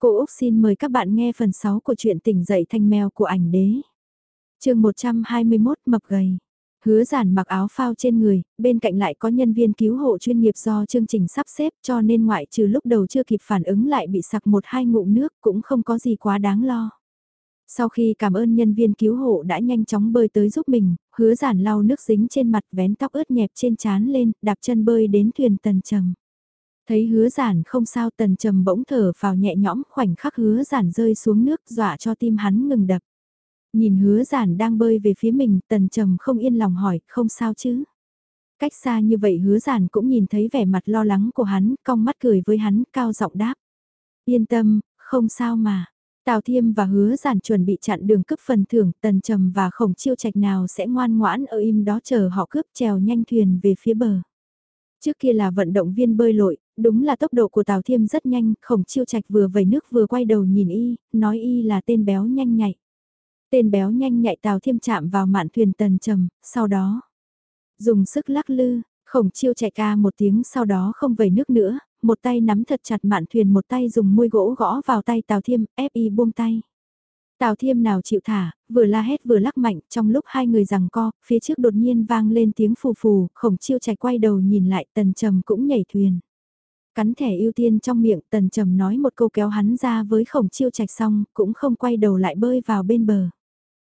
Cô Úc xin mời các bạn nghe phần 6 của truyện tỉnh dậy thanh mèo của ảnh đế. chương 121 mập gầy. Hứa giản mặc áo phao trên người, bên cạnh lại có nhân viên cứu hộ chuyên nghiệp do chương trình sắp xếp cho nên ngoại trừ lúc đầu chưa kịp phản ứng lại bị sặc một hai ngụm nước cũng không có gì quá đáng lo. Sau khi cảm ơn nhân viên cứu hộ đã nhanh chóng bơi tới giúp mình, hứa giản lau nước dính trên mặt vén tóc ướt nhẹp trên trán lên, đạp chân bơi đến thuyền tần trầm. Thấy hứa giản không sao tần trầm bỗng thở vào nhẹ nhõm khoảnh khắc hứa giản rơi xuống nước dọa cho tim hắn ngừng đập. Nhìn hứa giản đang bơi về phía mình tần trầm không yên lòng hỏi không sao chứ. Cách xa như vậy hứa giản cũng nhìn thấy vẻ mặt lo lắng của hắn, cong mắt cười với hắn, cao giọng đáp. Yên tâm, không sao mà. Tào Thiêm và hứa giản chuẩn bị chặn đường cướp phần thưởng, tần trầm và khổng chiêu trạch nào sẽ ngoan ngoãn ở im đó chờ họ cướp trèo nhanh thuyền về phía bờ. Trước kia là vận động viên bơi lội, đúng là tốc độ của Tào Thiêm rất nhanh, khổng chiêu trạch vừa vẩy nước vừa quay đầu nhìn y, nói y là tên béo nhanh nhạy. Tên béo nhanh nhạy Tào Thiêm chạm vào mạn thuyền tần trầm, sau đó dùng sức lắc lư, khổng chiêu chạy ca một tiếng sau đó không vẩy nước nữa, một tay nắm thật chặt mạn thuyền một tay dùng môi gỗ gõ vào tay Tào Thiêm, ép y buông tay. Tào Thiêm nào chịu thả, vừa la hét vừa lắc mạnh, trong lúc hai người rằng co, phía trước đột nhiên vang lên tiếng phù phù, khổng chiêu chạy quay đầu nhìn lại tần trầm cũng nhảy thuyền. Cắn thẻ ưu tiên trong miệng tần trầm nói một câu kéo hắn ra với khổng chiêu chạy xong, cũng không quay đầu lại bơi vào bên bờ.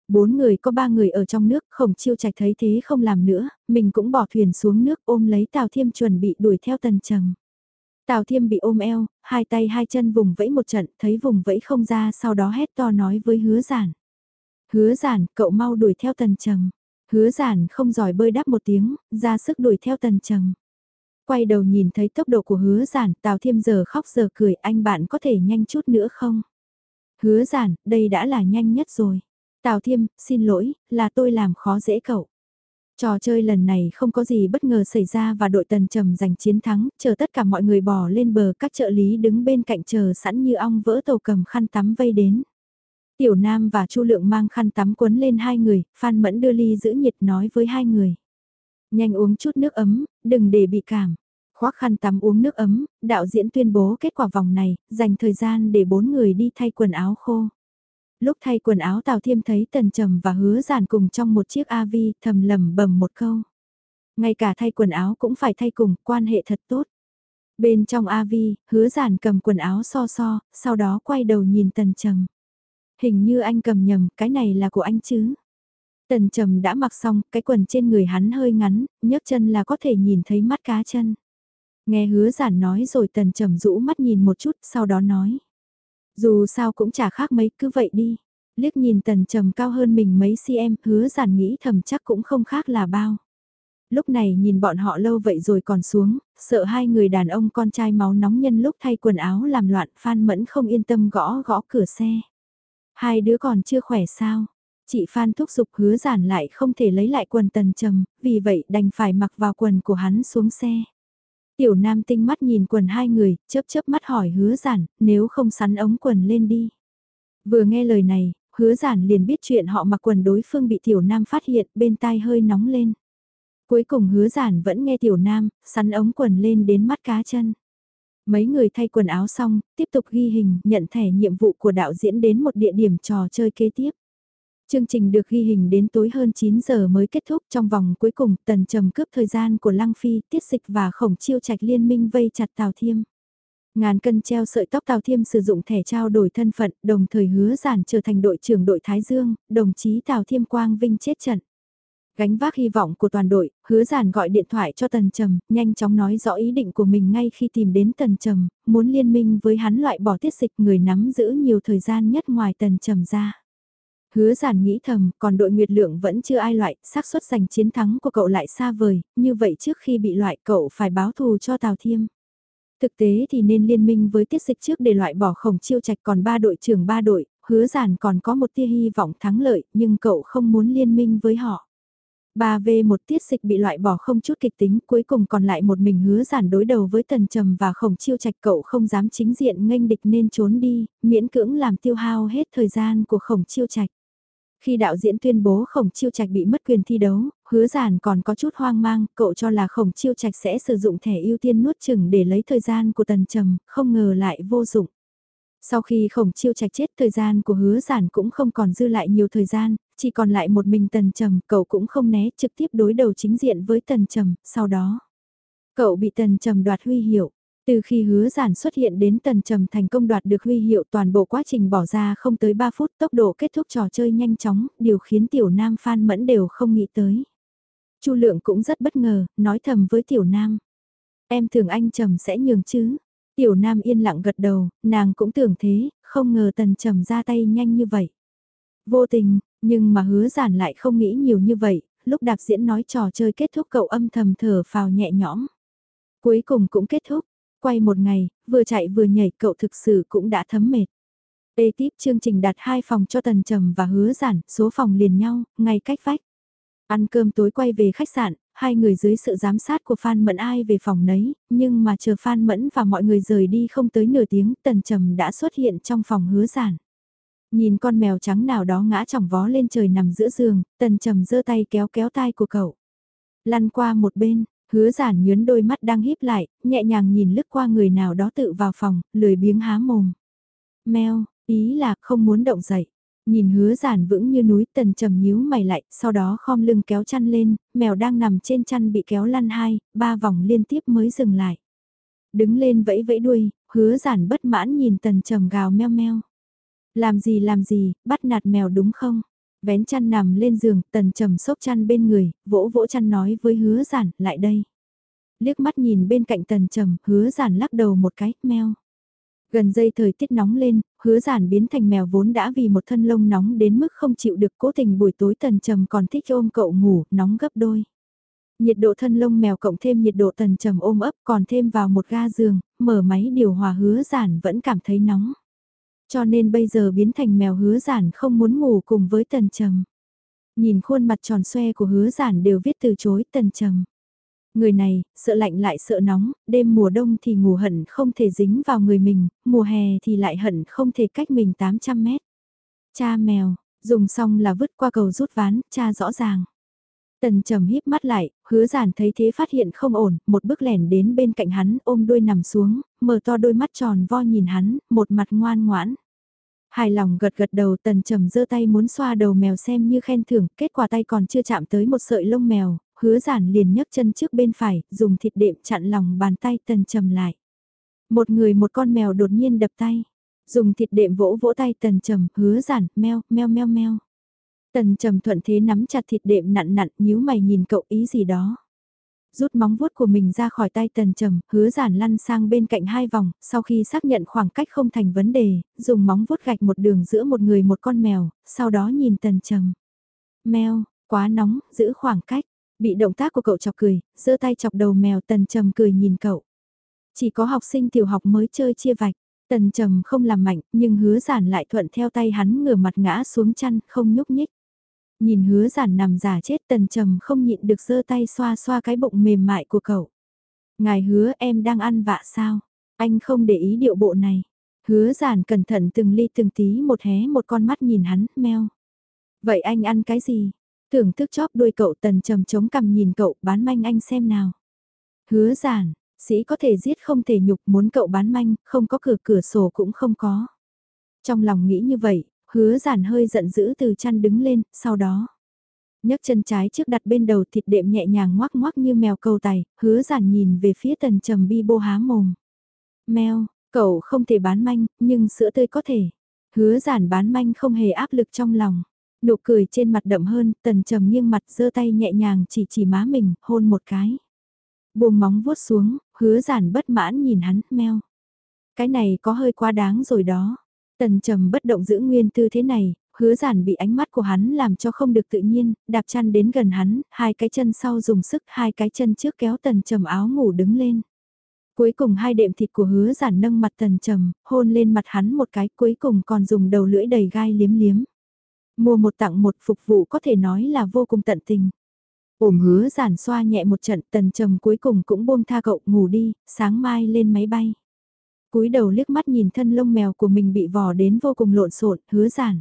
Bốn người có ba người ở trong nước, khổng chiêu chạy thấy thế không làm nữa, mình cũng bỏ thuyền xuống nước ôm lấy Tào Thiêm chuẩn bị đuổi theo tần trầm. Tào Thiêm bị ôm eo, hai tay hai chân vùng vẫy một trận, thấy vùng vẫy không ra sau đó hét to nói với hứa giản. Hứa giản, cậu mau đuổi theo tần trầm. Hứa giản không giỏi bơi đáp một tiếng, ra sức đuổi theo tần trầm. Quay đầu nhìn thấy tốc độ của hứa giản, Tào Thiêm giờ khóc giờ cười, anh bạn có thể nhanh chút nữa không? Hứa giản, đây đã là nhanh nhất rồi. Tào Thiêm, xin lỗi, là tôi làm khó dễ cậu. Trò chơi lần này không có gì bất ngờ xảy ra và đội tần trầm giành chiến thắng, chờ tất cả mọi người bò lên bờ các trợ lý đứng bên cạnh chờ sẵn như ong vỡ tàu cầm khăn tắm vây đến. Tiểu Nam và Chu Lượng mang khăn tắm quấn lên hai người, Phan Mẫn đưa ly giữ nhiệt nói với hai người. Nhanh uống chút nước ấm, đừng để bị cảm. Khoác khăn tắm uống nước ấm, đạo diễn tuyên bố kết quả vòng này, dành thời gian để bốn người đi thay quần áo khô lúc thay quần áo Tào Thiêm thấy Tần Trầm và Hứa Giản cùng trong một chiếc AV thầm lầm bầm một câu. Ngay cả thay quần áo cũng phải thay cùng, quan hệ thật tốt. Bên trong AV, Hứa Giản cầm quần áo so so, sau đó quay đầu nhìn Tần Trầm. Hình như anh cầm nhầm, cái này là của anh chứ. Tần Trầm đã mặc xong, cái quần trên người hắn hơi ngắn, nhấc chân là có thể nhìn thấy mắt cá chân. Nghe hứa giản nói rồi tần trầm rũ mắt nhìn một chút, sau đó nói. Dù sao cũng chả khác mấy, cứ vậy đi. Liếc nhìn tần trầm cao hơn mình mấy cm, hứa giản nghĩ thầm chắc cũng không khác là bao. Lúc này nhìn bọn họ lâu vậy rồi còn xuống, sợ hai người đàn ông con trai máu nóng nhân lúc thay quần áo làm loạn, Phan Mẫn không yên tâm gõ gõ cửa xe. Hai đứa còn chưa khỏe sao? Chị Phan thúc giục hứa giản lại không thể lấy lại quần tần trầm, vì vậy đành phải mặc vào quần của hắn xuống xe. Tiểu nam tinh mắt nhìn quần hai người, chớp chớp mắt hỏi hứa giản, nếu không sắn ống quần lên đi. Vừa nghe lời này, hứa giản liền biết chuyện họ mặc quần đối phương bị tiểu nam phát hiện bên tai hơi nóng lên. Cuối cùng hứa giản vẫn nghe tiểu nam, sắn ống quần lên đến mắt cá chân. Mấy người thay quần áo xong, tiếp tục ghi hình, nhận thẻ nhiệm vụ của đạo diễn đến một địa điểm trò chơi kế tiếp. Chương trình được ghi hình đến tối hơn 9 giờ mới kết thúc trong vòng cuối cùng tần trầm cướp thời gian của Lăng Phi, Tiết Dịch và Khổng Chiêu Trạch liên minh vây chặt Tào Thiêm. Ngàn cân treo sợi tóc Tào Thiêm sử dụng thẻ trao đổi thân phận, đồng thời hứa giản trở thành đội trưởng đội Thái Dương, đồng chí Tào Thiêm Quang Vinh chết trận. Gánh vác hy vọng của toàn đội, hứa giản gọi điện thoại cho Tần Trầm, nhanh chóng nói rõ ý định của mình ngay khi tìm đến Tần Trầm, muốn liên minh với hắn loại bỏ tiết dịch người nắm giữ nhiều thời gian nhất ngoài Tần Trầm ra. Hứa giản nghĩ thầm, còn đội Nguyệt Lượng vẫn chưa ai loại, xác suất giành chiến thắng của cậu lại xa vời, như vậy trước khi bị loại cậu phải báo thù cho Tào Thiêm. Thực tế thì nên liên minh với tiết dịch trước để loại bỏ khổng chiêu trạch còn ba đội trưởng ba đội, hứa giản còn có một tia hy vọng thắng lợi, nhưng cậu không muốn liên minh với họ. 3V một tiết dịch bị loại bỏ không chút kịch tính, cuối cùng còn lại một mình hứa giản đối đầu với tần trầm và khổng chiêu trạch cậu không dám chính diện nghênh địch nên trốn đi, miễn cưỡng làm tiêu hao hết thời gian của khổng chiêu trạch. Khi đạo diễn tuyên bố khổng chiêu trạch bị mất quyền thi đấu, hứa giản còn có chút hoang mang, cậu cho là khổng chiêu trạch sẽ sử dụng thẻ ưu tiên nuốt chừng để lấy thời gian của tần trầm, không ngờ lại vô dụng. Sau khi khổng chiêu trạch chết thời gian của hứa giản cũng không còn dư lại nhiều thời gian, chỉ còn lại một mình tần trầm, cậu cũng không né trực tiếp đối đầu chính diện với tần trầm, sau đó. Cậu bị tần trầm đoạt huy hiệu. Từ khi hứa giản xuất hiện đến tần trầm thành công đoạt được huy hiệu toàn bộ quá trình bỏ ra không tới 3 phút tốc độ kết thúc trò chơi nhanh chóng, điều khiến tiểu nam Phan Mẫn đều không nghĩ tới. Chu lượng cũng rất bất ngờ, nói thầm với tiểu nam. Em tưởng anh trầm sẽ nhường chứ. Tiểu nam yên lặng gật đầu, nàng cũng tưởng thế, không ngờ tần trầm ra tay nhanh như vậy. Vô tình, nhưng mà hứa giản lại không nghĩ nhiều như vậy, lúc đạp diễn nói trò chơi kết thúc cậu âm thầm thở phào nhẹ nhõm. Cuối cùng cũng kết thúc, quay một ngày, vừa chạy vừa nhảy cậu thực sự cũng đã thấm mệt. Ê tiếp chương trình đặt hai phòng cho tần trầm và hứa giản, số phòng liền nhau, ngay cách vách. Ăn cơm tối quay về khách sạn, hai người dưới sự giám sát của Phan Mẫn ai về phòng nấy, nhưng mà chờ Phan Mẫn và mọi người rời đi không tới nửa tiếng, Tần Trầm đã xuất hiện trong phòng hứa giản. Nhìn con mèo trắng nào đó ngã chỏng vó lên trời nằm giữa giường, Tần Trầm giơ tay kéo kéo tai của cậu. Lăn qua một bên, hứa giản nhướn đôi mắt đang híp lại, nhẹ nhàng nhìn lướt qua người nào đó tự vào phòng, lười biếng há mồm. Mèo, ý là không muốn động dậy. Nhìn hứa giản vững như núi tần trầm nhíu mày lại, sau đó khom lưng kéo chăn lên, mèo đang nằm trên chăn bị kéo lăn hai, ba vòng liên tiếp mới dừng lại. Đứng lên vẫy vẫy đuôi, hứa giản bất mãn nhìn tần trầm gào meo meo. Làm gì làm gì, bắt nạt mèo đúng không? Vén chăn nằm lên giường, tần trầm xốp chăn bên người, vỗ vỗ chăn nói với hứa giản, lại đây. Liếc mắt nhìn bên cạnh tần trầm, hứa giản lắc đầu một cái, meo. Gần dây thời tiết nóng lên, hứa giản biến thành mèo vốn đã vì một thân lông nóng đến mức không chịu được cố tình buổi tối tần trầm còn thích ôm cậu ngủ, nóng gấp đôi. Nhiệt độ thân lông mèo cộng thêm nhiệt độ tần trầm ôm ấp còn thêm vào một ga giường, mở máy điều hòa hứa giản vẫn cảm thấy nóng. Cho nên bây giờ biến thành mèo hứa giản không muốn ngủ cùng với tần trầm. Nhìn khuôn mặt tròn xoe của hứa giản đều viết từ chối tần trầm. Người này, sợ lạnh lại sợ nóng, đêm mùa đông thì ngủ hận không thể dính vào người mình, mùa hè thì lại hận không thể cách mình 800 mét. Cha mèo, dùng xong là vứt qua cầu rút ván, cha rõ ràng. Tần trầm híp mắt lại, hứa giản thấy thế phát hiện không ổn, một bước lẻn đến bên cạnh hắn ôm đuôi nằm xuống, mở to đôi mắt tròn vo nhìn hắn, một mặt ngoan ngoãn. Hài lòng gật gật đầu tần trầm giơ tay muốn xoa đầu mèo xem như khen thưởng, kết quả tay còn chưa chạm tới một sợi lông mèo, hứa giản liền nhấc chân trước bên phải, dùng thịt đệm chặn lòng bàn tay tần trầm lại. Một người một con mèo đột nhiên đập tay, dùng thịt đệm vỗ vỗ tay tần trầm, hứa giản, meo, meo meo meo. Tần trầm thuận thế nắm chặt thịt đệm nặn nặn, nhíu mày nhìn cậu ý gì đó. Rút móng vuốt của mình ra khỏi tay tần trầm, hứa giản lăn sang bên cạnh hai vòng, sau khi xác nhận khoảng cách không thành vấn đề, dùng móng vuốt gạch một đường giữa một người một con mèo, sau đó nhìn tần trầm. Mèo, quá nóng, giữ khoảng cách, Bị động tác của cậu chọc cười, giơ tay chọc đầu mèo tần trầm cười nhìn cậu. Chỉ có học sinh tiểu học mới chơi chia vạch. Tần trầm không làm mạnh, nhưng hứa giản lại thuận theo tay hắn ngửa mặt ngã xuống chăn, không nhúc nhích. Nhìn hứa giản nằm giả chết tần trầm không nhịn được giơ tay xoa xoa cái bụng mềm mại của cậu. Ngài hứa em đang ăn vạ sao? Anh không để ý điệu bộ này. Hứa giản cẩn thận từng ly từng tí một hé một con mắt nhìn hắn, meo. Vậy anh ăn cái gì? Thưởng thức chóp đuôi cậu tần trầm chống cằm nhìn cậu bán manh anh xem nào. Hứa giản, sĩ có thể giết không thể nhục muốn cậu bán manh, không có cửa cửa sổ cũng không có. Trong lòng nghĩ như vậy, hứa giản hơi giận dữ từ chăn đứng lên, sau đó. nhấc chân trái trước đặt bên đầu thịt đệm nhẹ nhàng ngoác ngoác như mèo cầu tài, hứa giản nhìn về phía tần trầm bi bô há mồm. Mèo, cậu không thể bán manh, nhưng sữa tươi có thể. Hứa giản bán manh không hề áp lực trong lòng. Nụ cười trên mặt đậm hơn, tần trầm nghiêng mặt giơ tay nhẹ nhàng chỉ chỉ má mình, hôn một cái. Buông móng vuốt xuống, hứa giản bất mãn nhìn hắn, meo. Cái này có hơi quá đáng rồi đó. Tần trầm bất động giữ nguyên tư thế này, hứa giản bị ánh mắt của hắn làm cho không được tự nhiên, đạp chăn đến gần hắn, hai cái chân sau dùng sức, hai cái chân trước kéo tần trầm áo ngủ đứng lên. Cuối cùng hai đệm thịt của hứa giản nâng mặt tần trầm, hôn lên mặt hắn một cái, cuối cùng còn dùng đầu lưỡi đầy gai liếm liếm. Mua một tặng một phục vụ có thể nói là vô cùng tận tình. Ổm hứa giản xoa nhẹ một trận tần trầm cuối cùng cũng buông tha cậu ngủ đi, sáng mai lên máy bay cúi đầu liếc mắt nhìn thân lông mèo của mình bị vò đến vô cùng lộn xộn hứa giản.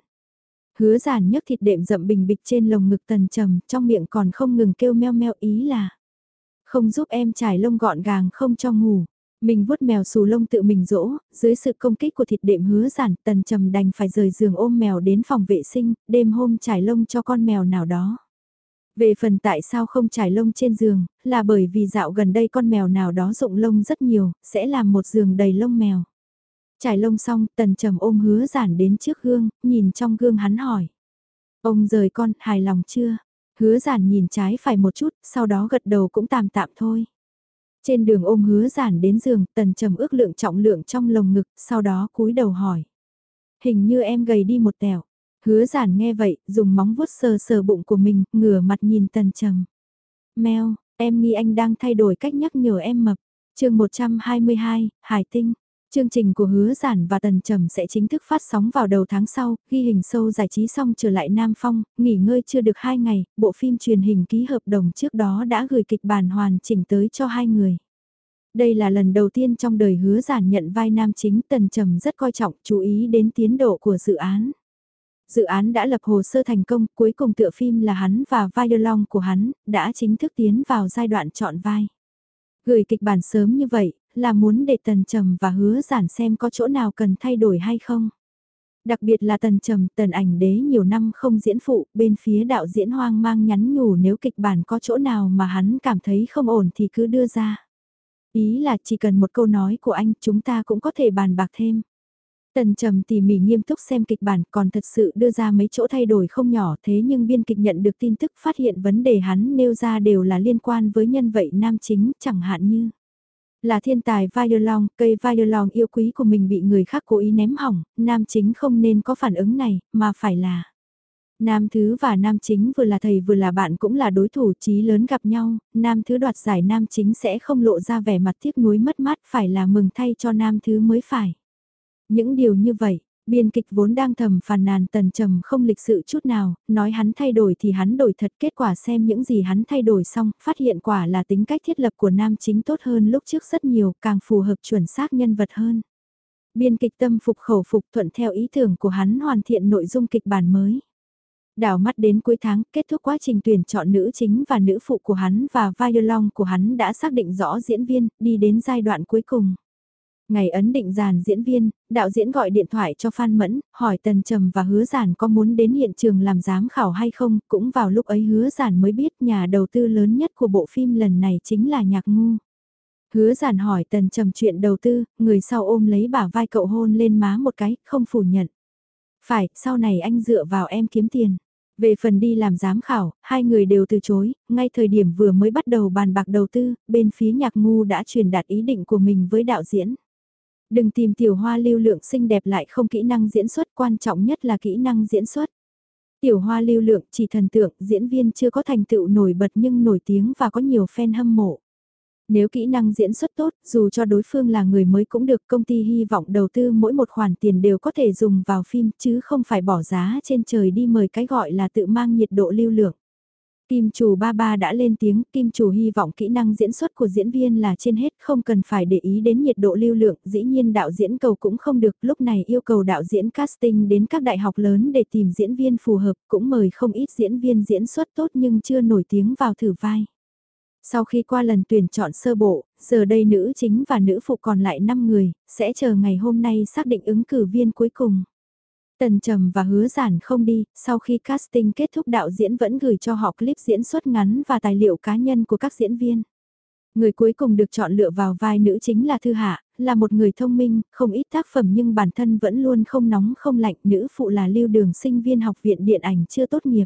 Hứa giản nhấc thịt đệm rậm bình bịch trên lồng ngực tần trầm, trong miệng còn không ngừng kêu meo meo ý là. Không giúp em trải lông gọn gàng không cho ngủ. Mình vuốt mèo xù lông tự mình dỗ, dưới sự công kích của thịt đệm hứa giản, tần trầm đành phải rời giường ôm mèo đến phòng vệ sinh, đêm hôm trải lông cho con mèo nào đó. Về phần tại sao không trải lông trên giường, là bởi vì dạo gần đây con mèo nào đó rụng lông rất nhiều, sẽ làm một giường đầy lông mèo. Trải lông xong, tần trầm ôm hứa giản đến trước gương, nhìn trong gương hắn hỏi. Ông rời con, hài lòng chưa? Hứa giản nhìn trái phải một chút, sau đó gật đầu cũng tạm tạm thôi. Trên đường ôm hứa giản đến giường, tần trầm ước lượng trọng lượng trong lồng ngực, sau đó cúi đầu hỏi. Hình như em gầy đi một tẹo Hứa giản nghe vậy, dùng móng vuốt sờ sờ bụng của mình, ngửa mặt nhìn tần trầm. Mèo, em nghi anh đang thay đổi cách nhắc nhở em mập. chương 122, Hải Tinh. Chương trình của Hứa Giản và Tần Trầm sẽ chính thức phát sóng vào đầu tháng sau, ghi hình sâu giải trí xong trở lại Nam Phong, nghỉ ngơi chưa được 2 ngày, bộ phim truyền hình ký hợp đồng trước đó đã gửi kịch bản hoàn chỉnh tới cho hai người. Đây là lần đầu tiên trong đời Hứa Giản nhận vai nam chính Tần Trầm rất coi trọng chú ý đến tiến độ của dự án. Dự án đã lập hồ sơ thành công, cuối cùng tựa phim là hắn và vai long của hắn, đã chính thức tiến vào giai đoạn chọn vai. Gửi kịch bản sớm như vậy, là muốn để Tần Trầm và hứa giản xem có chỗ nào cần thay đổi hay không. Đặc biệt là Tần Trầm, Tần ảnh đế nhiều năm không diễn phụ, bên phía đạo diễn hoang mang nhắn nhủ nếu kịch bản có chỗ nào mà hắn cảm thấy không ổn thì cứ đưa ra. Ý là chỉ cần một câu nói của anh chúng ta cũng có thể bàn bạc thêm. Tần trầm tỉ mỉ nghiêm túc xem kịch bản còn thật sự đưa ra mấy chỗ thay đổi không nhỏ thế nhưng biên kịch nhận được tin tức phát hiện vấn đề hắn nêu ra đều là liên quan với nhân vậy nam chính chẳng hạn như là thiên tài violon, cây violon yêu quý của mình bị người khác cố ý ném hỏng, nam chính không nên có phản ứng này, mà phải là Nam Thứ và Nam Chính vừa là thầy vừa là bạn cũng là đối thủ chí lớn gặp nhau, Nam Thứ đoạt giải Nam Chính sẽ không lộ ra vẻ mặt tiếc nuối mất mát phải là mừng thay cho Nam Thứ mới phải. Những điều như vậy, biên kịch vốn đang thầm phàn nàn tần trầm không lịch sự chút nào, nói hắn thay đổi thì hắn đổi thật kết quả xem những gì hắn thay đổi xong, phát hiện quả là tính cách thiết lập của nam chính tốt hơn lúc trước rất nhiều, càng phù hợp chuẩn xác nhân vật hơn. Biên kịch tâm phục khẩu phục thuận theo ý tưởng của hắn hoàn thiện nội dung kịch bản mới. Đảo mắt đến cuối tháng, kết thúc quá trình tuyển chọn nữ chính và nữ phụ của hắn và violon của hắn đã xác định rõ diễn viên, đi đến giai đoạn cuối cùng. Ngày ấn định giàn diễn viên, đạo diễn gọi điện thoại cho Phan Mẫn, hỏi Tần Trầm và Hứa Giản có muốn đến hiện trường làm giám khảo hay không, cũng vào lúc ấy Hứa Giản mới biết nhà đầu tư lớn nhất của bộ phim lần này chính là Nhạc Ngu. Hứa Giản hỏi Tần Trầm chuyện đầu tư, người sau ôm lấy bả vai cậu hôn lên má một cái, không phủ nhận. Phải, sau này anh dựa vào em kiếm tiền. Về phần đi làm giám khảo, hai người đều từ chối, ngay thời điểm vừa mới bắt đầu bàn bạc đầu tư, bên phía nhạc ngu đã truyền đạt ý định của mình với đạo diễn. Đừng tìm tiểu hoa lưu lượng xinh đẹp lại không kỹ năng diễn xuất quan trọng nhất là kỹ năng diễn xuất. Tiểu hoa lưu lượng chỉ thần tượng diễn viên chưa có thành tựu nổi bật nhưng nổi tiếng và có nhiều fan hâm mộ. Nếu kỹ năng diễn xuất tốt, dù cho đối phương là người mới cũng được công ty hy vọng đầu tư mỗi một khoản tiền đều có thể dùng vào phim chứ không phải bỏ giá trên trời đi mời cái gọi là tự mang nhiệt độ lưu lượng. Kim chủ ba ba đã lên tiếng, kim chủ hy vọng kỹ năng diễn xuất của diễn viên là trên hết không cần phải để ý đến nhiệt độ lưu lượng, dĩ nhiên đạo diễn cầu cũng không được, lúc này yêu cầu đạo diễn casting đến các đại học lớn để tìm diễn viên phù hợp, cũng mời không ít diễn viên diễn xuất tốt nhưng chưa nổi tiếng vào thử vai. Sau khi qua lần tuyển chọn sơ bộ, giờ đây nữ chính và nữ phụ còn lại 5 người, sẽ chờ ngày hôm nay xác định ứng cử viên cuối cùng. Tần Trầm và Hứa Giản không đi, sau khi casting kết thúc đạo diễn vẫn gửi cho họ clip diễn xuất ngắn và tài liệu cá nhân của các diễn viên. Người cuối cùng được chọn lựa vào vai nữ chính là Thư Hạ, là một người thông minh, không ít tác phẩm nhưng bản thân vẫn luôn không nóng không lạnh, nữ phụ là lưu đường sinh viên học viện điện ảnh chưa tốt nghiệp.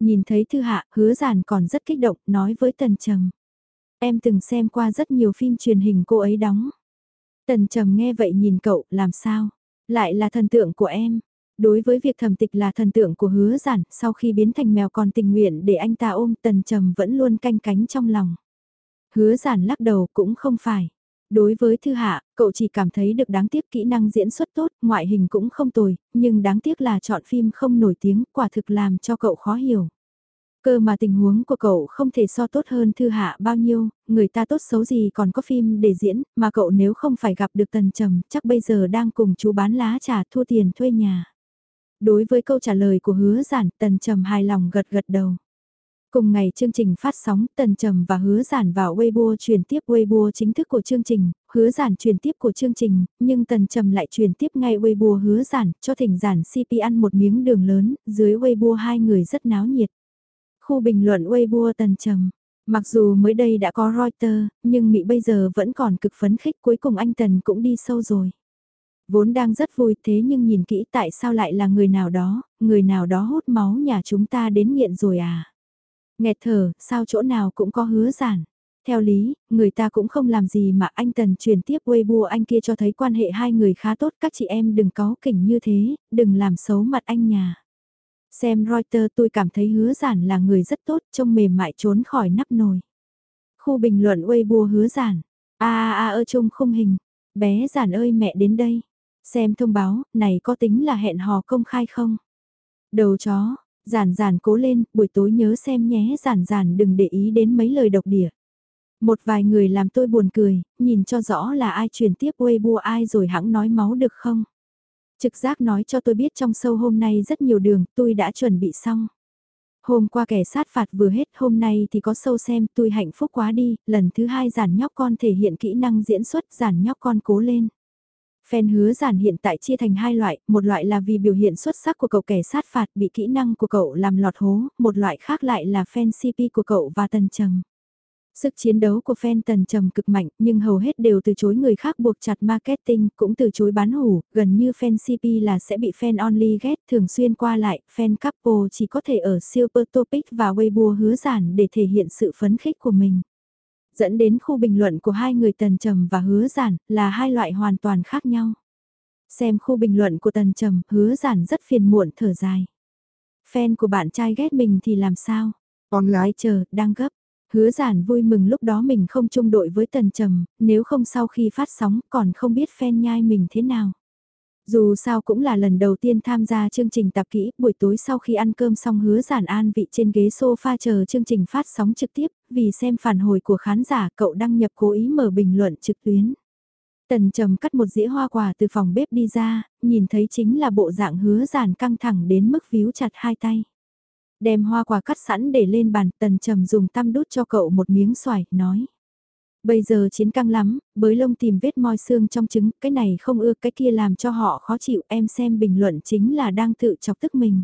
Nhìn thấy Thư Hạ, Hứa Giản còn rất kích động, nói với Tần Trầm. Em từng xem qua rất nhiều phim truyền hình cô ấy đóng. Tần Trầm nghe vậy nhìn cậu, làm sao? Lại là thần tượng của em. Đối với việc thẩm tịch là thần tượng của hứa giản, sau khi biến thành mèo còn tình nguyện để anh ta ôm tần trầm vẫn luôn canh cánh trong lòng. Hứa giản lắc đầu cũng không phải. Đối với thư hạ, cậu chỉ cảm thấy được đáng tiếc kỹ năng diễn xuất tốt, ngoại hình cũng không tồi, nhưng đáng tiếc là chọn phim không nổi tiếng, quả thực làm cho cậu khó hiểu. Cơ mà tình huống của cậu không thể so tốt hơn thư hạ bao nhiêu, người ta tốt xấu gì còn có phim để diễn, mà cậu nếu không phải gặp được tần trầm, chắc bây giờ đang cùng chú bán lá trà thua tiền thuê nhà. Đối với câu trả lời của hứa giản, tần trầm hài lòng gật gật đầu. Cùng ngày chương trình phát sóng, Tần Trầm và Hứa Giản vào Weibo truyền tiếp Weibo chính thức của chương trình, hứa giản truyền tiếp của chương trình, nhưng tần trầm lại truyền tiếp ngay Weibo hứa giản, cho thỉnh giản CP ăn một miếng đường lớn, dưới Weibo hai người rất náo nhiệt. Khu bình luận Weibo tần trầm. Mặc dù mới đây đã có Reuters, nhưng Mỹ bây giờ vẫn còn cực phấn khích cuối cùng anh Tần cũng đi sâu rồi. Vốn đang rất vui thế nhưng nhìn kỹ tại sao lại là người nào đó, người nào đó hút máu nhà chúng ta đến nghiện rồi à. Nghẹt thở, sao chỗ nào cũng có hứa giản. Theo lý, người ta cũng không làm gì mà anh Tần truyền tiếp Weibo anh kia cho thấy quan hệ hai người khá tốt các chị em đừng có kỉnh như thế, đừng làm xấu mặt anh nhà. Xem Reuters tôi cảm thấy hứa giản là người rất tốt, trông mềm mại trốn khỏi nắp nồi. Khu bình luận Weibo hứa giản. a a a ơ chung không hình. Bé giản ơi mẹ đến đây. Xem thông báo, này có tính là hẹn hò công khai không? Đầu chó, giản giản cố lên, buổi tối nhớ xem nhé giản giản đừng để ý đến mấy lời độc địa. Một vài người làm tôi buồn cười, nhìn cho rõ là ai truyền tiếp Weibo ai rồi hãng nói máu được không? Trực giác nói cho tôi biết trong sâu hôm nay rất nhiều đường, tôi đã chuẩn bị xong. Hôm qua kẻ sát phạt vừa hết, hôm nay thì có sâu xem, tôi hạnh phúc quá đi, lần thứ hai giản nhóc con thể hiện kỹ năng diễn xuất, giản nhóc con cố lên. Fan hứa giản hiện tại chia thành hai loại, một loại là vì biểu hiện xuất sắc của cậu kẻ sát phạt bị kỹ năng của cậu làm lọt hố, một loại khác lại là fan CP của cậu và tần trầm. Sức chiến đấu của fan tần trầm cực mạnh nhưng hầu hết đều từ chối người khác buộc chặt marketing cũng từ chối bán hủ, gần như fan CP là sẽ bị fan only ghét thường xuyên qua lại, fan couple chỉ có thể ở super topic và Weibo hứa giản để thể hiện sự phấn khích của mình. Dẫn đến khu bình luận của hai người tần trầm và hứa giản là hai loại hoàn toàn khác nhau. Xem khu bình luận của tần trầm, hứa giản rất phiền muộn thở dài. Fan của bạn trai ghét mình thì làm sao? Online chờ, đang gấp Hứa giản vui mừng lúc đó mình không chung đội với tần trầm, nếu không sau khi phát sóng còn không biết fan nhai mình thế nào. Dù sao cũng là lần đầu tiên tham gia chương trình tạp kỹ, buổi tối sau khi ăn cơm xong hứa giản an vị trên ghế sofa chờ chương trình phát sóng trực tiếp, vì xem phản hồi của khán giả cậu đăng nhập cố ý mở bình luận trực tuyến. Tần trầm cắt một dĩa hoa quả từ phòng bếp đi ra, nhìn thấy chính là bộ dạng hứa giản căng thẳng đến mức víu chặt hai tay. Đem hoa quả cắt sẵn để lên bàn, tần trầm dùng tăm đút cho cậu một miếng xoài, nói. Bây giờ chiến căng lắm, bới lông tìm vết moi xương trong trứng, cái này không ưa cái kia làm cho họ khó chịu, em xem bình luận chính là đang tự chọc tức mình.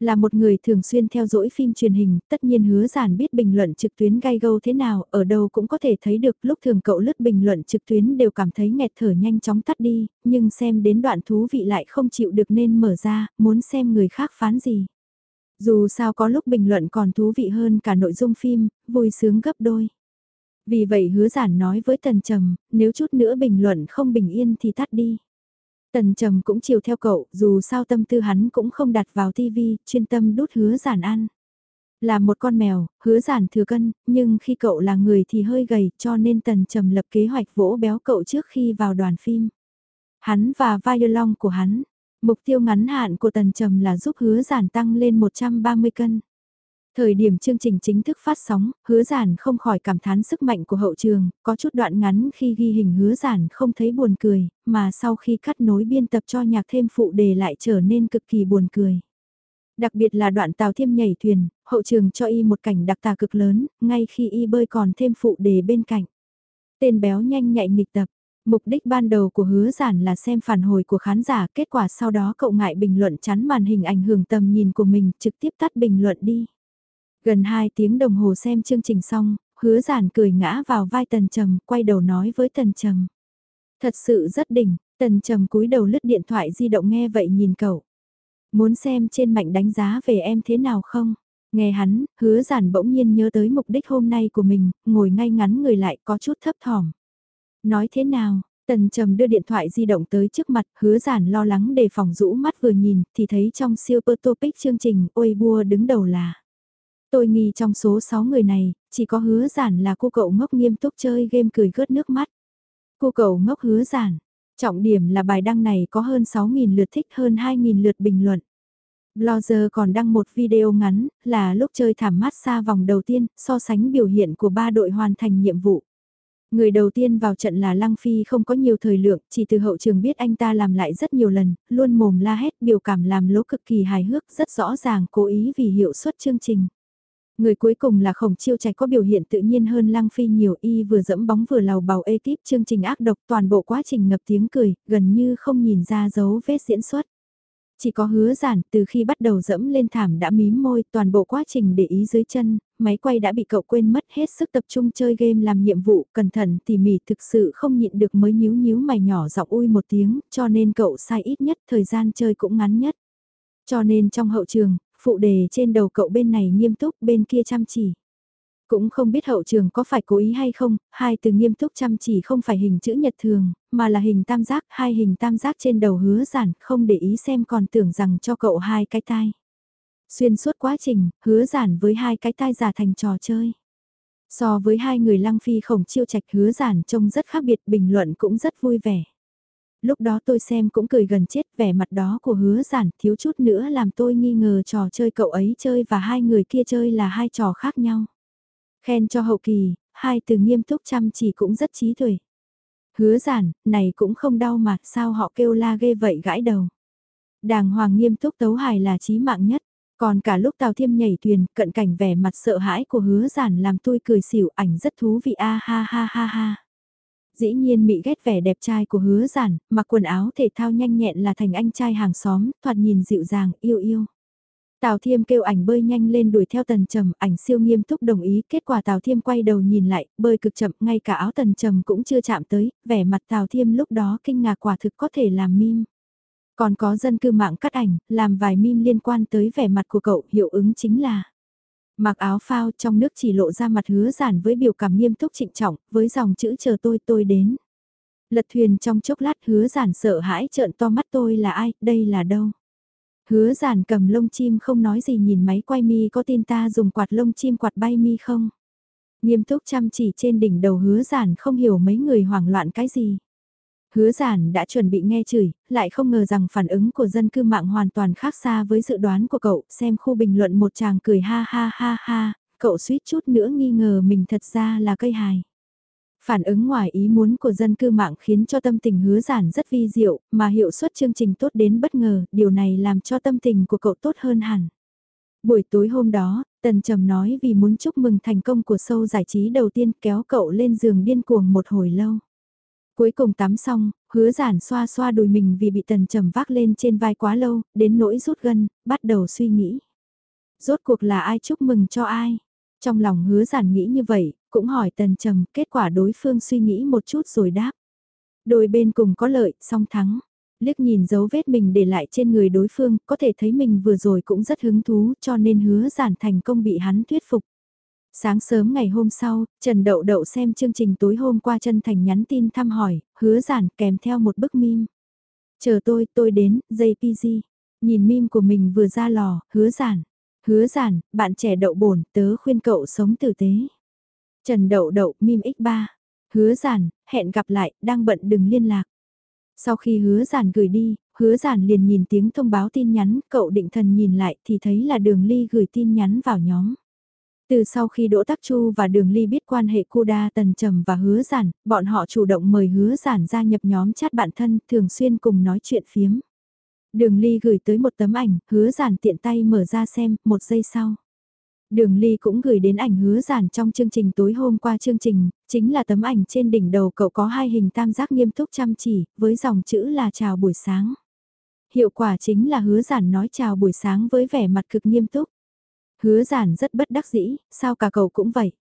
Là một người thường xuyên theo dõi phim truyền hình, tất nhiên hứa giản biết bình luận trực tuyến gay gâu thế nào, ở đâu cũng có thể thấy được lúc thường cậu lướt bình luận trực tuyến đều cảm thấy nghẹt thở nhanh chóng tắt đi, nhưng xem đến đoạn thú vị lại không chịu được nên mở ra, muốn xem người khác phán gì. Dù sao có lúc bình luận còn thú vị hơn cả nội dung phim, vui sướng gấp đôi. Vì vậy hứa giản nói với Tần Trầm, nếu chút nữa bình luận không bình yên thì tắt đi. Tần Trầm cũng chiều theo cậu, dù sao tâm tư hắn cũng không đặt vào tivi, chuyên tâm đút hứa giản ăn. Là một con mèo, hứa giản thừa cân, nhưng khi cậu là người thì hơi gầy cho nên Tần Trầm lập kế hoạch vỗ béo cậu trước khi vào đoàn phim. Hắn và Violong của hắn, Mục tiêu ngắn hạn của Tần Trầm là giúp hứa giản tăng lên 130 cân. Thời điểm chương trình chính thức phát sóng, hứa giản không khỏi cảm thán sức mạnh của hậu trường, có chút đoạn ngắn khi ghi hình hứa giản không thấy buồn cười, mà sau khi cắt nối biên tập cho nhạc thêm phụ đề lại trở nên cực kỳ buồn cười. Đặc biệt là đoạn tàu thiêm nhảy thuyền, hậu trường cho y một cảnh đặc tà cực lớn, ngay khi y bơi còn thêm phụ đề bên cạnh. Tên béo nhanh nhạy nghịch tập, Mục đích ban đầu của hứa giản là xem phản hồi của khán giả, kết quả sau đó cậu ngại bình luận chắn màn hình ảnh hưởng tầm nhìn của mình, trực tiếp tắt bình luận đi. Gần 2 tiếng đồng hồ xem chương trình xong, hứa giản cười ngã vào vai tần trầm, quay đầu nói với tần trầm. Thật sự rất đỉnh, tần trầm cúi đầu lướt điện thoại di động nghe vậy nhìn cậu. Muốn xem trên mạnh đánh giá về em thế nào không? Nghe hắn, hứa giản bỗng nhiên nhớ tới mục đích hôm nay của mình, ngồi ngay ngắn người lại có chút thấp thỏm. Nói thế nào, Tần Trầm đưa điện thoại di động tới trước mặt, hứa giản lo lắng để phòng rũ mắt vừa nhìn, thì thấy trong siêu Topic chương trình, ôi bua đứng đầu là. Tôi nghi trong số 6 người này, chỉ có hứa giản là cô cậu ngốc nghiêm túc chơi game cười gớt nước mắt. Cô cậu ngốc hứa giản. Trọng điểm là bài đăng này có hơn 6.000 lượt thích hơn 2.000 lượt bình luận. Blogger còn đăng một video ngắn, là lúc chơi thảm mát xa vòng đầu tiên, so sánh biểu hiện của ba đội hoàn thành nhiệm vụ. Người đầu tiên vào trận là Lăng Phi không có nhiều thời lượng, chỉ từ hậu trường biết anh ta làm lại rất nhiều lần, luôn mồm la hét biểu cảm làm lố cực kỳ hài hước, rất rõ ràng cố ý vì hiệu suất chương trình. Người cuối cùng là khổng chiêu trạch có biểu hiện tự nhiên hơn Lăng Phi nhiều y vừa dẫm bóng vừa lầu bào ekip chương trình ác độc toàn bộ quá trình ngập tiếng cười, gần như không nhìn ra dấu vết diễn xuất. Chỉ có hứa giản từ khi bắt đầu dẫm lên thảm đã mím môi toàn bộ quá trình để ý dưới chân, máy quay đã bị cậu quên mất hết sức tập trung chơi game làm nhiệm vụ, cẩn thận tỉ mỉ thực sự không nhịn được mới nhíu nhíu mày nhỏ giọng ui một tiếng, cho nên cậu sai ít nhất thời gian chơi cũng ngắn nhất. Cho nên trong hậu trường, phụ đề trên đầu cậu bên này nghiêm túc bên kia chăm chỉ. Cũng không biết hậu trường có phải cố ý hay không, hai từ nghiêm túc chăm chỉ không phải hình chữ nhật thường, mà là hình tam giác, hai hình tam giác trên đầu hứa giản, không để ý xem còn tưởng rằng cho cậu hai cái tai. Xuyên suốt quá trình, hứa giản với hai cái tai giả thành trò chơi. So với hai người lăng phi khổng chiêu trạch hứa giản trông rất khác biệt, bình luận cũng rất vui vẻ. Lúc đó tôi xem cũng cười gần chết vẻ mặt đó của hứa giản thiếu chút nữa làm tôi nghi ngờ trò chơi cậu ấy chơi và hai người kia chơi là hai trò khác nhau. Khen cho hậu kỳ, hai từ nghiêm túc chăm chỉ cũng rất trí tuệ. Hứa giản, này cũng không đau mà sao họ kêu la ghê vậy gãi đầu. Đàng hoàng nghiêm túc tấu hài là trí mạng nhất. Còn cả lúc Tào Thiêm nhảy thuyền, cận cảnh vẻ mặt sợ hãi của hứa giản làm tôi cười xỉu ảnh rất thú vị a ha ha ha ha. Dĩ nhiên bị ghét vẻ đẹp trai của hứa giản, mặc quần áo thể thao nhanh nhẹn là thành anh trai hàng xóm, thoạt nhìn dịu dàng, yêu yêu. Tào Thiêm kêu ảnh bơi nhanh lên đuổi theo Tần Trầm, ảnh siêu nghiêm túc đồng ý, kết quả Tào Thiêm quay đầu nhìn lại, bơi cực chậm, ngay cả áo Tần Trầm cũng chưa chạm tới, vẻ mặt Tào Thiêm lúc đó kinh ngạc quả thực có thể làm meme. Còn có dân cư mạng cắt ảnh, làm vài meme liên quan tới vẻ mặt của cậu, hiệu ứng chính là Mặc áo phao trong nước chỉ lộ ra mặt hứa giản với biểu cảm nghiêm túc trịnh trọng, với dòng chữ chờ tôi tôi đến. Lật thuyền trong chốc lát hứa giản sợ hãi trợn to mắt tôi là ai, đây là đâu. Hứa giản cầm lông chim không nói gì nhìn máy quay mi có tin ta dùng quạt lông chim quạt bay mi không. Nghiêm túc chăm chỉ trên đỉnh đầu hứa giản không hiểu mấy người hoảng loạn cái gì. Hứa giản đã chuẩn bị nghe chửi, lại không ngờ rằng phản ứng của dân cư mạng hoàn toàn khác xa với dự đoán của cậu, xem khu bình luận một chàng cười ha ha ha ha, cậu suýt chút nữa nghi ngờ mình thật ra là cây hài. Phản ứng ngoài ý muốn của dân cư mạng khiến cho tâm tình hứa giản rất vi diệu, mà hiệu suất chương trình tốt đến bất ngờ, điều này làm cho tâm tình của cậu tốt hơn hẳn. Buổi tối hôm đó, Tần Trầm nói vì muốn chúc mừng thành công của show giải trí đầu tiên kéo cậu lên giường điên cuồng một hồi lâu. Cuối cùng tắm xong, hứa giản xoa xoa đùi mình vì bị tần trầm vác lên trên vai quá lâu, đến nỗi rút gân, bắt đầu suy nghĩ. Rốt cuộc là ai chúc mừng cho ai? Trong lòng hứa giản nghĩ như vậy, cũng hỏi tần trầm, kết quả đối phương suy nghĩ một chút rồi đáp. Đôi bên cùng có lợi, song thắng. Liếc nhìn dấu vết mình để lại trên người đối phương, có thể thấy mình vừa rồi cũng rất hứng thú cho nên hứa giản thành công bị hắn thuyết phục. Sáng sớm ngày hôm sau, Trần Đậu Đậu xem chương trình tối hôm qua chân thành nhắn tin thăm hỏi, hứa giản kèm theo một bức mim. Chờ tôi, tôi đến, JPG. Nhìn mim của mình vừa ra lò, hứa giản. Hứa giản, bạn trẻ đậu bổn, tớ khuyên cậu sống tử tế. Trần Đậu Đậu, mim x3. Hứa giản, hẹn gặp lại, đang bận đừng liên lạc. Sau khi hứa giản gửi đi, hứa giản liền nhìn tiếng thông báo tin nhắn, cậu định thần nhìn lại thì thấy là đường ly gửi tin nhắn vào nhóm. Từ sau khi Đỗ Tắc Chu và Đường Ly biết quan hệ cô đa tần trầm và hứa giản, bọn họ chủ động mời hứa giản gia nhập nhóm chat bạn thân, thường xuyên cùng nói chuyện phiếm. Đường Ly gửi tới một tấm ảnh, hứa giản tiện tay mở ra xem, một giây sau. Đường Ly cũng gửi đến ảnh hứa giản trong chương trình tối hôm qua chương trình, chính là tấm ảnh trên đỉnh đầu cậu có hai hình tam giác nghiêm túc chăm chỉ, với dòng chữ là chào buổi sáng. Hiệu quả chính là hứa giản nói chào buổi sáng với vẻ mặt cực nghiêm túc. Hứa giản rất bất đắc dĩ, sao cả cậu cũng vậy.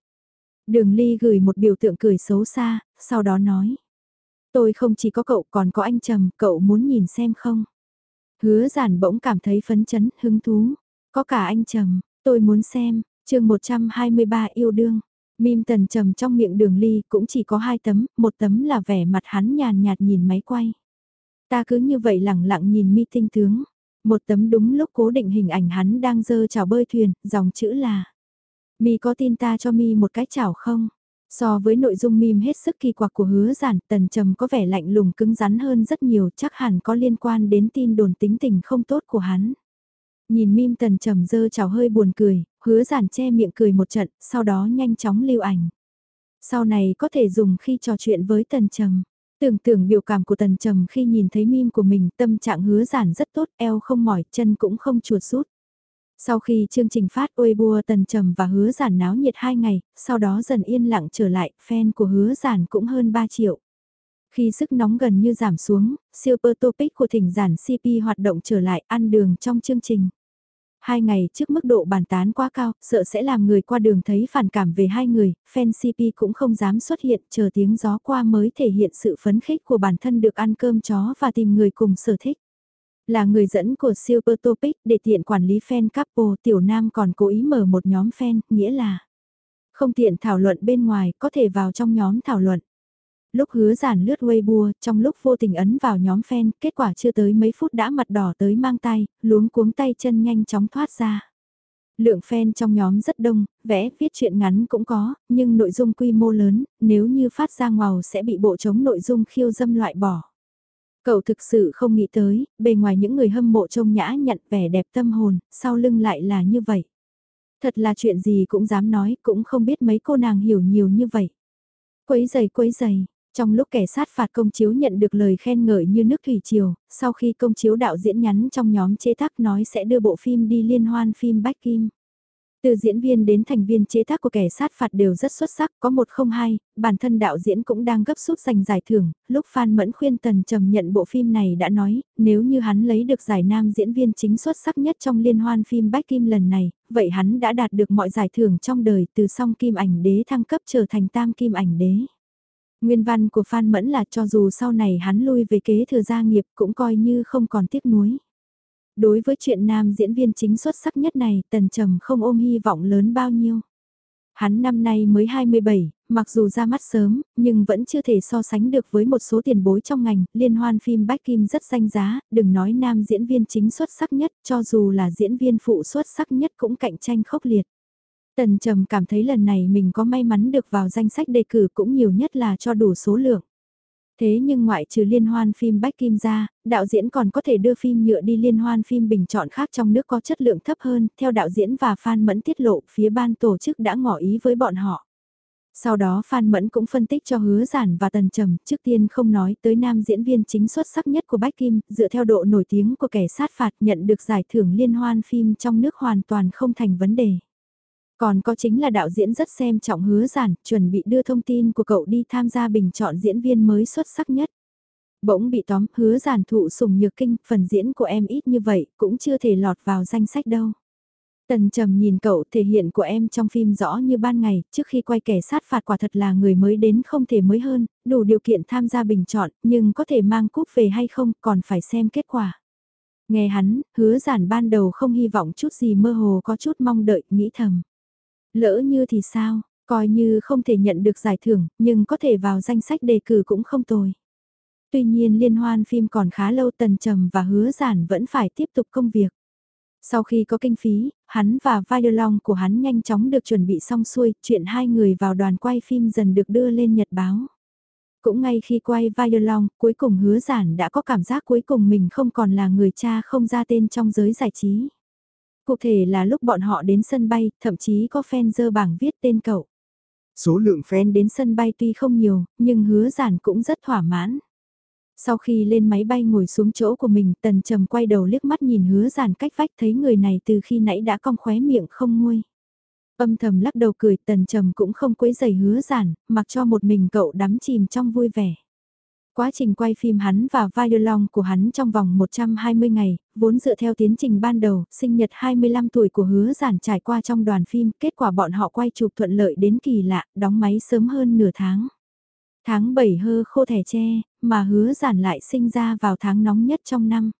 Đường Ly gửi một biểu tượng cười xấu xa, sau đó nói. Tôi không chỉ có cậu còn có anh Trầm, cậu muốn nhìn xem không? Hứa giản bỗng cảm thấy phấn chấn, hứng thú. Có cả anh Trầm, tôi muốn xem, chương 123 yêu đương. Mim tần trầm trong miệng đường ly cũng chỉ có hai tấm, một tấm là vẻ mặt hắn nhàn nhạt nhìn máy quay. Ta cứ như vậy lẳng lặng nhìn mi tinh tướng. Một tấm đúng lúc cố định hình ảnh hắn đang dơ chảo bơi thuyền, dòng chữ là Mi có tin ta cho Mi một cái chảo không? So với nội dung meme hết sức kỳ quặc của hứa giản, tần trầm có vẻ lạnh lùng cứng rắn hơn rất nhiều chắc hẳn có liên quan đến tin đồn tính tình không tốt của hắn. Nhìn meme tần trầm dơ chảo hơi buồn cười, hứa giản che miệng cười một trận, sau đó nhanh chóng lưu ảnh. Sau này có thể dùng khi trò chuyện với tần trầm. Tưởng tượng biểu cảm của tần trầm khi nhìn thấy mim của mình tâm trạng hứa giản rất tốt, eo không mỏi, chân cũng không chuột rút. Sau khi chương trình phát Weibo tần trầm và hứa giản náo nhiệt 2 ngày, sau đó dần yên lặng trở lại, fan của hứa giản cũng hơn 3 triệu. Khi sức nóng gần như giảm xuống, siêu Topic của thỉnh giản CP hoạt động trở lại ăn đường trong chương trình. Hai ngày trước mức độ bàn tán quá cao, sợ sẽ làm người qua đường thấy phản cảm về hai người, fan CP cũng không dám xuất hiện, chờ tiếng gió qua mới thể hiện sự phấn khích của bản thân được ăn cơm chó và tìm người cùng sở thích. Là người dẫn của Super Topic để tiện quản lý fan couple, Tiểu Nam còn cố ý mở một nhóm fan, nghĩa là không tiện thảo luận bên ngoài, có thể vào trong nhóm thảo luận lúc hứa giản lướt Weibo, trong lúc vô tình ấn vào nhóm fan, kết quả chưa tới mấy phút đã mặt đỏ tới mang tay, luống cuống tay chân nhanh chóng thoát ra. Lượng fan trong nhóm rất đông, vẽ, viết chuyện ngắn cũng có, nhưng nội dung quy mô lớn, nếu như phát ra ngoài sẽ bị bộ chống nội dung khiêu dâm loại bỏ. Cậu thực sự không nghĩ tới, bề ngoài những người hâm mộ trông nhã nhận vẻ đẹp tâm hồn, sau lưng lại là như vậy. Thật là chuyện gì cũng dám nói, cũng không biết mấy cô nàng hiểu nhiều như vậy. Quấy giày quấy giày, trong lúc kẻ sát phạt công chiếu nhận được lời khen ngợi như nước thủy triều, sau khi công chiếu đạo diễn nhắn trong nhóm chế tác nói sẽ đưa bộ phim đi liên hoan phim Bách Kim. Từ diễn viên đến thành viên chế tác của kẻ sát phạt đều rất xuất sắc, có một không hai, bản thân đạo diễn cũng đang gấp rút giành giải thưởng, lúc Phan Mẫn khuyên Tần Trầm nhận bộ phim này đã nói, nếu như hắn lấy được giải nam diễn viên chính xuất sắc nhất trong liên hoan phim Bách Kim lần này, vậy hắn đã đạt được mọi giải thưởng trong đời từ song kim ảnh đế thăng cấp trở thành tam kim ảnh đế. Nguyên văn của Phan Mẫn là cho dù sau này hắn lui về kế thừa gia nghiệp cũng coi như không còn tiếc nuối. Đối với chuyện nam diễn viên chính xuất sắc nhất này, Tần Trầm không ôm hy vọng lớn bao nhiêu. Hắn năm nay mới 27, mặc dù ra mắt sớm, nhưng vẫn chưa thể so sánh được với một số tiền bối trong ngành, liên hoan phim Bách Kim rất danh giá, đừng nói nam diễn viên chính xuất sắc nhất, cho dù là diễn viên phụ xuất sắc nhất cũng cạnh tranh khốc liệt. Tần Trầm cảm thấy lần này mình có may mắn được vào danh sách đề cử cũng nhiều nhất là cho đủ số lượng. Thế nhưng ngoại trừ liên hoan phim Bách Kim ra, đạo diễn còn có thể đưa phim nhựa đi liên hoan phim bình chọn khác trong nước có chất lượng thấp hơn, theo đạo diễn và Phan mẫn tiết lộ, phía ban tổ chức đã ngỏ ý với bọn họ. Sau đó Phan Mẫn cũng phân tích cho hứa giản và tần trầm, trước tiên không nói tới nam diễn viên chính xuất sắc nhất của Bách Kim, dựa theo độ nổi tiếng của kẻ sát phạt nhận được giải thưởng liên hoan phim trong nước hoàn toàn không thành vấn đề. Còn có chính là đạo diễn rất xem trọng hứa giản, chuẩn bị đưa thông tin của cậu đi tham gia bình chọn diễn viên mới xuất sắc nhất. Bỗng bị tóm, hứa giản thụ sùng nhược kinh, phần diễn của em ít như vậy, cũng chưa thể lọt vào danh sách đâu. Tần trầm nhìn cậu thể hiện của em trong phim rõ như ban ngày, trước khi quay kẻ sát phạt quả thật là người mới đến không thể mới hơn, đủ điều kiện tham gia bình chọn, nhưng có thể mang cúp về hay không còn phải xem kết quả. Nghe hắn, hứa giản ban đầu không hy vọng chút gì mơ hồ có chút mong đợi, nghĩ thầm. Lỡ như thì sao, coi như không thể nhận được giải thưởng, nhưng có thể vào danh sách đề cử cũng không tồi. Tuy nhiên liên hoan phim còn khá lâu tần trầm và hứa giản vẫn phải tiếp tục công việc. Sau khi có kinh phí, hắn và vai long của hắn nhanh chóng được chuẩn bị xong xuôi, chuyện hai người vào đoàn quay phim dần được đưa lên nhật báo. Cũng ngay khi quay vai long, cuối cùng hứa giản đã có cảm giác cuối cùng mình không còn là người cha không ra tên trong giới giải trí. Cụ thể là lúc bọn họ đến sân bay, thậm chí có fan dơ bảng viết tên cậu. Số lượng fan đến sân bay tuy không nhiều, nhưng hứa giản cũng rất thỏa mãn. Sau khi lên máy bay ngồi xuống chỗ của mình, tần trầm quay đầu liếc mắt nhìn hứa giản cách vách thấy người này từ khi nãy đã cong khóe miệng không nguôi. Âm thầm lắc đầu cười tần trầm cũng không quấy giày hứa giản, mặc cho một mình cậu đắm chìm trong vui vẻ. Quá trình quay phim hắn và vai long của hắn trong vòng 120 ngày, vốn dựa theo tiến trình ban đầu, sinh nhật 25 tuổi của hứa giản trải qua trong đoàn phim, kết quả bọn họ quay chụp thuận lợi đến kỳ lạ, đóng máy sớm hơn nửa tháng. Tháng 7 hơ khô thẻ tre, mà hứa giản lại sinh ra vào tháng nóng nhất trong năm.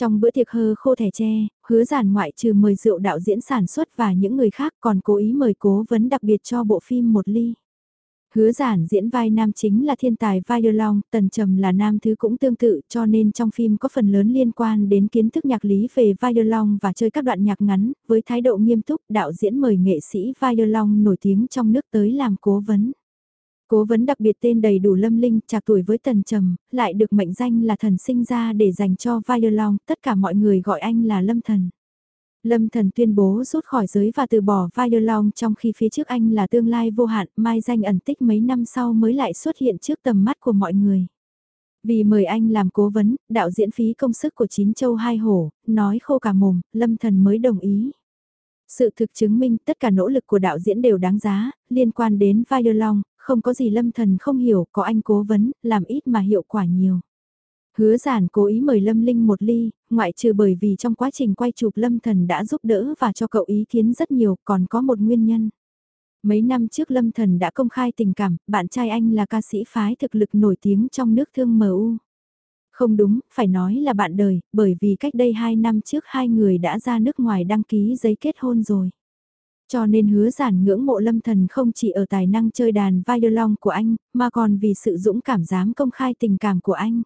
Trong bữa tiệc hơ khô thẻ tre, hứa giản ngoại trừ mời rượu đạo diễn sản xuất và những người khác còn cố ý mời cố vấn đặc biệt cho bộ phim một ly. Hứa giản diễn vai nam chính là thiên tài vai long, tần trầm là nam thứ cũng tương tự cho nên trong phim có phần lớn liên quan đến kiến thức nhạc lý về vai long và chơi các đoạn nhạc ngắn, với thái độ nghiêm túc đạo diễn mời nghệ sĩ vai long nổi tiếng trong nước tới làm cố vấn. Cố vấn đặc biệt tên đầy đủ lâm linh, trạc tuổi với tần trầm, lại được mệnh danh là thần sinh ra để dành cho vai long, tất cả mọi người gọi anh là lâm thần. Lâm Thần tuyên bố rút khỏi giới và từ bỏ Violong Long trong khi phía trước anh là tương lai vô hạn, mai danh ẩn tích mấy năm sau mới lại xuất hiện trước tầm mắt của mọi người. Vì mời anh làm cố vấn, đạo diễn phí công sức của chín châu hai hổ, nói khô cả mồm, Lâm Thần mới đồng ý. Sự thực chứng minh tất cả nỗ lực của đạo diễn đều đáng giá, liên quan đến Violong, Long, không có gì lâm thần không hiểu, có anh cố vấn, làm ít mà hiệu quả nhiều. Hứa giản cố ý mời Lâm Linh một ly, ngoại trừ bởi vì trong quá trình quay chụp Lâm Thần đã giúp đỡ và cho cậu ý kiến rất nhiều, còn có một nguyên nhân. Mấy năm trước Lâm Thần đã công khai tình cảm, bạn trai anh là ca sĩ phái thực lực nổi tiếng trong nước thương MU. Không đúng, phải nói là bạn đời, bởi vì cách đây 2 năm trước hai người đã ra nước ngoài đăng ký giấy kết hôn rồi. Cho nên hứa giản ngưỡng mộ lâm thần không chỉ ở tài năng chơi đàn violon của anh, mà còn vì sự dũng cảm dám công khai tình cảm của anh.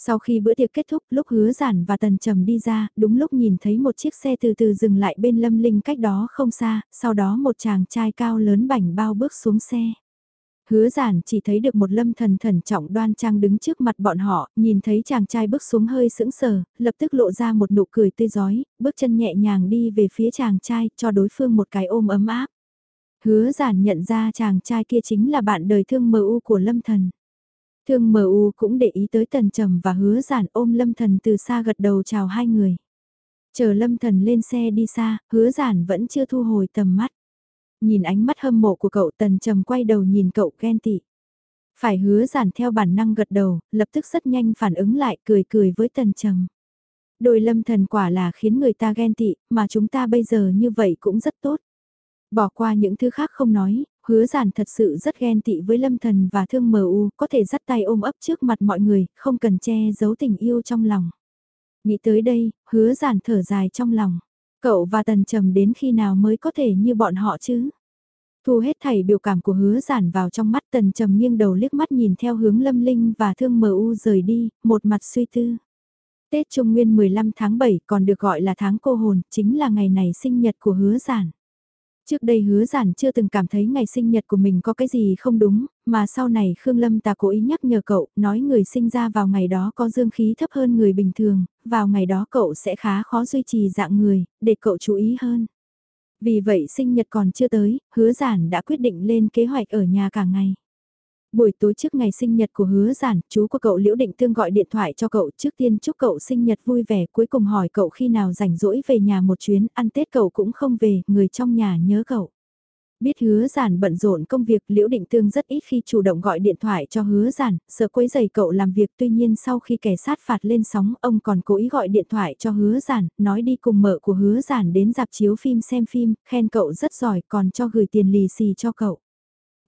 Sau khi bữa tiệc kết thúc, lúc hứa giản và tần trầm đi ra, đúng lúc nhìn thấy một chiếc xe từ từ dừng lại bên lâm linh cách đó không xa, sau đó một chàng trai cao lớn bảnh bao bước xuống xe. Hứa giản chỉ thấy được một lâm thần thần trọng đoan trang đứng trước mặt bọn họ, nhìn thấy chàng trai bước xuống hơi sững sờ, lập tức lộ ra một nụ cười tươi giói, bước chân nhẹ nhàng đi về phía chàng trai, cho đối phương một cái ôm ấm áp. Hứa giản nhận ra chàng trai kia chính là bạn đời thương mơ u của lâm thần. Thương MU cũng để ý tới tần trầm và hứa giản ôm lâm thần từ xa gật đầu chào hai người. Chờ lâm thần lên xe đi xa, hứa giản vẫn chưa thu hồi tầm mắt. Nhìn ánh mắt hâm mộ của cậu tần trầm quay đầu nhìn cậu ghen tị. Phải hứa giản theo bản năng gật đầu, lập tức rất nhanh phản ứng lại cười cười với tần trầm. Đôi lâm thần quả là khiến người ta ghen tị, mà chúng ta bây giờ như vậy cũng rất tốt. Bỏ qua những thứ khác không nói, hứa giản thật sự rất ghen tị với lâm thần và thương mờ u, có thể dắt tay ôm ấp trước mặt mọi người, không cần che giấu tình yêu trong lòng. Nghĩ tới đây, hứa giản thở dài trong lòng. Cậu và tần trầm đến khi nào mới có thể như bọn họ chứ? Thu hết thảy biểu cảm của hứa giản vào trong mắt tần trầm nghiêng đầu liếc mắt nhìn theo hướng lâm linh và thương mờ u rời đi, một mặt suy tư. Tết Trung Nguyên 15 tháng 7 còn được gọi là tháng cô hồn, chính là ngày này sinh nhật của hứa giản. Trước đây hứa giản chưa từng cảm thấy ngày sinh nhật của mình có cái gì không đúng, mà sau này Khương Lâm ta cố ý nhắc nhở cậu, nói người sinh ra vào ngày đó có dương khí thấp hơn người bình thường, vào ngày đó cậu sẽ khá khó duy trì dạng người, để cậu chú ý hơn. Vì vậy sinh nhật còn chưa tới, hứa giản đã quyết định lên kế hoạch ở nhà cả ngày. Buổi tối trước ngày sinh nhật của hứa giản, chú của cậu Liễu Định Tương gọi điện thoại cho cậu trước tiên chúc cậu sinh nhật vui vẻ cuối cùng hỏi cậu khi nào rảnh rỗi về nhà một chuyến, ăn Tết cậu cũng không về, người trong nhà nhớ cậu. Biết hứa giản bận rộn công việc Liễu Định Tương rất ít khi chủ động gọi điện thoại cho hứa giản, sợ quấy giày cậu làm việc tuy nhiên sau khi kẻ sát phạt lên sóng ông còn cố ý gọi điện thoại cho hứa giản, nói đi cùng mợ của hứa giản đến dạp chiếu phim xem phim, khen cậu rất giỏi còn cho gửi tiền lì xì cho cậu.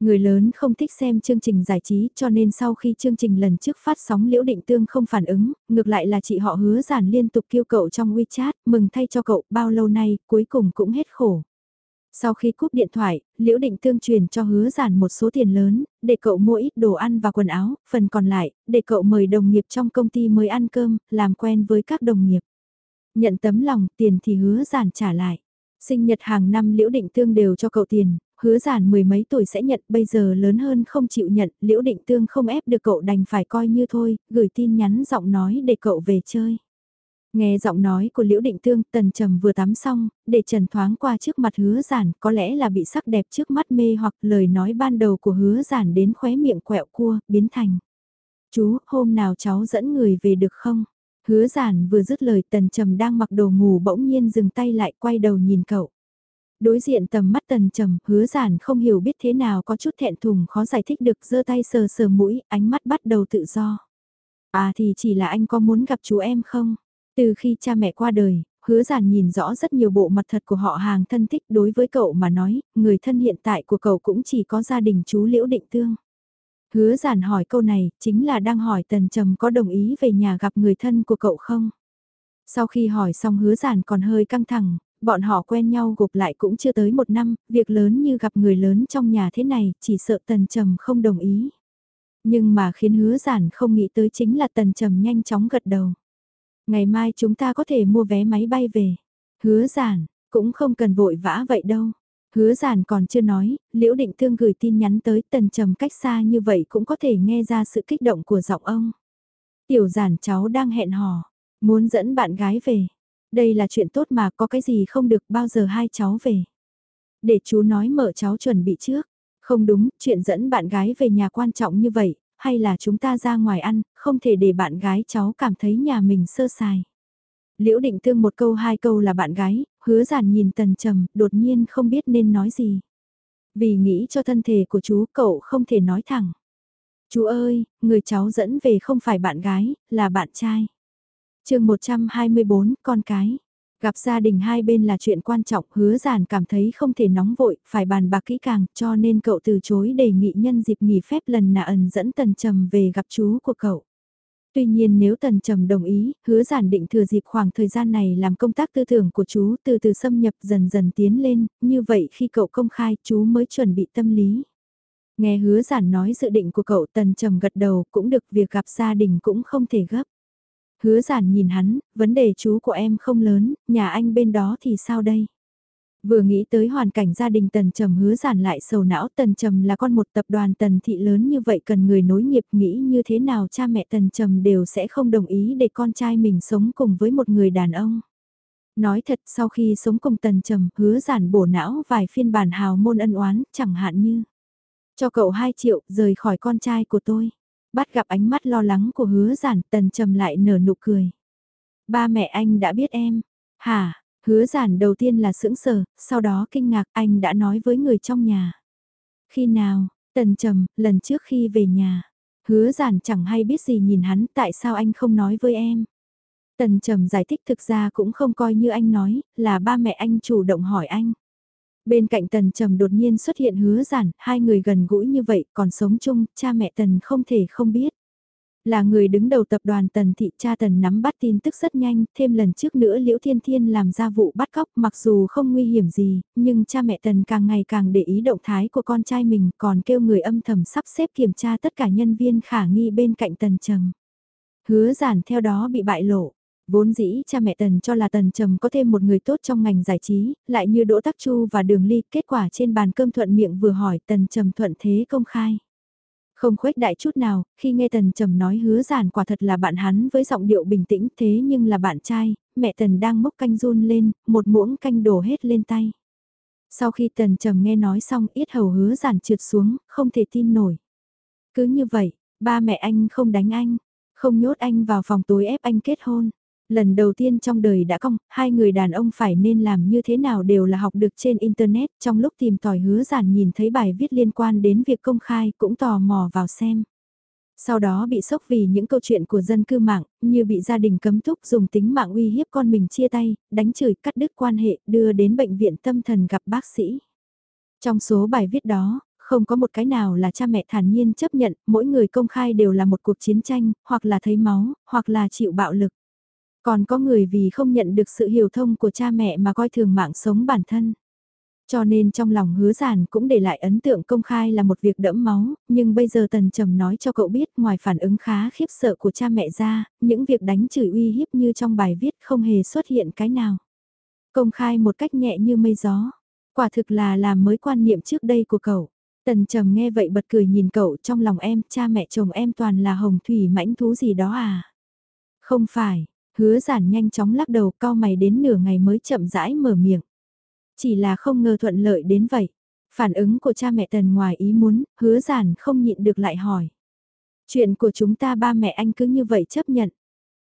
Người lớn không thích xem chương trình giải trí cho nên sau khi chương trình lần trước phát sóng Liễu Định Tương không phản ứng, ngược lại là chị họ hứa giản liên tục kêu cậu trong WeChat, mừng thay cho cậu bao lâu nay, cuối cùng cũng hết khổ. Sau khi cúp điện thoại, Liễu Định Tương truyền cho hứa giản một số tiền lớn, để cậu mua ít đồ ăn và quần áo, phần còn lại, để cậu mời đồng nghiệp trong công ty mới ăn cơm, làm quen với các đồng nghiệp. Nhận tấm lòng, tiền thì hứa giản trả lại. Sinh nhật hàng năm Liễu Định Tương đều cho cậu tiền, hứa giản mười mấy tuổi sẽ nhận, bây giờ lớn hơn không chịu nhận, Liễu Định Tương không ép được cậu đành phải coi như thôi, gửi tin nhắn giọng nói để cậu về chơi. Nghe giọng nói của Liễu Định Tương, Tần Trầm vừa tắm xong, để Trần thoáng qua trước mặt hứa giản, có lẽ là bị sắc đẹp trước mắt mê hoặc lời nói ban đầu của hứa giản đến khóe miệng quẹo cua, biến thành. Chú, hôm nào cháu dẫn người về được không? Hứa giản vừa dứt lời Tần Trầm đang mặc đồ ngủ bỗng nhiên dừng tay lại quay đầu nhìn cậu. Đối diện tầm mắt Tần Trầm, hứa giản không hiểu biết thế nào có chút thẹn thùng khó giải thích được giơ tay sờ sờ mũi, ánh mắt bắt đầu tự do. À thì chỉ là anh có muốn gặp chú em không? Từ khi cha mẹ qua đời, hứa giản nhìn rõ rất nhiều bộ mặt thật của họ hàng thân thích đối với cậu mà nói, người thân hiện tại của cậu cũng chỉ có gia đình chú Liễu Định Tương. Hứa giản hỏi câu này, chính là đang hỏi Tần Trầm có đồng ý về nhà gặp người thân của cậu không? Sau khi hỏi xong hứa giản còn hơi căng thẳng, bọn họ quen nhau gộp lại cũng chưa tới một năm, việc lớn như gặp người lớn trong nhà thế này, chỉ sợ Tần Trầm không đồng ý. Nhưng mà khiến hứa giản không nghĩ tới chính là Tần Trầm nhanh chóng gật đầu. Ngày mai chúng ta có thể mua vé máy bay về. Hứa giản, cũng không cần vội vã vậy đâu. Hứa giản còn chưa nói, Liễu Định Thương gửi tin nhắn tới tần trầm cách xa như vậy cũng có thể nghe ra sự kích động của giọng ông. Tiểu giản cháu đang hẹn hò, muốn dẫn bạn gái về. Đây là chuyện tốt mà có cái gì không được bao giờ hai cháu về. Để chú nói mở cháu chuẩn bị trước. Không đúng, chuyện dẫn bạn gái về nhà quan trọng như vậy, hay là chúng ta ra ngoài ăn, không thể để bạn gái cháu cảm thấy nhà mình sơ sài. Liễu định tương một câu hai câu là bạn gái, hứa giản nhìn tần trầm, đột nhiên không biết nên nói gì. Vì nghĩ cho thân thể của chú cậu không thể nói thẳng. Chú ơi, người cháu dẫn về không phải bạn gái, là bạn trai chương 124, con cái. Gặp gia đình hai bên là chuyện quan trọng, hứa giản cảm thấy không thể nóng vội, phải bàn bạc kỹ càng, cho nên cậu từ chối đề nghị nhân dịp nghỉ phép lần nà ẩn dẫn Tần Trầm về gặp chú của cậu. Tuy nhiên nếu Tần Trầm đồng ý, hứa giản định thừa dịp khoảng thời gian này làm công tác tư tưởng của chú từ từ xâm nhập dần dần tiến lên, như vậy khi cậu công khai chú mới chuẩn bị tâm lý. Nghe hứa giản nói dự định của cậu Tần Trầm gật đầu cũng được việc gặp gia đình cũng không thể gấp. Hứa giản nhìn hắn, vấn đề chú của em không lớn, nhà anh bên đó thì sao đây? Vừa nghĩ tới hoàn cảnh gia đình Tần Trầm hứa giản lại sầu não Tần Trầm là con một tập đoàn Tần Thị lớn như vậy cần người nối nghiệp nghĩ như thế nào cha mẹ Tần Trầm đều sẽ không đồng ý để con trai mình sống cùng với một người đàn ông. Nói thật sau khi sống cùng Tần Trầm hứa giản bổ não vài phiên bản hào môn ân oán chẳng hạn như cho cậu 2 triệu rời khỏi con trai của tôi. Bắt gặp ánh mắt lo lắng của hứa giản Tần Trầm lại nở nụ cười. Ba mẹ anh đã biết em. Hả, Hứa giản đầu tiên là sững sờ, sau đó kinh ngạc anh đã nói với người trong nhà. Khi nào, tần trầm, lần trước khi về nhà, hứa giản chẳng hay biết gì nhìn hắn tại sao anh không nói với em. Tần trầm giải thích thực ra cũng không coi như anh nói, là ba mẹ anh chủ động hỏi anh. Bên cạnh tần trầm đột nhiên xuất hiện hứa giản, hai người gần gũi như vậy còn sống chung, cha mẹ tần không thể không biết. Là người đứng đầu tập đoàn Tần Thị cha Tần nắm bắt tin tức rất nhanh, thêm lần trước nữa Liễu Thiên Thiên làm ra vụ bắt cóc mặc dù không nguy hiểm gì, nhưng cha mẹ Tần càng ngày càng để ý động thái của con trai mình còn kêu người âm thầm sắp xếp kiểm tra tất cả nhân viên khả nghi bên cạnh Tần Trầm. Hứa giản theo đó bị bại lộ. Vốn dĩ cha mẹ Tần cho là Tần Trầm có thêm một người tốt trong ngành giải trí, lại như Đỗ Tắc Chu và Đường Ly, kết quả trên bàn cơm thuận miệng vừa hỏi Tần Trầm thuận thế công khai. Không khuếch đại chút nào, khi nghe Tần Trầm nói hứa giản quả thật là bạn hắn với giọng điệu bình tĩnh thế nhưng là bạn trai, mẹ Tần đang mốc canh run lên, một muỗng canh đổ hết lên tay. Sau khi Tần Trầm nghe nói xong ít hầu hứa giản trượt xuống, không thể tin nổi. Cứ như vậy, ba mẹ anh không đánh anh, không nhốt anh vào phòng tối ép anh kết hôn. Lần đầu tiên trong đời đã cong, hai người đàn ông phải nên làm như thế nào đều là học được trên Internet, trong lúc tìm tòi hứa giản nhìn thấy bài viết liên quan đến việc công khai cũng tò mò vào xem. Sau đó bị sốc vì những câu chuyện của dân cư mạng, như bị gia đình cấm túc dùng tính mạng uy hiếp con mình chia tay, đánh chửi cắt đứt quan hệ, đưa đến bệnh viện tâm thần gặp bác sĩ. Trong số bài viết đó, không có một cái nào là cha mẹ thản nhiên chấp nhận, mỗi người công khai đều là một cuộc chiến tranh, hoặc là thấy máu, hoặc là chịu bạo lực. Còn có người vì không nhận được sự hiểu thông của cha mẹ mà coi thường mạng sống bản thân. Cho nên trong lòng hứa giản cũng để lại ấn tượng công khai là một việc đẫm máu, nhưng bây giờ Tần Trầm nói cho cậu biết ngoài phản ứng khá khiếp sợ của cha mẹ ra, những việc đánh chửi uy hiếp như trong bài viết không hề xuất hiện cái nào. Công khai một cách nhẹ như mây gió, quả thực là làm mới quan niệm trước đây của cậu. Tần Trầm nghe vậy bật cười nhìn cậu trong lòng em, cha mẹ chồng em toàn là hồng thủy mãnh thú gì đó à. Không phải, Hứa giản nhanh chóng lắc đầu cao mày đến nửa ngày mới chậm rãi mở miệng. Chỉ là không ngờ thuận lợi đến vậy. Phản ứng của cha mẹ tần ngoài ý muốn, hứa giản không nhịn được lại hỏi. Chuyện của chúng ta ba mẹ anh cứ như vậy chấp nhận.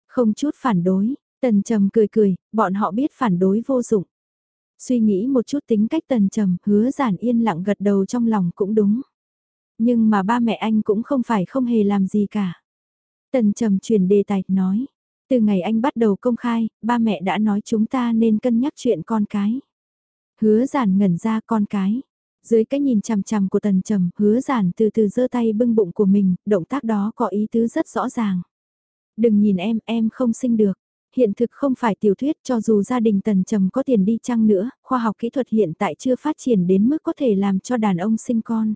Không chút phản đối, tần trầm cười cười, bọn họ biết phản đối vô dụng. Suy nghĩ một chút tính cách tần trầm, hứa giản yên lặng gật đầu trong lòng cũng đúng. Nhưng mà ba mẹ anh cũng không phải không hề làm gì cả. Tần trầm chuyển đề tài, nói. Từ ngày anh bắt đầu công khai, ba mẹ đã nói chúng ta nên cân nhắc chuyện con cái. Hứa giản ngẩn ra con cái. Dưới cái nhìn chằm chằm của tần trầm, hứa giản từ từ giơ tay bưng bụng của mình, động tác đó có ý tứ rất rõ ràng. Đừng nhìn em, em không sinh được. Hiện thực không phải tiểu thuyết cho dù gia đình tần trầm có tiền đi chăng nữa, khoa học kỹ thuật hiện tại chưa phát triển đến mức có thể làm cho đàn ông sinh con.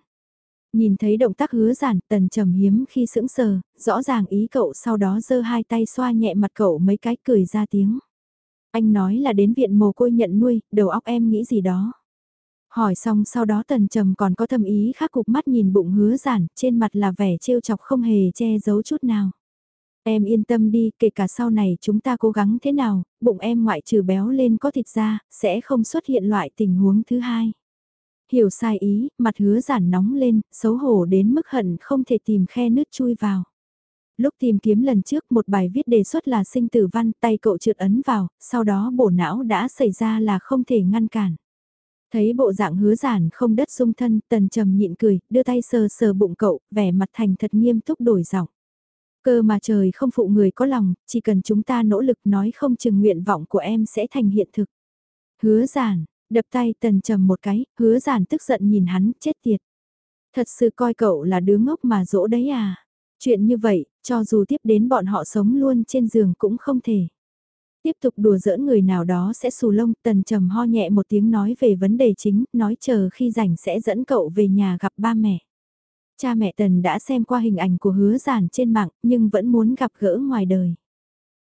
Nhìn thấy động tác hứa giản, tần trầm hiếm khi sững sờ, rõ ràng ý cậu sau đó giơ hai tay xoa nhẹ mặt cậu mấy cái cười ra tiếng. Anh nói là đến viện mồ côi nhận nuôi, đầu óc em nghĩ gì đó. Hỏi xong sau đó tần trầm còn có thầm ý khác cục mắt nhìn bụng hứa giản, trên mặt là vẻ trêu chọc không hề che giấu chút nào. Em yên tâm đi, kể cả sau này chúng ta cố gắng thế nào, bụng em ngoại trừ béo lên có thịt ra, sẽ không xuất hiện loại tình huống thứ hai. Hiểu sai ý, mặt hứa giản nóng lên, xấu hổ đến mức hận không thể tìm khe nứt chui vào. Lúc tìm kiếm lần trước một bài viết đề xuất là sinh tử văn tay cậu trượt ấn vào, sau đó bổ não đã xảy ra là không thể ngăn cản. Thấy bộ dạng hứa giản không đất dung thân, tần trầm nhịn cười, đưa tay sờ sờ bụng cậu, vẻ mặt thành thật nghiêm túc đổi giọng. Cơ mà trời không phụ người có lòng, chỉ cần chúng ta nỗ lực nói không chừng nguyện vọng của em sẽ thành hiện thực. Hứa giản, đập tay tần trầm một cái, hứa giản tức giận nhìn hắn, chết tiệt. Thật sự coi cậu là đứa ngốc mà dỗ đấy à. Chuyện như vậy, cho dù tiếp đến bọn họ sống luôn trên giường cũng không thể. Tiếp tục đùa giỡn người nào đó sẽ xù lông, tần trầm ho nhẹ một tiếng nói về vấn đề chính, nói chờ khi rảnh sẽ dẫn cậu về nhà gặp ba mẹ. Cha mẹ tần đã xem qua hình ảnh của hứa giản trên mạng, nhưng vẫn muốn gặp gỡ ngoài đời.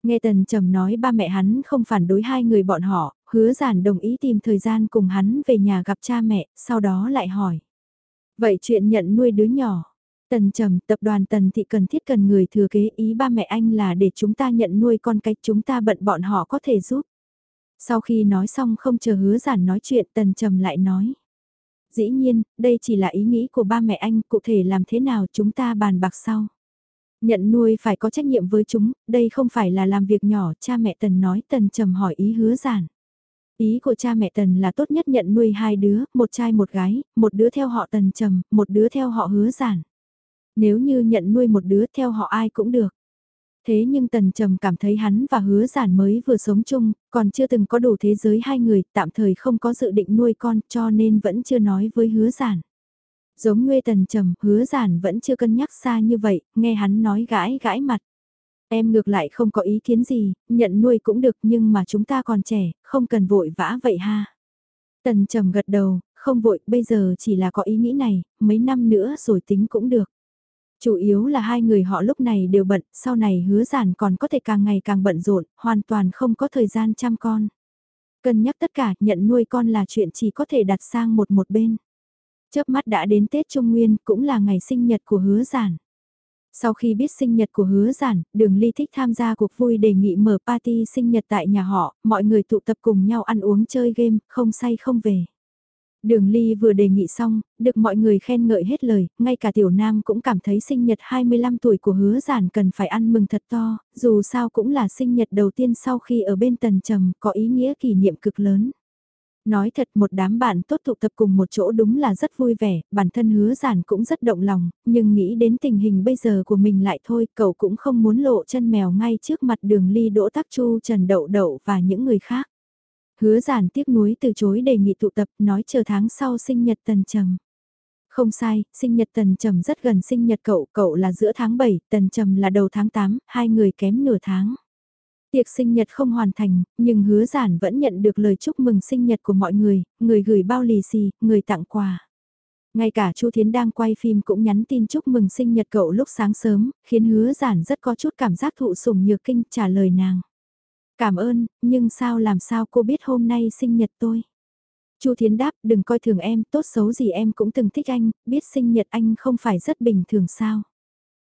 Nghe tần trầm nói ba mẹ hắn không phản đối hai người bọn họ, hứa giản đồng ý tìm thời gian cùng hắn về nhà gặp cha mẹ, sau đó lại hỏi. Vậy chuyện nhận nuôi đứa nhỏ, Tần Trầm, tập đoàn Tần Thị cần thiết cần người thừa kế ý ba mẹ anh là để chúng ta nhận nuôi con cái chúng ta bận bọn họ có thể giúp. Sau khi nói xong không chờ hứa giản nói chuyện Tần Trầm lại nói. Dĩ nhiên, đây chỉ là ý nghĩ của ba mẹ anh, cụ thể làm thế nào chúng ta bàn bạc sau. Nhận nuôi phải có trách nhiệm với chúng, đây không phải là làm việc nhỏ, cha mẹ Tần nói Tần Trầm hỏi ý hứa giản. Ý của cha mẹ Tần là tốt nhất nhận nuôi hai đứa, một trai một gái, một đứa theo họ Tần Trầm, một đứa theo họ hứa giản. Nếu như nhận nuôi một đứa theo họ ai cũng được. Thế nhưng Tần Trầm cảm thấy hắn và hứa giản mới vừa sống chung, còn chưa từng có đủ thế giới hai người, tạm thời không có dự định nuôi con cho nên vẫn chưa nói với hứa giản. Giống Nguê Tần Trầm, hứa giản vẫn chưa cân nhắc xa như vậy, nghe hắn nói gãi gãi mặt. Em ngược lại không có ý kiến gì, nhận nuôi cũng được nhưng mà chúng ta còn trẻ, không cần vội vã vậy ha. Tần Trầm gật đầu, không vội, bây giờ chỉ là có ý nghĩ này, mấy năm nữa rồi tính cũng được. Chủ yếu là hai người họ lúc này đều bận, sau này hứa giản còn có thể càng ngày càng bận rộn, hoàn toàn không có thời gian chăm con. Cân nhắc tất cả, nhận nuôi con là chuyện chỉ có thể đặt sang một một bên. Chớp mắt đã đến Tết Trung Nguyên, cũng là ngày sinh nhật của hứa giản. Sau khi biết sinh nhật của hứa giản, đường ly thích tham gia cuộc vui đề nghị mở party sinh nhật tại nhà họ, mọi người tụ tập cùng nhau ăn uống chơi game, không say không về. Đường Ly vừa đề nghị xong, được mọi người khen ngợi hết lời, ngay cả Tiểu Nam cũng cảm thấy sinh nhật 25 tuổi của hứa giản cần phải ăn mừng thật to, dù sao cũng là sinh nhật đầu tiên sau khi ở bên Tần Trầm có ý nghĩa kỷ niệm cực lớn. Nói thật một đám bạn tốt tụ tập cùng một chỗ đúng là rất vui vẻ, bản thân hứa giản cũng rất động lòng, nhưng nghĩ đến tình hình bây giờ của mình lại thôi, cậu cũng không muốn lộ chân mèo ngay trước mặt đường ly đỗ tắc chu Trần Đậu Đậu và những người khác. Hứa giản tiếc nuối từ chối đề nghị tụ tập nói chờ tháng sau sinh nhật tần trầm. Không sai, sinh nhật tần trầm rất gần sinh nhật cậu, cậu là giữa tháng 7, tần trầm là đầu tháng 8, hai người kém nửa tháng. Tiệc sinh nhật không hoàn thành, nhưng hứa giản vẫn nhận được lời chúc mừng sinh nhật của mọi người, người gửi bao lì xì, người tặng quà. Ngay cả Chu Thiến đang quay phim cũng nhắn tin chúc mừng sinh nhật cậu lúc sáng sớm, khiến hứa giản rất có chút cảm giác thụ sủng nhược kinh trả lời nàng. Cảm ơn, nhưng sao làm sao cô biết hôm nay sinh nhật tôi? Chu Thiến đáp, đừng coi thường em, tốt xấu gì em cũng từng thích anh, biết sinh nhật anh không phải rất bình thường sao?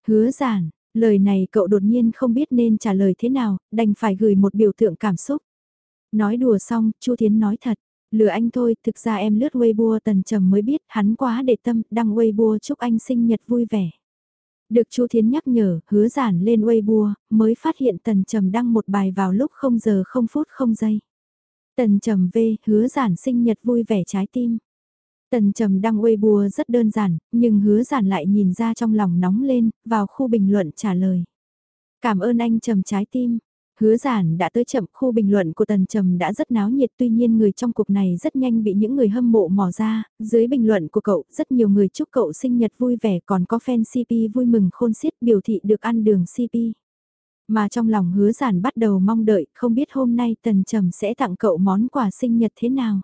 Hứa giản, lời này cậu đột nhiên không biết nên trả lời thế nào, đành phải gửi một biểu tượng cảm xúc. Nói đùa xong, Chu Thiến nói thật, lừa anh thôi, thực ra em lướt Weibo tần trầm mới biết hắn quá để tâm, đăng Weibo chúc anh sinh nhật vui vẻ. Được Chu Thiến nhắc nhở, hứa giản lên Weibo, mới phát hiện Tần Trầm đăng một bài vào lúc 0 giờ 0 phút 0 giây. Tần Trầm V, hứa giản sinh nhật vui vẻ trái tim. Tần Trầm đăng bùa rất đơn giản, nhưng hứa giản lại nhìn ra trong lòng nóng lên, vào khu bình luận trả lời. Cảm ơn anh Trầm trái tim, Hứa giản đã tới chậm khu bình luận của Tần Trầm đã rất náo nhiệt tuy nhiên người trong cuộc này rất nhanh bị những người hâm mộ mò ra, dưới bình luận của cậu rất nhiều người chúc cậu sinh nhật vui vẻ còn có fan CP vui mừng khôn xiết biểu thị được ăn đường CP. Mà trong lòng hứa giản bắt đầu mong đợi không biết hôm nay Tần Trầm sẽ tặng cậu món quà sinh nhật thế nào.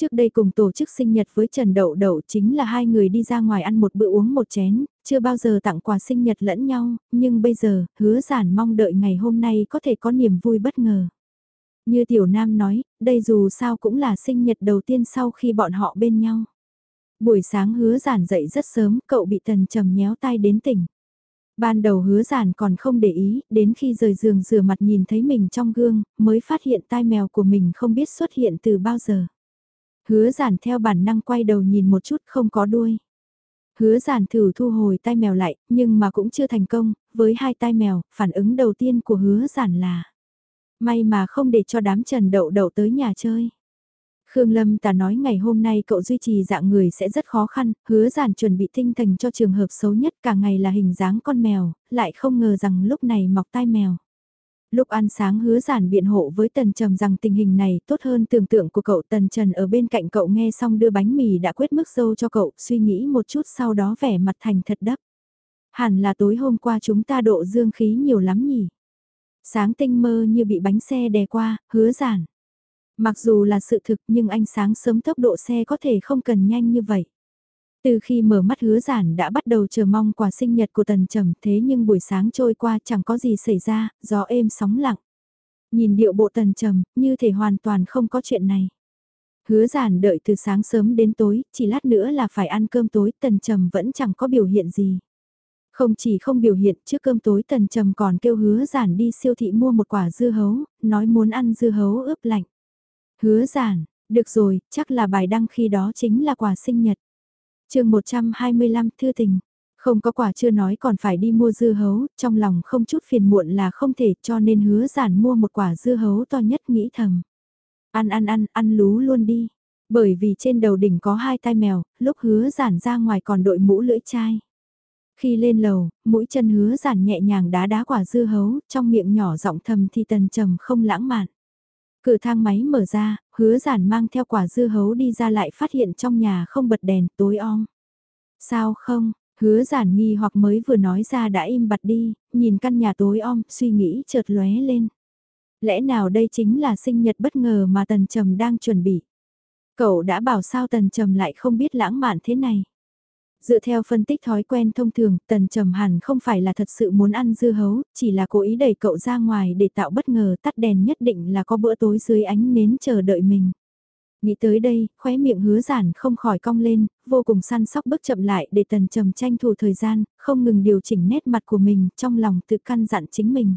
Trước đây cùng tổ chức sinh nhật với Trần Đậu Đậu chính là hai người đi ra ngoài ăn một bữa uống một chén, chưa bao giờ tặng quà sinh nhật lẫn nhau, nhưng bây giờ, hứa giản mong đợi ngày hôm nay có thể có niềm vui bất ngờ. Như Tiểu Nam nói, đây dù sao cũng là sinh nhật đầu tiên sau khi bọn họ bên nhau. Buổi sáng hứa giản dậy rất sớm, cậu bị tần trầm nhéo tay đến tỉnh. Ban đầu hứa giản còn không để ý, đến khi rời giường rửa mặt nhìn thấy mình trong gương, mới phát hiện tai mèo của mình không biết xuất hiện từ bao giờ. Hứa giản theo bản năng quay đầu nhìn một chút không có đuôi. Hứa giản thử thu hồi tai mèo lại, nhưng mà cũng chưa thành công, với hai tai mèo, phản ứng đầu tiên của hứa giản là May mà không để cho đám trần đậu đậu tới nhà chơi. Khương Lâm ta nói ngày hôm nay cậu duy trì dạng người sẽ rất khó khăn, hứa giản chuẩn bị tinh thần cho trường hợp xấu nhất cả ngày là hình dáng con mèo, lại không ngờ rằng lúc này mọc tai mèo. Lúc ăn sáng hứa giản biện hộ với Tần Trầm rằng tình hình này tốt hơn tưởng tượng của cậu Tần Trần ở bên cạnh cậu nghe xong đưa bánh mì đã quyết mức dâu cho cậu, suy nghĩ một chút sau đó vẻ mặt thành thật đắp. Hẳn là tối hôm qua chúng ta độ dương khí nhiều lắm nhỉ. Sáng tinh mơ như bị bánh xe đè qua, hứa giản. Mặc dù là sự thực nhưng anh sáng sớm tốc độ xe có thể không cần nhanh như vậy. Từ khi mở mắt hứa giản đã bắt đầu chờ mong quà sinh nhật của tần trầm thế nhưng buổi sáng trôi qua chẳng có gì xảy ra, gió êm sóng lặng. Nhìn điệu bộ tần trầm, như thể hoàn toàn không có chuyện này. Hứa giản đợi từ sáng sớm đến tối, chỉ lát nữa là phải ăn cơm tối, tần trầm vẫn chẳng có biểu hiện gì. Không chỉ không biểu hiện trước cơm tối tần trầm còn kêu hứa giản đi siêu thị mua một quả dưa hấu, nói muốn ăn dưa hấu ướp lạnh. Hứa giản, được rồi, chắc là bài đăng khi đó chính là quà sinh nhật chương 125 Thư tình, không có quả chưa nói còn phải đi mua dưa hấu, trong lòng không chút phiền muộn là không thể cho nên hứa giản mua một quả dưa hấu to nhất nghĩ thầm. Ăn ăn ăn, ăn lú luôn đi. Bởi vì trên đầu đỉnh có hai tai mèo, lúc hứa giản ra ngoài còn đội mũ lưỡi chai. Khi lên lầu, mũi chân hứa giản nhẹ nhàng đá đá quả dưa hấu, trong miệng nhỏ giọng thầm thì tần trầm không lãng mạn. Cửa thang máy mở ra, hứa giản mang theo quả dưa hấu đi ra lại phát hiện trong nhà không bật đèn tối om. Sao không, hứa giản nghi hoặc mới vừa nói ra đã im bặt đi, nhìn căn nhà tối om, suy nghĩ chợt lóe lên. Lẽ nào đây chính là sinh nhật bất ngờ mà tần trầm đang chuẩn bị. Cậu đã bảo sao tần trầm lại không biết lãng mạn thế này. Dựa theo phân tích thói quen thông thường, tần trầm hẳn không phải là thật sự muốn ăn dưa hấu, chỉ là cố ý đẩy cậu ra ngoài để tạo bất ngờ tắt đèn nhất định là có bữa tối dưới ánh nến chờ đợi mình. Nghĩ tới đây, khóe miệng hứa giản không khỏi cong lên, vô cùng săn sóc bước chậm lại để tần trầm tranh thủ thời gian, không ngừng điều chỉnh nét mặt của mình, trong lòng tự căn dặn chính mình.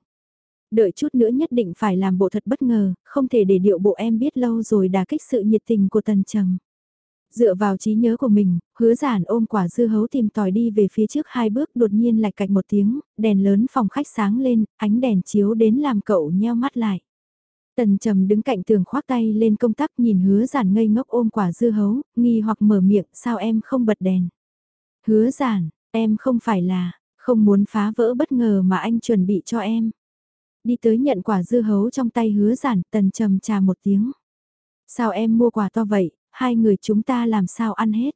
Đợi chút nữa nhất định phải làm bộ thật bất ngờ, không thể để điệu bộ em biết lâu rồi đà kích sự nhiệt tình của tần trầm. Dựa vào trí nhớ của mình, hứa giản ôm quả dưa hấu tìm tòi đi về phía trước hai bước đột nhiên lạch cạch một tiếng, đèn lớn phòng khách sáng lên, ánh đèn chiếu đến làm cậu nheo mắt lại. Tần trầm đứng cạnh tường khoác tay lên công tắc nhìn hứa giản ngây ngốc ôm quả dưa hấu, nghi hoặc mở miệng sao em không bật đèn. Hứa giản, em không phải là, không muốn phá vỡ bất ngờ mà anh chuẩn bị cho em. Đi tới nhận quả dưa hấu trong tay hứa giản, tần trầm trà một tiếng. Sao em mua quà to vậy, hai người chúng ta làm sao ăn hết.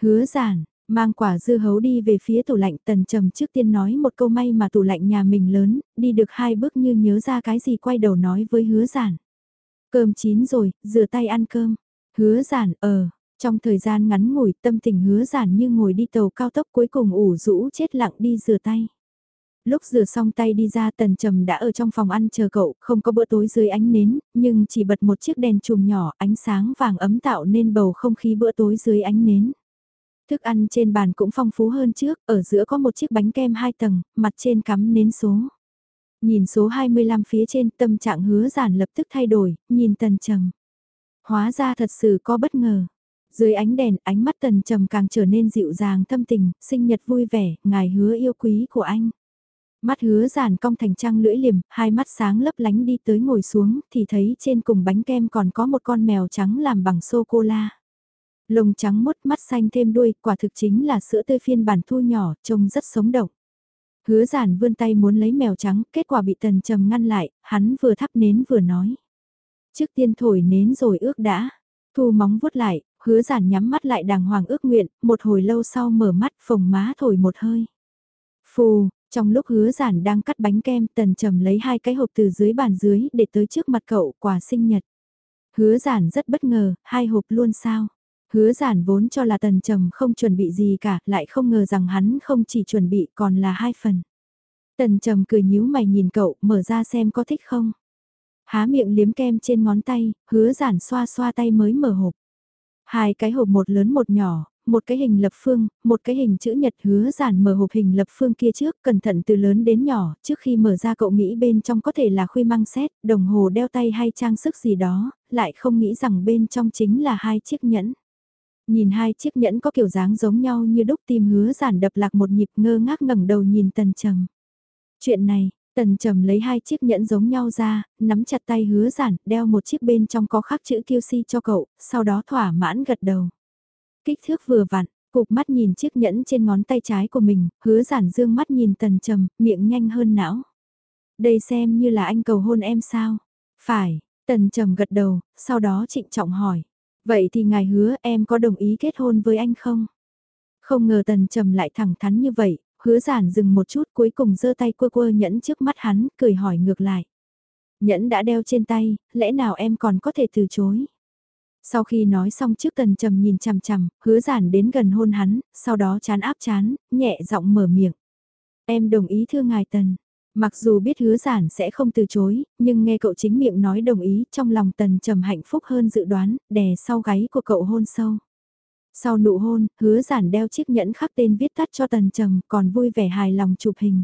Hứa giản, mang quả dưa hấu đi về phía tủ lạnh tần trầm trước tiên nói một câu may mà tủ lạnh nhà mình lớn, đi được hai bước như nhớ ra cái gì quay đầu nói với hứa giản. Cơm chín rồi, rửa tay ăn cơm. Hứa giản, ờ, trong thời gian ngắn ngủi tâm tình hứa giản như ngồi đi tàu cao tốc cuối cùng ủ rũ chết lặng đi rửa tay. Lúc rửa xong tay đi ra tần trầm đã ở trong phòng ăn chờ cậu, không có bữa tối dưới ánh nến, nhưng chỉ bật một chiếc đèn chùm nhỏ, ánh sáng vàng ấm tạo nên bầu không khí bữa tối dưới ánh nến. Thức ăn trên bàn cũng phong phú hơn trước, ở giữa có một chiếc bánh kem hai tầng, mặt trên cắm nến số. Nhìn số 25 phía trên tâm trạng hứa giản lập tức thay đổi, nhìn tần trầm. Hóa ra thật sự có bất ngờ. Dưới ánh đèn, ánh mắt tần trầm càng trở nên dịu dàng thâm tình, sinh nhật vui vẻ, ngài hứa yêu quý của anh. Mắt hứa giản cong thành trăng lưỡi liềm, hai mắt sáng lấp lánh đi tới ngồi xuống thì thấy trên cùng bánh kem còn có một con mèo trắng làm bằng sô-cô-la. Lông trắng mốt mắt xanh thêm đuôi, quả thực chính là sữa tươi phiên bản thu nhỏ, trông rất sống động. Hứa giản vươn tay muốn lấy mèo trắng, kết quả bị tần trầm ngăn lại, hắn vừa thắp nến vừa nói. Trước tiên thổi nến rồi ước đã. Thu móng vuốt lại, hứa giản nhắm mắt lại đàng hoàng ước nguyện, một hồi lâu sau mở mắt phồng má thổi một hơi. Phù, trong lúc hứa giản đang cắt bánh kem tần trầm lấy hai cái hộp từ dưới bàn dưới để tới trước mặt cậu quà sinh nhật. Hứa giản rất bất ngờ, hai hộp luôn sao. Hứa giản vốn cho là tần trầm không chuẩn bị gì cả, lại không ngờ rằng hắn không chỉ chuẩn bị còn là hai phần. Tần trầm cười nhíu mày nhìn cậu, mở ra xem có thích không. Há miệng liếm kem trên ngón tay, hứa giản xoa xoa tay mới mở hộp. Hai cái hộp một lớn một nhỏ, một cái hình lập phương, một cái hình chữ nhật hứa giản mở hộp hình lập phương kia trước, cẩn thận từ lớn đến nhỏ, trước khi mở ra cậu nghĩ bên trong có thể là khuy măng xét, đồng hồ đeo tay hay trang sức gì đó, lại không nghĩ rằng bên trong chính là hai chiếc nhẫn. Nhìn hai chiếc nhẫn có kiểu dáng giống nhau như đúc tim hứa giản đập lạc một nhịp ngơ ngác ngẩng đầu nhìn tần trầm. Chuyện này, Tần trầm lấy hai chiếc nhẫn giống nhau ra, nắm chặt tay hứa giản, đeo một chiếc bên trong có khắc chữ QC cho cậu, sau đó thỏa mãn gật đầu. Kích thước vừa vặn, cục mắt nhìn chiếc nhẫn trên ngón tay trái của mình, hứa giản dương mắt nhìn tần trầm, miệng nhanh hơn não. Đây xem như là anh cầu hôn em sao? Phải, tần trầm gật đầu, sau đó trịnh trọng hỏi. Vậy thì ngài hứa em có đồng ý kết hôn với anh không? Không ngờ tần trầm lại thẳng thắn như vậy, hứa giản dừng một chút cuối cùng giơ tay quơ quơ nhẫn trước mắt hắn, cười hỏi ngược lại. Nhẫn đã đeo trên tay, lẽ nào em còn có thể từ chối? Sau khi nói xong trước tần trầm nhìn chằm chằm, hứa giản đến gần hôn hắn, sau đó chán áp chán, nhẹ giọng mở miệng. Em đồng ý thưa ngài tần. Mặc dù biết hứa giản sẽ không từ chối, nhưng nghe cậu chính miệng nói đồng ý trong lòng tần trầm hạnh phúc hơn dự đoán, đè sau gáy của cậu hôn sâu. Sau nụ hôn, hứa giản đeo chiếc nhẫn khắc tên viết tắt cho tần trầm còn vui vẻ hài lòng chụp hình.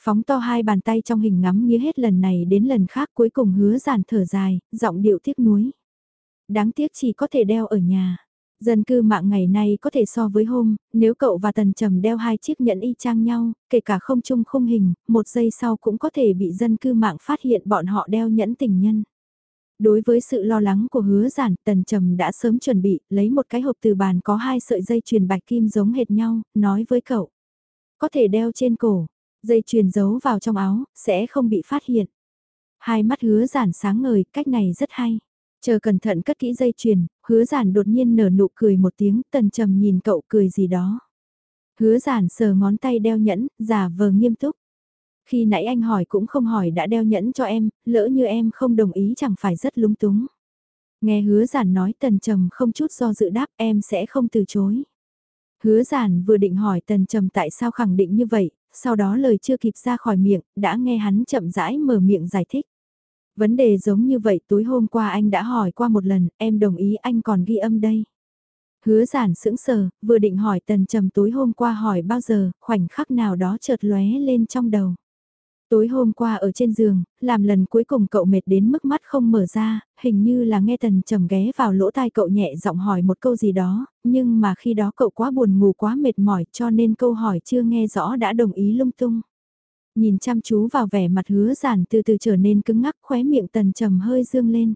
Phóng to hai bàn tay trong hình ngắm nghĩa hết lần này đến lần khác cuối cùng hứa giản thở dài, giọng điệu tiếc nuối. Đáng tiếc chỉ có thể đeo ở nhà. Dân cư mạng ngày nay có thể so với hôm, nếu cậu và Tần Trầm đeo hai chiếc nhẫn y chang nhau, kể cả không chung khung hình, một giây sau cũng có thể bị dân cư mạng phát hiện bọn họ đeo nhẫn tình nhân. Đối với sự lo lắng của hứa giản, Tần Trầm đã sớm chuẩn bị, lấy một cái hộp từ bàn có hai sợi dây chuyền bạch kim giống hệt nhau, nói với cậu. Có thể đeo trên cổ, dây chuyền giấu vào trong áo, sẽ không bị phát hiện. Hai mắt hứa giản sáng ngời, cách này rất hay. Chờ cẩn thận cất kỹ dây chuyền, hứa giản đột nhiên nở nụ cười một tiếng, tần trầm nhìn cậu cười gì đó. Hứa giản sờ ngón tay đeo nhẫn, giả vờ nghiêm túc. Khi nãy anh hỏi cũng không hỏi đã đeo nhẫn cho em, lỡ như em không đồng ý chẳng phải rất lúng túng. Nghe hứa giản nói tần trầm không chút do dự đáp em sẽ không từ chối. Hứa giản vừa định hỏi tần trầm tại sao khẳng định như vậy, sau đó lời chưa kịp ra khỏi miệng, đã nghe hắn chậm rãi mở miệng giải thích. Vấn đề giống như vậy tối hôm qua anh đã hỏi qua một lần, em đồng ý anh còn ghi âm đây. Hứa giản sững sờ, vừa định hỏi tần trầm tối hôm qua hỏi bao giờ, khoảnh khắc nào đó chợt lóe lên trong đầu. Tối hôm qua ở trên giường, làm lần cuối cùng cậu mệt đến mức mắt không mở ra, hình như là nghe tần trầm ghé vào lỗ tai cậu nhẹ giọng hỏi một câu gì đó, nhưng mà khi đó cậu quá buồn ngủ quá mệt mỏi cho nên câu hỏi chưa nghe rõ đã đồng ý lung tung. Nhìn chăm chú vào vẻ mặt hứa giản từ từ trở nên cứng ngắc khóe miệng tần trầm hơi dương lên.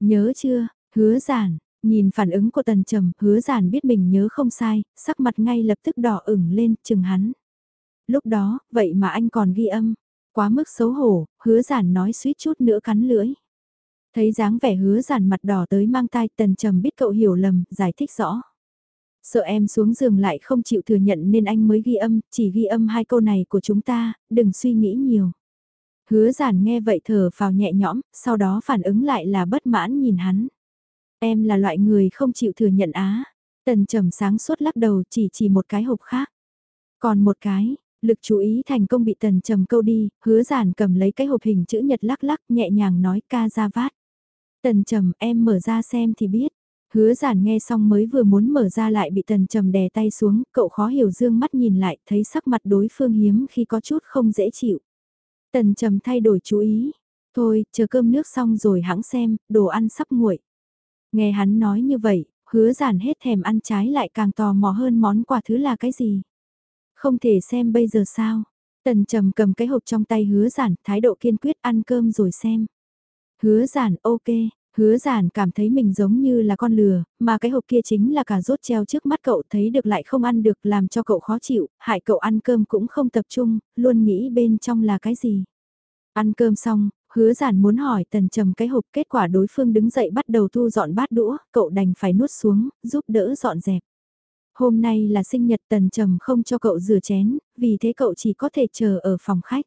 Nhớ chưa, hứa giản, nhìn phản ứng của tần trầm, hứa giản biết mình nhớ không sai, sắc mặt ngay lập tức đỏ ửng lên, chừng hắn. Lúc đó, vậy mà anh còn ghi âm, quá mức xấu hổ, hứa giản nói suýt chút nữa cắn lưỡi. Thấy dáng vẻ hứa giản mặt đỏ tới mang tai tần trầm biết cậu hiểu lầm, giải thích rõ. Sợ em xuống giường lại không chịu thừa nhận nên anh mới ghi âm, chỉ ghi âm hai câu này của chúng ta, đừng suy nghĩ nhiều. Hứa giản nghe vậy thở vào nhẹ nhõm, sau đó phản ứng lại là bất mãn nhìn hắn. Em là loại người không chịu thừa nhận á. Tần trầm sáng suốt lắc đầu chỉ chỉ một cái hộp khác. Còn một cái, lực chú ý thành công bị tần trầm câu đi, hứa giản cầm lấy cái hộp hình chữ nhật lắc lắc nhẹ nhàng nói ca ra vát. Tần trầm em mở ra xem thì biết. Hứa giản nghe xong mới vừa muốn mở ra lại bị tần trầm đè tay xuống, cậu khó hiểu dương mắt nhìn lại, thấy sắc mặt đối phương hiếm khi có chút không dễ chịu. Tần trầm thay đổi chú ý, thôi, chờ cơm nước xong rồi hãng xem, đồ ăn sắp nguội. Nghe hắn nói như vậy, hứa giản hết thèm ăn trái lại càng tò mò hơn món quà thứ là cái gì. Không thể xem bây giờ sao. Tần trầm cầm cái hộp trong tay hứa giản, thái độ kiên quyết ăn cơm rồi xem. Hứa giản ok, Hứa giản cảm thấy mình giống như là con lừa, mà cái hộp kia chính là cả rốt treo trước mắt cậu thấy được lại không ăn được làm cho cậu khó chịu, hại cậu ăn cơm cũng không tập trung, luôn nghĩ bên trong là cái gì. Ăn cơm xong, hứa giản muốn hỏi tần trầm cái hộp kết quả đối phương đứng dậy bắt đầu thu dọn bát đũa, cậu đành phải nuốt xuống, giúp đỡ dọn dẹp. Hôm nay là sinh nhật tần trầm không cho cậu rửa chén, vì thế cậu chỉ có thể chờ ở phòng khách.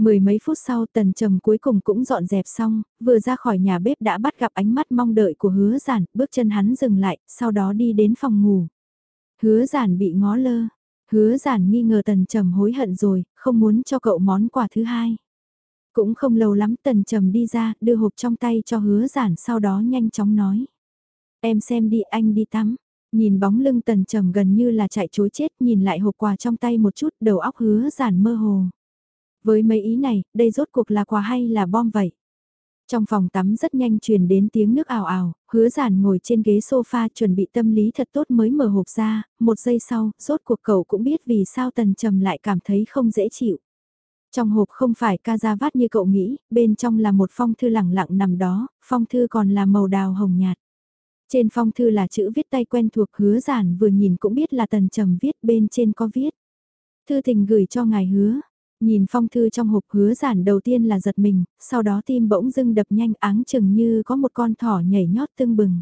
Mười mấy phút sau tần trầm cuối cùng cũng dọn dẹp xong, vừa ra khỏi nhà bếp đã bắt gặp ánh mắt mong đợi của hứa giản, bước chân hắn dừng lại, sau đó đi đến phòng ngủ. Hứa giản bị ngó lơ, hứa giản nghi ngờ tần trầm hối hận rồi, không muốn cho cậu món quà thứ hai. Cũng không lâu lắm tần trầm đi ra, đưa hộp trong tay cho hứa giản sau đó nhanh chóng nói. Em xem đi anh đi tắm. Nhìn bóng lưng tần trầm gần như là chạy chối chết nhìn lại hộp quà trong tay một chút đầu óc hứa giản mơ hồ. Với mấy ý này, đây rốt cuộc là quà hay là bom vậy? Trong phòng tắm rất nhanh truyền đến tiếng nước ảo ảo, hứa giản ngồi trên ghế sofa chuẩn bị tâm lý thật tốt mới mở hộp ra, một giây sau, rốt cuộc cậu cũng biết vì sao tần trầm lại cảm thấy không dễ chịu. Trong hộp không phải ca ra vát như cậu nghĩ, bên trong là một phong thư lẳng lặng nằm đó, phong thư còn là màu đào hồng nhạt. Trên phong thư là chữ viết tay quen thuộc hứa giản vừa nhìn cũng biết là tần trầm viết bên trên có viết. Thư tình gửi cho ngài hứa. Nhìn phong thư trong hộp hứa giản đầu tiên là giật mình, sau đó tim bỗng dưng đập nhanh áng chừng như có một con thỏ nhảy nhót tưng bừng.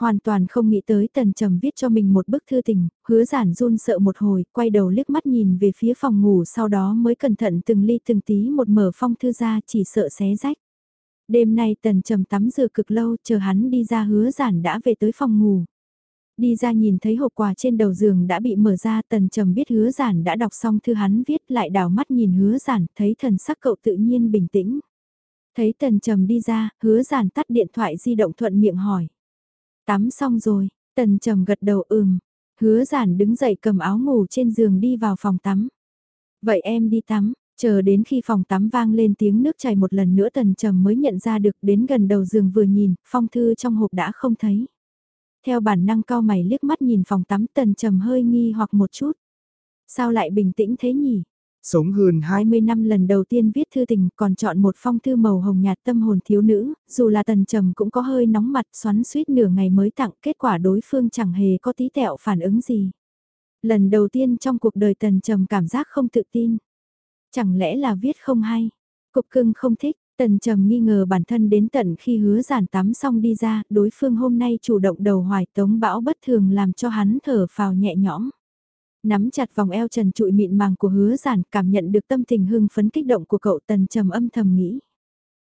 Hoàn toàn không nghĩ tới tần trầm viết cho mình một bức thư tình, hứa giản run sợ một hồi, quay đầu liếc mắt nhìn về phía phòng ngủ sau đó mới cẩn thận từng ly từng tí một mở phong thư ra chỉ sợ xé rách. Đêm nay tần trầm tắm rửa cực lâu chờ hắn đi ra hứa giản đã về tới phòng ngủ. Đi ra nhìn thấy hộp quà trên đầu giường đã bị mở ra tần trầm biết hứa giản đã đọc xong thư hắn viết lại đảo mắt nhìn hứa giản thấy thần sắc cậu tự nhiên bình tĩnh. Thấy tần trầm đi ra, hứa giản tắt điện thoại di động thuận miệng hỏi. Tắm xong rồi, tần trầm gật đầu ừm. Hứa giản đứng dậy cầm áo ngủ trên giường đi vào phòng tắm. Vậy em đi tắm, chờ đến khi phòng tắm vang lên tiếng nước chảy một lần nữa tần trầm mới nhận ra được đến gần đầu giường vừa nhìn, phong thư trong hộp đã không thấy. Theo bản năng cao mày liếc mắt nhìn phòng tắm tần trầm hơi nghi hoặc một chút. Sao lại bình tĩnh thế nhỉ? Sống hơn 20 năm lần đầu tiên viết thư tình còn chọn một phong thư màu hồng nhạt tâm hồn thiếu nữ, dù là tần trầm cũng có hơi nóng mặt xoắn suýt nửa ngày mới tặng kết quả đối phương chẳng hề có tí tẹo phản ứng gì. Lần đầu tiên trong cuộc đời tần trầm cảm giác không tự tin. Chẳng lẽ là viết không hay? Cục cưng không thích, tần trầm nghi ngờ bản thân đến tận khi hứa giản tắm xong đi ra, đối phương hôm nay chủ động đầu hoài tống bão bất thường làm cho hắn thở phào nhẹ nhõm. Nắm chặt vòng eo trần trụi mịn màng của hứa giản cảm nhận được tâm tình hưng phấn kích động của cậu tần trầm âm thầm nghĩ.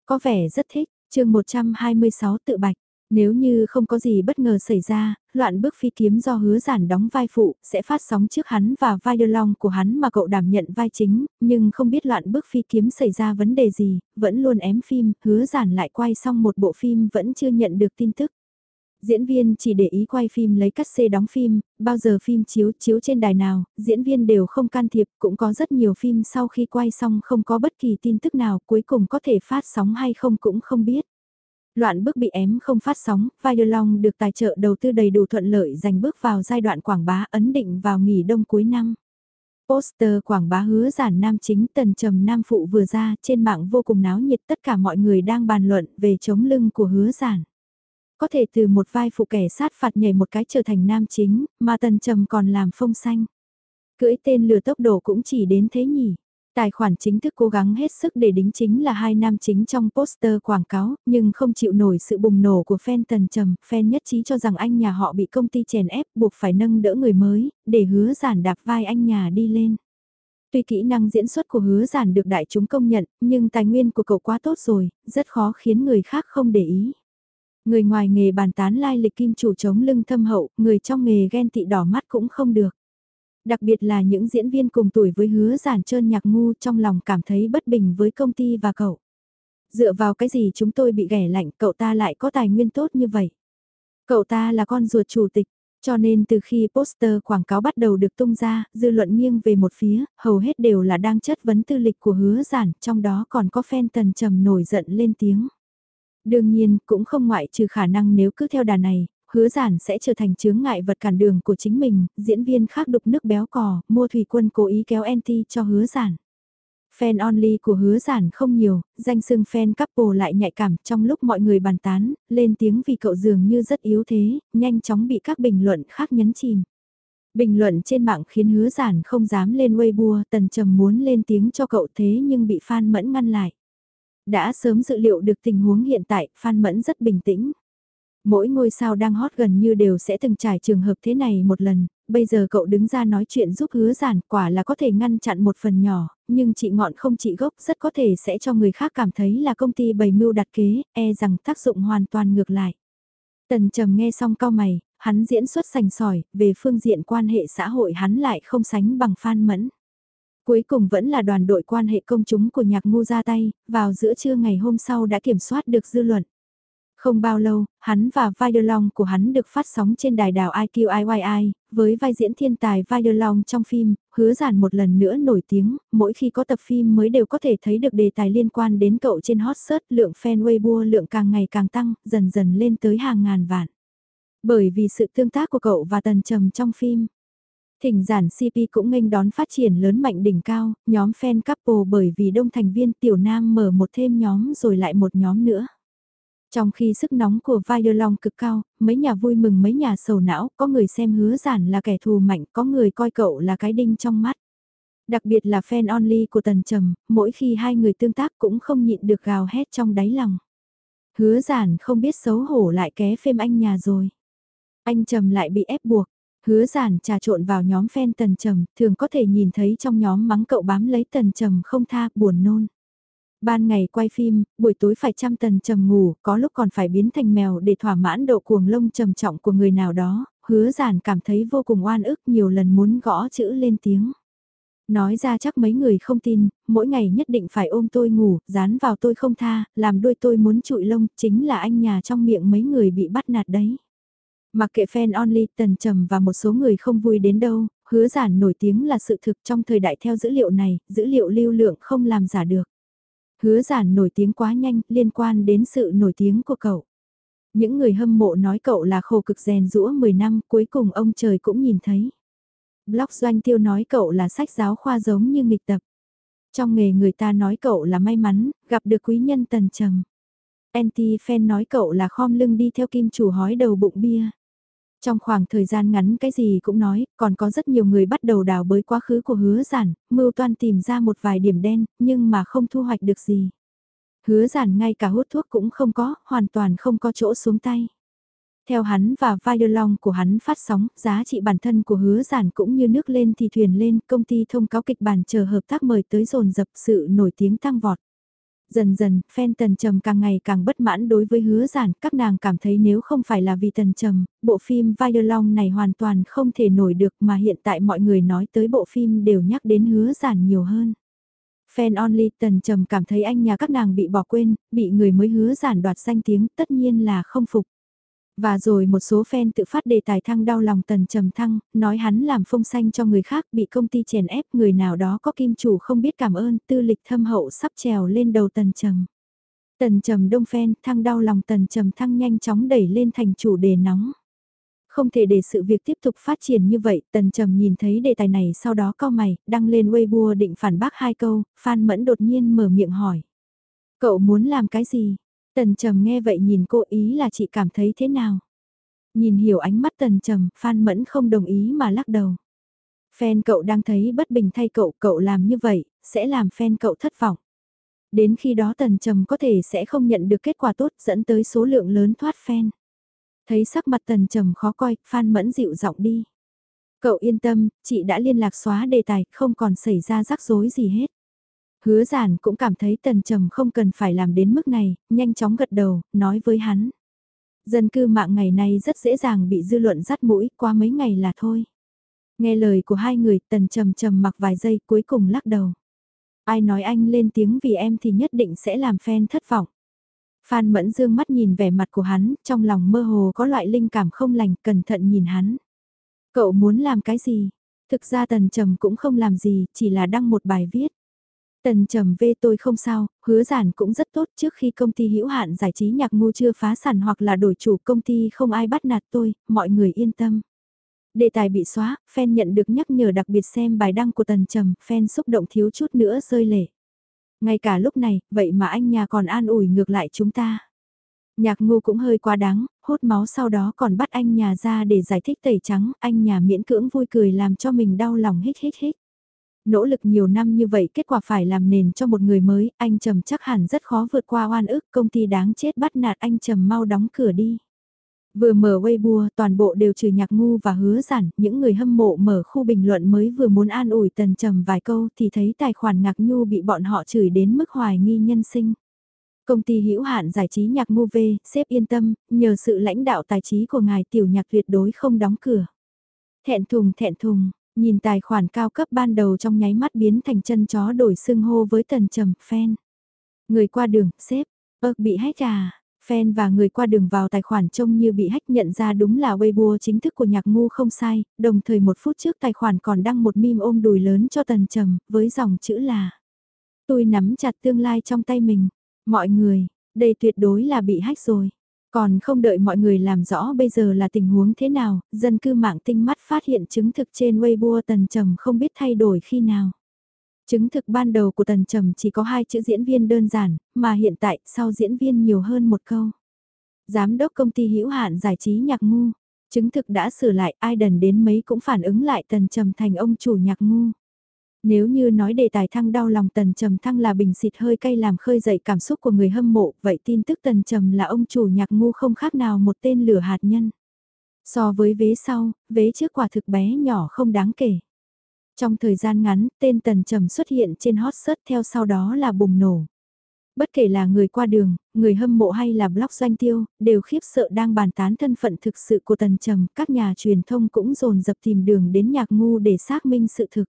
Có vẻ rất thích, chương 126 tự bạch. Nếu như không có gì bất ngờ xảy ra, loạn bước phi kiếm do hứa giản đóng vai phụ, sẽ phát sóng trước hắn và vai đơ long của hắn mà cậu đảm nhận vai chính, nhưng không biết loạn bước phi kiếm xảy ra vấn đề gì, vẫn luôn ém phim, hứa giản lại quay xong một bộ phim vẫn chưa nhận được tin tức. Diễn viên chỉ để ý quay phim lấy cắt xê đóng phim, bao giờ phim chiếu chiếu trên đài nào, diễn viên đều không can thiệp, cũng có rất nhiều phim sau khi quay xong không có bất kỳ tin tức nào cuối cùng có thể phát sóng hay không cũng không biết. Loạn bước bị ém không phát sóng, Vai Long được tài trợ đầu tư đầy đủ thuận lợi giành bước vào giai đoạn quảng bá ấn định vào nghỉ đông cuối năm. Poster quảng bá hứa giản nam chính tần trầm nam phụ vừa ra trên mạng vô cùng náo nhiệt tất cả mọi người đang bàn luận về chống lưng của hứa giản. Có thể từ một vai phụ kẻ sát phạt nhảy một cái trở thành nam chính, mà tần trầm còn làm phong xanh. Cưỡi tên lừa tốc độ cũng chỉ đến thế nhỉ. Tài khoản chính thức cố gắng hết sức để đính chính là hai nam chính trong poster quảng cáo, nhưng không chịu nổi sự bùng nổ của fan tần trầm, fan nhất trí cho rằng anh nhà họ bị công ty chèn ép buộc phải nâng đỡ người mới, để hứa giản đạp vai anh nhà đi lên. Tuy kỹ năng diễn xuất của hứa giản được đại chúng công nhận, nhưng tài nguyên của cậu quá tốt rồi, rất khó khiến người khác không để ý. Người ngoài nghề bàn tán lai lịch kim chủ chống lưng thâm hậu, người trong nghề ghen tị đỏ mắt cũng không được. Đặc biệt là những diễn viên cùng tuổi với hứa giản trơn nhạc ngu trong lòng cảm thấy bất bình với công ty và cậu. Dựa vào cái gì chúng tôi bị ghẻ lạnh cậu ta lại có tài nguyên tốt như vậy. Cậu ta là con ruột chủ tịch, cho nên từ khi poster quảng cáo bắt đầu được tung ra, dư luận nghiêng về một phía, hầu hết đều là đang chất vấn tư lịch của hứa giản, trong đó còn có fan tần trầm nổi giận lên tiếng. Đương nhiên, cũng không ngoại trừ khả năng nếu cứ theo đà này, hứa giản sẽ trở thành chướng ngại vật cản đường của chính mình, diễn viên khác đục nước béo cò, mua thủy quân cố ý kéo anti cho hứa giản. Fan only của hứa giản không nhiều, danh sưng fan couple lại nhạy cảm trong lúc mọi người bàn tán, lên tiếng vì cậu dường như rất yếu thế, nhanh chóng bị các bình luận khác nhấn chìm. Bình luận trên mạng khiến hứa giản không dám lên Weibo, tần trầm muốn lên tiếng cho cậu thế nhưng bị fan mẫn ngăn lại. Đã sớm dự liệu được tình huống hiện tại, Phan Mẫn rất bình tĩnh. Mỗi ngôi sao đang hot gần như đều sẽ từng trải trường hợp thế này một lần, bây giờ cậu đứng ra nói chuyện giúp hứa giản quả là có thể ngăn chặn một phần nhỏ, nhưng chị ngọn không chị gốc rất có thể sẽ cho người khác cảm thấy là công ty bày mưu đặt kế, e rằng tác dụng hoàn toàn ngược lại. Tần trầm nghe xong cao mày, hắn diễn xuất sành sỏi, về phương diện quan hệ xã hội hắn lại không sánh bằng Phan Mẫn. Cuối cùng vẫn là đoàn đội quan hệ công chúng của nhạc ngu ra tay, vào giữa trưa ngày hôm sau đã kiểm soát được dư luận. Không bao lâu, hắn và vai đơ long của hắn được phát sóng trên đài đảo IQIYI, với vai diễn thiên tài vai đơ long trong phim, hứa giản một lần nữa nổi tiếng, mỗi khi có tập phim mới đều có thể thấy được đề tài liên quan đến cậu trên hot search, lượng fan Weibo lượng càng ngày càng tăng, dần dần lên tới hàng ngàn vạn. Bởi vì sự tương tác của cậu và tần trầm trong phim, Thỉnh giản CP cũng nghênh đón phát triển lớn mạnh đỉnh cao, nhóm fan couple bởi vì đông thành viên tiểu nam mở một thêm nhóm rồi lại một nhóm nữa. Trong khi sức nóng của Long cực cao, mấy nhà vui mừng mấy nhà sầu não, có người xem hứa giản là kẻ thù mạnh, có người coi cậu là cái đinh trong mắt. Đặc biệt là fan only của Tần Trầm, mỗi khi hai người tương tác cũng không nhịn được gào hét trong đáy lòng. Hứa giản không biết xấu hổ lại ké phim anh nhà rồi. Anh Trầm lại bị ép buộc, hứa giản trà trộn vào nhóm fan Tần Trầm, thường có thể nhìn thấy trong nhóm mắng cậu bám lấy Tần Trầm không tha, buồn nôn. Ban ngày quay phim, buổi tối phải trăm tần trầm ngủ, có lúc còn phải biến thành mèo để thỏa mãn độ cuồng lông trầm trọng của người nào đó, hứa giản cảm thấy vô cùng oan ức nhiều lần muốn gõ chữ lên tiếng. Nói ra chắc mấy người không tin, mỗi ngày nhất định phải ôm tôi ngủ, dán vào tôi không tha, làm đuôi tôi muốn trụi lông, chính là anh nhà trong miệng mấy người bị bắt nạt đấy. Mặc kệ fan only, tần trầm và một số người không vui đến đâu, hứa giản nổi tiếng là sự thực trong thời đại theo dữ liệu này, dữ liệu lưu lượng không làm giả được. Hứa giản nổi tiếng quá nhanh liên quan đến sự nổi tiếng của cậu. Những người hâm mộ nói cậu là khổ cực rèn rũa 10 năm cuối cùng ông trời cũng nhìn thấy. Blog doanh tiêu nói cậu là sách giáo khoa giống như nghịch tập. Trong nghề người ta nói cậu là may mắn, gặp được quý nhân tần trầm. Anti-fan nói cậu là khom lưng đi theo kim chủ hói đầu bụng bia. Trong khoảng thời gian ngắn cái gì cũng nói, còn có rất nhiều người bắt đầu đào bới quá khứ của hứa giản, mưu toan tìm ra một vài điểm đen, nhưng mà không thu hoạch được gì. Hứa giản ngay cả hút thuốc cũng không có, hoàn toàn không có chỗ xuống tay. Theo hắn và vai đưa long của hắn phát sóng, giá trị bản thân của hứa giản cũng như nước lên thì thuyền lên, công ty thông cáo kịch bản chờ hợp tác mời tới dồn dập sự nổi tiếng tăng vọt. Dần dần, fan Tần Trầm càng ngày càng bất mãn đối với hứa giản, các nàng cảm thấy nếu không phải là vì Tần Trầm, bộ phim Vai Long này hoàn toàn không thể nổi được mà hiện tại mọi người nói tới bộ phim đều nhắc đến hứa giản nhiều hơn. Fan Only Tần Trầm cảm thấy anh nhà các nàng bị bỏ quên, bị người mới hứa giản đoạt danh tiếng tất nhiên là không phục. Và rồi một số fan tự phát đề tài thăng đau lòng tần trầm thăng, nói hắn làm phong xanh cho người khác bị công ty chèn ép người nào đó có kim chủ không biết cảm ơn tư lịch thâm hậu sắp trèo lên đầu tần trầm. Tần trầm đông fan thăng đau lòng tần trầm thăng nhanh chóng đẩy lên thành chủ đề nóng. Không thể để sự việc tiếp tục phát triển như vậy, tần trầm nhìn thấy đề tài này sau đó cao mày, đăng lên Weibo định phản bác hai câu, Phan Mẫn đột nhiên mở miệng hỏi. Cậu muốn làm cái gì? Tần Trầm nghe vậy nhìn cô ý là chị cảm thấy thế nào? Nhìn hiểu ánh mắt Tần Trầm, Phan Mẫn không đồng ý mà lắc đầu. Fan cậu đang thấy bất bình thay cậu, cậu làm như vậy, sẽ làm fan cậu thất vọng. Đến khi đó Tần Trầm có thể sẽ không nhận được kết quả tốt dẫn tới số lượng lớn thoát fan. Thấy sắc mặt Tần Trầm khó coi, Phan Mẫn dịu giọng đi. Cậu yên tâm, chị đã liên lạc xóa đề tài, không còn xảy ra rắc rối gì hết. Hứa giản cũng cảm thấy tần trầm không cần phải làm đến mức này, nhanh chóng gật đầu, nói với hắn. Dân cư mạng ngày nay rất dễ dàng bị dư luận dắt mũi, qua mấy ngày là thôi. Nghe lời của hai người, tần trầm trầm mặc vài giây cuối cùng lắc đầu. Ai nói anh lên tiếng vì em thì nhất định sẽ làm fan thất vọng. Phan Mẫn Dương mắt nhìn vẻ mặt của hắn, trong lòng mơ hồ có loại linh cảm không lành, cẩn thận nhìn hắn. Cậu muốn làm cái gì? Thực ra Tần Trầm cũng không làm gì, chỉ là đăng một bài viết. Tần trầm về tôi không sao, hứa giản cũng rất tốt trước khi công ty hữu hạn giải trí nhạc ngu chưa phá sản hoặc là đổi chủ công ty không ai bắt nạt tôi, mọi người yên tâm. Đề tài bị xóa, fan nhận được nhắc nhở đặc biệt xem bài đăng của Tần Trầm, fan xúc động thiếu chút nữa rơi lệ. Ngay cả lúc này, vậy mà anh nhà còn an ủi ngược lại chúng ta. Nhạc ngu cũng hơi quá đáng, hốt máu sau đó còn bắt anh nhà ra để giải thích tẩy trắng, anh nhà miễn cưỡng vui cười làm cho mình đau lòng hít hít hít. Nỗ lực nhiều năm như vậy kết quả phải làm nền cho một người mới, anh Trầm chắc hẳn rất khó vượt qua oan ức công ty đáng chết bắt nạt anh Trầm mau đóng cửa đi. Vừa mở Weibo, toàn bộ đều trừ nhạc ngu và hứa giản, những người hâm mộ mở khu bình luận mới vừa muốn an ủi tần trầm vài câu thì thấy tài khoản ngạc nhu bị bọn họ chửi đến mức hoài nghi nhân sinh. Công ty hữu hạn giải trí nhạc ngu V, xếp yên tâm, nhờ sự lãnh đạo tài trí của ngài tiểu nhạc tuyệt đối không đóng cửa. Thẹn thùng thẹn thùng, Nhìn tài khoản cao cấp ban đầu trong nháy mắt biến thành chân chó đổi xưng hô với tần trầm, fan. Người qua đường, xếp, ơ bị hách à, fan và người qua đường vào tài khoản trông như bị hách nhận ra đúng là Weibo chính thức của nhạc ngu không sai, đồng thời một phút trước tài khoản còn đăng một meme ôm đùi lớn cho tần trầm, với dòng chữ là Tôi nắm chặt tương lai trong tay mình, mọi người, đây tuyệt đối là bị hách rồi. Còn không đợi mọi người làm rõ bây giờ là tình huống thế nào, dân cư mạng tinh mắt phát hiện chứng thực trên Weibo tần trầm không biết thay đổi khi nào. Chứng thực ban đầu của tần trầm chỉ có hai chữ diễn viên đơn giản, mà hiện tại sau diễn viên nhiều hơn một câu. Giám đốc công ty hữu hạn giải trí nhạc ngu, chứng thực đã sửa lại ai đần đến mấy cũng phản ứng lại tần trầm thành ông chủ nhạc ngu. Nếu như nói đề tài thăng đau lòng Tần Trầm Thăng là bình xịt hơi cay làm khơi dậy cảm xúc của người hâm mộ, vậy tin tức Tần Trầm là ông chủ nhạc ngu không khác nào một tên lửa hạt nhân. So với vế sau, vế trước quả thực bé nhỏ không đáng kể. Trong thời gian ngắn, tên Tần Trầm xuất hiện trên hot search theo sau đó là bùng nổ. Bất kể là người qua đường, người hâm mộ hay là blog doanh tiêu, đều khiếp sợ đang bàn tán thân phận thực sự của Tần Trầm, các nhà truyền thông cũng dồn dập tìm đường đến nhạc ngu để xác minh sự thực.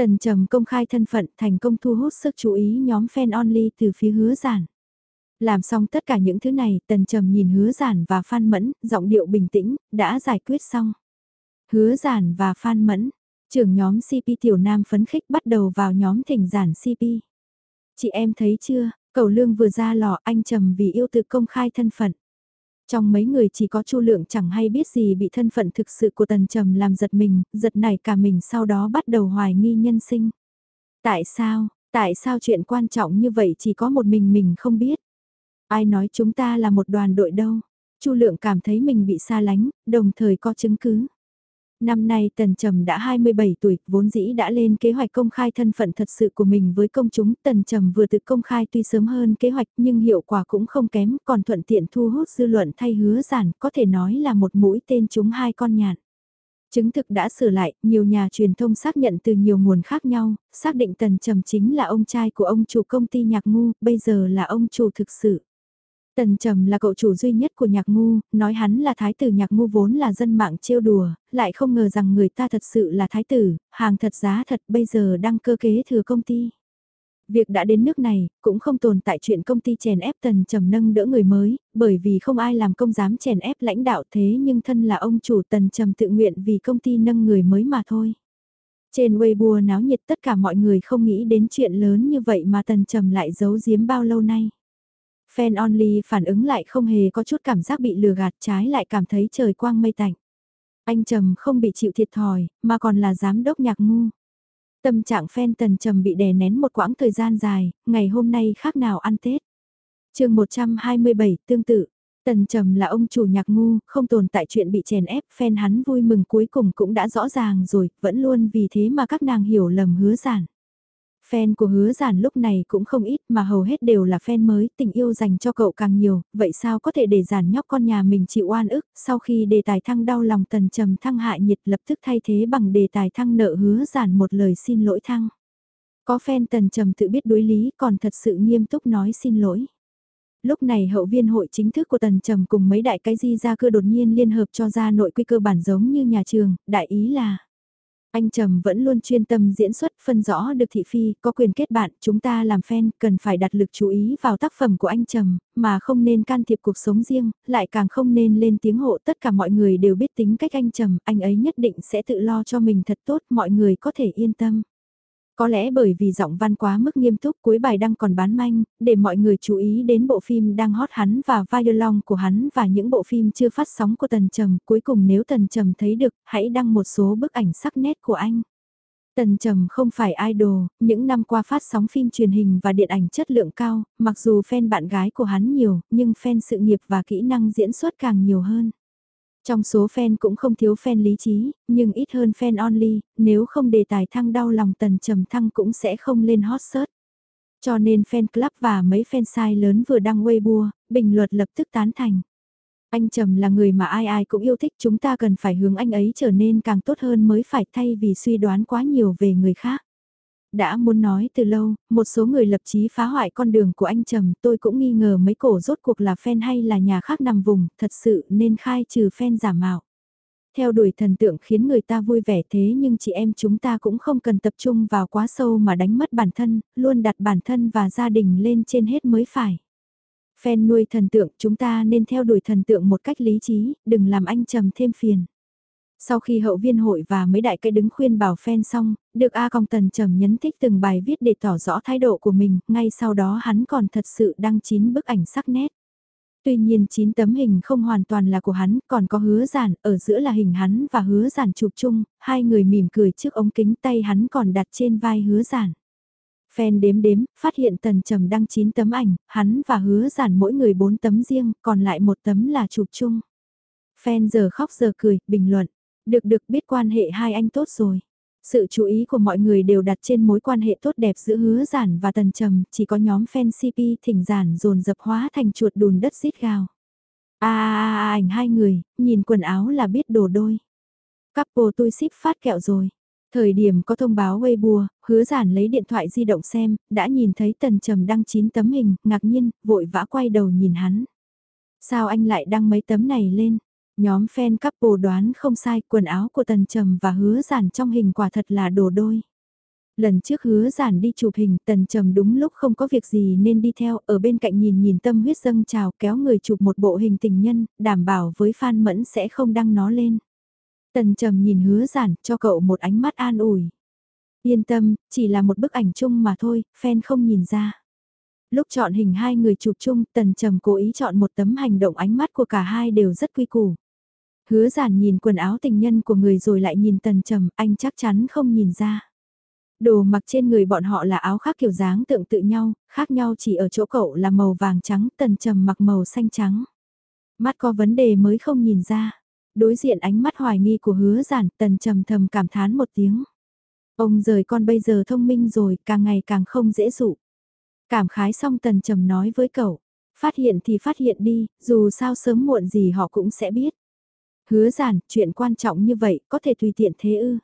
Tần Trầm công khai thân phận thành công thu hút sức chú ý nhóm fan only từ phía hứa giản. Làm xong tất cả những thứ này, Tần Trầm nhìn hứa giản và Phan Mẫn, giọng điệu bình tĩnh, đã giải quyết xong. Hứa giản và Phan Mẫn, trưởng nhóm CP Tiểu Nam phấn khích bắt đầu vào nhóm thỉnh giản CP. Chị em thấy chưa, cầu lương vừa ra lò anh Trầm vì yêu tự công khai thân phận. Trong mấy người chỉ có Chu Lượng chẳng hay biết gì bị thân phận thực sự của Tần Trầm làm giật mình, giật nảy cả mình sau đó bắt đầu hoài nghi nhân sinh. Tại sao, tại sao chuyện quan trọng như vậy chỉ có một mình mình không biết? Ai nói chúng ta là một đoàn đội đâu? Chu Lượng cảm thấy mình bị xa lánh, đồng thời có chứng cứ. Năm nay Tần Trầm đã 27 tuổi, vốn dĩ đã lên kế hoạch công khai thân phận thật sự của mình với công chúng. Tần Trầm vừa tự công khai tuy sớm hơn kế hoạch nhưng hiệu quả cũng không kém, còn thuận tiện thu hút dư luận thay hứa giản, có thể nói là một mũi tên chúng hai con nhạn. Chứng thực đã sửa lại, nhiều nhà truyền thông xác nhận từ nhiều nguồn khác nhau, xác định Tần Trầm chính là ông trai của ông chủ công ty nhạc ngu, bây giờ là ông chủ thực sự. Tần Trầm là cậu chủ duy nhất của nhạc ngu, nói hắn là thái tử nhạc ngu vốn là dân mạng trêu đùa, lại không ngờ rằng người ta thật sự là thái tử, hàng thật giá thật bây giờ đang cơ kế thừa công ty. Việc đã đến nước này, cũng không tồn tại chuyện công ty chèn ép Tần Trầm nâng đỡ người mới, bởi vì không ai làm công dám chèn ép lãnh đạo thế nhưng thân là ông chủ Tần Trầm tự nguyện vì công ty nâng người mới mà thôi. Trên Weibo náo nhiệt tất cả mọi người không nghĩ đến chuyện lớn như vậy mà Tần Trầm lại giấu giếm bao lâu nay. Fan only phản ứng lại không hề có chút cảm giác bị lừa gạt trái lại cảm thấy trời quang mây tạnh. Anh Trầm không bị chịu thiệt thòi, mà còn là giám đốc nhạc ngu. Tâm trạng fan tần Trầm bị đè nén một quãng thời gian dài, ngày hôm nay khác nào ăn Tết. chương 127 tương tự, Tần Trầm là ông chủ nhạc ngu, không tồn tại chuyện bị chèn ép, fan hắn vui mừng cuối cùng cũng đã rõ ràng rồi, vẫn luôn vì thế mà các nàng hiểu lầm hứa giản. Fan của hứa giản lúc này cũng không ít mà hầu hết đều là fan mới, tình yêu dành cho cậu càng nhiều, vậy sao có thể để giản nhóc con nhà mình chịu oan ức, sau khi đề tài thăng đau lòng tần trầm thăng hạ nhiệt lập tức thay thế bằng đề tài thăng nợ hứa giản một lời xin lỗi thăng. Có fan tần trầm tự biết đối lý còn thật sự nghiêm túc nói xin lỗi. Lúc này hậu viên hội chính thức của Tần Trầm cùng mấy đại cái di ra cưa đột nhiên liên hợp cho ra nội quy cơ bản giống như nhà trường, đại ý là anh Trầm vẫn luôn chuyên tâm diễn xuất phân rõ được thị phi, có quyền kết bạn, chúng ta làm fan, cần phải đặt lực chú ý vào tác phẩm của anh Trầm, mà không nên can thiệp cuộc sống riêng, lại càng không nên lên tiếng hộ tất cả mọi người đều biết tính cách anh Trầm, anh ấy nhất định sẽ tự lo cho mình thật tốt, mọi người có thể yên tâm. Có lẽ bởi vì giọng văn quá mức nghiêm túc cuối bài đăng còn bán manh, để mọi người chú ý đến bộ phim đang hot hắn và vai long của hắn và những bộ phim chưa phát sóng của Tần Trầm. Cuối cùng nếu Tần Trầm thấy được, hãy đăng một số bức ảnh sắc nét của anh. Tần Trầm không phải idol, những năm qua phát sóng phim truyền hình và điện ảnh chất lượng cao, mặc dù fan bạn gái của hắn nhiều, nhưng fan sự nghiệp và kỹ năng diễn xuất càng nhiều hơn. Trong số fan cũng không thiếu fan lý trí, nhưng ít hơn fan only, nếu không đề tài thăng đau lòng tần trầm thăng cũng sẽ không lên hot search. Cho nên fan club và mấy fan sai lớn vừa đăng Weibo, bình luận lập tức tán thành. Anh Trầm là người mà ai ai cũng yêu thích chúng ta cần phải hướng anh ấy trở nên càng tốt hơn mới phải thay vì suy đoán quá nhiều về người khác. Đã muốn nói từ lâu, một số người lập chí phá hoại con đường của anh Trầm, tôi cũng nghi ngờ mấy cổ rốt cuộc là fan hay là nhà khác nằm vùng, thật sự nên khai trừ fan giả mạo. Theo đuổi thần tượng khiến người ta vui vẻ thế nhưng chị em chúng ta cũng không cần tập trung vào quá sâu mà đánh mất bản thân, luôn đặt bản thân và gia đình lên trên hết mới phải. Fan nuôi thần tượng chúng ta nên theo đuổi thần tượng một cách lý trí, đừng làm anh Trầm thêm phiền. Sau khi hậu viên hội và mấy đại cây đứng khuyên bảo fan xong, được A còng Tần trầm nhấn thích từng bài viết để tỏ rõ thái độ của mình, ngay sau đó hắn còn thật sự đăng chín bức ảnh sắc nét. Tuy nhiên 9 tấm hình không hoàn toàn là của hắn, còn có hứa giản, ở giữa là hình hắn và hứa giản chụp chung, hai người mỉm cười trước ống kính tay hắn còn đặt trên vai hứa giản. Fan đếm đếm, phát hiện tần trầm đăng 9 tấm ảnh, hắn và hứa giản mỗi người 4 tấm riêng, còn lại một tấm là chụp chung. Fan giờ khóc giờ cười, bình luận, được được biết quan hệ hai anh tốt rồi. Sự chú ý của mọi người đều đặt trên mối quan hệ tốt đẹp giữa hứa giản và tần trầm, chỉ có nhóm fan CP thỉnh giản dồn dập hóa thành chuột đùn đất xít gào. À, à, à, à, ảnh hai người, nhìn quần áo là biết đồ đôi. Couple tôi ship phát kẹo rồi. Thời điểm có thông báo Weibo, hứa giản lấy điện thoại di động xem, đã nhìn thấy tần trầm đăng 9 tấm hình, ngạc nhiên, vội vã quay đầu nhìn hắn. Sao anh lại đăng mấy tấm này lên? Nhóm fan couple đoán không sai, quần áo của tần trầm và hứa giản trong hình quả thật là đồ đôi. Lần trước hứa giản đi chụp hình, tần trầm đúng lúc không có việc gì nên đi theo, ở bên cạnh nhìn nhìn tâm huyết dâng trào kéo người chụp một bộ hình tình nhân, đảm bảo với fan mẫn sẽ không đăng nó lên. Tần trầm nhìn hứa giản, cho cậu một ánh mắt an ủi. Yên tâm, chỉ là một bức ảnh chung mà thôi, fan không nhìn ra. Lúc chọn hình hai người chụp chung, tần trầm cố ý chọn một tấm hành động ánh mắt của cả hai đều rất quy củ. Hứa giản nhìn quần áo tình nhân của người rồi lại nhìn tần trầm, anh chắc chắn không nhìn ra. Đồ mặc trên người bọn họ là áo khác kiểu dáng tượng tự nhau, khác nhau chỉ ở chỗ cậu là màu vàng trắng, tần trầm mặc màu xanh trắng. Mắt có vấn đề mới không nhìn ra. Đối diện ánh mắt hoài nghi của hứa giản, tần trầm thầm cảm thán một tiếng. Ông rời con bây giờ thông minh rồi, càng ngày càng không dễ dụ. Cảm khái xong tần trầm nói với cậu, phát hiện thì phát hiện đi, dù sao sớm muộn gì họ cũng sẽ biết. Hứa giản, chuyện quan trọng như vậy, có thể tùy tiện thế ư.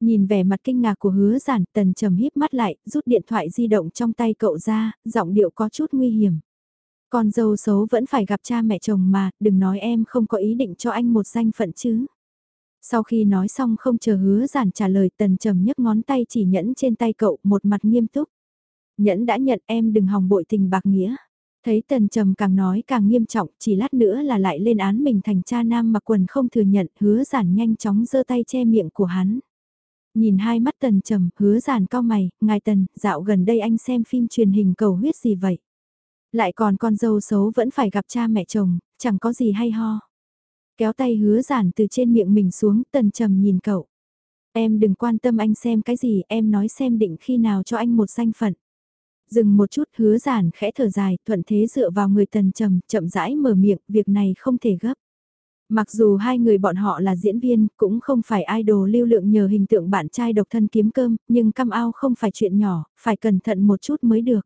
Nhìn vẻ mặt kinh ngạc của hứa giản, tần trầm híp mắt lại, rút điện thoại di động trong tay cậu ra, giọng điệu có chút nguy hiểm. Con dâu xấu vẫn phải gặp cha mẹ chồng mà, đừng nói em không có ý định cho anh một danh phận chứ. Sau khi nói xong không chờ hứa giản trả lời tần trầm nhấc ngón tay chỉ nhẫn trên tay cậu một mặt nghiêm túc. Nhẫn đã nhận em đừng hòng bội tình bạc nghĩa. Thấy tần trầm càng nói càng nghiêm trọng, chỉ lát nữa là lại lên án mình thành cha nam mặc quần không thừa nhận, hứa giản nhanh chóng giơ tay che miệng của hắn. Nhìn hai mắt tần trầm, hứa giản cao mày, ngài tần, dạo gần đây anh xem phim truyền hình cầu huyết gì vậy? Lại còn con dâu xấu vẫn phải gặp cha mẹ chồng, chẳng có gì hay ho. Kéo tay hứa giản từ trên miệng mình xuống, tần trầm nhìn cậu. Em đừng quan tâm anh xem cái gì, em nói xem định khi nào cho anh một danh phận. Dừng một chút hứa giản khẽ thở dài, thuận thế dựa vào người tần trầm, chậm rãi mở miệng, việc này không thể gấp. Mặc dù hai người bọn họ là diễn viên, cũng không phải idol lưu lượng nhờ hình tượng bạn trai độc thân kiếm cơm, nhưng cam ao không phải chuyện nhỏ, phải cẩn thận một chút mới được.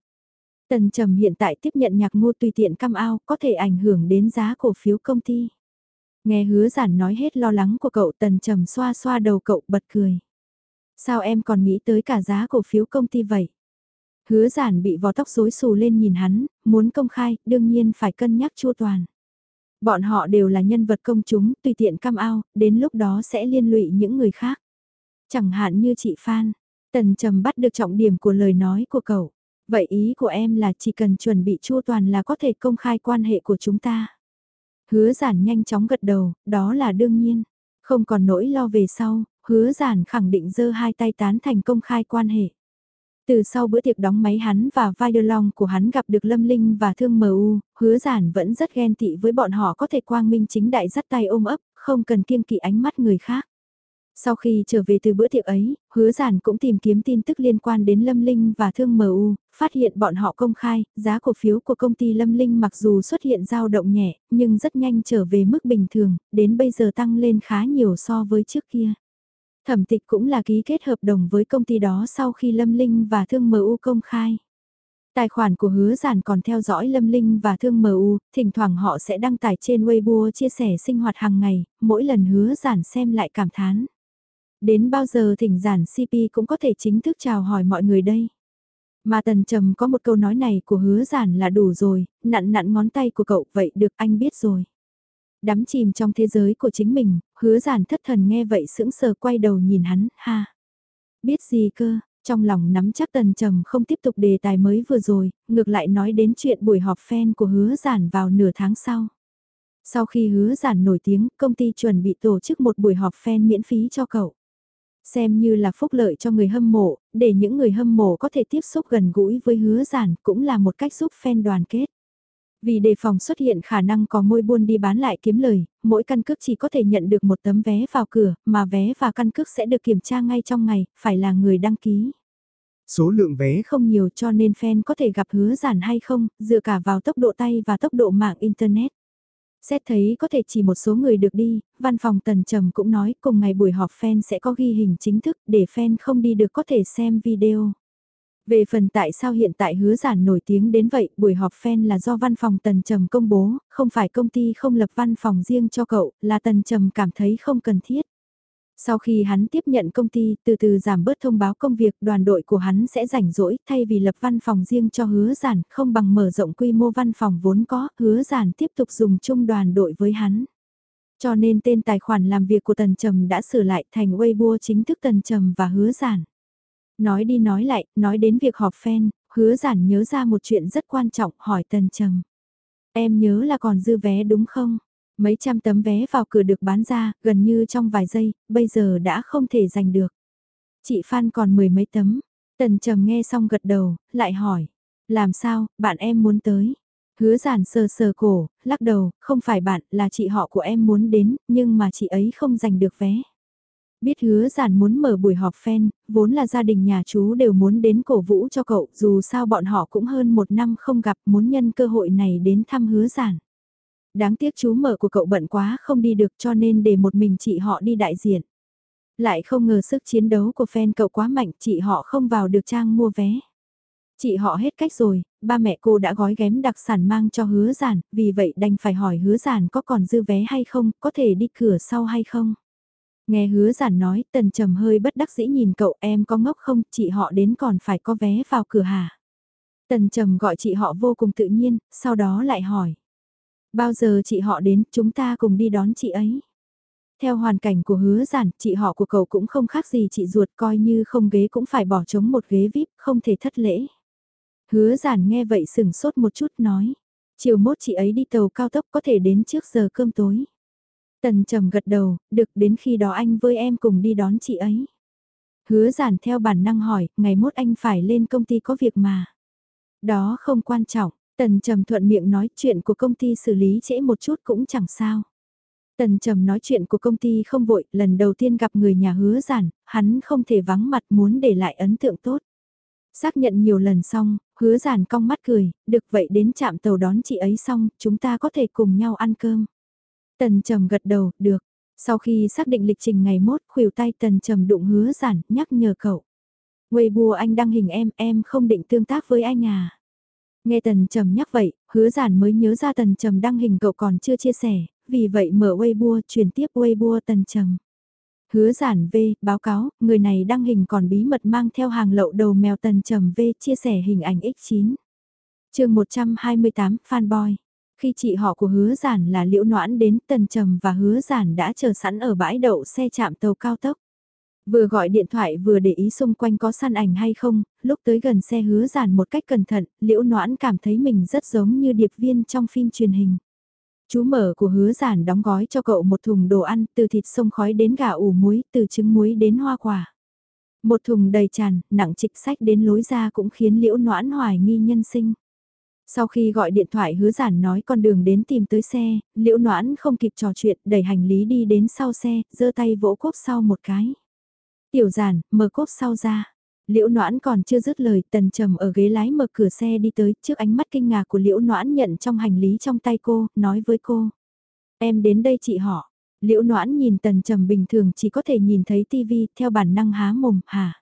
Tần Trầm hiện tại tiếp nhận nhạc mua tùy tiện cam ao, có thể ảnh hưởng đến giá cổ phiếu công ty. Nghe hứa giản nói hết lo lắng của cậu Tần Trầm xoa xoa đầu cậu bật cười. Sao em còn nghĩ tới cả giá cổ phiếu công ty vậy? Hứa giản bị vò tóc rối xù lên nhìn hắn, muốn công khai, đương nhiên phải cân nhắc chua toàn. Bọn họ đều là nhân vật công chúng, tùy tiện cam ao, đến lúc đó sẽ liên lụy những người khác. Chẳng hạn như chị Phan, Tần Trầm bắt được trọng điểm của lời nói của cậu. Vậy ý của em là chỉ cần chuẩn bị chua toàn là có thể công khai quan hệ của chúng ta. Hứa giản nhanh chóng gật đầu, đó là đương nhiên. Không còn nỗi lo về sau, hứa giản khẳng định giơ hai tay tán thành công khai quan hệ. Từ sau bữa tiệc đóng máy hắn và vai long của hắn gặp được Lâm Linh và Thương MU, hứa giản vẫn rất ghen tị với bọn họ có thể quang minh chính đại dắt tay ôm ấp, không cần kiêng kỵ ánh mắt người khác. Sau khi trở về từ bữa tiệc ấy, hứa giản cũng tìm kiếm tin tức liên quan đến Lâm Linh và Thương MU, phát hiện bọn họ công khai, giá cổ phiếu của công ty Lâm Linh mặc dù xuất hiện dao động nhẹ, nhưng rất nhanh trở về mức bình thường, đến bây giờ tăng lên khá nhiều so với trước kia. Thẩm tịch cũng là ký kết hợp đồng với công ty đó sau khi Lâm Linh và Thương MU công khai. Tài khoản của hứa giản còn theo dõi Lâm Linh và Thương MU, thỉnh thoảng họ sẽ đăng tải trên Weibo chia sẻ sinh hoạt hàng ngày, mỗi lần hứa giản xem lại cảm thán. Đến bao giờ thỉnh giản CP cũng có thể chính thức chào hỏi mọi người đây. Mà tần trầm có một câu nói này của hứa giản là đủ rồi, nặn nặn ngón tay của cậu, vậy được anh biết rồi. Đắm chìm trong thế giới của chính mình, hứa giản thất thần nghe vậy sững sờ quay đầu nhìn hắn, ha. Biết gì cơ, trong lòng nắm chắc tần trầm không tiếp tục đề tài mới vừa rồi, ngược lại nói đến chuyện buổi họp fan của hứa giản vào nửa tháng sau. Sau khi hứa giản nổi tiếng, công ty chuẩn bị tổ chức một buổi họp fan miễn phí cho cậu. Xem như là phúc lợi cho người hâm mộ, để những người hâm mộ có thể tiếp xúc gần gũi với hứa giản cũng là một cách giúp fan đoàn kết. Vì đề phòng xuất hiện khả năng có môi buôn đi bán lại kiếm lời, mỗi căn cước chỉ có thể nhận được một tấm vé vào cửa, mà vé và căn cước sẽ được kiểm tra ngay trong ngày, phải là người đăng ký. Số lượng vé không nhiều cho nên fan có thể gặp hứa giản hay không, dựa cả vào tốc độ tay và tốc độ mạng Internet. Xét thấy có thể chỉ một số người được đi, văn phòng Tần Trầm cũng nói cùng ngày buổi họp fan sẽ có ghi hình chính thức để fan không đi được có thể xem video. Về phần tại sao hiện tại hứa giản nổi tiếng đến vậy, buổi họp fan là do văn phòng Tần Trầm công bố, không phải công ty không lập văn phòng riêng cho cậu, là Tần Trầm cảm thấy không cần thiết. Sau khi hắn tiếp nhận công ty, từ từ giảm bớt thông báo công việc, đoàn đội của hắn sẽ rảnh rỗi, thay vì lập văn phòng riêng cho hứa giản, không bằng mở rộng quy mô văn phòng vốn có, hứa giản tiếp tục dùng chung đoàn đội với hắn. Cho nên tên tài khoản làm việc của Tần Trầm đã sửa lại thành Weibo chính thức Tần Trầm và hứa giản. Nói đi nói lại, nói đến việc họp fan, hứa giản nhớ ra một chuyện rất quan trọng hỏi Tần Trầm. Em nhớ là còn dư vé đúng không? Mấy trăm tấm vé vào cửa được bán ra, gần như trong vài giây, bây giờ đã không thể giành được. Chị Phan còn mười mấy tấm. Tần Trầm nghe xong gật đầu, lại hỏi. Làm sao, bạn em muốn tới? Hứa giản sờ sờ cổ, lắc đầu, không phải bạn, là chị họ của em muốn đến, nhưng mà chị ấy không giành được vé. Biết hứa giản muốn mở buổi họp fan, vốn là gia đình nhà chú đều muốn đến cổ vũ cho cậu, dù sao bọn họ cũng hơn một năm không gặp, muốn nhân cơ hội này đến thăm hứa giản. Đáng tiếc chú mở của cậu bận quá không đi được cho nên để một mình chị họ đi đại diện. Lại không ngờ sức chiến đấu của fan cậu quá mạnh, chị họ không vào được trang mua vé. Chị họ hết cách rồi, ba mẹ cô đã gói ghém đặc sản mang cho hứa giản, vì vậy đành phải hỏi hứa giản có còn dư vé hay không, có thể đi cửa sau hay không. Nghe hứa giản nói, tần trầm hơi bất đắc dĩ nhìn cậu em có ngốc không, chị họ đến còn phải có vé vào cửa hả? Tần trầm gọi chị họ vô cùng tự nhiên, sau đó lại hỏi. Bao giờ chị họ đến, chúng ta cùng đi đón chị ấy. Theo hoàn cảnh của hứa giản, chị họ của cậu cũng không khác gì chị ruột coi như không ghế cũng phải bỏ trống một ghế VIP, không thể thất lễ. Hứa giản nghe vậy sừng sốt một chút nói. Chiều mốt chị ấy đi tàu cao tốc có thể đến trước giờ cơm tối. Tần trầm gật đầu, được đến khi đó anh với em cùng đi đón chị ấy. Hứa giản theo bản năng hỏi, ngày mốt anh phải lên công ty có việc mà. Đó không quan trọng, Tần Trầm thuận miệng nói chuyện của công ty xử lý trễ một chút cũng chẳng sao. Tần Trầm nói chuyện của công ty không vội, lần đầu tiên gặp người nhà hứa giản, hắn không thể vắng mặt muốn để lại ấn tượng tốt. Xác nhận nhiều lần xong, hứa giản cong mắt cười, được vậy đến trạm tàu đón chị ấy xong, chúng ta có thể cùng nhau ăn cơm. Tần Trầm gật đầu, được. Sau khi xác định lịch trình ngày mốt, khuỷu tay Tần Trầm đụng hứa giản, nhắc nhở cậu. Weibo anh đăng hình em, em không định tương tác với anh à. Nghe Tần Trầm nhắc vậy, hứa giản mới nhớ ra Tần Trầm đăng hình cậu còn chưa chia sẻ, vì vậy mở Weibo truyền tiếp Weibo Tần Trầm. Hứa giản V, báo cáo, người này đăng hình còn bí mật mang theo hàng lậu đầu mèo Tần Trầm V chia sẻ hình ảnh X9. chương 128, Fanboy. Khi chị họ của hứa giản là liễu noãn đến Tần Trầm và hứa giản đã chờ sẵn ở bãi đậu xe chạm tàu cao tốc. Vừa gọi điện thoại vừa để ý xung quanh có săn ảnh hay không, lúc tới gần xe hứa giản một cách cẩn thận, liễu noãn cảm thấy mình rất giống như điệp viên trong phim truyền hình. Chú mở của hứa giản đóng gói cho cậu một thùng đồ ăn, từ thịt sông khói đến gà ủ muối, từ trứng muối đến hoa quả. Một thùng đầy tràn, nặng trịch sách đến lối ra cũng khiến liễu noãn hoài nghi nhân sinh. Sau khi gọi điện thoại hứa giản nói con đường đến tìm tới xe, liễu noãn không kịp trò chuyện, đẩy hành lý đi đến sau xe, giơ tay vỗ cốp sau một cái. Tiểu giản, mở cốp sau ra. Liễu noãn còn chưa dứt lời, tần trầm ở ghế lái mở cửa xe đi tới, trước ánh mắt kinh ngạc của liễu noãn nhận trong hành lý trong tay cô, nói với cô. Em đến đây chị họ. Liễu noãn nhìn tần trầm bình thường chỉ có thể nhìn thấy tivi, theo bản năng há mồm, hả?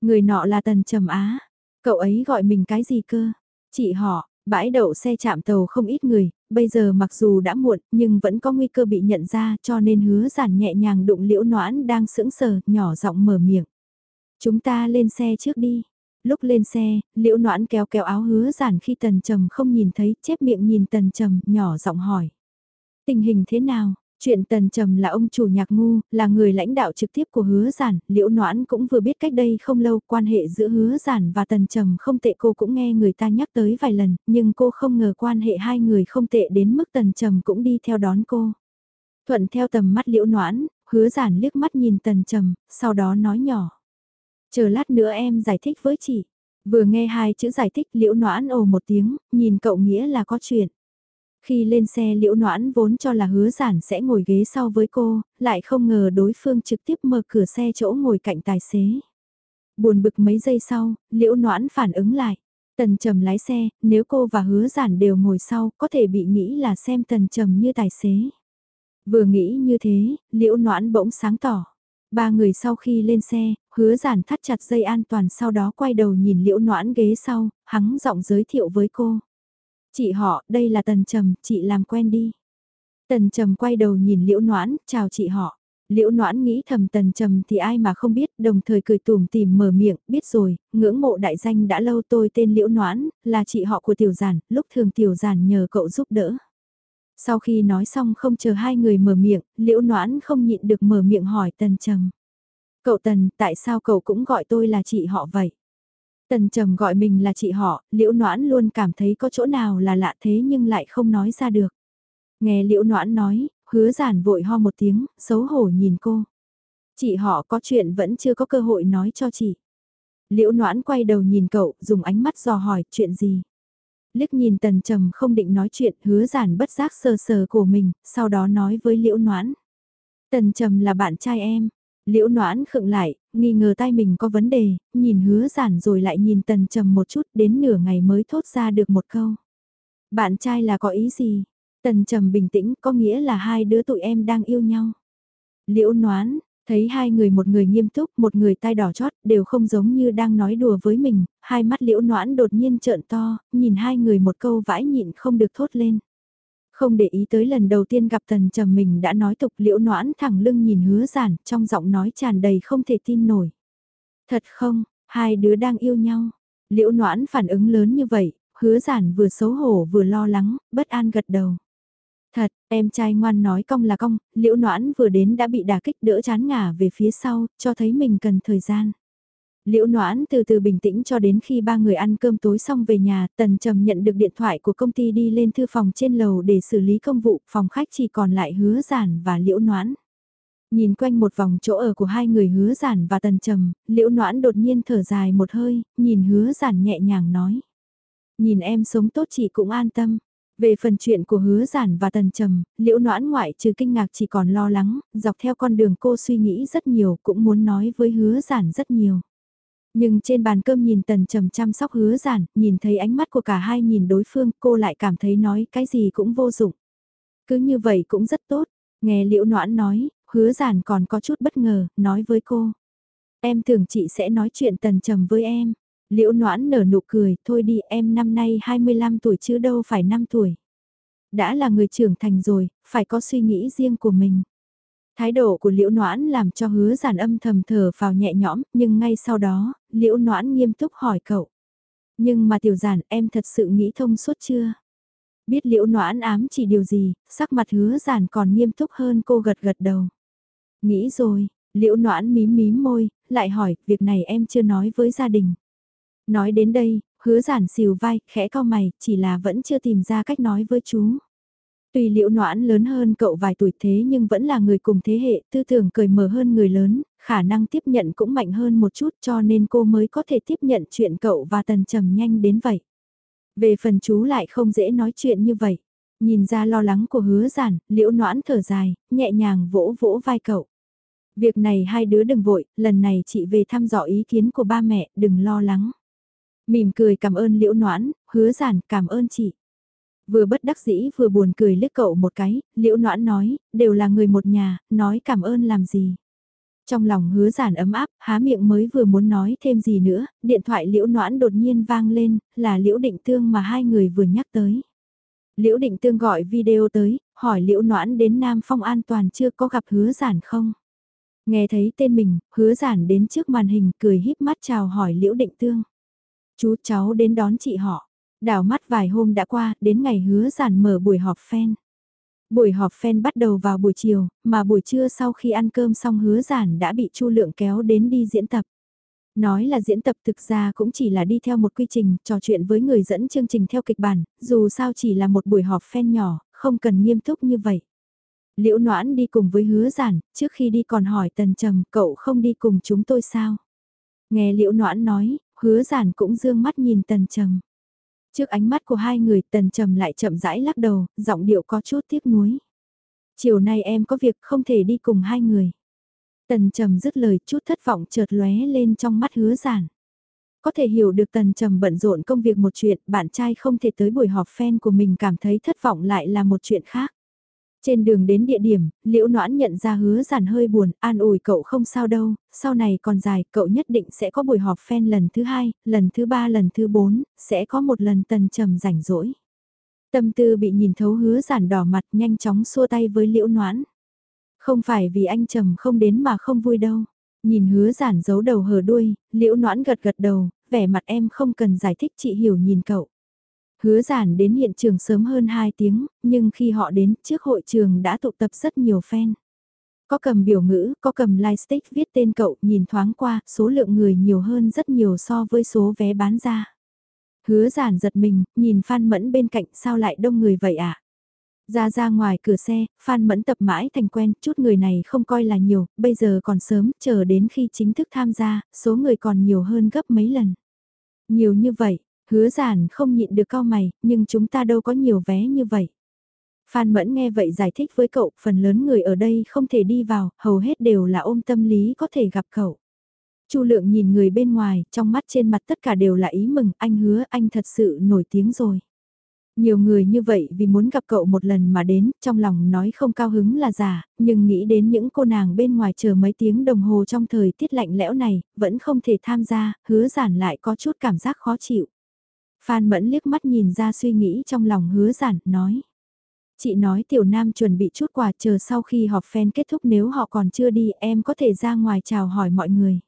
Người nọ là tần trầm á. Cậu ấy gọi mình cái gì cơ? Chị họ, Bãi đậu xe chạm tàu không ít người, bây giờ mặc dù đã muộn nhưng vẫn có nguy cơ bị nhận ra cho nên hứa giản nhẹ nhàng đụng liễu noãn đang sững sờ, nhỏ giọng mở miệng. Chúng ta lên xe trước đi. Lúc lên xe, liễu noãn kéo kéo áo hứa giản khi tần trầm không nhìn thấy, chép miệng nhìn tần trầm, nhỏ giọng hỏi. Tình hình thế nào? Chuyện Tần Trầm là ông chủ nhạc ngu, là người lãnh đạo trực tiếp của hứa giản, liễu noãn cũng vừa biết cách đây không lâu quan hệ giữa hứa giản và Tần Trầm không tệ cô cũng nghe người ta nhắc tới vài lần, nhưng cô không ngờ quan hệ hai người không tệ đến mức Tần Trầm cũng đi theo đón cô. Thuận theo tầm mắt liễu noãn, hứa giản liếc mắt nhìn Tần Trầm, sau đó nói nhỏ. Chờ lát nữa em giải thích với chị. Vừa nghe hai chữ giải thích liễu noãn ồ một tiếng, nhìn cậu nghĩa là có chuyện. Khi lên xe liễu noãn vốn cho là hứa giản sẽ ngồi ghế sau với cô, lại không ngờ đối phương trực tiếp mở cửa xe chỗ ngồi cạnh tài xế. Buồn bực mấy giây sau, liễu noãn phản ứng lại. Tần trầm lái xe, nếu cô và hứa giản đều ngồi sau, có thể bị nghĩ là xem tần trầm như tài xế. Vừa nghĩ như thế, liễu noãn bỗng sáng tỏ. Ba người sau khi lên xe, hứa giản thắt chặt dây an toàn sau đó quay đầu nhìn liễu noãn ghế sau, hắng giọng giới thiệu với cô. Chị họ, đây là Tần Trầm, chị làm quen đi. Tần Trầm quay đầu nhìn liễu noãn, chào chị họ. Liễu noãn nghĩ thầm tần trầm thì ai mà không biết, đồng thời cười tủm tìm mở miệng, biết rồi, ngưỡng mộ đại danh đã lâu tôi tên liễu noãn, là chị họ của tiểu giản, lúc thường tiểu giản nhờ cậu giúp đỡ. Sau khi nói xong không chờ hai người mở miệng, liễu noãn không nhịn được mở miệng hỏi tần trầm. Cậu tần, tại sao cậu cũng gọi tôi là chị họ vậy? Tần trầm gọi mình là chị họ, liễu noãn luôn cảm thấy có chỗ nào là lạ thế nhưng lại không nói ra được. Nghe liễu noãn nói, hứa giản vội ho một tiếng, xấu hổ nhìn cô. Chị họ có chuyện vẫn chưa có cơ hội nói cho chị. Liễu noãn quay đầu nhìn cậu, dùng ánh mắt dò hỏi chuyện gì. Liếc nhìn tần trầm không định nói chuyện, hứa giản bất giác sờ sờ của mình, sau đó nói với liễu noãn. Tần trầm là bạn trai em. Liễu noãn khựng lại, nghi ngờ tai mình có vấn đề, nhìn hứa giản rồi lại nhìn tần trầm một chút đến nửa ngày mới thốt ra được một câu. Bạn trai là có ý gì? Tần trầm bình tĩnh có nghĩa là hai đứa tụi em đang yêu nhau. Liễu noán, thấy hai người một người nghiêm túc một người tai đỏ chót đều không giống như đang nói đùa với mình, hai mắt liễu noãn đột nhiên trợn to, nhìn hai người một câu vãi nhịn không được thốt lên. Không để ý tới lần đầu tiên gặp tần trầm mình đã nói tục liễu noãn thẳng lưng nhìn hứa giản trong giọng nói tràn đầy không thể tin nổi. Thật không, hai đứa đang yêu nhau. Liễu noãn phản ứng lớn như vậy, hứa giản vừa xấu hổ vừa lo lắng, bất an gật đầu. Thật, em trai ngoan nói cong là cong, liễu noãn vừa đến đã bị đả kích đỡ chán ngả về phía sau, cho thấy mình cần thời gian. Liễu Noãn từ từ bình tĩnh cho đến khi ba người ăn cơm tối xong về nhà, Tần Trầm nhận được điện thoại của công ty đi lên thư phòng trên lầu để xử lý công vụ, phòng khách chỉ còn lại hứa giản và Liễu Noãn. Nhìn quanh một vòng chỗ ở của hai người hứa giản và Tần Trầm, Liễu Noãn đột nhiên thở dài một hơi, nhìn hứa giản nhẹ nhàng nói. Nhìn em sống tốt chị cũng an tâm. Về phần chuyện của hứa giản và tần trầm, liễu noãn ngoại trừ kinh ngạc chỉ còn lo lắng, dọc theo con đường cô suy nghĩ rất nhiều cũng muốn nói với hứa giản rất nhiều. Nhưng trên bàn cơm nhìn tần trầm chăm sóc hứa giản, nhìn thấy ánh mắt của cả hai nhìn đối phương cô lại cảm thấy nói cái gì cũng vô dụng. Cứ như vậy cũng rất tốt, nghe liễu noãn nói, hứa giản còn có chút bất ngờ, nói với cô. Em tưởng chị sẽ nói chuyện tần trầm với em. Liễu noãn nở nụ cười, thôi đi em năm nay 25 tuổi chứ đâu phải 5 tuổi. Đã là người trưởng thành rồi, phải có suy nghĩ riêng của mình. Thái độ của liễu noãn làm cho hứa giản âm thầm thở vào nhẹ nhõm, nhưng ngay sau đó, liễu noãn nghiêm túc hỏi cậu. Nhưng mà tiểu giản em thật sự nghĩ thông suốt chưa? Biết liễu noãn ám chỉ điều gì, sắc mặt hứa giản còn nghiêm túc hơn cô gật gật đầu. Nghĩ rồi, liễu noãn mím mím môi, lại hỏi, việc này em chưa nói với gia đình. Nói đến đây, hứa giản xìu vai, khẽ cau mày, chỉ là vẫn chưa tìm ra cách nói với chú. Tuy liễu noãn lớn hơn cậu vài tuổi thế nhưng vẫn là người cùng thế hệ, tư tưởng cởi mở hơn người lớn, khả năng tiếp nhận cũng mạnh hơn một chút cho nên cô mới có thể tiếp nhận chuyện cậu và tần trầm nhanh đến vậy. Về phần chú lại không dễ nói chuyện như vậy. Nhìn ra lo lắng của hứa giản, liễu noãn thở dài, nhẹ nhàng vỗ vỗ vai cậu. Việc này hai đứa đừng vội, lần này chị về thăm dò ý kiến của ba mẹ, đừng lo lắng. Mỉm cười cảm ơn liễu noãn, hứa giản cảm ơn chị. Vừa bất đắc dĩ vừa buồn cười liếc cậu một cái, liễu noãn nói, đều là người một nhà, nói cảm ơn làm gì. Trong lòng hứa giản ấm áp, há miệng mới vừa muốn nói thêm gì nữa, điện thoại liễu noãn đột nhiên vang lên, là liễu định tương mà hai người vừa nhắc tới. Liễu định tương gọi video tới, hỏi liễu noãn đến Nam Phong an toàn chưa có gặp hứa giản không? Nghe thấy tên mình, hứa giản đến trước màn hình cười híp mắt chào hỏi liễu định tương. Chú cháu đến đón chị họ. Đảo mắt vài hôm đã qua, đến ngày hứa giản mở buổi họp fan. Buổi họp fan bắt đầu vào buổi chiều, mà buổi trưa sau khi ăn cơm xong hứa giản đã bị Chu Lượng kéo đến đi diễn tập. Nói là diễn tập thực ra cũng chỉ là đi theo một quy trình, trò chuyện với người dẫn chương trình theo kịch bản, dù sao chỉ là một buổi họp fan nhỏ, không cần nghiêm túc như vậy. Liễu Noãn đi cùng với hứa giản, trước khi đi còn hỏi Tần Trầm, cậu không đi cùng chúng tôi sao? Nghe Liễu Noãn nói, hứa giản cũng dương mắt nhìn Tần Trầm. Trước ánh mắt của hai người tần trầm lại chậm rãi lắc đầu, giọng điệu có chút tiếc nuối. Chiều nay em có việc không thể đi cùng hai người. Tần trầm dứt lời chút thất vọng chợt lóe lên trong mắt hứa giản. Có thể hiểu được tần trầm bận rộn công việc một chuyện, bạn trai không thể tới buổi họp fan của mình cảm thấy thất vọng lại là một chuyện khác. Trên đường đến địa điểm, liễu noãn nhận ra hứa giản hơi buồn, an ủi cậu không sao đâu, sau này còn dài, cậu nhất định sẽ có buổi họp fan lần thứ hai, lần thứ ba lần thứ bốn, sẽ có một lần tần trầm rảnh rỗi. Tâm tư bị nhìn thấu hứa giản đỏ mặt nhanh chóng xua tay với liễu noãn. Không phải vì anh trầm không đến mà không vui đâu. Nhìn hứa giản giấu đầu hờ đuôi, liễu noãn gật gật đầu, vẻ mặt em không cần giải thích chị hiểu nhìn cậu. Hứa giản đến hiện trường sớm hơn 2 tiếng, nhưng khi họ đến trước hội trường đã tụ tập rất nhiều fan. Có cầm biểu ngữ, có cầm lightstick viết tên cậu, nhìn thoáng qua, số lượng người nhiều hơn rất nhiều so với số vé bán ra. Hứa giản giật mình, nhìn Phan Mẫn bên cạnh sao lại đông người vậy ạ? À? Ra ra ngoài cửa xe, Phan Mẫn tập mãi thành quen, chút người này không coi là nhiều, bây giờ còn sớm, chờ đến khi chính thức tham gia, số người còn nhiều hơn gấp mấy lần. Nhiều như vậy, hứa giản không nhịn được cao mày, nhưng chúng ta đâu có nhiều vé như vậy. Phan Mẫn nghe vậy giải thích với cậu, phần lớn người ở đây không thể đi vào, hầu hết đều là ôm tâm lý có thể gặp cậu. Chu Lượng nhìn người bên ngoài, trong mắt trên mặt tất cả đều là ý mừng, anh hứa anh thật sự nổi tiếng rồi. Nhiều người như vậy vì muốn gặp cậu một lần mà đến, trong lòng nói không cao hứng là giả, nhưng nghĩ đến những cô nàng bên ngoài chờ mấy tiếng đồng hồ trong thời tiết lạnh lẽo này, vẫn không thể tham gia, hứa giản lại có chút cảm giác khó chịu. Phan Mẫn liếc mắt nhìn ra suy nghĩ trong lòng hứa giản, nói. Chị nói tiểu nam chuẩn bị chút quà chờ sau khi họp fan kết thúc nếu họ còn chưa đi em có thể ra ngoài chào hỏi mọi người.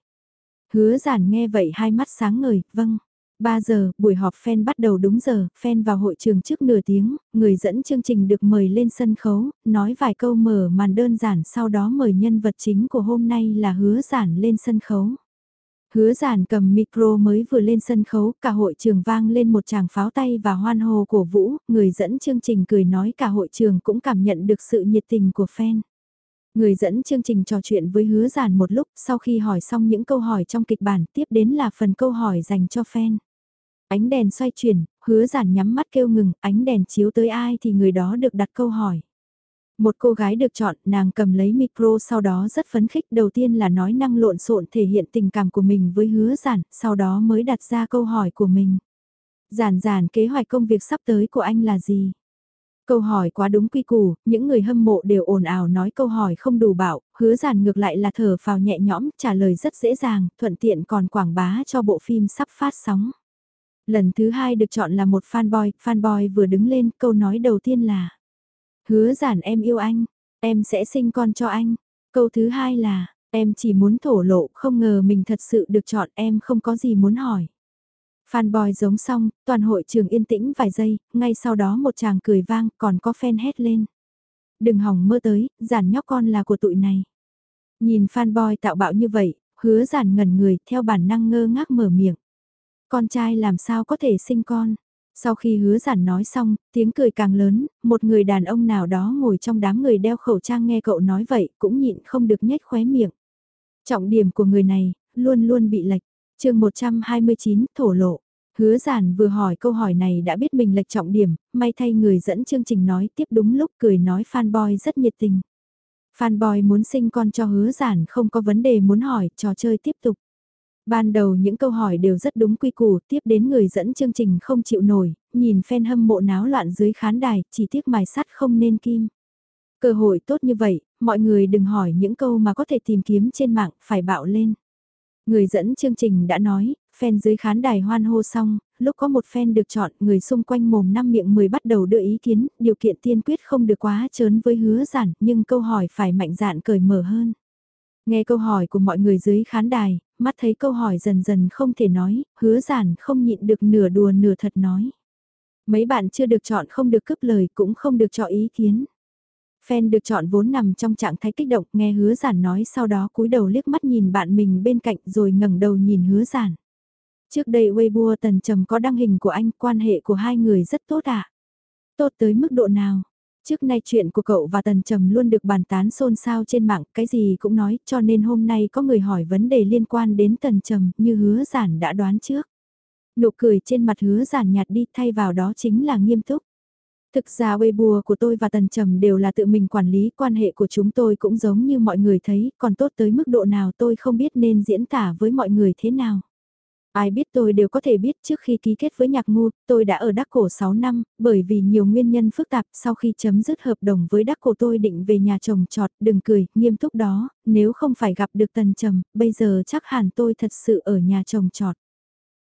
Hứa giản nghe vậy hai mắt sáng ngời, vâng. 3 giờ, buổi họp fan bắt đầu đúng giờ, fan vào hội trường trước nửa tiếng, người dẫn chương trình được mời lên sân khấu, nói vài câu mở màn đơn giản sau đó mời nhân vật chính của hôm nay là hứa giản lên sân khấu. Hứa giản cầm micro mới vừa lên sân khấu, cả hội trường vang lên một tràng pháo tay và hoan hô của Vũ, người dẫn chương trình cười nói cả hội trường cũng cảm nhận được sự nhiệt tình của fan. Người dẫn chương trình trò chuyện với hứa giản một lúc sau khi hỏi xong những câu hỏi trong kịch bản tiếp đến là phần câu hỏi dành cho fan. Ánh đèn xoay chuyển, hứa giản nhắm mắt kêu ngừng, ánh đèn chiếu tới ai thì người đó được đặt câu hỏi. Một cô gái được chọn, nàng cầm lấy micro sau đó rất phấn khích đầu tiên là nói năng lộn xộn thể hiện tình cảm của mình với hứa giản, sau đó mới đặt ra câu hỏi của mình. Giản giản kế hoạch công việc sắp tới của anh là gì? Câu hỏi quá đúng quy củ, những người hâm mộ đều ồn ào nói câu hỏi không đủ bảo, hứa giản ngược lại là thở phào nhẹ nhõm, trả lời rất dễ dàng, thuận tiện còn quảng bá cho bộ phim sắp phát sóng. Lần thứ hai được chọn là một fanboy, fanboy vừa đứng lên, câu nói đầu tiên là Hứa giản em yêu anh, em sẽ sinh con cho anh. Câu thứ hai là, em chỉ muốn thổ lộ, không ngờ mình thật sự được chọn em không có gì muốn hỏi. Fanboy giống xong, toàn hội trường yên tĩnh vài giây, ngay sau đó một chàng cười vang, còn có fan hét lên. Đừng hỏng mơ tới, giản nhóc con là của tụi này. Nhìn fanboy tạo bạo như vậy, hứa giản ngẩn người, theo bản năng ngơ ngác mở miệng. Con trai làm sao có thể sinh con? Sau khi hứa giản nói xong, tiếng cười càng lớn, một người đàn ông nào đó ngồi trong đám người đeo khẩu trang nghe cậu nói vậy cũng nhịn không được nhếch khóe miệng. Trọng điểm của người này, luôn luôn bị lệch. chương 129, thổ lộ. Hứa giản vừa hỏi câu hỏi này đã biết mình lệch trọng điểm, may thay người dẫn chương trình nói tiếp đúng lúc cười nói fanboy rất nhiệt tình. Fanboy muốn sinh con cho hứa giản không có vấn đề muốn hỏi, trò chơi tiếp tục. Ban đầu những câu hỏi đều rất đúng quy củ, tiếp đến người dẫn chương trình không chịu nổi, nhìn fan hâm mộ náo loạn dưới khán đài, chỉ tiếc mài sắt không nên kim. Cơ hội tốt như vậy, mọi người đừng hỏi những câu mà có thể tìm kiếm trên mạng, phải bạo lên. Người dẫn chương trình đã nói, fan dưới khán đài hoan hô xong, lúc có một fan được chọn, người xung quanh mồm năm miệng 10 bắt đầu đưa ý kiến, điều kiện tiên quyết không được quá trớn với hứa giản, nhưng câu hỏi phải mạnh dạn cởi mở hơn. Nghe câu hỏi của mọi người dưới khán đài, mắt thấy câu hỏi dần dần không thể nói, hứa giản không nhịn được nửa đùa nửa thật nói. Mấy bạn chưa được chọn không được cướp lời cũng không được cho ý kiến. Fan được chọn vốn nằm trong trạng thái kích động nghe hứa giản nói sau đó cúi đầu liếc mắt nhìn bạn mình bên cạnh rồi ngẩng đầu nhìn hứa giản. Trước đây Weibo tần trầm có đăng hình của anh quan hệ của hai người rất tốt ạ. À? Tốt tới mức độ nào? Trước nay chuyện của cậu và Tần Trầm luôn được bàn tán xôn xao trên mạng, cái gì cũng nói, cho nên hôm nay có người hỏi vấn đề liên quan đến Tần Trầm, như hứa giản đã đoán trước. Nụ cười trên mặt hứa giản nhạt đi thay vào đó chính là nghiêm túc. Thực ra Weibo của tôi và Tần Trầm đều là tự mình quản lý, quan hệ của chúng tôi cũng giống như mọi người thấy, còn tốt tới mức độ nào tôi không biết nên diễn tả với mọi người thế nào. Ai biết tôi đều có thể biết trước khi ký kết với nhạc ngu, tôi đã ở Đắc Cổ 6 năm, bởi vì nhiều nguyên nhân phức tạp sau khi chấm dứt hợp đồng với Đắc Cổ tôi định về nhà chồng trọt, đừng cười, nghiêm túc đó, nếu không phải gặp được Tần Trầm, bây giờ chắc hẳn tôi thật sự ở nhà chồng trọt.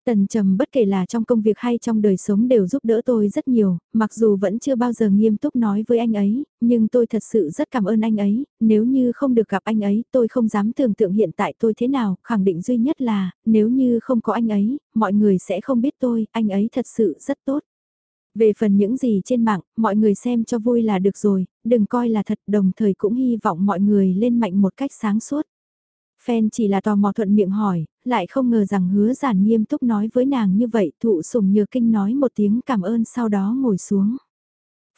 Tần Trầm bất kể là trong công việc hay trong đời sống đều giúp đỡ tôi rất nhiều, mặc dù vẫn chưa bao giờ nghiêm túc nói với anh ấy, nhưng tôi thật sự rất cảm ơn anh ấy, nếu như không được gặp anh ấy tôi không dám tưởng tượng hiện tại tôi thế nào, khẳng định duy nhất là, nếu như không có anh ấy, mọi người sẽ không biết tôi, anh ấy thật sự rất tốt. Về phần những gì trên mạng, mọi người xem cho vui là được rồi, đừng coi là thật đồng thời cũng hy vọng mọi người lên mạnh một cách sáng suốt. Fan chỉ là tò mò thuận miệng hỏi, lại không ngờ rằng hứa giản nghiêm túc nói với nàng như vậy, thụ sùng nhược kinh nói một tiếng cảm ơn sau đó ngồi xuống.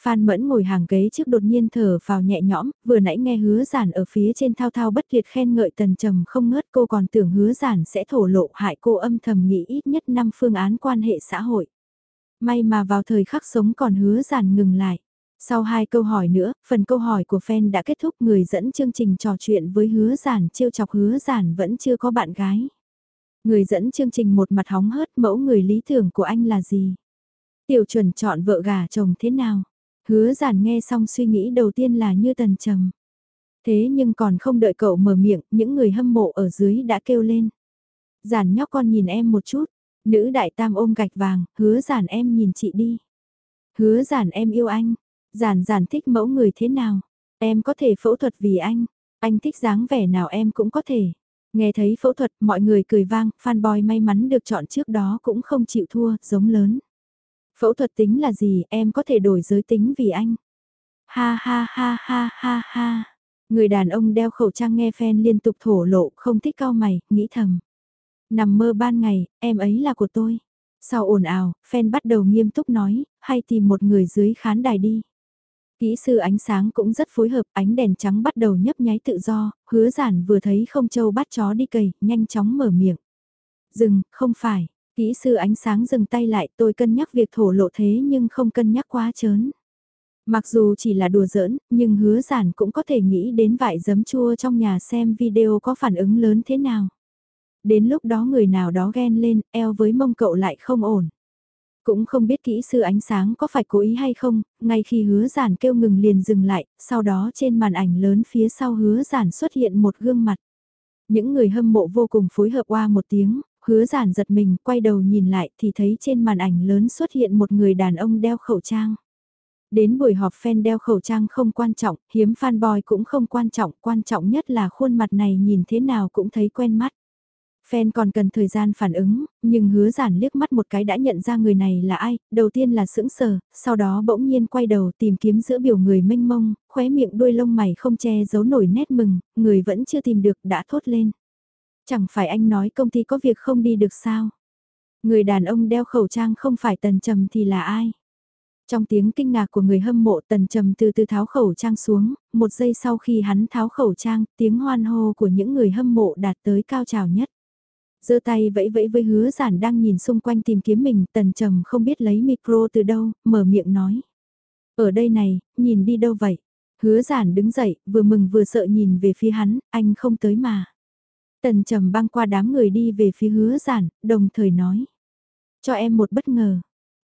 Phan Mẫn ngồi hàng ghế trước đột nhiên thở vào nhẹ nhõm, vừa nãy nghe hứa giản ở phía trên thao thao bất tuyệt khen ngợi tần trầm không ngớt cô còn tưởng hứa giản sẽ thổ lộ hại cô âm thầm nghĩ ít nhất 5 phương án quan hệ xã hội. May mà vào thời khắc sống còn hứa giản ngừng lại. Sau hai câu hỏi nữa, phần câu hỏi của fan đã kết thúc người dẫn chương trình trò chuyện với hứa giản trêu chọc hứa giản vẫn chưa có bạn gái. Người dẫn chương trình một mặt hóng hớt mẫu người lý tưởng của anh là gì? Tiểu chuẩn chọn vợ gà chồng thế nào? Hứa giản nghe xong suy nghĩ đầu tiên là như tần trầm. Thế nhưng còn không đợi cậu mở miệng, những người hâm mộ ở dưới đã kêu lên. Giản nhóc con nhìn em một chút, nữ đại tam ôm gạch vàng, hứa giản em nhìn chị đi. Hứa giản em yêu anh, Giản giản thích mẫu người thế nào? Em có thể phẫu thuật vì anh. Anh thích dáng vẻ nào em cũng có thể. Nghe thấy phẫu thuật mọi người cười vang, fanboy may mắn được chọn trước đó cũng không chịu thua, giống lớn. Phẫu thuật tính là gì, em có thể đổi giới tính vì anh. Ha ha ha ha ha ha. Người đàn ông đeo khẩu trang nghe fan liên tục thổ lộ, không thích cao mày, nghĩ thầm. Nằm mơ ban ngày, em ấy là của tôi. Sau ồn ào, fan bắt đầu nghiêm túc nói, hay tìm một người dưới khán đài đi. Kỹ sư ánh sáng cũng rất phối hợp, ánh đèn trắng bắt đầu nhấp nháy tự do, hứa giản vừa thấy không châu bắt chó đi cầy, nhanh chóng mở miệng. Dừng, không phải, kỹ sư ánh sáng dừng tay lại tôi cân nhắc việc thổ lộ thế nhưng không cân nhắc quá chớn. Mặc dù chỉ là đùa giỡn, nhưng hứa giản cũng có thể nghĩ đến vải giấm chua trong nhà xem video có phản ứng lớn thế nào. Đến lúc đó người nào đó ghen lên, eo với mông cậu lại không ổn. Cũng không biết kỹ sư ánh sáng có phải cố ý hay không, ngay khi hứa giản kêu ngừng liền dừng lại, sau đó trên màn ảnh lớn phía sau hứa giản xuất hiện một gương mặt. Những người hâm mộ vô cùng phối hợp qua một tiếng, hứa giản giật mình quay đầu nhìn lại thì thấy trên màn ảnh lớn xuất hiện một người đàn ông đeo khẩu trang. Đến buổi họp fan đeo khẩu trang không quan trọng, hiếm fanboy cũng không quan trọng, quan trọng nhất là khuôn mặt này nhìn thế nào cũng thấy quen mắt. Fan còn cần thời gian phản ứng, nhưng hứa giản liếc mắt một cái đã nhận ra người này là ai, đầu tiên là sững sờ, sau đó bỗng nhiên quay đầu tìm kiếm giữa biểu người mênh mông, khóe miệng đuôi lông mày không che giấu nổi nét mừng, người vẫn chưa tìm được đã thốt lên. Chẳng phải anh nói công ty có việc không đi được sao? Người đàn ông đeo khẩu trang không phải tần trầm thì là ai? Trong tiếng kinh ngạc của người hâm mộ tần trầm từ từ tháo khẩu trang xuống, một giây sau khi hắn tháo khẩu trang, tiếng hoan hô của những người hâm mộ đạt tới cao trào nhất giơ tay vẫy vẫy với hứa giản đang nhìn xung quanh tìm kiếm mình, tần trầm không biết lấy micro từ đâu, mở miệng nói. Ở đây này, nhìn đi đâu vậy? Hứa giản đứng dậy, vừa mừng vừa sợ nhìn về phía hắn, anh không tới mà. Tần trầm băng qua đám người đi về phía hứa giản, đồng thời nói. Cho em một bất ngờ.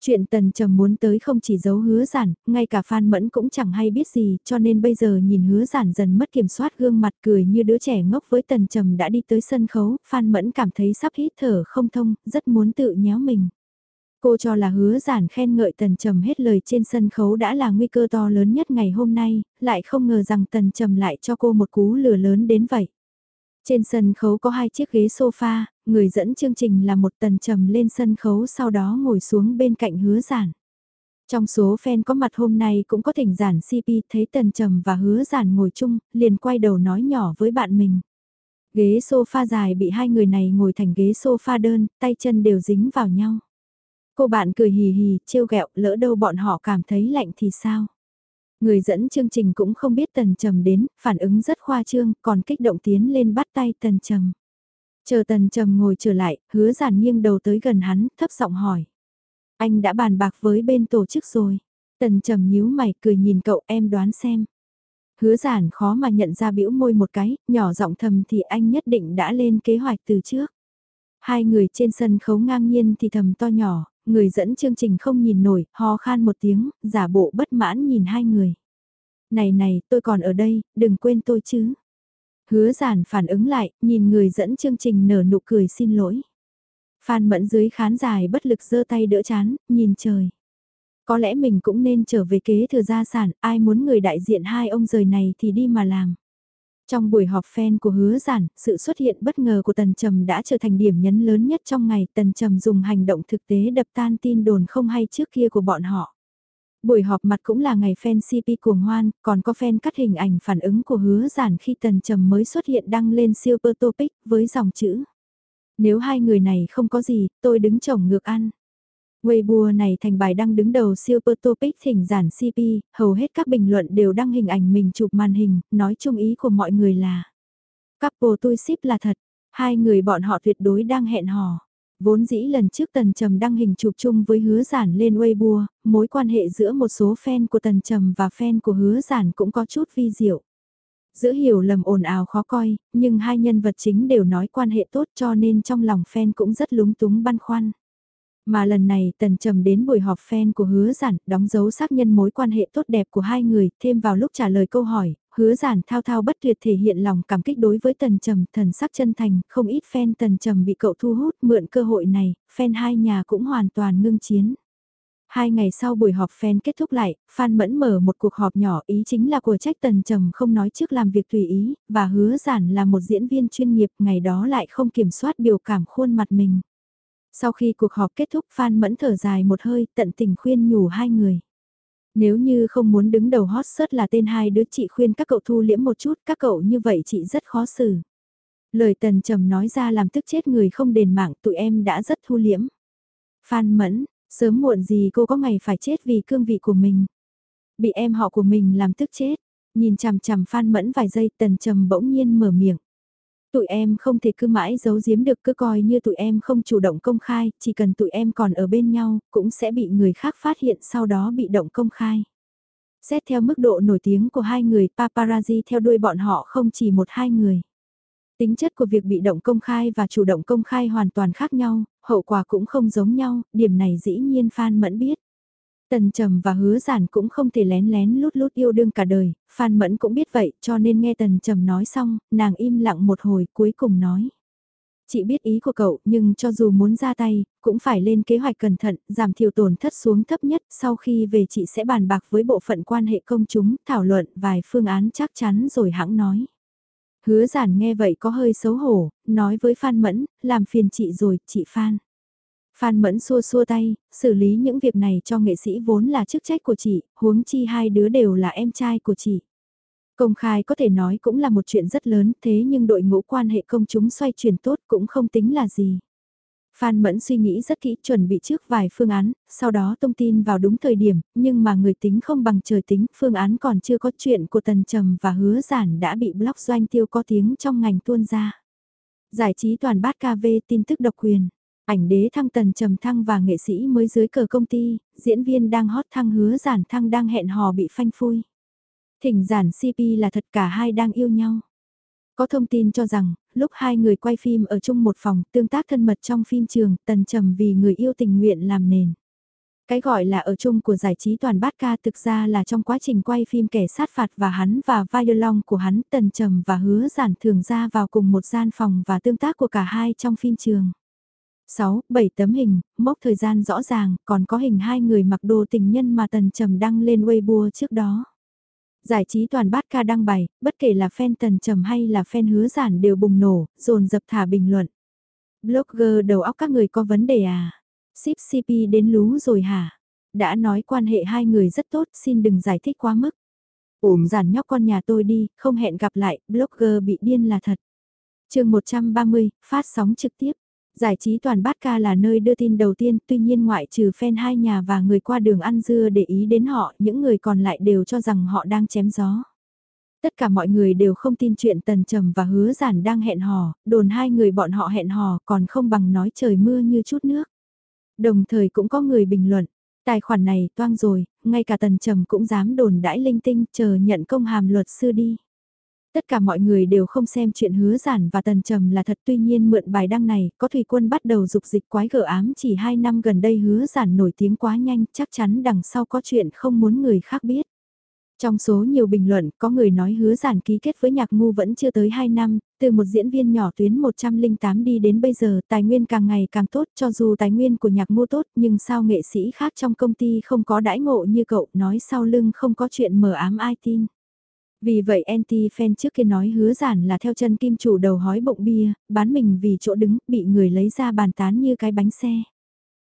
Chuyện tần trầm muốn tới không chỉ giấu hứa giản, ngay cả Phan Mẫn cũng chẳng hay biết gì, cho nên bây giờ nhìn hứa giản dần mất kiểm soát gương mặt cười như đứa trẻ ngốc với tần trầm đã đi tới sân khấu, Phan Mẫn cảm thấy sắp hít thở không thông, rất muốn tự nhéo mình. Cô cho là hứa giản khen ngợi tần trầm hết lời trên sân khấu đã là nguy cơ to lớn nhất ngày hôm nay, lại không ngờ rằng tần trầm lại cho cô một cú lừa lớn đến vậy. Trên sân khấu có hai chiếc ghế sofa, người dẫn chương trình là một tần trầm lên sân khấu sau đó ngồi xuống bên cạnh hứa giản. Trong số fan có mặt hôm nay cũng có thỉnh giản CP thấy tần trầm và hứa giản ngồi chung, liền quay đầu nói nhỏ với bạn mình. Ghế sofa dài bị hai người này ngồi thành ghế sofa đơn, tay chân đều dính vào nhau. Cô bạn cười hì hì, trêu ghẹo, lỡ đâu bọn họ cảm thấy lạnh thì sao? Người dẫn chương trình cũng không biết tần trầm đến, phản ứng rất khoa trương, còn kích động tiến lên bắt tay tần trầm. Chờ tần trầm ngồi trở lại, hứa giản nghiêng đầu tới gần hắn, thấp giọng hỏi. Anh đã bàn bạc với bên tổ chức rồi. Tần trầm nhíu mày cười nhìn cậu em đoán xem. Hứa giản khó mà nhận ra bĩu môi một cái, nhỏ giọng thầm thì anh nhất định đã lên kế hoạch từ trước. Hai người trên sân khấu ngang nhiên thì thầm to nhỏ, người dẫn chương trình không nhìn nổi, ho khan một tiếng, giả bộ bất mãn nhìn hai người. Này này, tôi còn ở đây, đừng quên tôi chứ. Hứa giản phản ứng lại, nhìn người dẫn chương trình nở nụ cười xin lỗi. Phan mẫn dưới khán dài bất lực giơ tay đỡ chán, nhìn trời. Có lẽ mình cũng nên trở về kế thừa gia sản, ai muốn người đại diện hai ông rời này thì đi mà làm. Trong buổi họp fan của hứa giản, sự xuất hiện bất ngờ của Tần Trầm đã trở thành điểm nhấn lớn nhất trong ngày. Tần Trầm dùng hành động thực tế đập tan tin đồn không hay trước kia của bọn họ. Buổi họp mặt cũng là ngày fan CP cuồng hoan, còn có fan cắt hình ảnh phản ứng của hứa giản khi Tần Trầm mới xuất hiện đăng lên Super Topic với dòng chữ. Nếu hai người này không có gì, tôi đứng chồng ngược ăn. Weibo này thành bài đăng đứng đầu Super Topic thỉnh giản CP, hầu hết các bình luận đều đăng hình ảnh mình chụp màn hình, nói chung ý của mọi người là Couple tôi ship là thật, hai người bọn họ tuyệt đối đang hẹn hò. Vốn dĩ lần trước Tần Trầm đăng hình chụp chung với hứa giản lên Weibo, mối quan hệ giữa một số fan của Tần Trầm và fan của hứa giản cũng có chút vi diệu. Giữa hiểu lầm ồn ào khó coi, nhưng hai nhân vật chính đều nói quan hệ tốt cho nên trong lòng fan cũng rất lúng túng băn khoăn. Mà lần này Tần Trầm đến buổi họp fan của hứa giản, đóng dấu xác nhân mối quan hệ tốt đẹp của hai người, thêm vào lúc trả lời câu hỏi, hứa giản thao thao bất tuyệt thể hiện lòng cảm kích đối với Tần Trầm, thần sắc chân thành, không ít fan Tần Trầm bị cậu thu hút, mượn cơ hội này, fan hai nhà cũng hoàn toàn ngưng chiến. Hai ngày sau buổi họp fan kết thúc lại, Phan Mẫn mở một cuộc họp nhỏ ý chính là của trách Tần Trầm không nói trước làm việc tùy ý, và hứa giản là một diễn viên chuyên nghiệp ngày đó lại không kiểm soát biểu cảm khuôn mặt mình. Sau khi cuộc họp kết thúc Phan Mẫn thở dài một hơi tận tình khuyên nhủ hai người. Nếu như không muốn đứng đầu hot search là tên hai đứa chị khuyên các cậu thu liễm một chút, các cậu như vậy chị rất khó xử. Lời tần trầm nói ra làm tức chết người không đền mạng tụi em đã rất thu liễm. Phan Mẫn, sớm muộn gì cô có ngày phải chết vì cương vị của mình. Bị em họ của mình làm tức chết, nhìn chằm chằm Phan Mẫn vài giây tần trầm bỗng nhiên mở miệng. Tụi em không thể cứ mãi giấu giếm được cứ coi như tụi em không chủ động công khai, chỉ cần tụi em còn ở bên nhau, cũng sẽ bị người khác phát hiện sau đó bị động công khai. Xét theo mức độ nổi tiếng của hai người paparazzi theo đuôi bọn họ không chỉ một hai người. Tính chất của việc bị động công khai và chủ động công khai hoàn toàn khác nhau, hậu quả cũng không giống nhau, điểm này dĩ nhiên Phan Mẫn biết. Tần Trầm và Hứa Giản cũng không thể lén lén lút lút yêu đương cả đời, Phan Mẫn cũng biết vậy cho nên nghe Tần Trầm nói xong, nàng im lặng một hồi cuối cùng nói. Chị biết ý của cậu nhưng cho dù muốn ra tay, cũng phải lên kế hoạch cẩn thận, giảm thiểu tổn thất xuống thấp nhất. Sau khi về chị sẽ bàn bạc với bộ phận quan hệ công chúng, thảo luận vài phương án chắc chắn rồi hãng nói. Hứa giản nghe vậy có hơi xấu hổ, nói với Phan Mẫn, làm phiền chị rồi, chị Phan. Phan Mẫn xua xua tay, xử lý những việc này cho nghệ sĩ vốn là chức trách của chị, huống chi hai đứa đều là em trai của chị. Công khai có thể nói cũng là một chuyện rất lớn thế nhưng đội ngũ quan hệ công chúng xoay chuyển tốt cũng không tính là gì. Phan Mẫn suy nghĩ rất kỹ chuẩn bị trước vài phương án, sau đó thông tin vào đúng thời điểm, nhưng mà người tính không bằng trời tính, phương án còn chưa có chuyện của Tần Trầm và hứa giản đã bị blog doanh tiêu có tiếng trong ngành tuôn ra. Giải trí toàn bát KV tin tức độc quyền. Ảnh đế thăng tần trầm thăng và nghệ sĩ mới dưới cờ công ty, diễn viên đang hot thăng hứa giản thăng đang hẹn hò bị phanh phui. Thỉnh giản CP là thật cả hai đang yêu nhau. Có thông tin cho rằng, lúc hai người quay phim ở chung một phòng, tương tác thân mật trong phim trường, tần trầm vì người yêu tình nguyện làm nền. Cái gọi là ở chung của giải trí toàn bát ca thực ra là trong quá trình quay phim kẻ sát phạt và hắn và vai long của hắn tần trầm và hứa giản thường ra vào cùng một gian phòng và tương tác của cả hai trong phim trường. 6, 7 tấm hình, mốc thời gian rõ ràng, còn có hình hai người mặc đồ tình nhân mà Tần Trầm đăng lên Weibo trước đó. Giải trí toàn bát ca đăng bài, bất kể là fan Tần Trầm hay là fan hứa giản đều bùng nổ, dồn dập thả bình luận. Blogger đầu óc các người có vấn đề à? Ship CP đến lú rồi hả? Đã nói quan hệ hai người rất tốt, xin đừng giải thích quá mức. Ủm giản nhóc con nhà tôi đi, không hẹn gặp lại, blogger bị điên là thật. chương 130, phát sóng trực tiếp. Giải trí toàn bát ca là nơi đưa tin đầu tiên, tuy nhiên ngoại trừ fan hai nhà và người qua đường ăn dưa để ý đến họ, những người còn lại đều cho rằng họ đang chém gió. Tất cả mọi người đều không tin chuyện Tần Trầm và Hứa Giản đang hẹn hò, đồn hai người bọn họ hẹn hò còn không bằng nói trời mưa như chút nước. Đồng thời cũng có người bình luận, tài khoản này toang rồi, ngay cả Tần Trầm cũng dám đồn đãi linh tinh chờ nhận công hàm luật sư đi. Tất cả mọi người đều không xem chuyện hứa giản và tần trầm là thật tuy nhiên mượn bài đăng này, có thủy quân bắt đầu dục dịch quái gở ám chỉ 2 năm gần đây hứa giản nổi tiếng quá nhanh, chắc chắn đằng sau có chuyện không muốn người khác biết. Trong số nhiều bình luận, có người nói hứa giản ký kết với nhạc ngu vẫn chưa tới 2 năm, từ một diễn viên nhỏ tuyến 108 đi đến bây giờ tài nguyên càng ngày càng tốt cho dù tài nguyên của nhạc ngu tốt nhưng sao nghệ sĩ khác trong công ty không có đãi ngộ như cậu nói sau lưng không có chuyện mở ám ai tin. Vì vậy anti-fan trước kia nói hứa giản là theo chân kim chủ đầu hói bụng bia, bán mình vì chỗ đứng, bị người lấy ra bàn tán như cái bánh xe.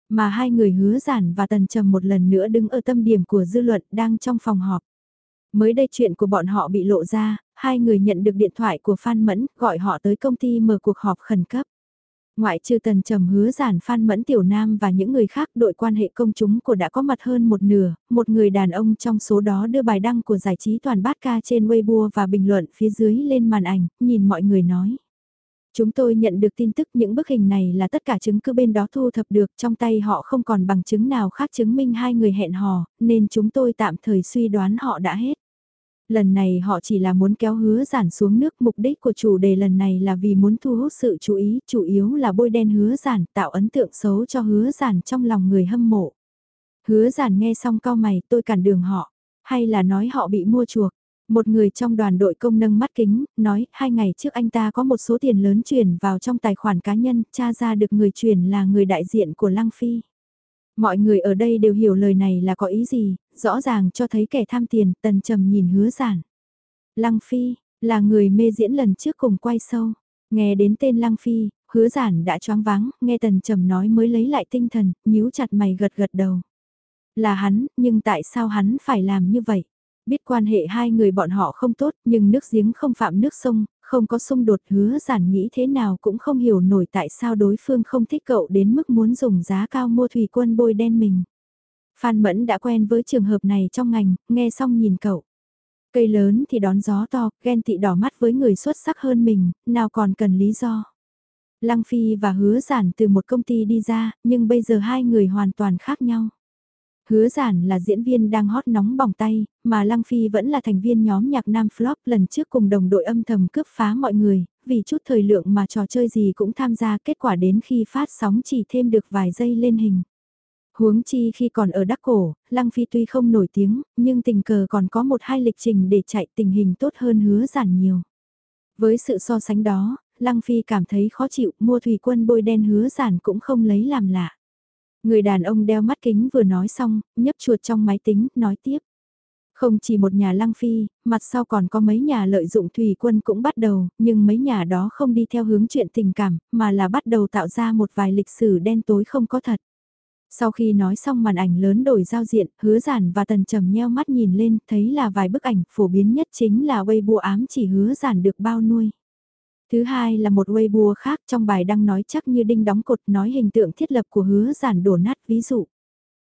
Mà hai người hứa giản và tần trầm một lần nữa đứng ở tâm điểm của dư luận đang trong phòng họp. Mới đây chuyện của bọn họ bị lộ ra, hai người nhận được điện thoại của Phan Mẫn gọi họ tới công ty mở cuộc họp khẩn cấp. Ngoại trừ tần trầm hứa giản Phan Mẫn Tiểu Nam và những người khác đội quan hệ công chúng của đã có mặt hơn một nửa, một người đàn ông trong số đó đưa bài đăng của giải trí toàn bát ca trên Weibo và bình luận phía dưới lên màn ảnh, nhìn mọi người nói. Chúng tôi nhận được tin tức những bức hình này là tất cả chứng cứ bên đó thu thập được trong tay họ không còn bằng chứng nào khác chứng minh hai người hẹn hò, nên chúng tôi tạm thời suy đoán họ đã hết. Lần này họ chỉ là muốn kéo hứa giản xuống nước mục đích của chủ đề lần này là vì muốn thu hút sự chú ý, chủ yếu là bôi đen hứa giản tạo ấn tượng xấu cho hứa giản trong lòng người hâm mộ. Hứa giản nghe xong cao mày tôi cản đường họ, hay là nói họ bị mua chuộc. Một người trong đoàn đội công nâng mắt kính, nói hai ngày trước anh ta có một số tiền lớn chuyển vào trong tài khoản cá nhân, tra ra được người chuyển là người đại diện của Lăng Phi. Mọi người ở đây đều hiểu lời này là có ý gì, rõ ràng cho thấy kẻ tham tiền, tần trầm nhìn hứa giản. Lăng Phi, là người mê diễn lần trước cùng quay sâu. Nghe đến tên Lăng Phi, hứa giản đã choáng váng, nghe tần trầm nói mới lấy lại tinh thần, nhíu chặt mày gật gật đầu. Là hắn, nhưng tại sao hắn phải làm như vậy? Biết quan hệ hai người bọn họ không tốt, nhưng nước giếng không phạm nước sông, không có xung đột hứa giản nghĩ thế nào cũng không hiểu nổi tại sao đối phương không thích cậu đến mức muốn dùng giá cao mua thủy quân bôi đen mình. Phan Mẫn đã quen với trường hợp này trong ngành, nghe xong nhìn cậu. Cây lớn thì đón gió to, ghen tị đỏ mắt với người xuất sắc hơn mình, nào còn cần lý do. Lăng Phi và hứa giản từ một công ty đi ra, nhưng bây giờ hai người hoàn toàn khác nhau. Hứa giản là diễn viên đang hot nóng bỏng tay, mà Lăng Phi vẫn là thành viên nhóm nhạc nam flop lần trước cùng đồng đội âm thầm cướp phá mọi người, vì chút thời lượng mà trò chơi gì cũng tham gia kết quả đến khi phát sóng chỉ thêm được vài giây lên hình. Huống chi khi còn ở Đắc Cổ, Lăng Phi tuy không nổi tiếng, nhưng tình cờ còn có một hai lịch trình để chạy tình hình tốt hơn hứa giản nhiều. Với sự so sánh đó, Lăng Phi cảm thấy khó chịu, mua thủy quân bôi đen hứa giản cũng không lấy làm lạ. Người đàn ông đeo mắt kính vừa nói xong, nhấp chuột trong máy tính, nói tiếp. Không chỉ một nhà lăng phi, mặt sau còn có mấy nhà lợi dụng thủy quân cũng bắt đầu, nhưng mấy nhà đó không đi theo hướng chuyện tình cảm, mà là bắt đầu tạo ra một vài lịch sử đen tối không có thật. Sau khi nói xong màn ảnh lớn đổi giao diện, hứa giản và tần trầm nheo mắt nhìn lên, thấy là vài bức ảnh phổ biến nhất chính là Weibo ám chỉ hứa giản được bao nuôi. Thứ hai là một Weibo khác trong bài đăng nói chắc như đinh đóng cột nói hình tượng thiết lập của hứa giản đổ nát ví dụ.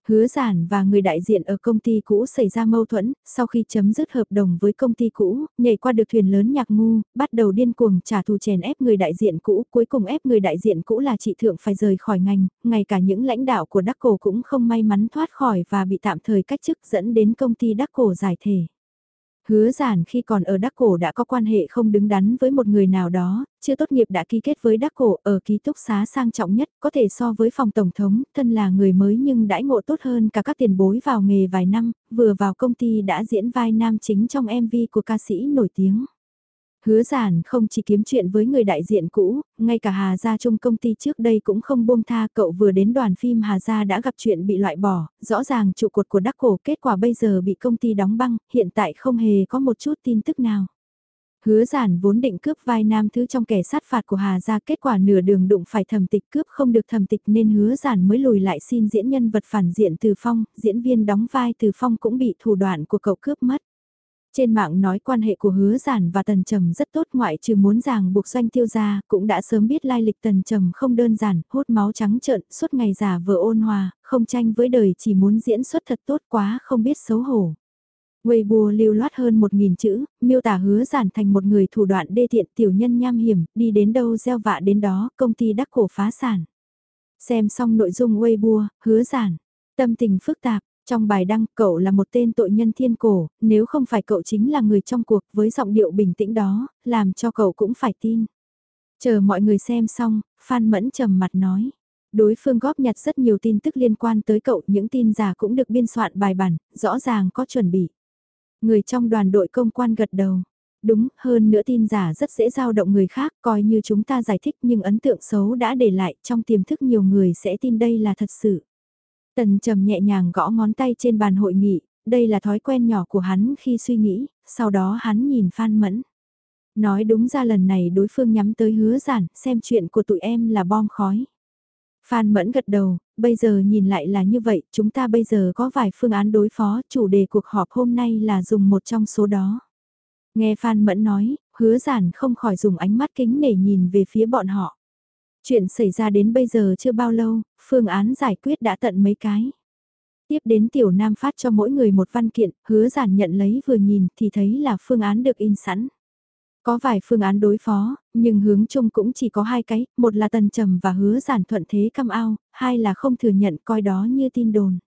Hứa giản và người đại diện ở công ty cũ xảy ra mâu thuẫn, sau khi chấm dứt hợp đồng với công ty cũ, nhảy qua được thuyền lớn nhạc ngu, bắt đầu điên cuồng trả thù chèn ép người đại diện cũ, cuối cùng ép người đại diện cũ là chị Thượng phải rời khỏi ngành, ngay cả những lãnh đạo của Đắc Cổ cũng không may mắn thoát khỏi và bị tạm thời cách chức dẫn đến công ty Đắc Cổ giải thể. Hứa giản khi còn ở Đắc Cổ đã có quan hệ không đứng đắn với một người nào đó, chưa tốt nghiệp đã ký kết với Đắc Cổ ở ký túc xá sang trọng nhất, có thể so với phòng tổng thống, thân là người mới nhưng đãi ngộ tốt hơn cả các tiền bối vào nghề vài năm, vừa vào công ty đã diễn vai nam chính trong MV của ca sĩ nổi tiếng. Hứa giản không chỉ kiếm chuyện với người đại diện cũ, ngay cả Hà Gia trong công ty trước đây cũng không buông tha cậu vừa đến đoàn phim Hà Gia đã gặp chuyện bị loại bỏ, rõ ràng trụ cột của đắc cổ kết quả bây giờ bị công ty đóng băng, hiện tại không hề có một chút tin tức nào. Hứa giản vốn định cướp vai nam thứ trong kẻ sát phạt của Hà Gia kết quả nửa đường đụng phải thẩm tịch cướp không được thẩm tịch nên hứa giản mới lùi lại xin diễn nhân vật phản diện từ phong, diễn viên đóng vai từ phong cũng bị thủ đoạn của cậu cướp mất. Trên mạng nói quan hệ của hứa giản và tần trầm rất tốt ngoại trừ muốn ràng buộc doanh tiêu gia cũng đã sớm biết lai lịch tần trầm không đơn giản, hút máu trắng trợn, suốt ngày giả vờ ôn hòa, không tranh với đời chỉ muốn diễn xuất thật tốt quá không biết xấu hổ. Weibo lưu loát hơn 1.000 chữ, miêu tả hứa giản thành một người thủ đoạn đê tiện tiểu nhân nham hiểm, đi đến đâu gieo vạ đến đó, công ty đắc cổ phá sản. Xem xong nội dung Weibo, hứa giản, tâm tình phức tạp, trong bài đăng cậu là một tên tội nhân thiên cổ, nếu không phải cậu chính là người trong cuộc với giọng điệu bình tĩnh đó, làm cho cậu cũng phải tin. Chờ mọi người xem xong, Phan Mẫn trầm mặt nói. Đối phương góp nhặt rất nhiều tin tức liên quan tới cậu, những tin giả cũng được biên soạn bài bản, rõ ràng có chuẩn bị. Người trong đoàn đội công quan gật đầu. Đúng, hơn nữa tin giả rất dễ dao động người khác, coi như chúng ta giải thích nhưng ấn tượng xấu đã để lại trong tiềm thức nhiều người sẽ tin đây là thật sự. Tần trầm nhẹ nhàng gõ ngón tay trên bàn hội nghị, đây là thói quen nhỏ của hắn khi suy nghĩ, sau đó hắn nhìn Phan Mẫn. Nói đúng ra lần này đối phương nhắm tới hứa giản, xem chuyện của tụi em là bom khói. Phan Mẫn gật đầu, bây giờ nhìn lại là như vậy, chúng ta bây giờ có vài phương án đối phó, chủ đề cuộc họp hôm nay là dùng một trong số đó. Nghe Phan Mẫn nói, hứa giản không khỏi dùng ánh mắt kính để nhìn về phía bọn họ. Chuyện xảy ra đến bây giờ chưa bao lâu, phương án giải quyết đã tận mấy cái. Tiếp đến tiểu nam phát cho mỗi người một văn kiện, hứa giản nhận lấy vừa nhìn thì thấy là phương án được in sẵn. Có vài phương án đối phó, nhưng hướng chung cũng chỉ có hai cái, một là tần trầm và hứa giản thuận thế cam ao, hai là không thừa nhận coi đó như tin đồn.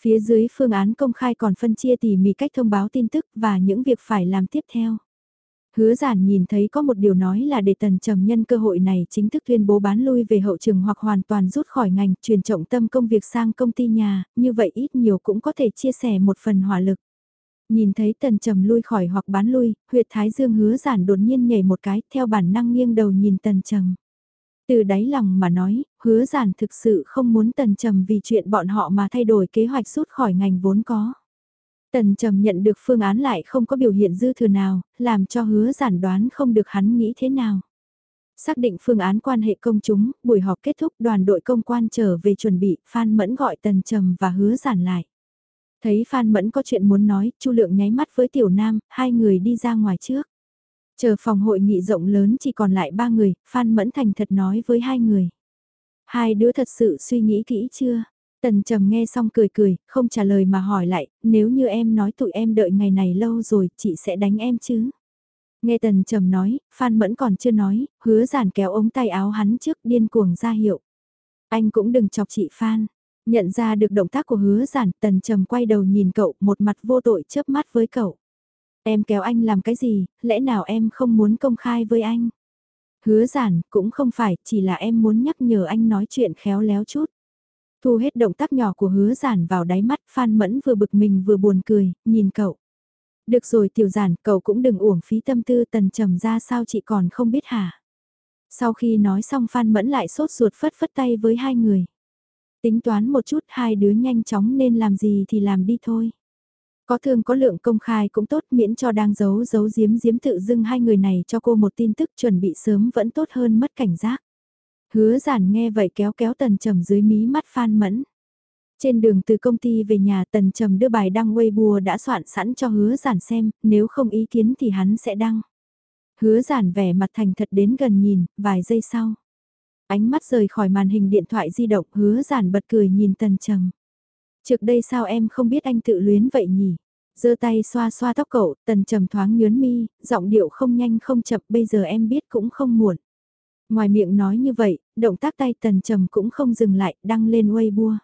Phía dưới phương án công khai còn phân chia tỉ mỉ cách thông báo tin tức và những việc phải làm tiếp theo. Hứa giản nhìn thấy có một điều nói là để tần trầm nhân cơ hội này chính thức tuyên bố bán lui về hậu trường hoặc hoàn toàn rút khỏi ngành, truyền trọng tâm công việc sang công ty nhà, như vậy ít nhiều cũng có thể chia sẻ một phần hỏa lực. Nhìn thấy tần trầm lui khỏi hoặc bán lui, huyệt thái dương hứa giản đột nhiên nhảy một cái, theo bản năng nghiêng đầu nhìn tần trầm. Từ đáy lòng mà nói, hứa giản thực sự không muốn tần trầm vì chuyện bọn họ mà thay đổi kế hoạch rút khỏi ngành vốn có. Tần trầm nhận được phương án lại không có biểu hiện dư thừa nào, làm cho hứa giản đoán không được hắn nghĩ thế nào. Xác định phương án quan hệ công chúng, buổi họp kết thúc đoàn đội công quan trở về chuẩn bị, Phan Mẫn gọi Tần Trầm và hứa giản lại. Thấy Phan Mẫn có chuyện muốn nói, Chu Lượng nháy mắt với Tiểu Nam, hai người đi ra ngoài trước. Chờ phòng hội nghị rộng lớn chỉ còn lại ba người, Phan Mẫn thành thật nói với hai người. Hai đứa thật sự suy nghĩ kỹ chưa? Tần trầm nghe xong cười cười, không trả lời mà hỏi lại, nếu như em nói tụi em đợi ngày này lâu rồi, chị sẽ đánh em chứ? Nghe tần trầm nói, Phan Mẫn còn chưa nói, hứa giản kéo ống tay áo hắn trước điên cuồng ra hiệu. Anh cũng đừng chọc chị Phan. Nhận ra được động tác của hứa giản, tần trầm quay đầu nhìn cậu, một mặt vô tội chớp mắt với cậu. Em kéo anh làm cái gì, lẽ nào em không muốn công khai với anh? Hứa giản, cũng không phải, chỉ là em muốn nhắc nhở anh nói chuyện khéo léo chút. Thu hết động tác nhỏ của hứa giản vào đáy mắt, Phan Mẫn vừa bực mình vừa buồn cười, nhìn cậu. Được rồi tiểu giản, cậu cũng đừng uổng phí tâm tư tần trầm ra sao chị còn không biết hả? Sau khi nói xong Phan Mẫn lại sốt ruột phất phất tay với hai người. Tính toán một chút hai đứa nhanh chóng nên làm gì thì làm đi thôi. Có thương có lượng công khai cũng tốt miễn cho đang giấu giấu giếm giếm tự dưng hai người này cho cô một tin tức chuẩn bị sớm vẫn tốt hơn mất cảnh giác. Hứa giản nghe vậy kéo kéo tần trầm dưới mí mắt Phan Mẫn. Trên đường từ công ty về nhà tần trầm đưa bài đăng Weibo đã soạn sẵn cho hứa giản xem, nếu không ý kiến thì hắn sẽ đăng. Hứa giản vẻ mặt thành thật đến gần nhìn, vài giây sau. Ánh mắt rời khỏi màn hình điện thoại di động hứa giản bật cười nhìn tần trầm. Trước đây sao em không biết anh tự luyến vậy nhỉ? giơ tay xoa xoa tóc cậu, tần trầm thoáng nhớn mi, giọng điệu không nhanh không chậm bây giờ em biết cũng không muộn. Ngoài miệng nói như vậy, động tác tay tần trầm cũng không dừng lại, đăng lên Weibo.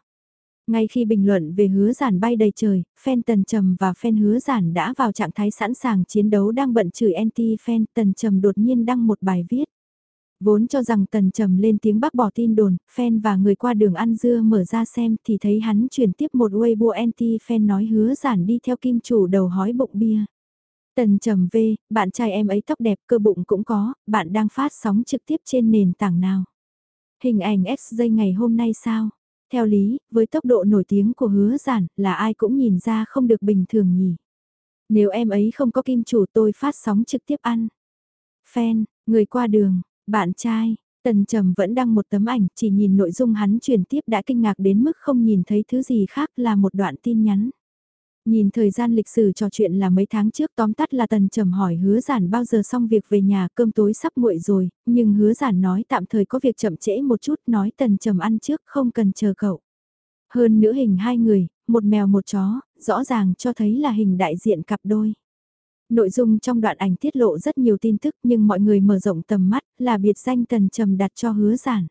Ngay khi bình luận về hứa giản bay đầy trời, fan tần trầm và fan hứa giản đã vào trạng thái sẵn sàng chiến đấu đang bận chửi anti-fan, tần trầm đột nhiên đăng một bài viết. Vốn cho rằng tần trầm lên tiếng bác bỏ tin đồn, fan và người qua đường ăn dưa mở ra xem thì thấy hắn chuyển tiếp một Weibo anti-fan nói hứa giản đi theo kim chủ đầu hói bụng bia. Tần trầm V, bạn trai em ấy tóc đẹp cơ bụng cũng có, bạn đang phát sóng trực tiếp trên nền tảng nào? Hình ảnh X dây ngày hôm nay sao? Theo lý, với tốc độ nổi tiếng của hứa giản là ai cũng nhìn ra không được bình thường nhỉ. Nếu em ấy không có kim chủ tôi phát sóng trực tiếp ăn. Fan, người qua đường, bạn trai, Tần Trầm vẫn đăng một tấm ảnh, chỉ nhìn nội dung hắn truyền tiếp đã kinh ngạc đến mức không nhìn thấy thứ gì khác là một đoạn tin nhắn. Nhìn thời gian lịch sử trò chuyện là mấy tháng trước tóm tắt là tần trầm hỏi hứa giản bao giờ xong việc về nhà cơm tối sắp nguội rồi, nhưng hứa giản nói tạm thời có việc chậm trễ một chút nói tần trầm ăn trước không cần chờ cậu. Hơn nữa hình hai người, một mèo một chó, rõ ràng cho thấy là hình đại diện cặp đôi. Nội dung trong đoạn ảnh tiết lộ rất nhiều tin tức nhưng mọi người mở rộng tầm mắt là biệt danh tần trầm đặt cho hứa giản.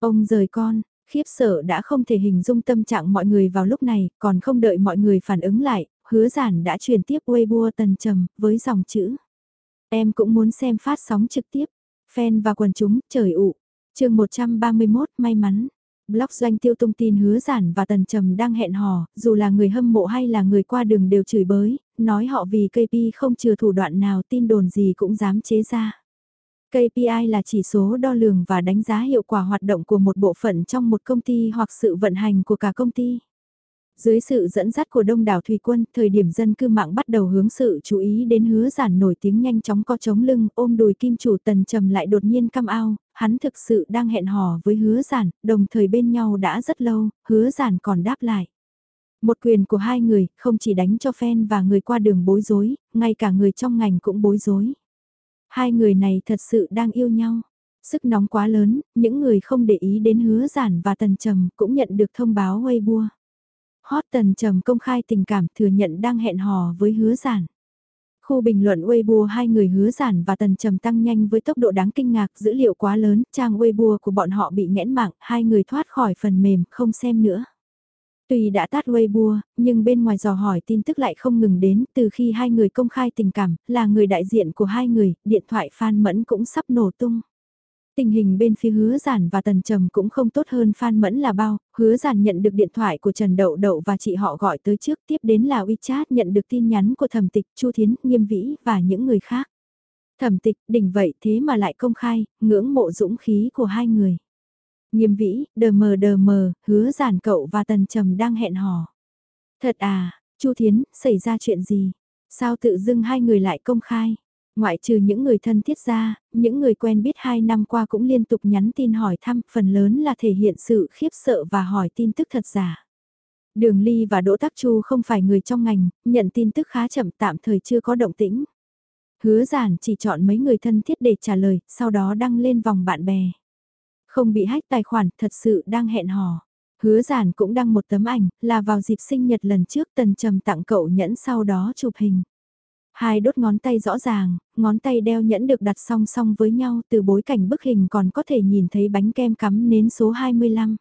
Ông rời con, khiếp sợ đã không thể hình dung tâm trạng mọi người vào lúc này, còn không đợi mọi người phản ứng lại, hứa giản đã truyền tiếp Weibo tần trầm với dòng chữ. Em cũng muốn xem phát sóng trực tiếp, fan và quần chúng, trời ụ. chương 131 may mắn. Blog doanh tiêu tung tin hứa giản và tần trầm đang hẹn hò, dù là người hâm mộ hay là người qua đường đều chửi bới, nói họ vì KP không chừa thủ đoạn nào tin đồn gì cũng dám chế ra. KPI là chỉ số đo lường và đánh giá hiệu quả hoạt động của một bộ phận trong một công ty hoặc sự vận hành của cả công ty. Dưới sự dẫn dắt của đông đảo thủy quân, thời điểm dân cư mạng bắt đầu hướng sự chú ý đến hứa giản nổi tiếng nhanh chóng co chống lưng, ôm đùi kim chủ tần trầm lại đột nhiên căm ao, hắn thực sự đang hẹn hò với hứa giản, đồng thời bên nhau đã rất lâu, hứa giản còn đáp lại. Một quyền của hai người, không chỉ đánh cho fan và người qua đường bối rối, ngay cả người trong ngành cũng bối rối. Hai người này thật sự đang yêu nhau. Sức nóng quá lớn, những người không để ý đến hứa giản và tần trầm cũng nhận được thông báo Weibo. Hot tần trầm công khai tình cảm thừa nhận đang hẹn hò với hứa giản. Khu bình luận Weibo hai người hứa giản và tần trầm tăng nhanh với tốc độ đáng kinh ngạc dữ liệu quá lớn, trang Weibo của bọn họ bị nghẽn mạng, hai người thoát khỏi phần mềm, không xem nữa. Tuy đã tát Weibo, nhưng bên ngoài dò hỏi tin tức lại không ngừng đến từ khi hai người công khai tình cảm, là người đại diện của hai người, điện thoại Phan Mẫn cũng sắp nổ tung. Tình hình bên phía hứa giản và tần trầm cũng không tốt hơn Phan Mẫn là bao, hứa giản nhận được điện thoại của Trần Đậu Đậu và chị họ gọi tới trước tiếp đến là WeChat nhận được tin nhắn của thẩm tịch, Chu Thiến, Nghiêm Vĩ và những người khác. Thẩm tịch, đỉnh vậy thế mà lại công khai, ngưỡng mộ dũng khí của hai người. Nghiêm vĩ, đờ mờ đờ mờ, hứa giản cậu và tần trầm đang hẹn hò. Thật à, Chu Thiến, xảy ra chuyện gì? Sao tự dưng hai người lại công khai? Ngoại trừ những người thân thiết ra, những người quen biết hai năm qua cũng liên tục nhắn tin hỏi thăm, phần lớn là thể hiện sự khiếp sợ và hỏi tin tức thật giả. Đường Ly và Đỗ Tắc Chu không phải người trong ngành, nhận tin tức khá chậm tạm thời chưa có động tĩnh. Hứa giản chỉ chọn mấy người thân thiết để trả lời, sau đó đăng lên vòng bạn bè. Không bị hách tài khoản, thật sự đang hẹn hò. Hứa giản cũng đăng một tấm ảnh, là vào dịp sinh nhật lần trước tần trầm tặng cậu nhẫn sau đó chụp hình. Hai đốt ngón tay rõ ràng, ngón tay đeo nhẫn được đặt song song với nhau từ bối cảnh bức hình còn có thể nhìn thấy bánh kem cắm nến số 25.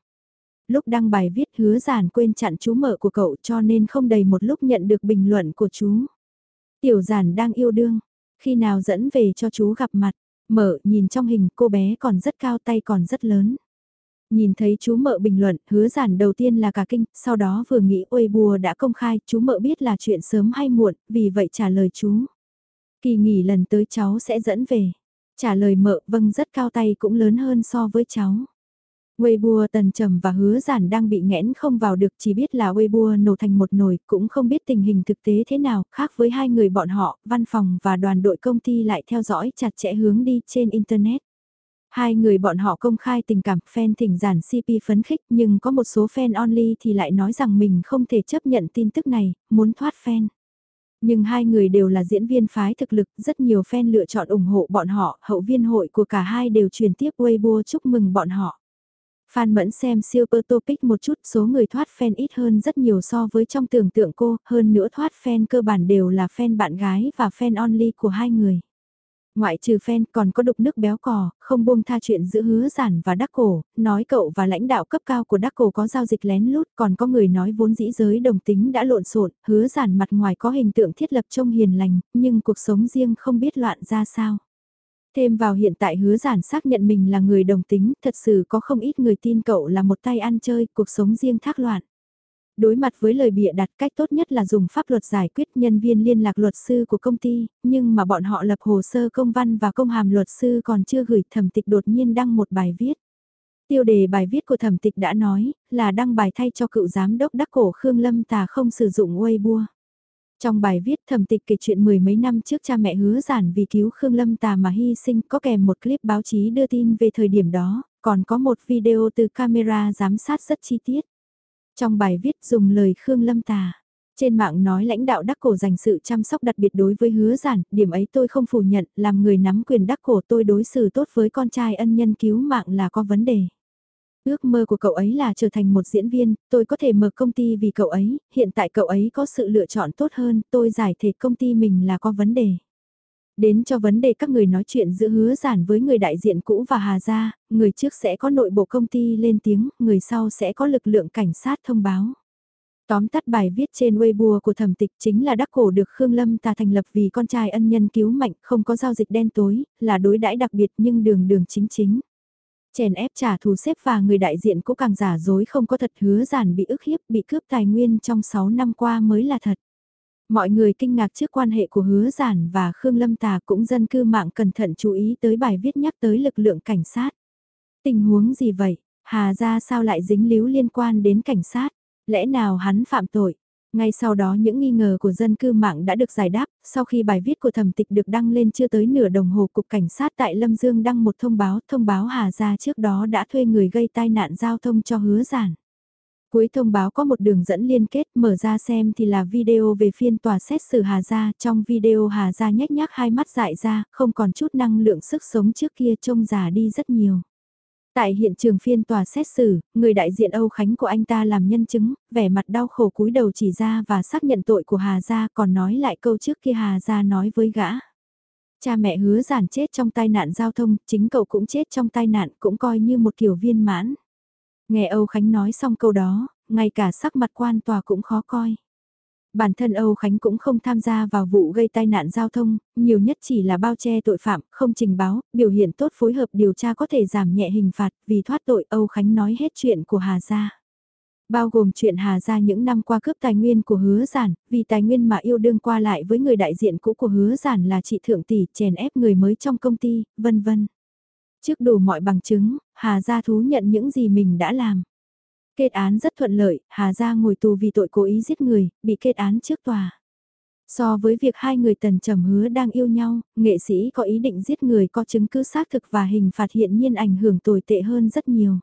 Lúc đăng bài viết hứa giản quên chặn chú mở của cậu cho nên không đầy một lúc nhận được bình luận của chú. Tiểu giản đang yêu đương, khi nào dẫn về cho chú gặp mặt, Mở, nhìn trong hình cô bé còn rất cao tay còn rất lớn. Nhìn thấy chú mợ bình luận, hứa giản đầu tiên là cả kinh, sau đó vừa nghĩ ôi bùa đã công khai, chú mợ biết là chuyện sớm hay muộn, vì vậy trả lời chú. Kỳ nghỉ lần tới cháu sẽ dẫn về. Trả lời mợ vâng rất cao tay cũng lớn hơn so với cháu. Weibo tần trầm và hứa giản đang bị nghẽn không vào được chỉ biết là Weibo nổ thành một nồi cũng không biết tình hình thực tế thế nào khác với hai người bọn họ, văn phòng và đoàn đội công ty lại theo dõi chặt chẽ hướng đi trên Internet. Hai người bọn họ công khai tình cảm fan thỉnh giản CP phấn khích nhưng có một số fan only thì lại nói rằng mình không thể chấp nhận tin tức này, muốn thoát fan. Nhưng hai người đều là diễn viên phái thực lực, rất nhiều fan lựa chọn ủng hộ bọn họ, hậu viên hội của cả hai đều truyền tiếp Weibo chúc mừng bọn họ. Phan Mẫn xem Super Topic một chút số người thoát fan ít hơn rất nhiều so với trong tưởng tượng cô, hơn nữa thoát fan cơ bản đều là fan bạn gái và fan only của hai người. Ngoại trừ fan còn có đục nước béo cò, không buông tha chuyện giữa hứa giản và đắc cổ, nói cậu và lãnh đạo cấp cao của đắc cổ có giao dịch lén lút, còn có người nói vốn dĩ giới đồng tính đã lộn xộn, hứa giản mặt ngoài có hình tượng thiết lập trông hiền lành, nhưng cuộc sống riêng không biết loạn ra sao. Thêm vào hiện tại hứa giản xác nhận mình là người đồng tính, thật sự có không ít người tin cậu là một tay ăn chơi, cuộc sống riêng thác loạn. Đối mặt với lời bịa đặt cách tốt nhất là dùng pháp luật giải quyết nhân viên liên lạc luật sư của công ty, nhưng mà bọn họ lập hồ sơ công văn và công hàm luật sư còn chưa gửi thẩm tịch đột nhiên đăng một bài viết. Tiêu đề bài viết của thẩm tịch đã nói là đăng bài thay cho cựu giám đốc đắc cổ Khương Lâm Tà không sử dụng Weibo. Trong bài viết thẩm tịch kể chuyện mười mấy năm trước cha mẹ hứa giản vì cứu Khương Lâm Tà mà hy sinh có kèm một clip báo chí đưa tin về thời điểm đó, còn có một video từ camera giám sát rất chi tiết. Trong bài viết dùng lời Khương Lâm Tà. Trên mạng nói lãnh đạo đắc cổ dành sự chăm sóc đặc biệt đối với hứa giản, điểm ấy tôi không phủ nhận, làm người nắm quyền đắc cổ tôi đối xử tốt với con trai ân nhân cứu mạng là có vấn đề. Ước mơ của cậu ấy là trở thành một diễn viên, tôi có thể mở công ty vì cậu ấy, hiện tại cậu ấy có sự lựa chọn tốt hơn, tôi giải thể công ty mình là có vấn đề. Đến cho vấn đề các người nói chuyện giữa hứa giản với người đại diện cũ và Hà Gia, người trước sẽ có nội bộ công ty lên tiếng, người sau sẽ có lực lượng cảnh sát thông báo. Tóm tắt bài viết trên Weibo của thẩm tịch chính là đắc cổ được Khương Lâm ta thành lập vì con trai ân nhân cứu mạnh, không có giao dịch đen tối, là đối đãi đặc biệt nhưng đường đường chính chính. Chèn ép trả thù xếp và người đại diện cũng càng giả dối không có thật hứa giản bị ức hiếp, bị cướp tài nguyên trong 6 năm qua mới là thật. Mọi người kinh ngạc trước quan hệ của hứa giản và Khương Lâm Tà cũng dân cư mạng cẩn thận chú ý tới bài viết nhắc tới lực lượng cảnh sát. Tình huống gì vậy? Hà ra sao lại dính líu liên quan đến cảnh sát? Lẽ nào hắn phạm tội? Ngay sau đó những nghi ngờ của dân cư mạng đã được giải đáp, sau khi bài viết của thẩm tịch được đăng lên chưa tới nửa đồng hồ Cục Cảnh sát tại Lâm Dương đăng một thông báo, thông báo Hà Gia trước đó đã thuê người gây tai nạn giao thông cho hứa giản. Cuối thông báo có một đường dẫn liên kết mở ra xem thì là video về phiên tòa xét xử Hà Gia. Trong video Hà Gia nhếch nhác hai mắt dại ra, không còn chút năng lượng sức sống trước kia trông già đi rất nhiều. Tại hiện trường phiên tòa xét xử, người đại diện Âu Khánh của anh ta làm nhân chứng, vẻ mặt đau khổ cúi đầu chỉ ra và xác nhận tội của Hà Gia còn nói lại câu trước kia Hà Gia nói với gã. Cha mẹ hứa giản chết trong tai nạn giao thông, chính cậu cũng chết trong tai nạn cũng coi như một kiểu viên mãn. Nghe Âu Khánh nói xong câu đó, ngay cả sắc mặt quan tòa cũng khó coi. Bản thân Âu Khánh cũng không tham gia vào vụ gây tai nạn giao thông, nhiều nhất chỉ là bao che tội phạm, không trình báo, biểu hiện tốt phối hợp điều tra có thể giảm nhẹ hình phạt, vì thoát tội Âu Khánh nói hết chuyện của Hà Gia. Bao gồm chuyện Hà Gia những năm qua cướp tài nguyên của hứa giản, vì tài nguyên mà yêu đương qua lại với người đại diện cũ của hứa giản là chị Thượng Tỷ chèn ép người mới trong công ty, vân vân. Trước đủ mọi bằng chứng, Hà Gia thú nhận những gì mình đã làm. Kết án rất thuận lợi, Hà Gia ngồi tù vì tội cố ý giết người, bị kết án trước tòa. So với việc hai người tần trầm hứa đang yêu nhau, nghệ sĩ có ý định giết người có chứng cứ xác thực và hình phạt hiện nhiên ảnh hưởng tồi tệ hơn rất nhiều.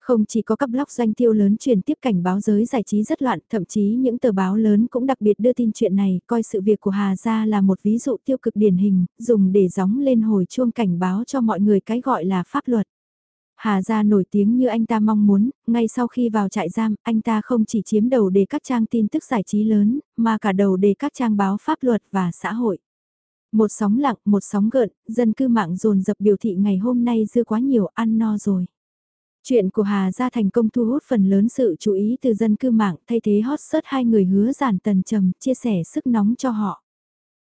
Không chỉ có các blog doanh tiêu lớn truyền tiếp cảnh báo giới giải trí rất loạn, thậm chí những tờ báo lớn cũng đặc biệt đưa tin chuyện này, coi sự việc của Hà Gia là một ví dụ tiêu cực điển hình, dùng để gióng lên hồi chuông cảnh báo cho mọi người cái gọi là pháp luật. Hà Gia nổi tiếng như anh ta mong muốn, ngay sau khi vào trại giam, anh ta không chỉ chiếm đầu đề các trang tin tức giải trí lớn, mà cả đầu đề các trang báo pháp luật và xã hội. Một sóng lặng, một sóng gợn, dân cư mạng dồn dập biểu thị ngày hôm nay dư quá nhiều, ăn no rồi. Chuyện của Hà Gia thành công thu hút phần lớn sự chú ý từ dân cư mạng thay thế hot search hai người hứa giản tần trầm chia sẻ sức nóng cho họ.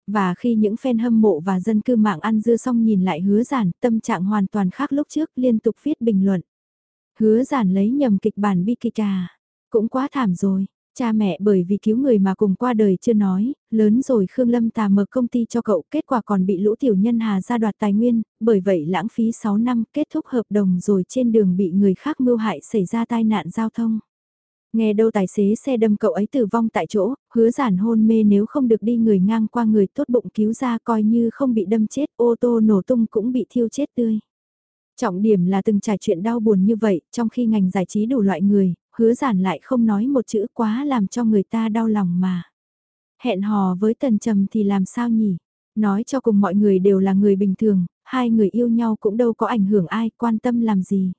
Và khi những fan hâm mộ và dân cư mạng ăn dưa xong nhìn lại hứa giản, tâm trạng hoàn toàn khác lúc trước liên tục viết bình luận. Hứa giản lấy nhầm kịch bản bi kịch à, cũng quá thảm rồi. Cha mẹ bởi vì cứu người mà cùng qua đời chưa nói, lớn rồi Khương Lâm Tà mở công ty cho cậu, kết quả còn bị lũ tiểu nhân Hà ra đoạt tài nguyên, bởi vậy lãng phí 6 năm kết thúc hợp đồng rồi trên đường bị người khác mưu hại xảy ra tai nạn giao thông. Nghe đâu tài xế xe đâm cậu ấy tử vong tại chỗ, hứa giản hôn mê nếu không được đi người ngang qua người tốt bụng cứu ra coi như không bị đâm chết, ô tô nổ tung cũng bị thiêu chết tươi. Trọng điểm là từng trải chuyện đau buồn như vậy, trong khi ngành giải trí đủ loại người, hứa giản lại không nói một chữ quá làm cho người ta đau lòng mà. Hẹn hò với tần trầm thì làm sao nhỉ? Nói cho cùng mọi người đều là người bình thường, hai người yêu nhau cũng đâu có ảnh hưởng ai, quan tâm làm gì.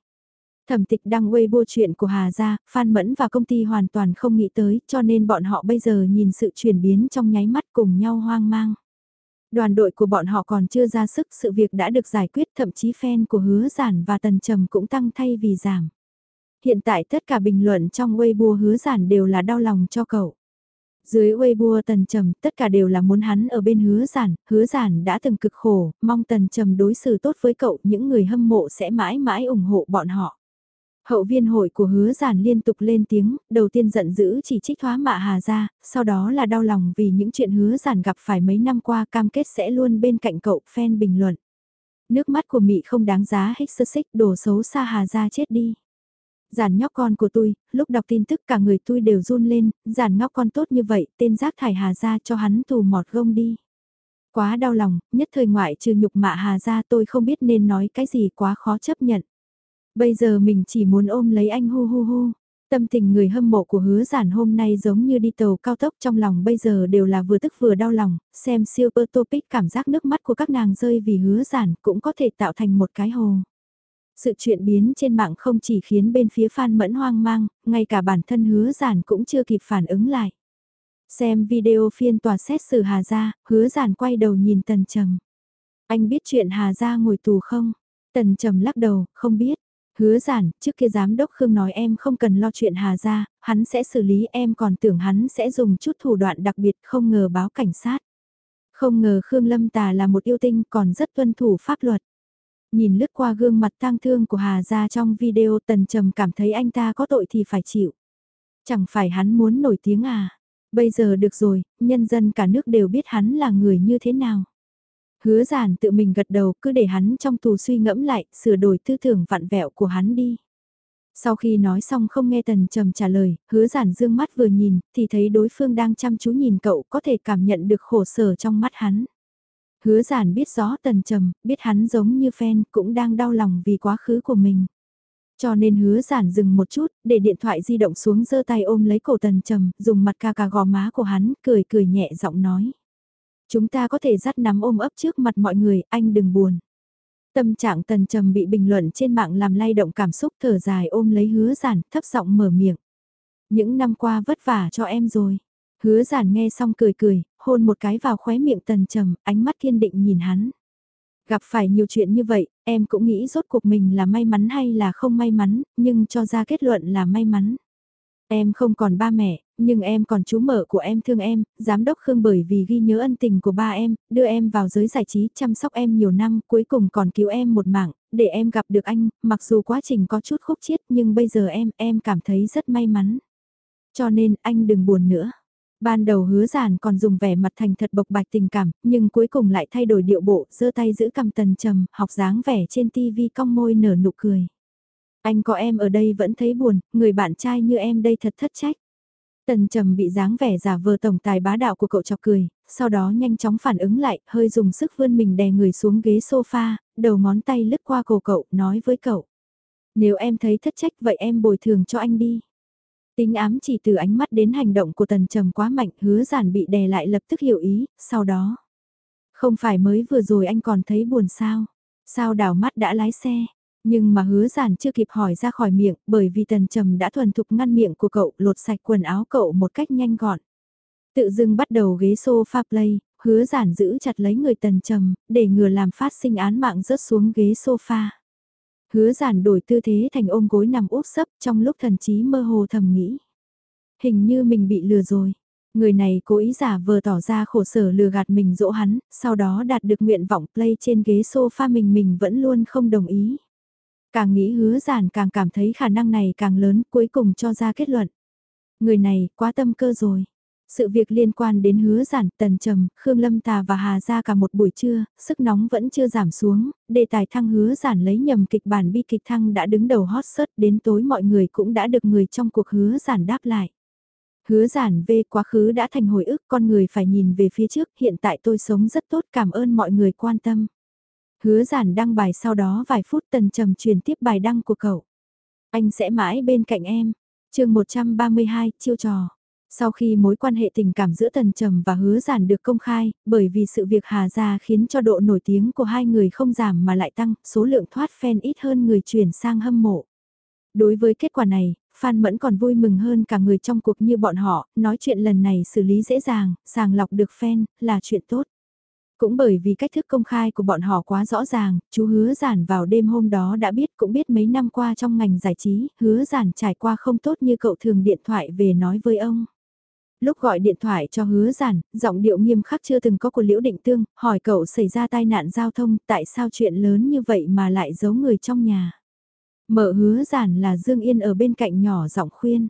Thẩm tịch đăng Weibo chuyện của Hà Gia, Phan Mẫn và công ty hoàn toàn không nghĩ tới, cho nên bọn họ bây giờ nhìn sự chuyển biến trong nháy mắt cùng nhau hoang mang. Đoàn đội của bọn họ còn chưa ra sức, sự việc đã được giải quyết, thậm chí fan của Hứa Giản và Tần Trầm cũng tăng thay vì giảm. Hiện tại tất cả bình luận trong Weibo Hứa Giản đều là đau lòng cho cậu. Dưới Weibo Tần Trầm, tất cả đều là muốn hắn ở bên Hứa Giản, Hứa Giản đã từng cực khổ, mong Tần Trầm đối xử tốt với cậu, những người hâm mộ sẽ mãi mãi ủng hộ bọn họ. Hậu viên hội của hứa giản liên tục lên tiếng, đầu tiên giận dữ chỉ trích thoá mạ Hà ra, sau đó là đau lòng vì những chuyện hứa giản gặp phải mấy năm qua cam kết sẽ luôn bên cạnh cậu, fan bình luận. Nước mắt của Mị không đáng giá hết sơ xích đổ xấu xa Hà ra chết đi. Giản nhóc con của tôi, lúc đọc tin tức cả người tôi đều run lên, giản ngóc con tốt như vậy, tên rác thải Hà ra cho hắn tù mọt gông đi. Quá đau lòng, nhất thời ngoại trừ nhục mạ Hà ra tôi không biết nên nói cái gì quá khó chấp nhận. Bây giờ mình chỉ muốn ôm lấy anh hu hu hu. Tâm tình người hâm mộ của hứa giản hôm nay giống như đi tàu cao tốc trong lòng bây giờ đều là vừa tức vừa đau lòng, xem super topic cảm giác nước mắt của các nàng rơi vì hứa giản cũng có thể tạo thành một cái hồ. Sự chuyện biến trên mạng không chỉ khiến bên phía fan mẫn hoang mang, ngay cả bản thân hứa giản cũng chưa kịp phản ứng lại. Xem video phiên tòa xét xử Hà Gia, hứa giản quay đầu nhìn Tần Trầm. Anh biết chuyện Hà Gia ngồi tù không? Tần Trầm lắc đầu, không biết. Hứa giản, trước kia giám đốc Khương nói em không cần lo chuyện Hà Gia, hắn sẽ xử lý em còn tưởng hắn sẽ dùng chút thủ đoạn đặc biệt không ngờ báo cảnh sát. Không ngờ Khương Lâm Tà là một yêu tinh còn rất tuân thủ pháp luật. Nhìn lướt qua gương mặt tang thương của Hà Gia trong video Tần Trầm cảm thấy anh ta có tội thì phải chịu. Chẳng phải hắn muốn nổi tiếng à? Bây giờ được rồi, nhân dân cả nước đều biết hắn là người như thế nào. Hứa giản tự mình gật đầu cứ để hắn trong tù suy ngẫm lại, sửa đổi tư tưởng vặn vẹo của hắn đi. Sau khi nói xong không nghe tần trầm trả lời, hứa giản dương mắt vừa nhìn, thì thấy đối phương đang chăm chú nhìn cậu có thể cảm nhận được khổ sở trong mắt hắn. Hứa giản biết rõ tần trầm, biết hắn giống như fan cũng đang đau lòng vì quá khứ của mình. Cho nên hứa giản dừng một chút, để điện thoại di động xuống giơ tay ôm lấy cổ tần trầm, dùng mặt ca ca gò má của hắn, cười cười nhẹ giọng nói. Chúng ta có thể dắt nắm ôm ấp trước mặt mọi người, anh đừng buồn. Tâm trạng tần trầm bị bình luận trên mạng làm lay động cảm xúc thở dài ôm lấy hứa giản, thấp giọng mở miệng. Những năm qua vất vả cho em rồi. Hứa giản nghe xong cười cười, hôn một cái vào khóe miệng tần trầm, ánh mắt kiên định nhìn hắn. Gặp phải nhiều chuyện như vậy, em cũng nghĩ rốt cuộc mình là may mắn hay là không may mắn, nhưng cho ra kết luận là may mắn. Em không còn ba mẹ, nhưng em còn chú mở của em thương em, giám đốc Khương bởi vì ghi nhớ ân tình của ba em, đưa em vào giới giải trí chăm sóc em nhiều năm, cuối cùng còn cứu em một mạng, để em gặp được anh, mặc dù quá trình có chút khúc chiết nhưng bây giờ em, em cảm thấy rất may mắn. Cho nên anh đừng buồn nữa. Ban đầu hứa giản còn dùng vẻ mặt thành thật bộc bạch tình cảm, nhưng cuối cùng lại thay đổi điệu bộ, giơ tay giữ cầm tần trầm, học dáng vẻ trên tivi cong môi nở nụ cười. Anh có em ở đây vẫn thấy buồn, người bạn trai như em đây thật thất trách. Tần trầm bị dáng vẻ giả vờ tổng tài bá đạo của cậu chọc cười, sau đó nhanh chóng phản ứng lại, hơi dùng sức vươn mình đè người xuống ghế sofa, đầu ngón tay lướt qua cổ cậu, nói với cậu. Nếu em thấy thất trách vậy em bồi thường cho anh đi. Tính ám chỉ từ ánh mắt đến hành động của tần trầm quá mạnh hứa giản bị đè lại lập tức hiểu ý, sau đó. Không phải mới vừa rồi anh còn thấy buồn sao? Sao đảo mắt đã lái xe? Nhưng mà hứa giản chưa kịp hỏi ra khỏi miệng bởi vì tần trầm đã thuần thục ngăn miệng của cậu lột sạch quần áo cậu một cách nhanh gọn. Tự dưng bắt đầu ghế sofa play, hứa giản giữ chặt lấy người tần trầm, để ngừa làm phát sinh án mạng rớt xuống ghế sofa. Hứa giản đổi tư thế thành ôm gối nằm úp sấp trong lúc thần trí mơ hồ thầm nghĩ. Hình như mình bị lừa rồi. Người này cố ý giả vờ tỏ ra khổ sở lừa gạt mình dỗ hắn, sau đó đạt được nguyện vọng play trên ghế sofa mình mình vẫn luôn không đồng ý. Càng nghĩ hứa giản càng cảm thấy khả năng này càng lớn cuối cùng cho ra kết luận. Người này quá tâm cơ rồi. Sự việc liên quan đến hứa giản, tần trầm, Khương Lâm Tà và Hà ra cả một buổi trưa, sức nóng vẫn chưa giảm xuống, đề tài thăng hứa giản lấy nhầm kịch bản bi kịch thăng đã đứng đầu hot search đến tối mọi người cũng đã được người trong cuộc hứa giản đáp lại. Hứa giản về quá khứ đã thành hồi ức con người phải nhìn về phía trước, hiện tại tôi sống rất tốt cảm ơn mọi người quan tâm. Hứa giản đăng bài sau đó vài phút tần trầm truyền tiếp bài đăng của cậu. Anh sẽ mãi bên cạnh em. chương 132, chiêu trò. Sau khi mối quan hệ tình cảm giữa Tần Trầm và Hứa Giản được công khai, bởi vì sự việc Hà Gia khiến cho độ nổi tiếng của hai người không giảm mà lại tăng, số lượng thoát fan ít hơn người chuyển sang hâm mộ. Đối với kết quả này, Phan Mẫn còn vui mừng hơn cả người trong cuộc như bọn họ, nói chuyện lần này xử lý dễ dàng, sàng lọc được fan, là chuyện tốt. Cũng bởi vì cách thức công khai của bọn họ quá rõ ràng, chú hứa giản vào đêm hôm đó đã biết cũng biết mấy năm qua trong ngành giải trí, hứa giản trải qua không tốt như cậu thường điện thoại về nói với ông. Lúc gọi điện thoại cho hứa giản, giọng điệu nghiêm khắc chưa từng có của Liễu Định Tương, hỏi cậu xảy ra tai nạn giao thông, tại sao chuyện lớn như vậy mà lại giấu người trong nhà. Mở hứa giản là Dương Yên ở bên cạnh nhỏ giọng khuyên.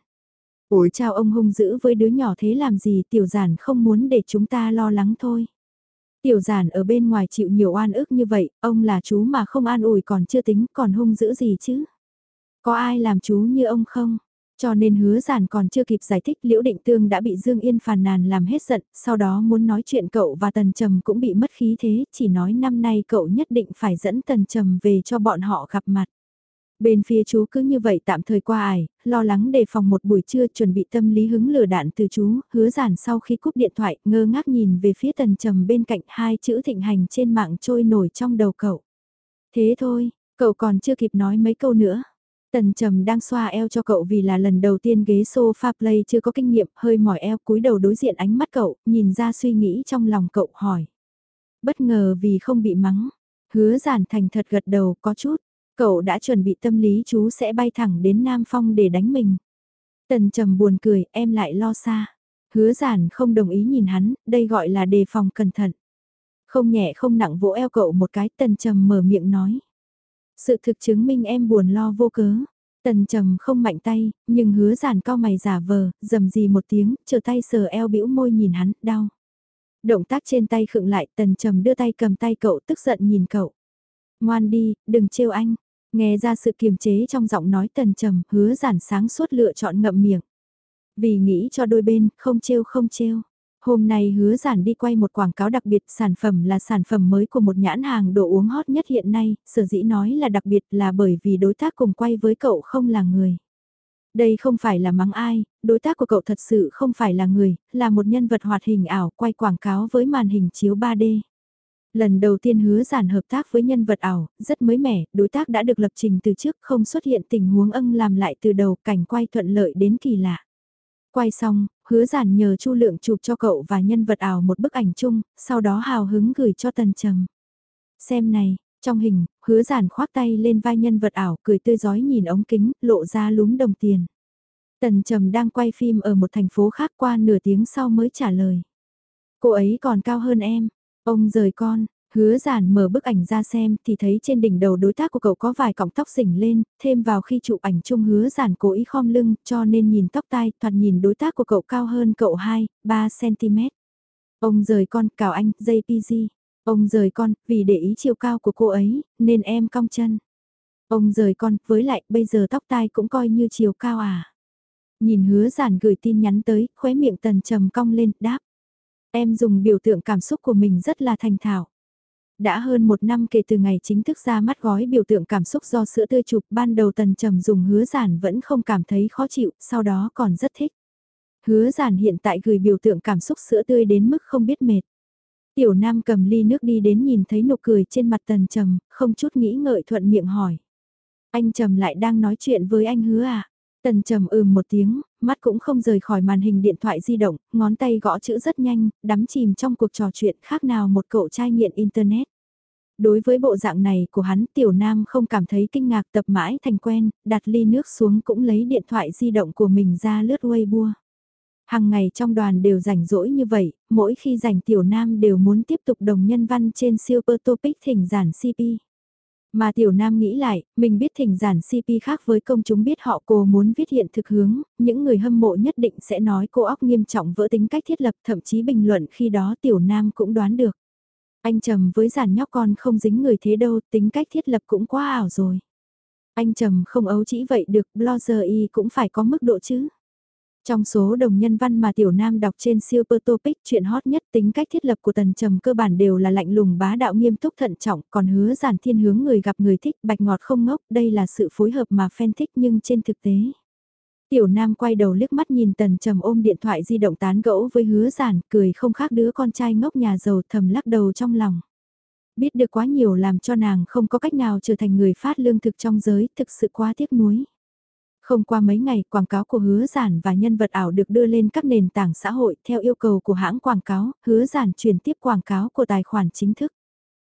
Ôi chào ông hung dữ với đứa nhỏ thế làm gì tiểu giản không muốn để chúng ta lo lắng thôi. Tiểu giản ở bên ngoài chịu nhiều oan ức như vậy, ông là chú mà không an ủi còn chưa tính còn hung dữ gì chứ. Có ai làm chú như ông không? Cho nên hứa giản còn chưa kịp giải thích Liễu Định Tương đã bị Dương Yên phàn nàn làm hết giận, sau đó muốn nói chuyện cậu và Tần Trầm cũng bị mất khí thế, chỉ nói năm nay cậu nhất định phải dẫn Tần Trầm về cho bọn họ gặp mặt. Bên phía chú cứ như vậy tạm thời qua ải, lo lắng đề phòng một buổi trưa chuẩn bị tâm lý hứng lửa đạn từ chú, hứa giản sau khi cúp điện thoại ngơ ngác nhìn về phía Tần Trầm bên cạnh hai chữ thịnh hành trên mạng trôi nổi trong đầu cậu. Thế thôi, Cậu còn chưa kịp nói mấy câu nữa. Tần Trầm đang xoa eo cho cậu vì là lần đầu tiên ghế sofa play chưa có kinh nghiệm, hơi mỏi eo cúi đầu đối diện ánh mắt cậu, nhìn ra suy nghĩ trong lòng cậu hỏi. Bất ngờ vì không bị mắng, hứa giản thành thật gật đầu có chút, cậu đã chuẩn bị tâm lý chú sẽ bay thẳng đến Nam Phong để đánh mình. Tần Trầm buồn cười, em lại lo xa. Hứa giản không đồng ý nhìn hắn, đây gọi là đề phòng cẩn thận. Không nhẹ không nặng vỗ eo cậu một cái, Tần Trầm mở miệng nói. Sự thực chứng minh em buồn lo vô cớ. Tần trầm không mạnh tay, nhưng hứa giản cao mày giả vờ, dầm gì một tiếng, chờ tay sờ eo bĩu môi nhìn hắn, đau. Động tác trên tay khựng lại, tần trầm đưa tay cầm tay cậu tức giận nhìn cậu. Ngoan đi, đừng trêu anh. Nghe ra sự kiềm chế trong giọng nói tần trầm, hứa giản sáng suốt lựa chọn ngậm miệng. Vì nghĩ cho đôi bên, không trêu không trêu. Hôm nay hứa giản đi quay một quảng cáo đặc biệt sản phẩm là sản phẩm mới của một nhãn hàng đồ uống hot nhất hiện nay, sở dĩ nói là đặc biệt là bởi vì đối tác cùng quay với cậu không là người. Đây không phải là mắng ai, đối tác của cậu thật sự không phải là người, là một nhân vật hoạt hình ảo quay quảng cáo với màn hình chiếu 3D. Lần đầu tiên hứa giản hợp tác với nhân vật ảo, rất mới mẻ, đối tác đã được lập trình từ trước không xuất hiện tình huống âng làm lại từ đầu cảnh quay thuận lợi đến kỳ lạ. Quay xong, hứa giản nhờ Chu Lượng chụp cho cậu và nhân vật ảo một bức ảnh chung, sau đó hào hứng gửi cho Tần Trầm. Xem này, trong hình, hứa giản khoác tay lên vai nhân vật ảo cười tươi giói nhìn ống kính, lộ ra lúm đồng tiền. Tần Trầm đang quay phim ở một thành phố khác qua nửa tiếng sau mới trả lời. Cô ấy còn cao hơn em, ông rời con, Hứa giản mở bức ảnh ra xem thì thấy trên đỉnh đầu đối tác của cậu có vài cọng tóc xỉnh lên, thêm vào khi chụp ảnh chung hứa giản cố ý khom lưng cho nên nhìn tóc tai thoạt nhìn đối tác của cậu cao hơn cậu 2, 3cm. Ông rời con cào anh, JPG. Ông rời con, vì để ý chiều cao của cô ấy, nên em cong chân. Ông rời con, với lại bây giờ tóc tai cũng coi như chiều cao à. Nhìn hứa giản gửi tin nhắn tới, khóe miệng tần trầm cong lên, đáp. Em dùng biểu tượng cảm xúc của mình rất là thành thạo. Đã hơn một năm kể từ ngày chính thức ra mắt gói biểu tượng cảm xúc do sữa tươi chụp ban đầu tần trầm dùng hứa giản vẫn không cảm thấy khó chịu, sau đó còn rất thích. Hứa giản hiện tại gửi biểu tượng cảm xúc sữa tươi đến mức không biết mệt. Tiểu Nam cầm ly nước đi đến nhìn thấy nụ cười trên mặt tần trầm, không chút nghĩ ngợi thuận miệng hỏi. Anh trầm lại đang nói chuyện với anh hứa à? Tần trầm ừm một tiếng, mắt cũng không rời khỏi màn hình điện thoại di động, ngón tay gõ chữ rất nhanh, đắm chìm trong cuộc trò chuyện khác nào một cậu trai nghiện Internet. Đối với bộ dạng này của hắn tiểu nam không cảm thấy kinh ngạc tập mãi thành quen, đặt ly nước xuống cũng lấy điện thoại di động của mình ra lướt Weibo. Hằng ngày trong đoàn đều rảnh rỗi như vậy, mỗi khi rảnh tiểu nam đều muốn tiếp tục đồng nhân văn trên Super Topic thỉnh giản CP. Mà tiểu nam nghĩ lại, mình biết thỉnh giản CP khác với công chúng biết họ cô muốn viết hiện thực hướng, những người hâm mộ nhất định sẽ nói cô óc nghiêm trọng vỡ tính cách thiết lập thậm chí bình luận khi đó tiểu nam cũng đoán được. Anh trầm với giản nhóc con không dính người thế đâu, tính cách thiết lập cũng quá ảo rồi. Anh trầm không ấu chỉ vậy được, blogger y cũng phải có mức độ chứ. Trong số đồng nhân văn mà Tiểu Nam đọc trên Super Topic, chuyện hot nhất tính cách thiết lập của Tần Trầm cơ bản đều là lạnh lùng bá đạo nghiêm túc thận trọng, còn hứa giản thiên hướng người gặp người thích, bạch ngọt không ngốc, đây là sự phối hợp mà fan thích nhưng trên thực tế. Tiểu Nam quay đầu liếc mắt nhìn Tần Trầm ôm điện thoại di động tán gẫu với hứa giản, cười không khác đứa con trai ngốc nhà giàu thầm lắc đầu trong lòng. Biết được quá nhiều làm cho nàng không có cách nào trở thành người phát lương thực trong giới, thực sự quá tiếc nuối. Không qua mấy ngày, quảng cáo của hứa giản và nhân vật ảo được đưa lên các nền tảng xã hội theo yêu cầu của hãng quảng cáo, hứa giản chuyển tiếp quảng cáo của tài khoản chính thức.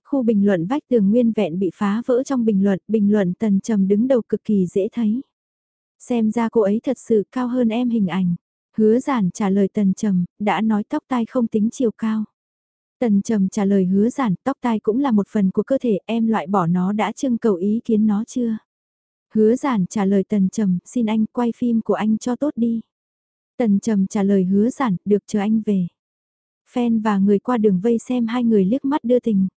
Khu bình luận vách tường nguyên vẹn bị phá vỡ trong bình luận, bình luận tần trầm đứng đầu cực kỳ dễ thấy. Xem ra cô ấy thật sự cao hơn em hình ảnh. Hứa giản trả lời tần trầm, đã nói tóc tai không tính chiều cao. Tần trầm trả lời hứa giản, tóc tai cũng là một phần của cơ thể, em loại bỏ nó đã trưng cầu ý kiến nó chưa? Hứa giản trả lời tần trầm, xin anh quay phim của anh cho tốt đi. Tần trầm trả lời hứa giản, được chờ anh về. Fan và người qua đường vây xem hai người liếc mắt đưa tình.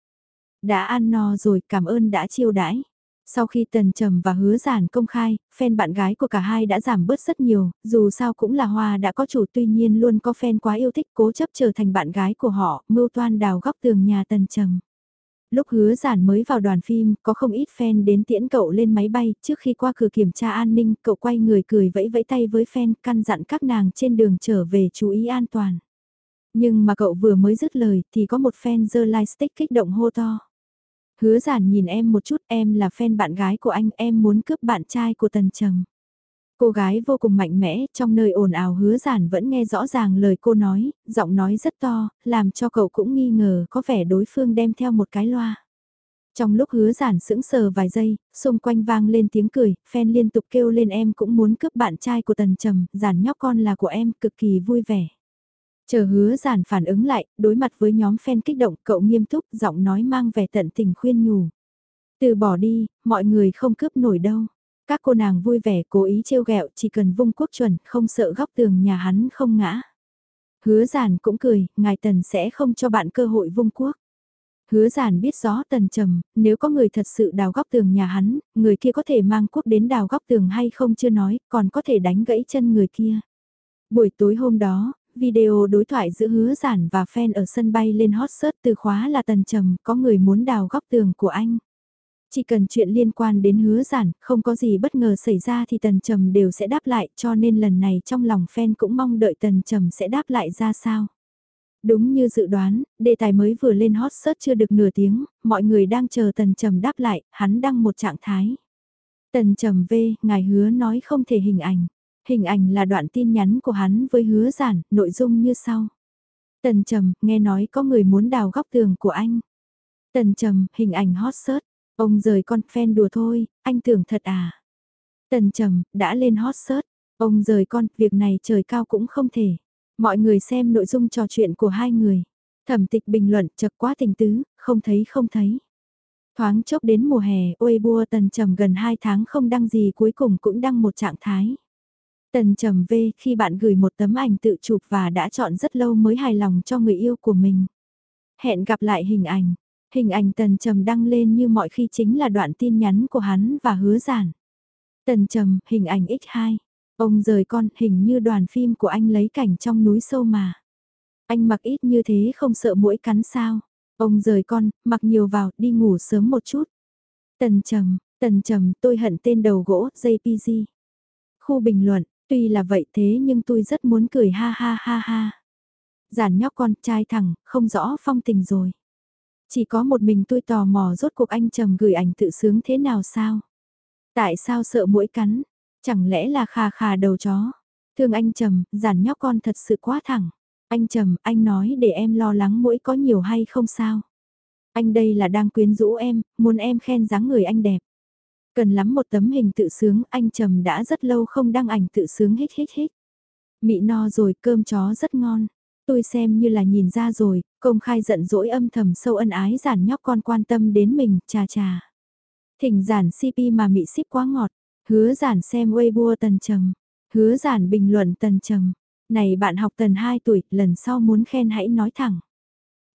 Đã ăn no rồi, cảm ơn đã chiêu đãi. Sau khi Tần Trầm và Hứa Giản công khai, fan bạn gái của cả hai đã giảm bớt rất nhiều, dù sao cũng là Hoa đã có chủ tuy nhiên luôn có fan quá yêu thích cố chấp trở thành bạn gái của họ, mưu toan đào góc tường nhà Tần Trầm. Lúc hứa giản mới vào đoàn phim, có không ít fan đến tiễn cậu lên máy bay, trước khi qua cửa kiểm tra an ninh, cậu quay người cười vẫy vẫy tay với fan, căn dặn các nàng trên đường trở về chú ý an toàn. Nhưng mà cậu vừa mới dứt lời thì có một fan dơ lightstick kích động hô to. Hứa giản nhìn em một chút, em là fan bạn gái của anh, em muốn cướp bạn trai của Tần Trầm. Cô gái vô cùng mạnh mẽ, trong nơi ồn ào hứa giản vẫn nghe rõ ràng lời cô nói, giọng nói rất to, làm cho cậu cũng nghi ngờ có vẻ đối phương đem theo một cái loa. Trong lúc hứa giản sững sờ vài giây, xung quanh vang lên tiếng cười, fan liên tục kêu lên em cũng muốn cướp bạn trai của tần trầm, giản nhóc con là của em, cực kỳ vui vẻ. Chờ hứa giản phản ứng lại, đối mặt với nhóm fan kích động, cậu nghiêm túc, giọng nói mang vẻ tận tình khuyên nhủ. Từ bỏ đi, mọi người không cướp nổi đâu. Các cô nàng vui vẻ cố ý trêu ghẹo chỉ cần vung quốc chuẩn, không sợ góc tường nhà hắn không ngã. Hứa giản cũng cười, ngài tần sẽ không cho bạn cơ hội vung quốc. Hứa giản biết rõ tần trầm, nếu có người thật sự đào góc tường nhà hắn, người kia có thể mang quốc đến đào góc tường hay không chưa nói, còn có thể đánh gãy chân người kia. Buổi tối hôm đó, video đối thoại giữa hứa giản và fan ở sân bay lên hot search từ khóa là tần trầm, có người muốn đào góc tường của anh. Chỉ cần chuyện liên quan đến hứa giản, không có gì bất ngờ xảy ra thì tần trầm đều sẽ đáp lại cho nên lần này trong lòng fan cũng mong đợi tần trầm sẽ đáp lại ra sao. Đúng như dự đoán, đề tài mới vừa lên hot search chưa được nửa tiếng, mọi người đang chờ Tần Trầm đáp lại, hắn đăng một trạng thái. Tần Trầm V, ngài hứa nói không thể hình ảnh. Hình ảnh là đoạn tin nhắn của hắn với hứa giản, nội dung như sau. Tần Trầm, nghe nói có người muốn đào góc tường của anh. Tần Trầm, hình ảnh hot search. Ông rời con fan đùa thôi, anh tưởng thật à. Tần Trầm, đã lên hot search. Ông rời con, việc này trời cao cũng không thể. Mọi người xem nội dung trò chuyện của hai người. Thẩm tịch bình luận chật quá tình tứ, không thấy không thấy. Thoáng chốc đến mùa hè, ôi bua tần trầm gần 2 tháng không đăng gì cuối cùng cũng đăng một trạng thái. Tần trầm V khi bạn gửi một tấm ảnh tự chụp và đã chọn rất lâu mới hài lòng cho người yêu của mình. Hẹn gặp lại hình ảnh. Hình ảnh tần trầm đăng lên như mọi khi chính là đoạn tin nhắn của hắn và hứa giản. Tần trầm, hình ảnh x2. Ông rời con, hình như đoàn phim của anh lấy cảnh trong núi sâu mà. Anh mặc ít như thế không sợ mũi cắn sao. Ông rời con, mặc nhiều vào, đi ngủ sớm một chút. Tần trầm, tần trầm, tôi hận tên đầu gỗ, JPG. Khu bình luận, tuy là vậy thế nhưng tôi rất muốn cười ha ha ha ha. Giản nhóc con trai thẳng, không rõ phong tình rồi. Chỉ có một mình tôi tò mò rốt cuộc anh trầm gửi ảnh tự sướng thế nào sao? Tại sao sợ mũi cắn? Chẳng lẽ là khà khà đầu chó? Thương anh Trầm, giản nhóc con thật sự quá thẳng. Anh Trầm, anh nói để em lo lắng mũi có nhiều hay không sao? Anh đây là đang quyến rũ em, muốn em khen dáng người anh đẹp. Cần lắm một tấm hình tự sướng, anh Trầm đã rất lâu không đăng ảnh tự sướng hết hết hết. Mị no rồi, cơm chó rất ngon. Tôi xem như là nhìn ra rồi, công khai giận dỗi âm thầm sâu ân ái giản nhóc con quan tâm đến mình, chà chà. Thỉnh giản CP mà mị ship quá ngọt, Hứa giản xem Weibo tần trầm. Hứa giản bình luận tần trầm. Này bạn học tần 2 tuổi, lần sau muốn khen hãy nói thẳng.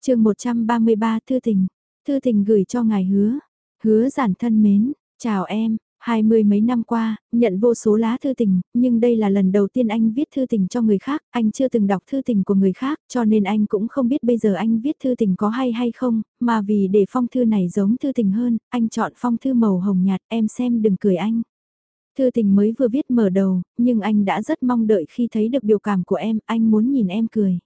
chương 133 Thư Tình. Thư Tình gửi cho ngài hứa. Hứa giản thân mến, chào em, hai mươi mấy năm qua, nhận vô số lá thư tình, nhưng đây là lần đầu tiên anh viết thư tình cho người khác, anh chưa từng đọc thư tình của người khác, cho nên anh cũng không biết bây giờ anh viết thư tình có hay hay không, mà vì để phong thư này giống thư tình hơn, anh chọn phong thư màu hồng nhạt, em xem đừng cười anh. Thư tình mới vừa viết mở đầu, nhưng anh đã rất mong đợi khi thấy được biểu cảm của em, anh muốn nhìn em cười.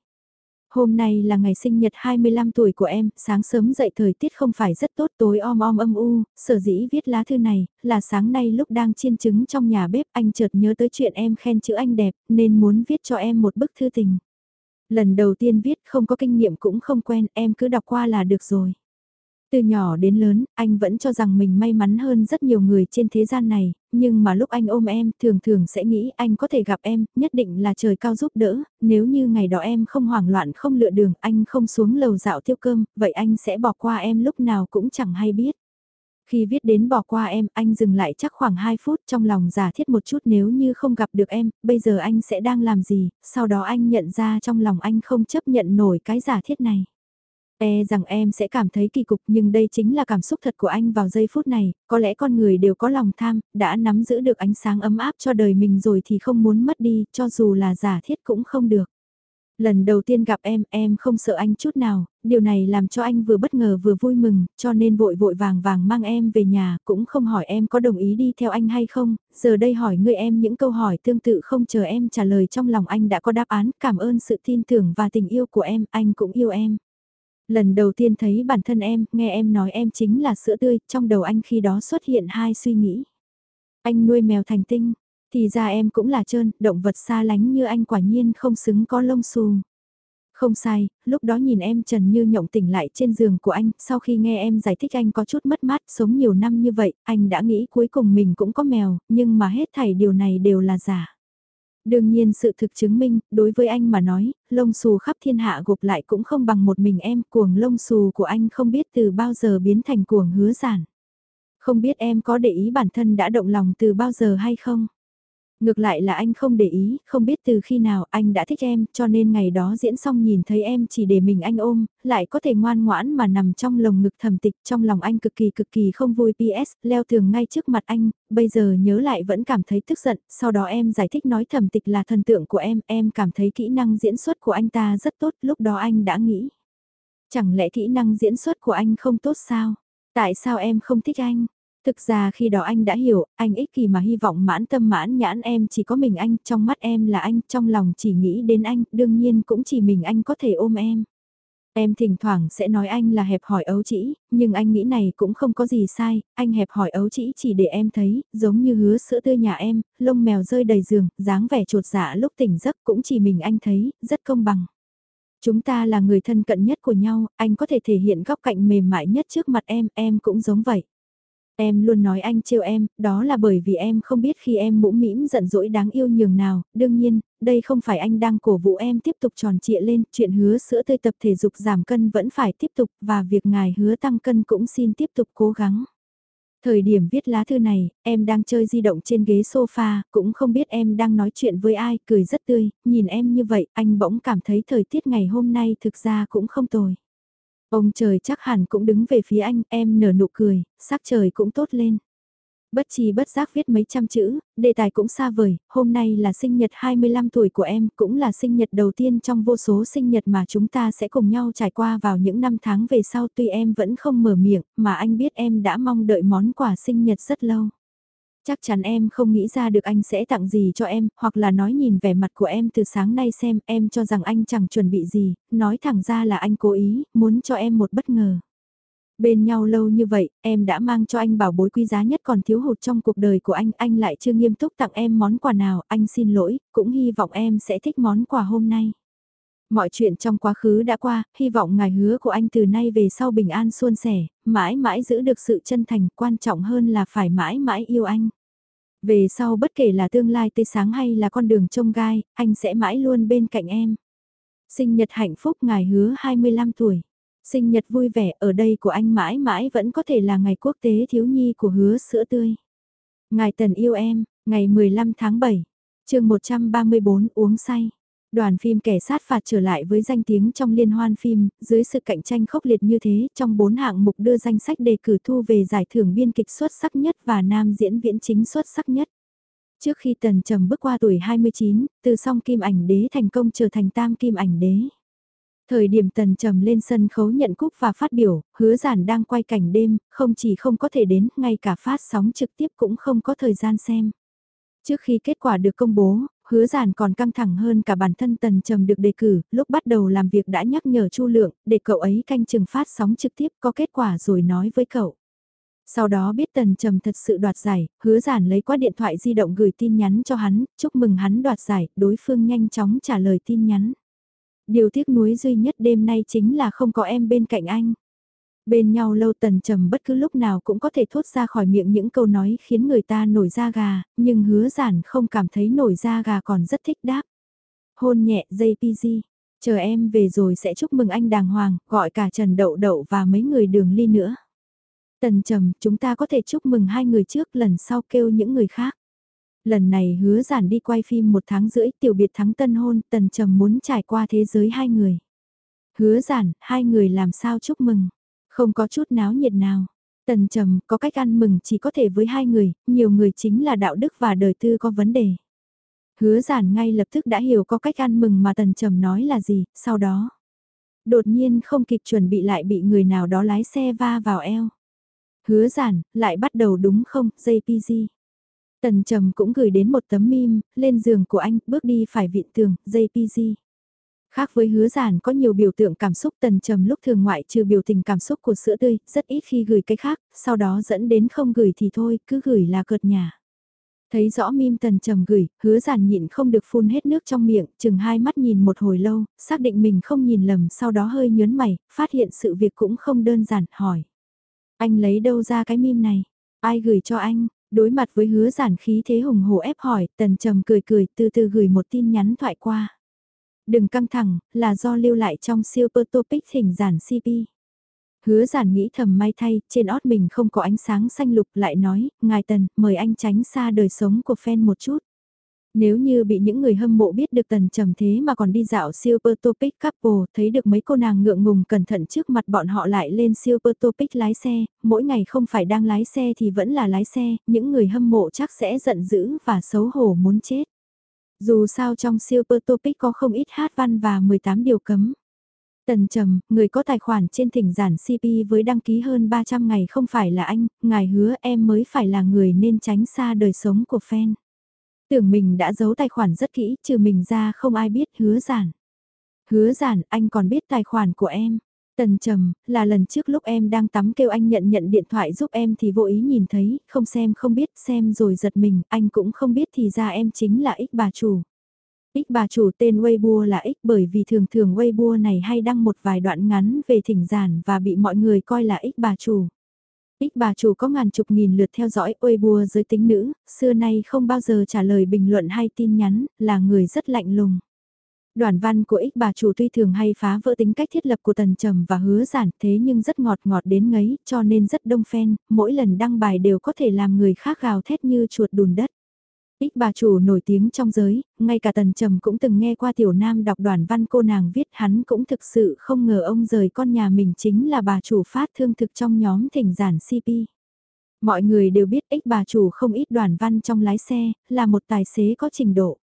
Hôm nay là ngày sinh nhật 25 tuổi của em, sáng sớm dậy thời tiết không phải rất tốt tối om om âm u, sở dĩ viết lá thư này, là sáng nay lúc đang chiên trứng trong nhà bếp anh chợt nhớ tới chuyện em khen chữ anh đẹp, nên muốn viết cho em một bức thư tình. Lần đầu tiên viết không có kinh nghiệm cũng không quen, em cứ đọc qua là được rồi. Từ nhỏ đến lớn, anh vẫn cho rằng mình may mắn hơn rất nhiều người trên thế gian này, nhưng mà lúc anh ôm em, thường thường sẽ nghĩ anh có thể gặp em, nhất định là trời cao giúp đỡ, nếu như ngày đó em không hoảng loạn không lựa đường, anh không xuống lầu dạo tiêu cơm, vậy anh sẽ bỏ qua em lúc nào cũng chẳng hay biết. Khi viết đến bỏ qua em, anh dừng lại chắc khoảng 2 phút trong lòng giả thiết một chút nếu như không gặp được em, bây giờ anh sẽ đang làm gì, sau đó anh nhận ra trong lòng anh không chấp nhận nổi cái giả thiết này. E rằng em sẽ cảm thấy kỳ cục nhưng đây chính là cảm xúc thật của anh vào giây phút này, có lẽ con người đều có lòng tham, đã nắm giữ được ánh sáng ấm áp cho đời mình rồi thì không muốn mất đi, cho dù là giả thiết cũng không được. Lần đầu tiên gặp em, em không sợ anh chút nào, điều này làm cho anh vừa bất ngờ vừa vui mừng, cho nên vội vội vàng vàng mang em về nhà, cũng không hỏi em có đồng ý đi theo anh hay không, giờ đây hỏi người em những câu hỏi tương tự không chờ em trả lời trong lòng anh đã có đáp án, cảm ơn sự tin tưởng và tình yêu của em, anh cũng yêu em. Lần đầu tiên thấy bản thân em, nghe em nói em chính là sữa tươi, trong đầu anh khi đó xuất hiện hai suy nghĩ. Anh nuôi mèo thành tinh, thì ra em cũng là trơn, động vật xa lánh như anh quả nhiên không xứng có lông xù. Không sai, lúc đó nhìn em trần như nhộng tỉnh lại trên giường của anh, sau khi nghe em giải thích anh có chút mất mát, sống nhiều năm như vậy, anh đã nghĩ cuối cùng mình cũng có mèo, nhưng mà hết thảy điều này đều là giả. Đương nhiên sự thực chứng minh, đối với anh mà nói, lông xù khắp thiên hạ gộp lại cũng không bằng một mình em, cuồng lông xù của anh không biết từ bao giờ biến thành cuồng hứa giản. Không biết em có để ý bản thân đã động lòng từ bao giờ hay không? Ngược lại là anh không để ý, không biết từ khi nào anh đã thích em, cho nên ngày đó diễn xong nhìn thấy em chỉ để mình anh ôm, lại có thể ngoan ngoãn mà nằm trong lồng ngực thầm tịch, trong lòng anh cực kỳ cực kỳ không vui PS, leo tường ngay trước mặt anh, bây giờ nhớ lại vẫn cảm thấy tức giận, sau đó em giải thích nói thầm tịch là thần tượng của em, em cảm thấy kỹ năng diễn xuất của anh ta rất tốt, lúc đó anh đã nghĩ. Chẳng lẽ kỹ năng diễn xuất của anh không tốt sao? Tại sao em không thích anh? Thực ra khi đó anh đã hiểu, anh ích kỷ mà hy vọng mãn tâm mãn nhãn em chỉ có mình anh, trong mắt em là anh, trong lòng chỉ nghĩ đến anh, đương nhiên cũng chỉ mình anh có thể ôm em. Em thỉnh thoảng sẽ nói anh là hẹp hỏi ấu chỉ, nhưng anh nghĩ này cũng không có gì sai, anh hẹp hỏi ấu chỉ chỉ để em thấy, giống như hứa sữa tươi nhà em, lông mèo rơi đầy giường, dáng vẻ chuột dạ lúc tỉnh giấc cũng chỉ mình anh thấy, rất công bằng. Chúng ta là người thân cận nhất của nhau, anh có thể thể hiện góc cạnh mềm mại nhất trước mặt em, em cũng giống vậy. Em luôn nói anh trêu em, đó là bởi vì em không biết khi em mũm mĩm giận dỗi đáng yêu nhường nào, đương nhiên, đây không phải anh đang cổ vũ em tiếp tục tròn trịa lên, chuyện hứa sữa tươi tập thể dục giảm cân vẫn phải tiếp tục và việc ngài hứa tăng cân cũng xin tiếp tục cố gắng. Thời điểm viết lá thư này, em đang chơi di động trên ghế sofa, cũng không biết em đang nói chuyện với ai, cười rất tươi, nhìn em như vậy, anh bỗng cảm thấy thời tiết ngày hôm nay thực ra cũng không tồi. Ông trời chắc hẳn cũng đứng về phía anh, em nở nụ cười, sắc trời cũng tốt lên. Bất chi bất giác viết mấy trăm chữ, đề tài cũng xa vời, hôm nay là sinh nhật 25 tuổi của em, cũng là sinh nhật đầu tiên trong vô số sinh nhật mà chúng ta sẽ cùng nhau trải qua vào những năm tháng về sau tuy em vẫn không mở miệng, mà anh biết em đã mong đợi món quà sinh nhật rất lâu. Chắc chắn em không nghĩ ra được anh sẽ tặng gì cho em, hoặc là nói nhìn vẻ mặt của em từ sáng nay xem em cho rằng anh chẳng chuẩn bị gì, nói thẳng ra là anh cố ý, muốn cho em một bất ngờ. Bên nhau lâu như vậy, em đã mang cho anh bảo bối quý giá nhất còn thiếu hụt trong cuộc đời của anh, anh lại chưa nghiêm túc tặng em món quà nào, anh xin lỗi, cũng hy vọng em sẽ thích món quà hôm nay. Mọi chuyện trong quá khứ đã qua, hy vọng ngài hứa của anh từ nay về sau bình an suôn sẻ, mãi mãi giữ được sự chân thành, quan trọng hơn là phải mãi mãi yêu anh. Về sau bất kể là tương lai tươi sáng hay là con đường trông gai, anh sẽ mãi luôn bên cạnh em. Sinh nhật hạnh phúc ngài hứa 25 tuổi. Sinh nhật vui vẻ ở đây của anh mãi mãi vẫn có thể là ngày quốc tế thiếu nhi của hứa sữa tươi. Ngài Tần yêu em, ngày 15 tháng 7, chương 134 uống say. Đoàn phim kẻ sát phạt trở lại với danh tiếng trong liên hoan phim, dưới sự cạnh tranh khốc liệt như thế, trong bốn hạng mục đưa danh sách đề cử thu về giải thưởng biên kịch xuất sắc nhất và nam diễn viễn chính xuất sắc nhất. Trước khi Tần Trầm bước qua tuổi 29, từ song kim ảnh đế thành công trở thành tam kim ảnh đế. Thời điểm Tần Trầm lên sân khấu nhận cúp và phát biểu, hứa giản đang quay cảnh đêm, không chỉ không có thể đến, ngay cả phát sóng trực tiếp cũng không có thời gian xem. Trước khi kết quả được công bố, hứa giản còn căng thẳng hơn cả bản thân Tần Trầm được đề cử, lúc bắt đầu làm việc đã nhắc nhở Chu Lượng, để cậu ấy canh chừng phát sóng trực tiếp có kết quả rồi nói với cậu. Sau đó biết Tần Trầm thật sự đoạt giải, hứa giản lấy qua điện thoại di động gửi tin nhắn cho hắn, chúc mừng hắn đoạt giải, đối phương nhanh chóng trả lời tin nhắn. Điều tiếc nuối duy nhất đêm nay chính là không có em bên cạnh anh. Bên nhau lâu tần trầm bất cứ lúc nào cũng có thể thốt ra khỏi miệng những câu nói khiến người ta nổi da gà, nhưng hứa giản không cảm thấy nổi da gà còn rất thích đáp. Hôn nhẹ JPG, chờ em về rồi sẽ chúc mừng anh đàng hoàng, gọi cả Trần Đậu Đậu và mấy người đường ly nữa. Tần trầm, chúng ta có thể chúc mừng hai người trước lần sau kêu những người khác. Lần này hứa giản đi quay phim một tháng rưỡi tiểu biệt thắng tân hôn, tần trầm muốn trải qua thế giới hai người. Hứa giản, hai người làm sao chúc mừng. Không có chút náo nhiệt nào. Tần trầm có cách ăn mừng chỉ có thể với hai người, nhiều người chính là đạo đức và đời tư có vấn đề. Hứa giản ngay lập tức đã hiểu có cách ăn mừng mà tần trầm nói là gì, sau đó. Đột nhiên không kịp chuẩn bị lại bị người nào đó lái xe va vào eo. Hứa giản, lại bắt đầu đúng không, JPG. Tần trầm cũng gửi đến một tấm meme, lên giường của anh, bước đi phải viện tường, JPG. Khác với hứa giản có nhiều biểu tượng cảm xúc tần trầm lúc thường ngoại trừ biểu tình cảm xúc của sữa tươi, rất ít khi gửi cái khác, sau đó dẫn đến không gửi thì thôi, cứ gửi là cợt nhà. Thấy rõ mim tần trầm gửi, hứa giản nhịn không được phun hết nước trong miệng, chừng hai mắt nhìn một hồi lâu, xác định mình không nhìn lầm sau đó hơi nhớn mày, phát hiện sự việc cũng không đơn giản, hỏi. Anh lấy đâu ra cái mim này? Ai gửi cho anh? Đối mặt với hứa giản khí thế hùng hổ ép hỏi, tần trầm cười cười từ từ gửi một tin nhắn thoại qua. Đừng căng thẳng, là do lưu lại trong siêu topic thỉnh giản CP. Hứa giản nghĩ thầm may thay, trên ót mình không có ánh sáng xanh lục lại nói, ngài tần, mời anh tránh xa đời sống của fan một chút. Nếu như bị những người hâm mộ biết được tần trầm thế mà còn đi dạo Super Topic Couple, thấy được mấy cô nàng ngượng ngùng cẩn thận trước mặt bọn họ lại lên Super Topic lái xe, mỗi ngày không phải đang lái xe thì vẫn là lái xe, những người hâm mộ chắc sẽ giận dữ và xấu hổ muốn chết. Dù sao trong Super Topic có không ít hát văn và 18 điều cấm. Tần Trầm, người có tài khoản trên thỉnh giản CP với đăng ký hơn 300 ngày không phải là anh, ngài hứa em mới phải là người nên tránh xa đời sống của fan. Tưởng mình đã giấu tài khoản rất kỹ, trừ mình ra không ai biết hứa giản. Hứa giản, anh còn biết tài khoản của em. Tần trầm, là lần trước lúc em đang tắm kêu anh nhận nhận điện thoại giúp em thì vô ý nhìn thấy, không xem không biết, xem rồi giật mình, anh cũng không biết thì ra em chính là ích bà chủ. Ích bà chủ tên Weibo là ích bởi vì thường thường Weibo này hay đăng một vài đoạn ngắn về thỉnh giản và bị mọi người coi là ích bà chủ. Ích bà chủ có ngàn chục nghìn lượt theo dõi Weibo giới tính nữ, xưa nay không bao giờ trả lời bình luận hay tin nhắn, là người rất lạnh lùng. Đoàn văn của ích bà chủ tuy thường hay phá vỡ tính cách thiết lập của tần trầm và hứa giản thế nhưng rất ngọt ngọt đến ngấy cho nên rất đông fan, mỗi lần đăng bài đều có thể làm người khác gào thét như chuột đùn đất. Ích bà chủ nổi tiếng trong giới, ngay cả tần trầm cũng từng nghe qua tiểu nam đọc đoàn văn cô nàng viết hắn cũng thực sự không ngờ ông rời con nhà mình chính là bà chủ phát thương thực trong nhóm thỉnh giản CP. Mọi người đều biết ích bà chủ không ít đoàn văn trong lái xe, là một tài xế có trình độ.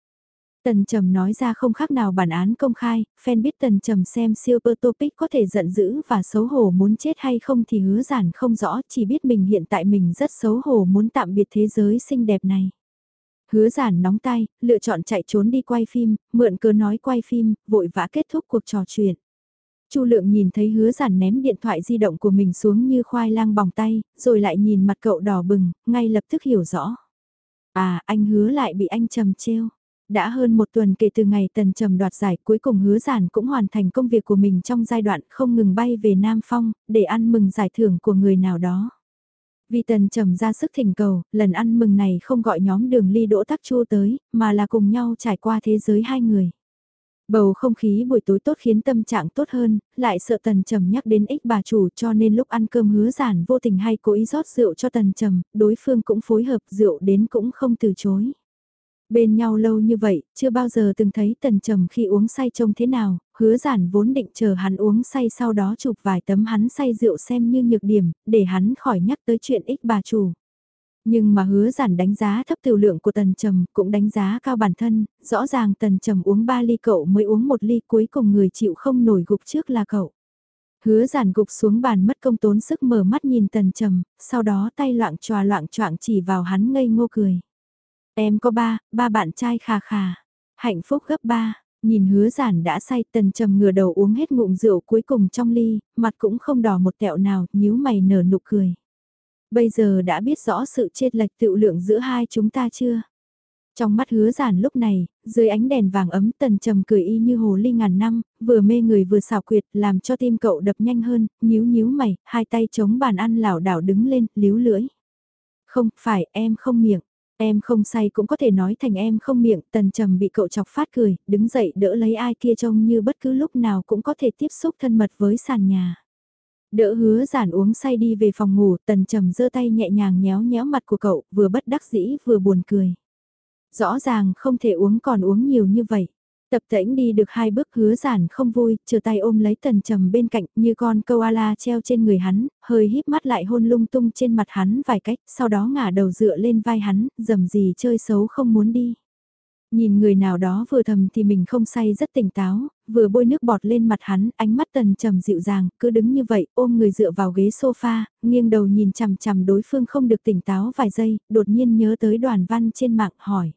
Tần Trầm nói ra không khác nào bản án công khai, fan biết Tần Trầm xem Super Topic có thể giận dữ và xấu hổ muốn chết hay không thì hứa giản không rõ, chỉ biết mình hiện tại mình rất xấu hổ muốn tạm biệt thế giới xinh đẹp này. Hứa giản nóng tay, lựa chọn chạy trốn đi quay phim, mượn cớ nói quay phim, vội vã kết thúc cuộc trò chuyện. Chu lượng nhìn thấy hứa giản ném điện thoại di động của mình xuống như khoai lang bỏng tay, rồi lại nhìn mặt cậu đỏ bừng, ngay lập tức hiểu rõ. À, anh hứa lại bị anh trầm trêu. Đã hơn một tuần kể từ ngày Tần Trầm đoạt giải cuối cùng hứa giản cũng hoàn thành công việc của mình trong giai đoạn không ngừng bay về Nam Phong, để ăn mừng giải thưởng của người nào đó. Vì Tần Trầm ra sức thỉnh cầu, lần ăn mừng này không gọi nhóm đường ly đỗ tắc chua tới, mà là cùng nhau trải qua thế giới hai người. Bầu không khí buổi tối tốt khiến tâm trạng tốt hơn, lại sợ Tần Trầm nhắc đến ích bà chủ cho nên lúc ăn cơm hứa giản vô tình hay cố ý rót rượu cho Tần Trầm, đối phương cũng phối hợp rượu đến cũng không từ chối. Bên nhau lâu như vậy, chưa bao giờ từng thấy tần trầm khi uống say trông thế nào, hứa giản vốn định chờ hắn uống say sau đó chụp vài tấm hắn say rượu xem như nhược điểm, để hắn khỏi nhắc tới chuyện ích bà chủ. Nhưng mà hứa giản đánh giá thấp tiểu lượng của tần trầm, cũng đánh giá cao bản thân, rõ ràng tần trầm uống 3 ly cậu mới uống một ly cuối cùng người chịu không nổi gục trước là cậu. Hứa giản gục xuống bàn mất công tốn sức mở mắt nhìn tần trầm, sau đó tay loạn tròa loạn choạng chỉ vào hắn ngây ngô cười. Em có ba, ba bạn trai khà khà. Hạnh phúc gấp ba, nhìn hứa giản đã say tần trầm ngửa đầu uống hết ngụm rượu cuối cùng trong ly, mặt cũng không đỏ một tẹo nào, nhíu mày nở nụ cười. Bây giờ đã biết rõ sự chết lệch tự lượng giữa hai chúng ta chưa? Trong mắt hứa giản lúc này, dưới ánh đèn vàng ấm tần trầm cười y như hồ ly ngàn năm, vừa mê người vừa xảo quyệt, làm cho tim cậu đập nhanh hơn, nhíu nhíu mày, hai tay chống bàn ăn lảo đảo đứng lên, líu lưỡi. Không, phải, em không miệng. Em không say cũng có thể nói thành em không miệng, tần trầm bị cậu chọc phát cười, đứng dậy đỡ lấy ai kia trông như bất cứ lúc nào cũng có thể tiếp xúc thân mật với sàn nhà. Đỡ hứa giản uống say đi về phòng ngủ, tần trầm giơ tay nhẹ nhàng nhéo nhéo mặt của cậu, vừa bất đắc dĩ vừa buồn cười. Rõ ràng không thể uống còn uống nhiều như vậy. Tập tễnh đi được hai bước hứa giản không vui, chờ tay ôm lấy tần trầm bên cạnh như con koala treo trên người hắn, hơi híp mắt lại hôn lung tung trên mặt hắn vài cách, sau đó ngả đầu dựa lên vai hắn, dầm gì chơi xấu không muốn đi. Nhìn người nào đó vừa thầm thì mình không say rất tỉnh táo, vừa bôi nước bọt lên mặt hắn, ánh mắt tần trầm dịu dàng, cứ đứng như vậy, ôm người dựa vào ghế sofa, nghiêng đầu nhìn chằm chằm đối phương không được tỉnh táo vài giây, đột nhiên nhớ tới đoàn văn trên mạng hỏi.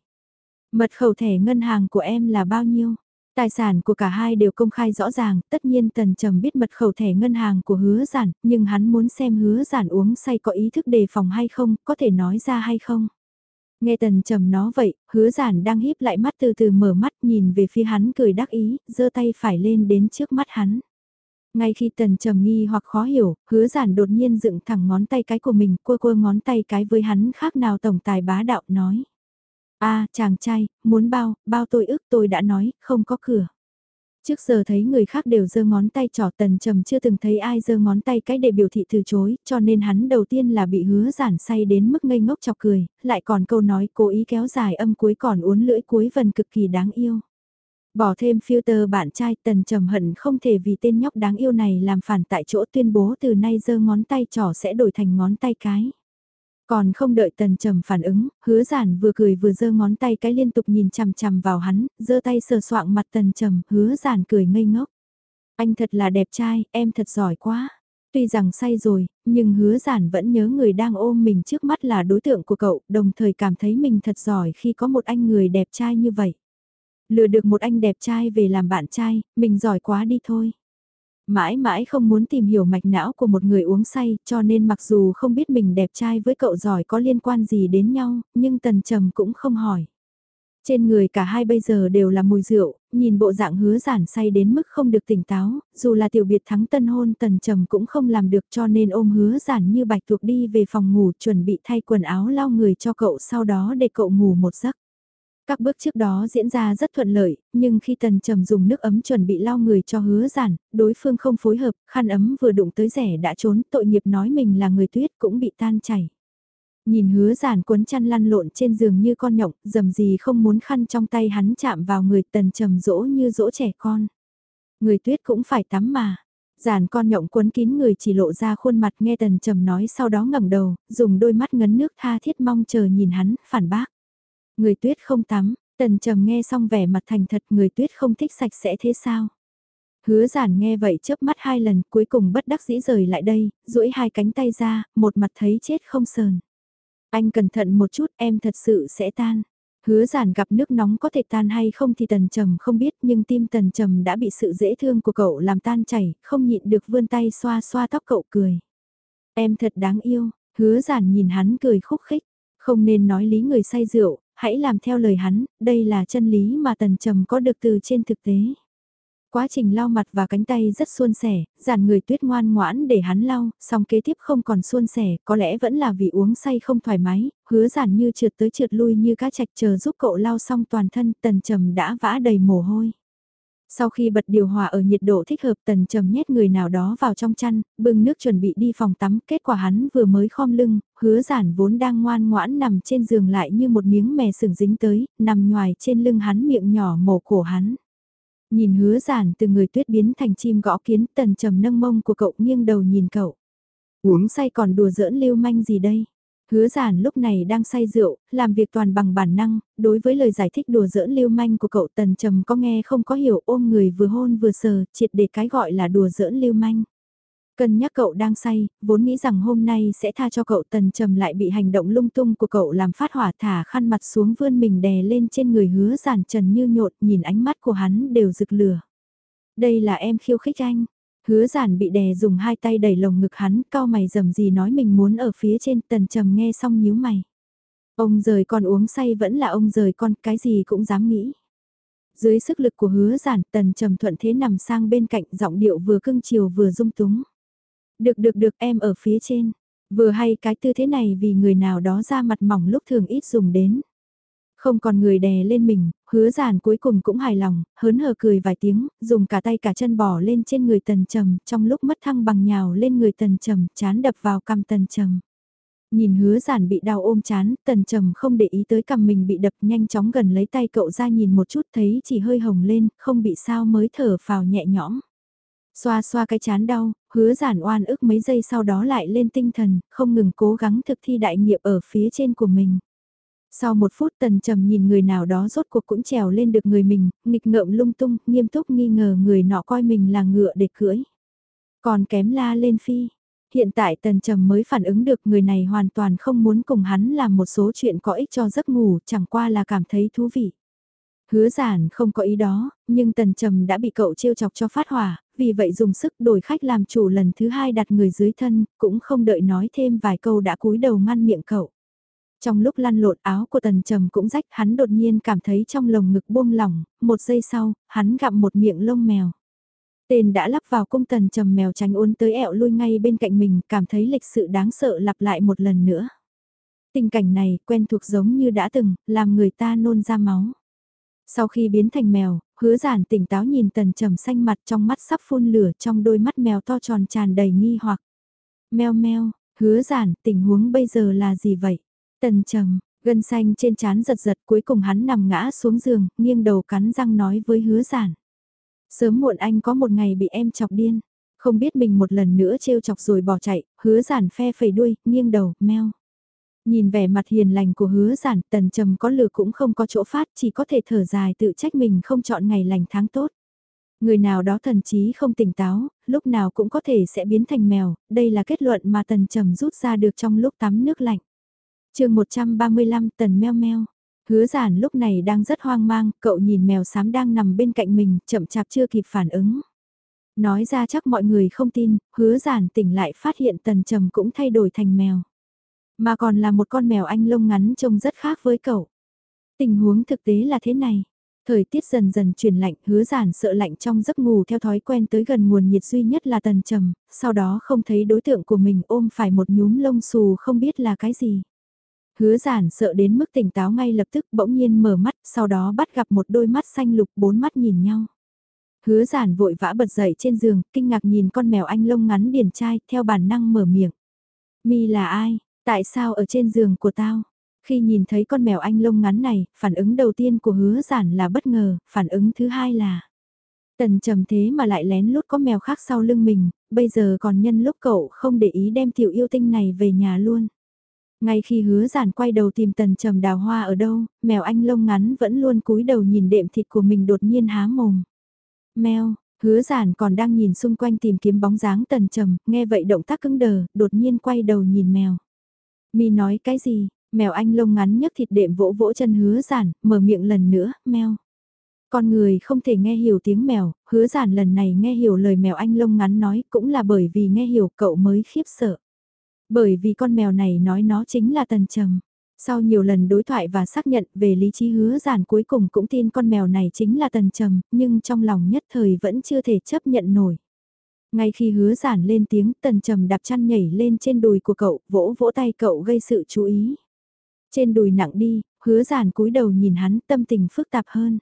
Mật khẩu thẻ ngân hàng của em là bao nhiêu? Tài sản của cả hai đều công khai rõ ràng, tất nhiên Tần Trầm biết mật khẩu thẻ ngân hàng của hứa giản, nhưng hắn muốn xem hứa giản uống say có ý thức đề phòng hay không, có thể nói ra hay không. Nghe Tần Trầm nó vậy, hứa giản đang híp lại mắt từ từ mở mắt nhìn về phía hắn cười đắc ý, giơ tay phải lên đến trước mắt hắn. Ngay khi Tần Trầm nghi hoặc khó hiểu, hứa giản đột nhiên dựng thẳng ngón tay cái của mình, cua cua ngón tay cái với hắn khác nào tổng tài bá đạo nói a chàng trai, muốn bao, bao tôi ức tôi đã nói, không có cửa. Trước giờ thấy người khác đều giơ ngón tay trỏ tần trầm chưa từng thấy ai giơ ngón tay cái để biểu thị từ chối, cho nên hắn đầu tiên là bị hứa giản say đến mức ngây ngốc chọc cười, lại còn câu nói cố ý kéo dài âm cuối còn uốn lưỡi cuối vần cực kỳ đáng yêu. Bỏ thêm filter bạn trai tần trầm hận không thể vì tên nhóc đáng yêu này làm phản tại chỗ tuyên bố từ nay giơ ngón tay trỏ sẽ đổi thành ngón tay cái. Còn không đợi tần trầm phản ứng, hứa giản vừa cười vừa giơ ngón tay cái liên tục nhìn chằm chằm vào hắn, giơ tay sờ soạng mặt tần trầm, hứa giản cười ngây ngốc. Anh thật là đẹp trai, em thật giỏi quá. Tuy rằng say rồi, nhưng hứa giản vẫn nhớ người đang ôm mình trước mắt là đối tượng của cậu, đồng thời cảm thấy mình thật giỏi khi có một anh người đẹp trai như vậy. Lừa được một anh đẹp trai về làm bạn trai, mình giỏi quá đi thôi mãi mãi không muốn tìm hiểu mạch não của một người uống say, cho nên mặc dù không biết mình đẹp trai với cậu giỏi có liên quan gì đến nhau, nhưng Tần Trầm cũng không hỏi. Trên người cả hai bây giờ đều là mùi rượu, nhìn bộ dạng hứa giản say đến mức không được tỉnh táo, dù là tiểu biệt thắng tân hôn tần trầm cũng không làm được cho nên ôm hứa giản như bạch thuộc đi về phòng ngủ chuẩn bị thay quần áo lau người cho cậu sau đó để cậu ngủ một giấc. Các bước trước đó diễn ra rất thuận lợi, nhưng khi tần trầm dùng nước ấm chuẩn bị lau người cho hứa giản, đối phương không phối hợp, khăn ấm vừa đụng tới rẻ đã trốn, tội nghiệp nói mình là người tuyết cũng bị tan chảy. Nhìn hứa giản cuốn chăn lăn lộn trên giường như con nhộng, dầm gì không muốn khăn trong tay hắn chạm vào người tần trầm dỗ như dỗ trẻ con. Người tuyết cũng phải tắm mà. Giản con nhộng cuốn kín người chỉ lộ ra khuôn mặt nghe tần trầm nói sau đó ngẩng đầu, dùng đôi mắt ngấn nước tha thiết mong chờ nhìn hắn, phản bác. Người tuyết không tắm, tần trầm nghe xong vẻ mặt thành thật người tuyết không thích sạch sẽ thế sao? Hứa giản nghe vậy chớp mắt hai lần cuối cùng bất đắc dĩ rời lại đây, duỗi hai cánh tay ra, một mặt thấy chết không sờn. Anh cẩn thận một chút em thật sự sẽ tan. Hứa giản gặp nước nóng có thể tan hay không thì tần trầm không biết nhưng tim tần trầm đã bị sự dễ thương của cậu làm tan chảy, không nhịn được vươn tay xoa xoa tóc cậu cười. Em thật đáng yêu, hứa giản nhìn hắn cười khúc khích, không nên nói lý người say rượu, hãy làm theo lời hắn, đây là chân lý mà tần trầm có được từ trên thực tế. Quá trình lau mặt và cánh tay rất suôn sẻ, giản người tuyết ngoan ngoãn để hắn lau, song kế tiếp không còn suôn sẻ, có lẽ vẫn là vì uống say không thoải mái, hứa giản như trượt tới trượt lui như cá trạch chờ giúp cậu lau xong toàn thân, tần trầm đã vã đầy mồ hôi. Sau khi bật điều hòa ở nhiệt độ thích hợp tần trầm nhét người nào đó vào trong chăn, bưng nước chuẩn bị đi phòng tắm, kết quả hắn vừa mới khom lưng, hứa giản vốn đang ngoan ngoãn nằm trên giường lại như một miếng mè sừng dính tới, nằm ngoài trên lưng hắn miệng nhỏ mổ cổ hắn. Nhìn hứa giản từ người tuyết biến thành chim gõ kiến tần trầm nâng mông của cậu nghiêng đầu nhìn cậu. Uống say còn đùa giỡn lưu manh gì đây? Hứa giản lúc này đang say rượu, làm việc toàn bằng bản năng, đối với lời giải thích đùa giỡn lưu manh của cậu tần trầm có nghe không có hiểu ôm người vừa hôn vừa sờ, triệt để cái gọi là đùa giỡn lưu manh. Cân nhắc cậu đang say, vốn nghĩ rằng hôm nay sẽ tha cho cậu tần trầm lại bị hành động lung tung của cậu làm phát hỏa thả khăn mặt xuống vươn mình đè lên trên người hứa giản trần như nhột nhìn ánh mắt của hắn đều rực lửa. Đây là em khiêu khích anh, Hứa giản bị đè dùng hai tay đẩy lồng ngực hắn, cao mày dầm gì nói mình muốn ở phía trên tần trầm nghe xong nhíu mày. Ông rời con uống say vẫn là ông rời con, cái gì cũng dám nghĩ. Dưới sức lực của hứa giản, tần trầm thuận thế nằm sang bên cạnh giọng điệu vừa cưng chiều vừa dung túng. Được được được em ở phía trên. Vừa hay cái tư thế này vì người nào đó ra mặt mỏng lúc thường ít dùng đến. Không còn người đè lên mình, hứa giản cuối cùng cũng hài lòng, hớn hở cười vài tiếng, dùng cả tay cả chân bỏ lên trên người tần trầm, trong lúc mất thăng bằng nhào lên người tần trầm, chán đập vào cằm tần trầm. Nhìn hứa giản bị đau ôm chán, tần trầm không để ý tới cằm mình bị đập nhanh chóng gần lấy tay cậu ra nhìn một chút thấy chỉ hơi hồng lên, không bị sao mới thở phào nhẹ nhõm. Xoa xoa cái chán đau, hứa giản oan ức mấy giây sau đó lại lên tinh thần, không ngừng cố gắng thực thi đại nghiệp ở phía trên của mình. Sau một phút tần trầm nhìn người nào đó rốt cuộc cũng trèo lên được người mình, nghịch ngợm lung tung, nghiêm túc nghi ngờ người nọ coi mình là ngựa để cưỡi. Còn kém la lên phi. Hiện tại tần trầm mới phản ứng được người này hoàn toàn không muốn cùng hắn làm một số chuyện có ích cho giấc ngủ, chẳng qua là cảm thấy thú vị. Hứa giản không có ý đó, nhưng tần trầm đã bị cậu trêu chọc cho phát hỏa, vì vậy dùng sức đổi khách làm chủ lần thứ hai đặt người dưới thân, cũng không đợi nói thêm vài câu đã cúi đầu ngăn miệng cậu. Trong lúc lăn lộn áo của tần trầm cũng rách hắn đột nhiên cảm thấy trong lồng ngực buông lỏng, một giây sau, hắn gặm một miệng lông mèo. Tên đã lắp vào cung tần trầm mèo tránh uốn tới ẹo lui ngay bên cạnh mình, cảm thấy lịch sự đáng sợ lặp lại một lần nữa. Tình cảnh này quen thuộc giống như đã từng, làm người ta nôn ra máu. Sau khi biến thành mèo, hứa giản tỉnh táo nhìn tần trầm xanh mặt trong mắt sắp phun lửa trong đôi mắt mèo to tròn tràn đầy nghi hoặc. Mèo mèo, hứa giản, tình huống bây giờ là gì vậy? Tần trầm, gân xanh trên trán giật giật cuối cùng hắn nằm ngã xuống giường, nghiêng đầu cắn răng nói với hứa giản. Sớm muộn anh có một ngày bị em chọc điên. Không biết mình một lần nữa trêu chọc rồi bỏ chạy, hứa giản phe phẩy đuôi, nghiêng đầu, meo. Nhìn vẻ mặt hiền lành của hứa giản, tần trầm có lừa cũng không có chỗ phát, chỉ có thể thở dài tự trách mình không chọn ngày lành tháng tốt. Người nào đó thần trí không tỉnh táo, lúc nào cũng có thể sẽ biến thành mèo, đây là kết luận mà tần trầm rút ra được trong lúc tắm nước lạnh chương 135 tần meo meo. Hứa giản lúc này đang rất hoang mang, cậu nhìn mèo xám đang nằm bên cạnh mình, chậm chạp chưa kịp phản ứng. Nói ra chắc mọi người không tin, hứa giản tỉnh lại phát hiện tần trầm cũng thay đổi thành mèo. Mà còn là một con mèo anh lông ngắn trông rất khác với cậu. Tình huống thực tế là thế này. Thời tiết dần dần chuyển lạnh, hứa giản sợ lạnh trong giấc ngủ theo thói quen tới gần nguồn nhiệt duy nhất là tần trầm, sau đó không thấy đối tượng của mình ôm phải một nhúm lông xù không biết là cái gì. Hứa giản sợ đến mức tỉnh táo ngay lập tức bỗng nhiên mở mắt, sau đó bắt gặp một đôi mắt xanh lục bốn mắt nhìn nhau. Hứa giản vội vã bật dậy trên giường, kinh ngạc nhìn con mèo anh lông ngắn điển trai, theo bản năng mở miệng. Mi là ai? Tại sao ở trên giường của tao? Khi nhìn thấy con mèo anh lông ngắn này, phản ứng đầu tiên của hứa giản là bất ngờ, phản ứng thứ hai là... Tần trầm thế mà lại lén lút có mèo khác sau lưng mình, bây giờ còn nhân lúc cậu không để ý đem tiểu yêu tinh này về nhà luôn. Ngay khi hứa giản quay đầu tìm tần trầm đào hoa ở đâu, mèo anh lông ngắn vẫn luôn cúi đầu nhìn đệm thịt của mình đột nhiên há mồm. Mèo, hứa giản còn đang nhìn xung quanh tìm kiếm bóng dáng tần trầm, nghe vậy động tác cứng đờ, đột nhiên quay đầu nhìn mèo. Mi nói cái gì, mèo anh lông ngắn nhấc thịt đệm vỗ vỗ chân hứa giản, mở miệng lần nữa, mèo. Con người không thể nghe hiểu tiếng mèo, hứa giản lần này nghe hiểu lời mèo anh lông ngắn nói cũng là bởi vì nghe hiểu cậu mới khiếp sợ. Bởi vì con mèo này nói nó chính là tần trầm. Sau nhiều lần đối thoại và xác nhận về lý trí hứa giản cuối cùng cũng tin con mèo này chính là tần trầm, nhưng trong lòng nhất thời vẫn chưa thể chấp nhận nổi. Ngay khi hứa giản lên tiếng tần trầm đạp chăn nhảy lên trên đùi của cậu, vỗ vỗ tay cậu gây sự chú ý. Trên đùi nặng đi, hứa giản cúi đầu nhìn hắn tâm tình phức tạp hơn.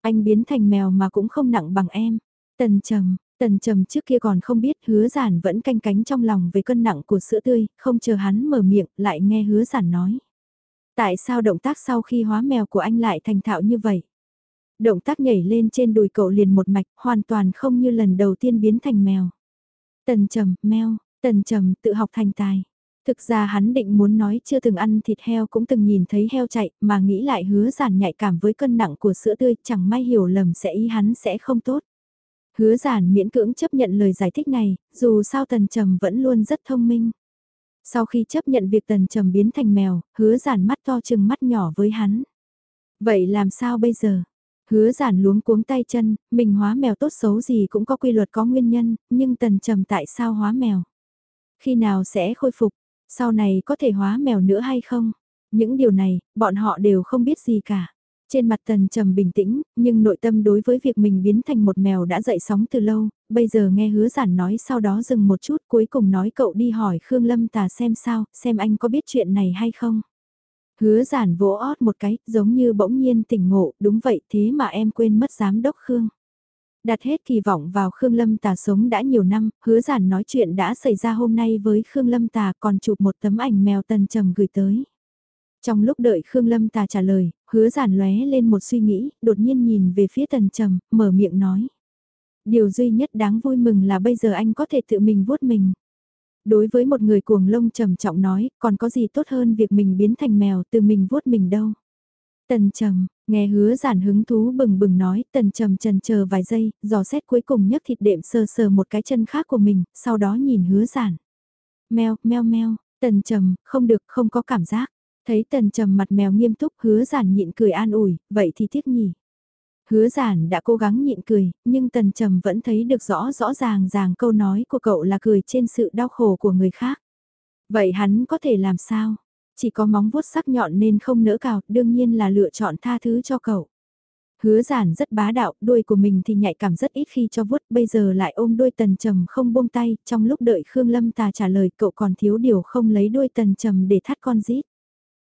Anh biến thành mèo mà cũng không nặng bằng em. Tần trầm, tần trầm trước kia còn không biết hứa giản vẫn canh cánh trong lòng về cân nặng của sữa tươi, không chờ hắn mở miệng lại nghe hứa giản nói. Tại sao động tác sau khi hóa mèo của anh lại thành thạo như vậy? Động tác nhảy lên trên đùi cậu liền một mạch, hoàn toàn không như lần đầu tiên biến thành mèo. Tần trầm, mèo, tần trầm tự học thành tài. Thực ra hắn định muốn nói chưa từng ăn thịt heo cũng từng nhìn thấy heo chạy mà nghĩ lại hứa giản nhạy cảm với cân nặng của sữa tươi chẳng may hiểu lầm sẽ ý hắn sẽ không tốt. Hứa giản miễn cưỡng chấp nhận lời giải thích này, dù sao tần trầm vẫn luôn rất thông minh. Sau khi chấp nhận việc tần trầm biến thành mèo, hứa giản mắt to chừng mắt nhỏ với hắn. Vậy làm sao bây giờ? Hứa giản luống cuống tay chân, mình hóa mèo tốt xấu gì cũng có quy luật có nguyên nhân, nhưng tần trầm tại sao hóa mèo? Khi nào sẽ khôi phục? Sau này có thể hóa mèo nữa hay không? Những điều này, bọn họ đều không biết gì cả. Trên mặt tần trầm bình tĩnh, nhưng nội tâm đối với việc mình biến thành một mèo đã dậy sóng từ lâu, bây giờ nghe hứa giản nói sau đó dừng một chút cuối cùng nói cậu đi hỏi Khương Lâm Tà xem sao, xem anh có biết chuyện này hay không. Hứa giản vỗ ót một cái, giống như bỗng nhiên tỉnh ngộ, đúng vậy thế mà em quên mất giám đốc Khương. Đặt hết kỳ vọng vào Khương Lâm Tà sống đã nhiều năm, hứa giản nói chuyện đã xảy ra hôm nay với Khương Lâm Tà còn chụp một tấm ảnh mèo tần trầm gửi tới. Trong lúc đợi Khương Lâm Tà trả lời, hứa giản lóe lên một suy nghĩ, đột nhiên nhìn về phía tần trầm, mở miệng nói. Điều duy nhất đáng vui mừng là bây giờ anh có thể tự mình vuốt mình. Đối với một người cuồng lông trầm trọng nói, còn có gì tốt hơn việc mình biến thành mèo từ mình vuốt mình đâu. Tần trầm, nghe hứa giản hứng thú bừng bừng nói, tần trầm trần chờ vài giây, dò xét cuối cùng nhấc thịt đệm sờ sờ một cái chân khác của mình, sau đó nhìn hứa giản. Mèo, meo meo, tần trầm, không được, không có cảm giác. Thấy tần trầm mặt mèo nghiêm túc hứa giản nhịn cười an ủi, vậy thì tiếc nhỉ. Hứa giản đã cố gắng nhịn cười, nhưng tần trầm vẫn thấy được rõ rõ ràng ràng câu nói của cậu là cười trên sự đau khổ của người khác. Vậy hắn có thể làm sao? Chỉ có móng vuốt sắc nhọn nên không nỡ cào, đương nhiên là lựa chọn tha thứ cho cậu. Hứa giản rất bá đạo, đuôi của mình thì nhạy cảm rất ít khi cho vuốt, bây giờ lại ôm đuôi tần trầm không buông tay, trong lúc đợi Khương Lâm Tà trả lời cậu còn thiếu điều không lấy đuôi tần trầm để thắt con rít.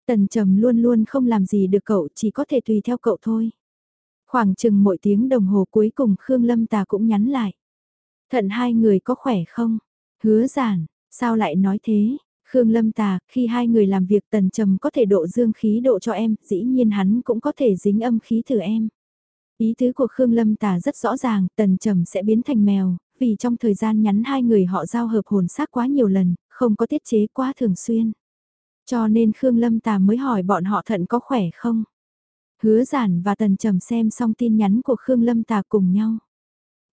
Tần trầm luôn luôn không làm gì được cậu, chỉ có thể tùy theo cậu thôi. Khoảng chừng mỗi tiếng đồng hồ cuối cùng Khương Lâm Tà cũng nhắn lại. Thận hai người có khỏe không? Hứa giản, sao lại nói thế? Khương Lâm Tà, khi hai người làm việc tần trầm có thể độ dương khí độ cho em, dĩ nhiên hắn cũng có thể dính âm khí thử em. Ý tứ của Khương Lâm Tà rất rõ ràng, tần trầm sẽ biến thành mèo, vì trong thời gian nhắn hai người họ giao hợp hồn xác quá nhiều lần, không có tiết chế quá thường xuyên. Cho nên Khương Lâm Tà mới hỏi bọn họ thận có khỏe không? Hứa giản và tần trầm xem xong tin nhắn của Khương Lâm Tà cùng nhau.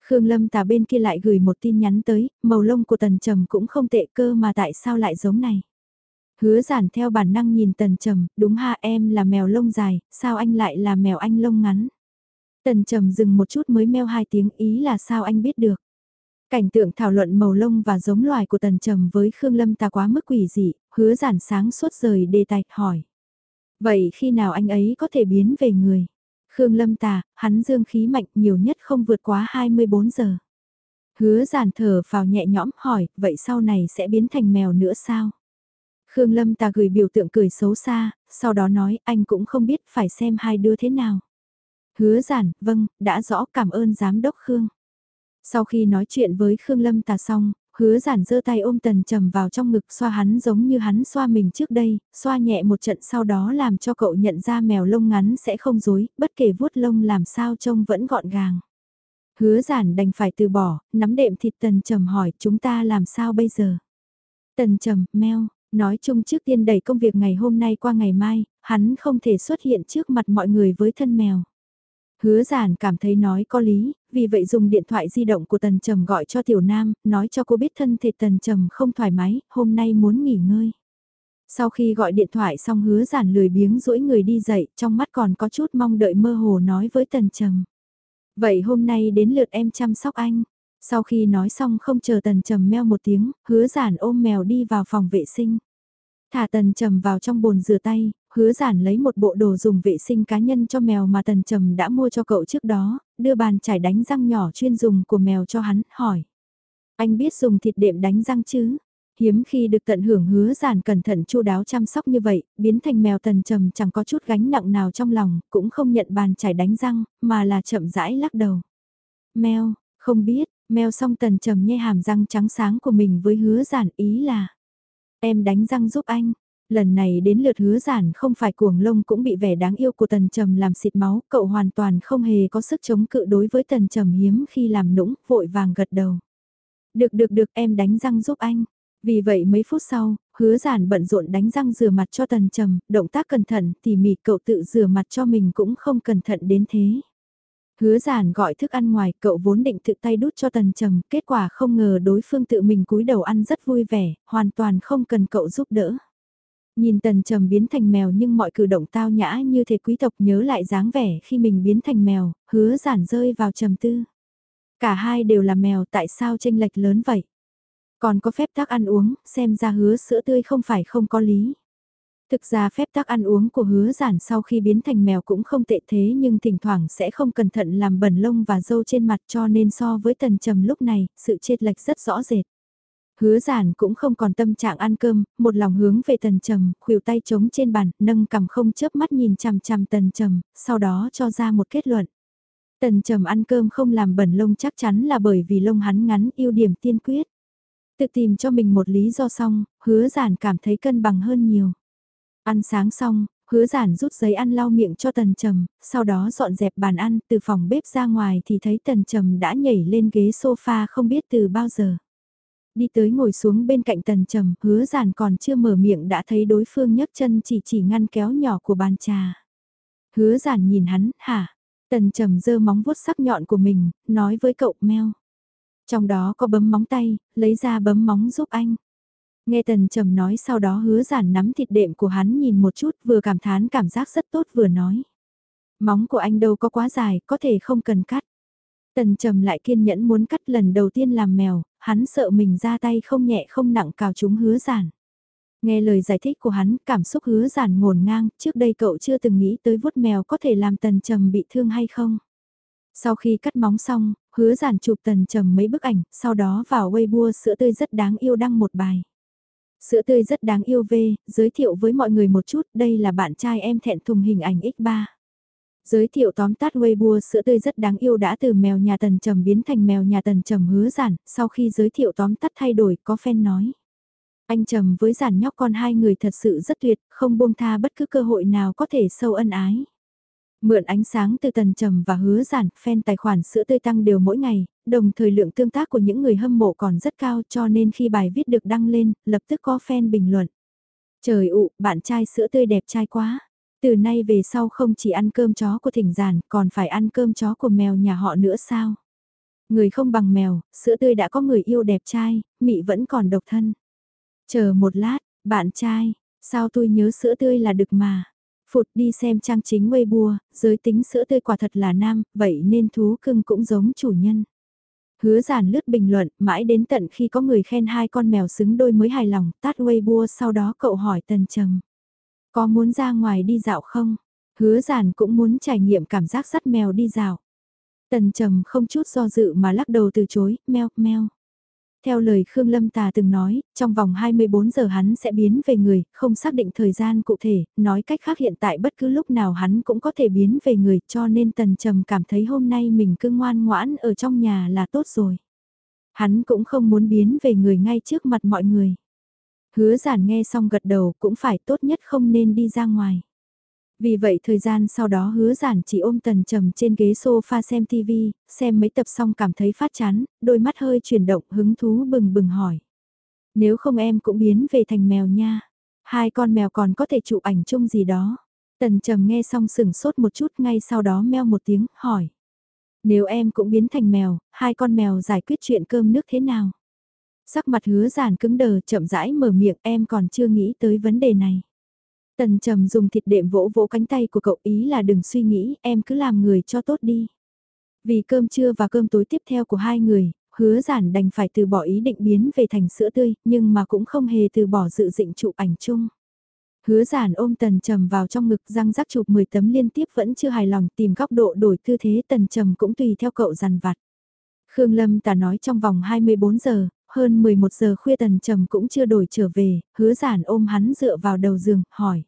Khương Lâm Tà bên kia lại gửi một tin nhắn tới, màu lông của tần trầm cũng không tệ cơ mà tại sao lại giống này. Hứa giản theo bản năng nhìn tần trầm, đúng ha em là mèo lông dài, sao anh lại là mèo anh lông ngắn. Tần trầm dừng một chút mới meo hai tiếng ý là sao anh biết được. Cảnh tượng thảo luận màu lông và giống loài của tần trầm với Khương Lâm ta quá mức quỷ dị, hứa giản sáng suốt rời đề tài, hỏi. Vậy khi nào anh ấy có thể biến về người? Khương Lâm tà, hắn dương khí mạnh nhiều nhất không vượt quá 24 giờ. Hứa giản thở vào nhẹ nhõm hỏi, vậy sau này sẽ biến thành mèo nữa sao? Khương Lâm ta gửi biểu tượng cười xấu xa, sau đó nói anh cũng không biết phải xem hai đứa thế nào. Hứa giản, vâng, đã rõ cảm ơn giám đốc Khương. Sau khi nói chuyện với Khương Lâm tà xong, hứa giản giơ tay ôm tần trầm vào trong ngực xoa hắn giống như hắn xoa mình trước đây, xoa nhẹ một trận sau đó làm cho cậu nhận ra mèo lông ngắn sẽ không dối, bất kể vuốt lông làm sao trông vẫn gọn gàng. Hứa giản đành phải từ bỏ, nắm đệm thịt tần trầm hỏi chúng ta làm sao bây giờ. Tần trầm, meo, nói chung trước tiên đẩy công việc ngày hôm nay qua ngày mai, hắn không thể xuất hiện trước mặt mọi người với thân mèo. Hứa giản cảm thấy nói có lý, vì vậy dùng điện thoại di động của Tần Trầm gọi cho Tiểu Nam, nói cho cô biết thân thể Tần Trầm không thoải mái, hôm nay muốn nghỉ ngơi. Sau khi gọi điện thoại xong hứa giản lười biếng duỗi người đi dậy, trong mắt còn có chút mong đợi mơ hồ nói với Tần Trầm. Vậy hôm nay đến lượt em chăm sóc anh. Sau khi nói xong không chờ Tần Trầm meo một tiếng, hứa giản ôm mèo đi vào phòng vệ sinh. Thả Tần Trầm vào trong bồn rửa tay, hứa giản lấy một bộ đồ dùng vệ sinh cá nhân cho mèo mà Tần Trầm đã mua cho cậu trước đó, đưa bàn chải đánh răng nhỏ chuyên dùng của mèo cho hắn, hỏi. Anh biết dùng thịt đệm đánh răng chứ? Hiếm khi được tận hưởng hứa giản cẩn thận chu đáo chăm sóc như vậy, biến thành mèo Tần Trầm chẳng có chút gánh nặng nào trong lòng, cũng không nhận bàn chải đánh răng, mà là chậm rãi lắc đầu. Mèo, không biết, mèo xong Tần Trầm nhe hàm răng trắng sáng của mình với hứa giản ý là. Em đánh răng giúp anh, lần này đến lượt hứa giản không phải cuồng lông cũng bị vẻ đáng yêu của tần trầm làm xịt máu, cậu hoàn toàn không hề có sức chống cự đối với tần trầm hiếm khi làm nũng, vội vàng gật đầu. Được được được em đánh răng giúp anh. Vì vậy mấy phút sau, hứa giản bận rộn đánh răng rửa mặt cho tần trầm, động tác cẩn thận, tỉ mỉ cậu tự rửa mặt cho mình cũng không cẩn thận đến thế. Hứa giản gọi thức ăn ngoài, cậu vốn định tự tay đút cho tần trầm, kết quả không ngờ đối phương tự mình cúi đầu ăn rất vui vẻ, hoàn toàn không cần cậu giúp đỡ. Nhìn tần trầm biến thành mèo nhưng mọi cử động tao nhã như thể quý tộc nhớ lại dáng vẻ khi mình biến thành mèo, hứa giản rơi vào trầm tư. Cả hai đều là mèo tại sao tranh lệch lớn vậy? Còn có phép tắc ăn uống, xem ra hứa sữa tươi không phải không có lý. Thực ra phép tắc ăn uống của hứa giản sau khi biến thành mèo cũng không tệ thế nhưng thỉnh thoảng sẽ không cẩn thận làm bẩn lông và dâu trên mặt cho nên so với tần trầm lúc này, sự chết lệch rất rõ rệt. Hứa giản cũng không còn tâm trạng ăn cơm, một lòng hướng về tần trầm, khuỷu tay trống trên bàn, nâng cầm không chớp mắt nhìn chằm chằm tần trầm, sau đó cho ra một kết luận. Tần trầm ăn cơm không làm bẩn lông chắc chắn là bởi vì lông hắn ngắn ưu điểm tiên quyết. Tự tìm cho mình một lý do xong, hứa giản cảm thấy cân bằng hơn nhiều. Ăn sáng xong, hứa giản rút giấy ăn lau miệng cho tần trầm, sau đó dọn dẹp bàn ăn từ phòng bếp ra ngoài thì thấy tần trầm đã nhảy lên ghế sofa không biết từ bao giờ. Đi tới ngồi xuống bên cạnh tần trầm, hứa giản còn chưa mở miệng đã thấy đối phương nhấc chân chỉ chỉ ngăn kéo nhỏ của bàn trà. Hứa giản nhìn hắn, hả? Tần trầm giơ móng vuốt sắc nhọn của mình, nói với cậu meo. Trong đó có bấm móng tay, lấy ra bấm móng giúp anh. Nghe tần trầm nói sau đó hứa giản nắm thịt đệm của hắn nhìn một chút vừa cảm thán cảm giác rất tốt vừa nói. Móng của anh đâu có quá dài, có thể không cần cắt. Tần trầm lại kiên nhẫn muốn cắt lần đầu tiên làm mèo, hắn sợ mình ra tay không nhẹ không nặng cào chúng hứa giản. Nghe lời giải thích của hắn, cảm xúc hứa giản ngổn ngang, trước đây cậu chưa từng nghĩ tới vuốt mèo có thể làm tần trầm bị thương hay không. Sau khi cắt móng xong, hứa giản chụp tần trầm mấy bức ảnh, sau đó vào Weibo sữa tươi rất đáng yêu đăng một bài. Sữa tươi rất đáng yêu về, giới thiệu với mọi người một chút, đây là bạn trai em thẹn thùng hình ảnh X3. Giới thiệu tóm tắt Weibo sữa tươi rất đáng yêu đã từ mèo nhà tần trầm biến thành mèo nhà tần trầm hứa giản, sau khi giới thiệu tóm tắt thay đổi có fan nói. Anh trầm với giản nhóc con hai người thật sự rất tuyệt, không buông tha bất cứ cơ hội nào có thể sâu ân ái. Mượn ánh sáng từ tần trầm và hứa giản, fan tài khoản sữa tươi tăng đều mỗi ngày, đồng thời lượng tương tác của những người hâm mộ còn rất cao cho nên khi bài viết được đăng lên, lập tức có fan bình luận. Trời ụ, bạn trai sữa tươi đẹp trai quá. Từ nay về sau không chỉ ăn cơm chó của thỉnh giản, còn phải ăn cơm chó của mèo nhà họ nữa sao? Người không bằng mèo, sữa tươi đã có người yêu đẹp trai, mị vẫn còn độc thân. Chờ một lát, bạn trai, sao tôi nhớ sữa tươi là được mà. Phụt đi xem trang chính Weibo, giới tính sữa tươi quả thật là nam, vậy nên thú cưng cũng giống chủ nhân. Hứa giản lướt bình luận, mãi đến tận khi có người khen hai con mèo xứng đôi mới hài lòng, tắt Weibo sau đó cậu hỏi Tần Trầm. Có muốn ra ngoài đi dạo không? Hứa giản cũng muốn trải nghiệm cảm giác dắt mèo đi dạo. Tần Trầm không chút do dự mà lắc đầu từ chối, meo, meo. Theo lời Khương Lâm Tà từng nói, trong vòng 24 giờ hắn sẽ biến về người, không xác định thời gian cụ thể, nói cách khác hiện tại bất cứ lúc nào hắn cũng có thể biến về người cho nên Tần Trầm cảm thấy hôm nay mình cứ ngoan ngoãn ở trong nhà là tốt rồi. Hắn cũng không muốn biến về người ngay trước mặt mọi người. Hứa giản nghe xong gật đầu cũng phải tốt nhất không nên đi ra ngoài. Vì vậy thời gian sau đó hứa giản chỉ ôm tần trầm trên ghế sofa xem TV, xem mấy tập xong cảm thấy phát chán, đôi mắt hơi chuyển động hứng thú bừng bừng hỏi. Nếu không em cũng biến về thành mèo nha. Hai con mèo còn có thể chụp ảnh chung gì đó. Tần trầm nghe xong sửng sốt một chút ngay sau đó meo một tiếng, hỏi. Nếu em cũng biến thành mèo, hai con mèo giải quyết chuyện cơm nước thế nào? Sắc mặt hứa giản cứng đờ chậm rãi mở miệng em còn chưa nghĩ tới vấn đề này. Tần trầm dùng thịt đệm vỗ vỗ cánh tay của cậu ý là đừng suy nghĩ, em cứ làm người cho tốt đi. Vì cơm trưa và cơm tối tiếp theo của hai người, hứa giản đành phải từ bỏ ý định biến về thành sữa tươi, nhưng mà cũng không hề từ bỏ dự định chụp ảnh chung. Hứa giản ôm tần trầm vào trong ngực răng rắc chụp 10 tấm liên tiếp vẫn chưa hài lòng tìm góc độ đổi tư thế tần trầm cũng tùy theo cậu dằn vặt. Khương Lâm ta nói trong vòng 24 giờ, hơn 11 giờ khuya tần trầm cũng chưa đổi trở về, hứa giản ôm hắn dựa vào đầu giường, hỏi.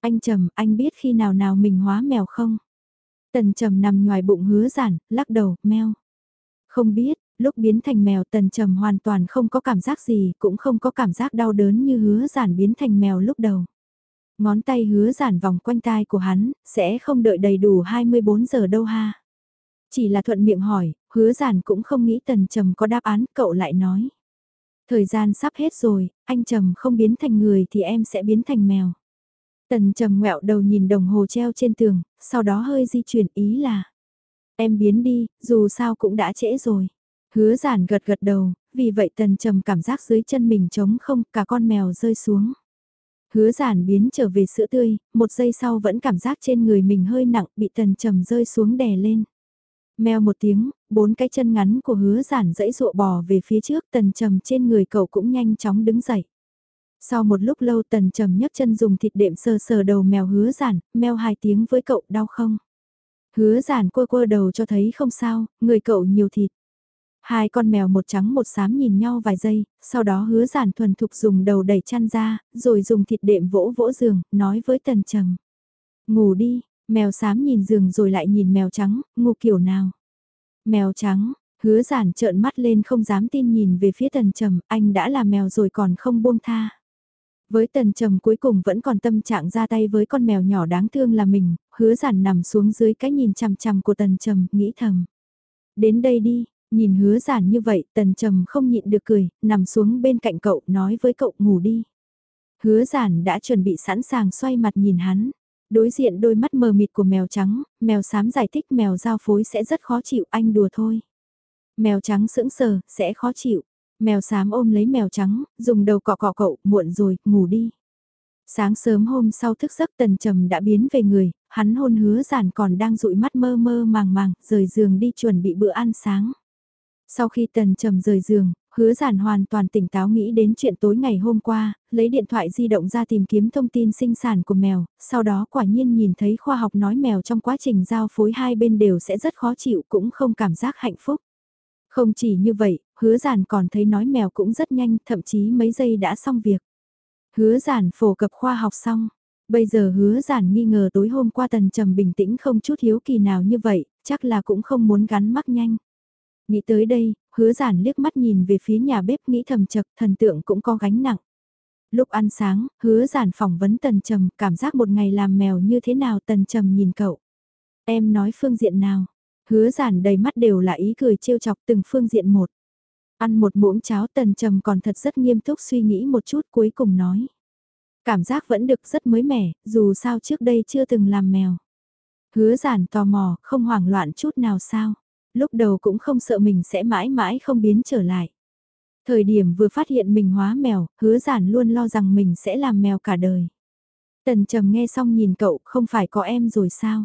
Anh Trầm, anh biết khi nào nào mình hóa mèo không? Tần Trầm nằm ngoài bụng hứa giản, lắc đầu, mèo. Không biết, lúc biến thành mèo Tần Trầm hoàn toàn không có cảm giác gì, cũng không có cảm giác đau đớn như hứa giản biến thành mèo lúc đầu. Ngón tay hứa giản vòng quanh tai của hắn, sẽ không đợi đầy đủ 24 giờ đâu ha. Chỉ là thuận miệng hỏi, hứa giản cũng không nghĩ Tần Trầm có đáp án, cậu lại nói. Thời gian sắp hết rồi, anh Trầm không biến thành người thì em sẽ biến thành mèo. Tần trầm ngẹo đầu nhìn đồng hồ treo trên tường, sau đó hơi di chuyển ý là. Em biến đi, dù sao cũng đã trễ rồi. Hứa giản gật gật đầu, vì vậy tần trầm cảm giác dưới chân mình trống không, cả con mèo rơi xuống. Hứa giản biến trở về sữa tươi, một giây sau vẫn cảm giác trên người mình hơi nặng, bị tần trầm rơi xuống đè lên. Mèo một tiếng, bốn cái chân ngắn của hứa giản dẫy dụa bò về phía trước, tần trầm trên người cậu cũng nhanh chóng đứng dậy. Sau một lúc lâu tần trầm nhấc chân dùng thịt đệm sờ sờ đầu mèo hứa giản, mèo hai tiếng với cậu đau không? Hứa giản quơ quơ đầu cho thấy không sao, người cậu nhiều thịt. Hai con mèo một trắng một xám nhìn nhau vài giây, sau đó hứa giản thuần thục dùng đầu đẩy chăn ra, rồi dùng thịt đệm vỗ vỗ giường, nói với tần trầm. Ngủ đi, mèo xám nhìn giường rồi lại nhìn mèo trắng, ngu kiểu nào? Mèo trắng, hứa giản trợn mắt lên không dám tin nhìn về phía tần trầm, anh đã là mèo rồi còn không buông tha. Với tần trầm cuối cùng vẫn còn tâm trạng ra tay với con mèo nhỏ đáng thương là mình, hứa giản nằm xuống dưới cái nhìn chằm chằm của tần trầm, nghĩ thầm. Đến đây đi, nhìn hứa giản như vậy, tần trầm không nhịn được cười, nằm xuống bên cạnh cậu, nói với cậu ngủ đi. Hứa giản đã chuẩn bị sẵn sàng xoay mặt nhìn hắn. Đối diện đôi mắt mờ mịt của mèo trắng, mèo xám giải thích mèo giao phối sẽ rất khó chịu, anh đùa thôi. Mèo trắng sững sờ, sẽ khó chịu. Mèo xám ôm lấy mèo trắng, dùng đầu cọ cọ cậu, muộn rồi, ngủ đi. Sáng sớm hôm sau thức giấc tần trầm đã biến về người, hắn hôn hứa giản còn đang dụi mắt mơ mơ màng màng, rời giường đi chuẩn bị bữa ăn sáng. Sau khi tần trầm rời giường, hứa giản hoàn toàn tỉnh táo nghĩ đến chuyện tối ngày hôm qua, lấy điện thoại di động ra tìm kiếm thông tin sinh sản của mèo, sau đó quả nhiên nhìn thấy khoa học nói mèo trong quá trình giao phối hai bên đều sẽ rất khó chịu cũng không cảm giác hạnh phúc. Không chỉ như vậy, hứa giản còn thấy nói mèo cũng rất nhanh, thậm chí mấy giây đã xong việc. Hứa giản phổ cập khoa học xong, bây giờ hứa giản nghi ngờ tối hôm qua tần trầm bình tĩnh không chút hiếu kỳ nào như vậy, chắc là cũng không muốn gắn mắc nhanh. Nghĩ tới đây, hứa giản liếc mắt nhìn về phía nhà bếp nghĩ thầm chật thần tượng cũng có gánh nặng. Lúc ăn sáng, hứa giản phỏng vấn tần trầm, cảm giác một ngày làm mèo như thế nào tần trầm nhìn cậu. Em nói phương diện nào? Hứa giản đầy mắt đều là ý cười trêu chọc từng phương diện một. Ăn một muỗng cháo tần trầm còn thật rất nghiêm túc suy nghĩ một chút cuối cùng nói. Cảm giác vẫn được rất mới mẻ, dù sao trước đây chưa từng làm mèo. Hứa giản tò mò, không hoảng loạn chút nào sao lúc đầu cũng không sợ mình sẽ mãi mãi không biến trở lại. Thời điểm vừa phát hiện mình hóa mèo, hứa giản luôn lo rằng mình sẽ làm mèo cả đời. Tần trầm nghe xong nhìn cậu, không phải có em rồi sao?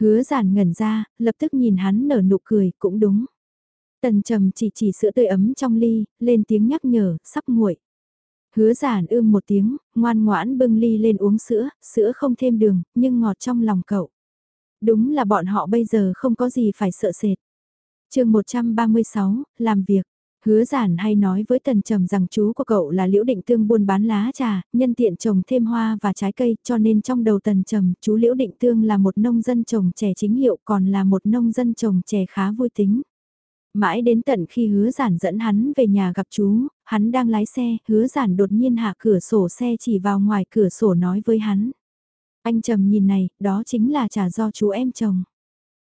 Hứa giản ngẩn ra, lập tức nhìn hắn nở nụ cười, cũng đúng. Tần trầm chỉ chỉ sữa tươi ấm trong ly, lên tiếng nhắc nhở, sắp nguội. Hứa giản ưm một tiếng, ngoan ngoãn bưng ly lên uống sữa, sữa không thêm đường, nhưng ngọt trong lòng cậu. Đúng là bọn họ bây giờ không có gì phải sợ sệt. chương 136, làm việc. Hứa giản hay nói với Tần Trầm rằng chú của cậu là Liễu Định Tương buôn bán lá trà, nhân tiện trồng thêm hoa và trái cây, cho nên trong đầu Tần Trầm, chú Liễu Định Tương là một nông dân trồng chè chính hiệu còn là một nông dân trồng chè khá vui tính. Mãi đến tận khi hứa giản dẫn hắn về nhà gặp chú, hắn đang lái xe, hứa giản đột nhiên hạ cửa sổ xe chỉ vào ngoài cửa sổ nói với hắn. Anh Trầm nhìn này, đó chính là trà do chú em chồng.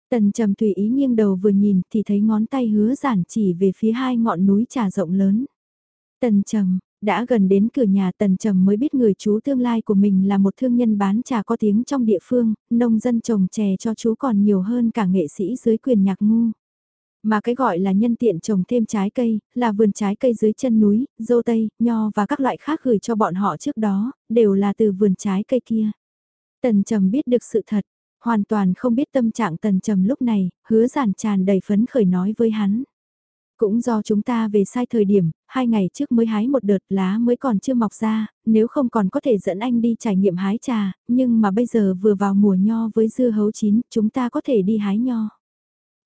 Tần Trầm tùy ý nghiêng đầu vừa nhìn thì thấy ngón tay hứa giản chỉ về phía hai ngọn núi trà rộng lớn. Tần Trầm, đã gần đến cửa nhà Tần Trầm mới biết người chú tương lai của mình là một thương nhân bán trà có tiếng trong địa phương, nông dân trồng chè cho chú còn nhiều hơn cả nghệ sĩ dưới quyền nhạc ngu. Mà cái gọi là nhân tiện trồng thêm trái cây, là vườn trái cây dưới chân núi, dâu tây, nho và các loại khác gửi cho bọn họ trước đó, đều là từ vườn trái cây kia. Tần Trầm biết được sự thật, hoàn toàn không biết tâm trạng Tần Trầm lúc này, hứa giản tràn đầy phấn khởi nói với hắn. Cũng do chúng ta về sai thời điểm, hai ngày trước mới hái một đợt lá mới còn chưa mọc ra, nếu không còn có thể dẫn anh đi trải nghiệm hái trà, nhưng mà bây giờ vừa vào mùa nho với dưa hấu chín, chúng ta có thể đi hái nho.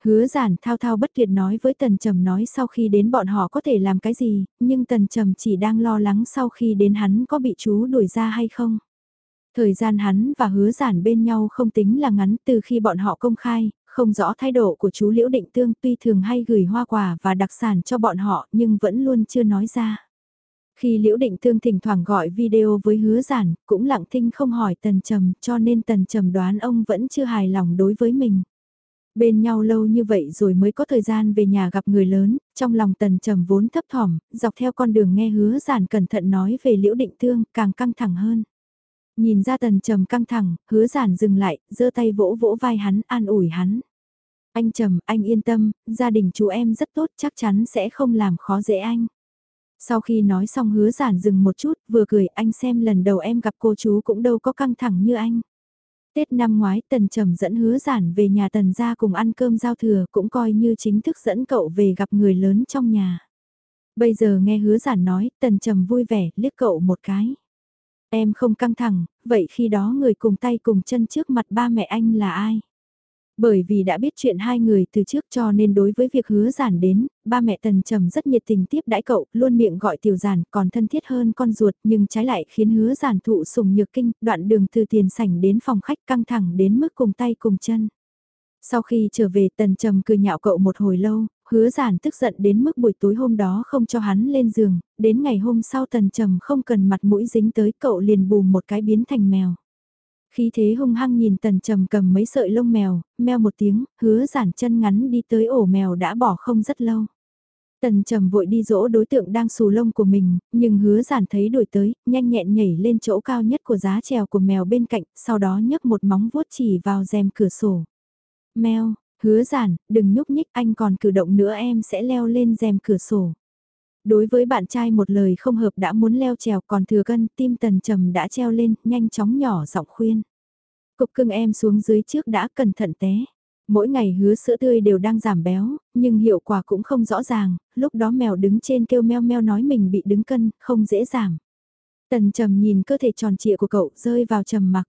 Hứa giản thao thao bất tuyệt nói với Tần Trầm nói sau khi đến bọn họ có thể làm cái gì, nhưng Tần Trầm chỉ đang lo lắng sau khi đến hắn có bị chú đuổi ra hay không. Thời gian hắn và hứa giản bên nhau không tính là ngắn từ khi bọn họ công khai, không rõ thái độ của chú Liễu Định Tương tuy thường hay gửi hoa quả và đặc sản cho bọn họ nhưng vẫn luôn chưa nói ra. Khi Liễu Định Tương thỉnh thoảng gọi video với hứa giản, cũng lặng thinh không hỏi Tần Trầm cho nên Tần Trầm đoán ông vẫn chưa hài lòng đối với mình. Bên nhau lâu như vậy rồi mới có thời gian về nhà gặp người lớn, trong lòng Tần Trầm vốn thấp thỏm, dọc theo con đường nghe hứa giản cẩn thận nói về Liễu Định Tương càng căng thẳng hơn. Nhìn ra tần trầm căng thẳng, hứa giản dừng lại, giơ tay vỗ vỗ vai hắn, an ủi hắn. Anh trầm, anh yên tâm, gia đình chú em rất tốt chắc chắn sẽ không làm khó dễ anh. Sau khi nói xong hứa giản dừng một chút, vừa cười anh xem lần đầu em gặp cô chú cũng đâu có căng thẳng như anh. Tết năm ngoái tần trầm dẫn hứa giản về nhà tần gia cùng ăn cơm giao thừa cũng coi như chính thức dẫn cậu về gặp người lớn trong nhà. Bây giờ nghe hứa giản nói, tần trầm vui vẻ, liếc cậu một cái. Em không căng thẳng, vậy khi đó người cùng tay cùng chân trước mặt ba mẹ anh là ai? Bởi vì đã biết chuyện hai người từ trước cho nên đối với việc hứa giản đến, ba mẹ tần trầm rất nhiệt tình tiếp đãi cậu, luôn miệng gọi tiểu giản còn thân thiết hơn con ruột nhưng trái lại khiến hứa giản thụ sùng nhược kinh, đoạn đường từ tiền sảnh đến phòng khách căng thẳng đến mức cùng tay cùng chân. Sau khi trở về tần trầm cười nhạo cậu một hồi lâu, hứa giản tức giận đến mức buổi tối hôm đó không cho hắn lên giường, đến ngày hôm sau tần trầm không cần mặt mũi dính tới cậu liền bùm một cái biến thành mèo. Khi thế hung hăng nhìn tần trầm cầm mấy sợi lông mèo, meo một tiếng, hứa giản chân ngắn đi tới ổ mèo đã bỏ không rất lâu. Tần trầm vội đi dỗ đối tượng đang xù lông của mình, nhưng hứa giản thấy đổi tới, nhanh nhẹn nhảy lên chỗ cao nhất của giá trèo của mèo bên cạnh, sau đó nhấc một móng vuốt chỉ vào rèm cửa sổ. Mèo, hứa giản, đừng nhúc nhích anh còn cử động nữa em sẽ leo lên rèm cửa sổ. Đối với bạn trai một lời không hợp đã muốn leo trèo còn thừa cân tim tần trầm đã treo lên, nhanh chóng nhỏ giọng khuyên. Cục cưng em xuống dưới trước đã cẩn thận té. Mỗi ngày hứa sữa tươi đều đang giảm béo, nhưng hiệu quả cũng không rõ ràng, lúc đó mèo đứng trên kêu meo meo nói mình bị đứng cân, không dễ giảm. Tần trầm nhìn cơ thể tròn trịa của cậu rơi vào trầm mặc.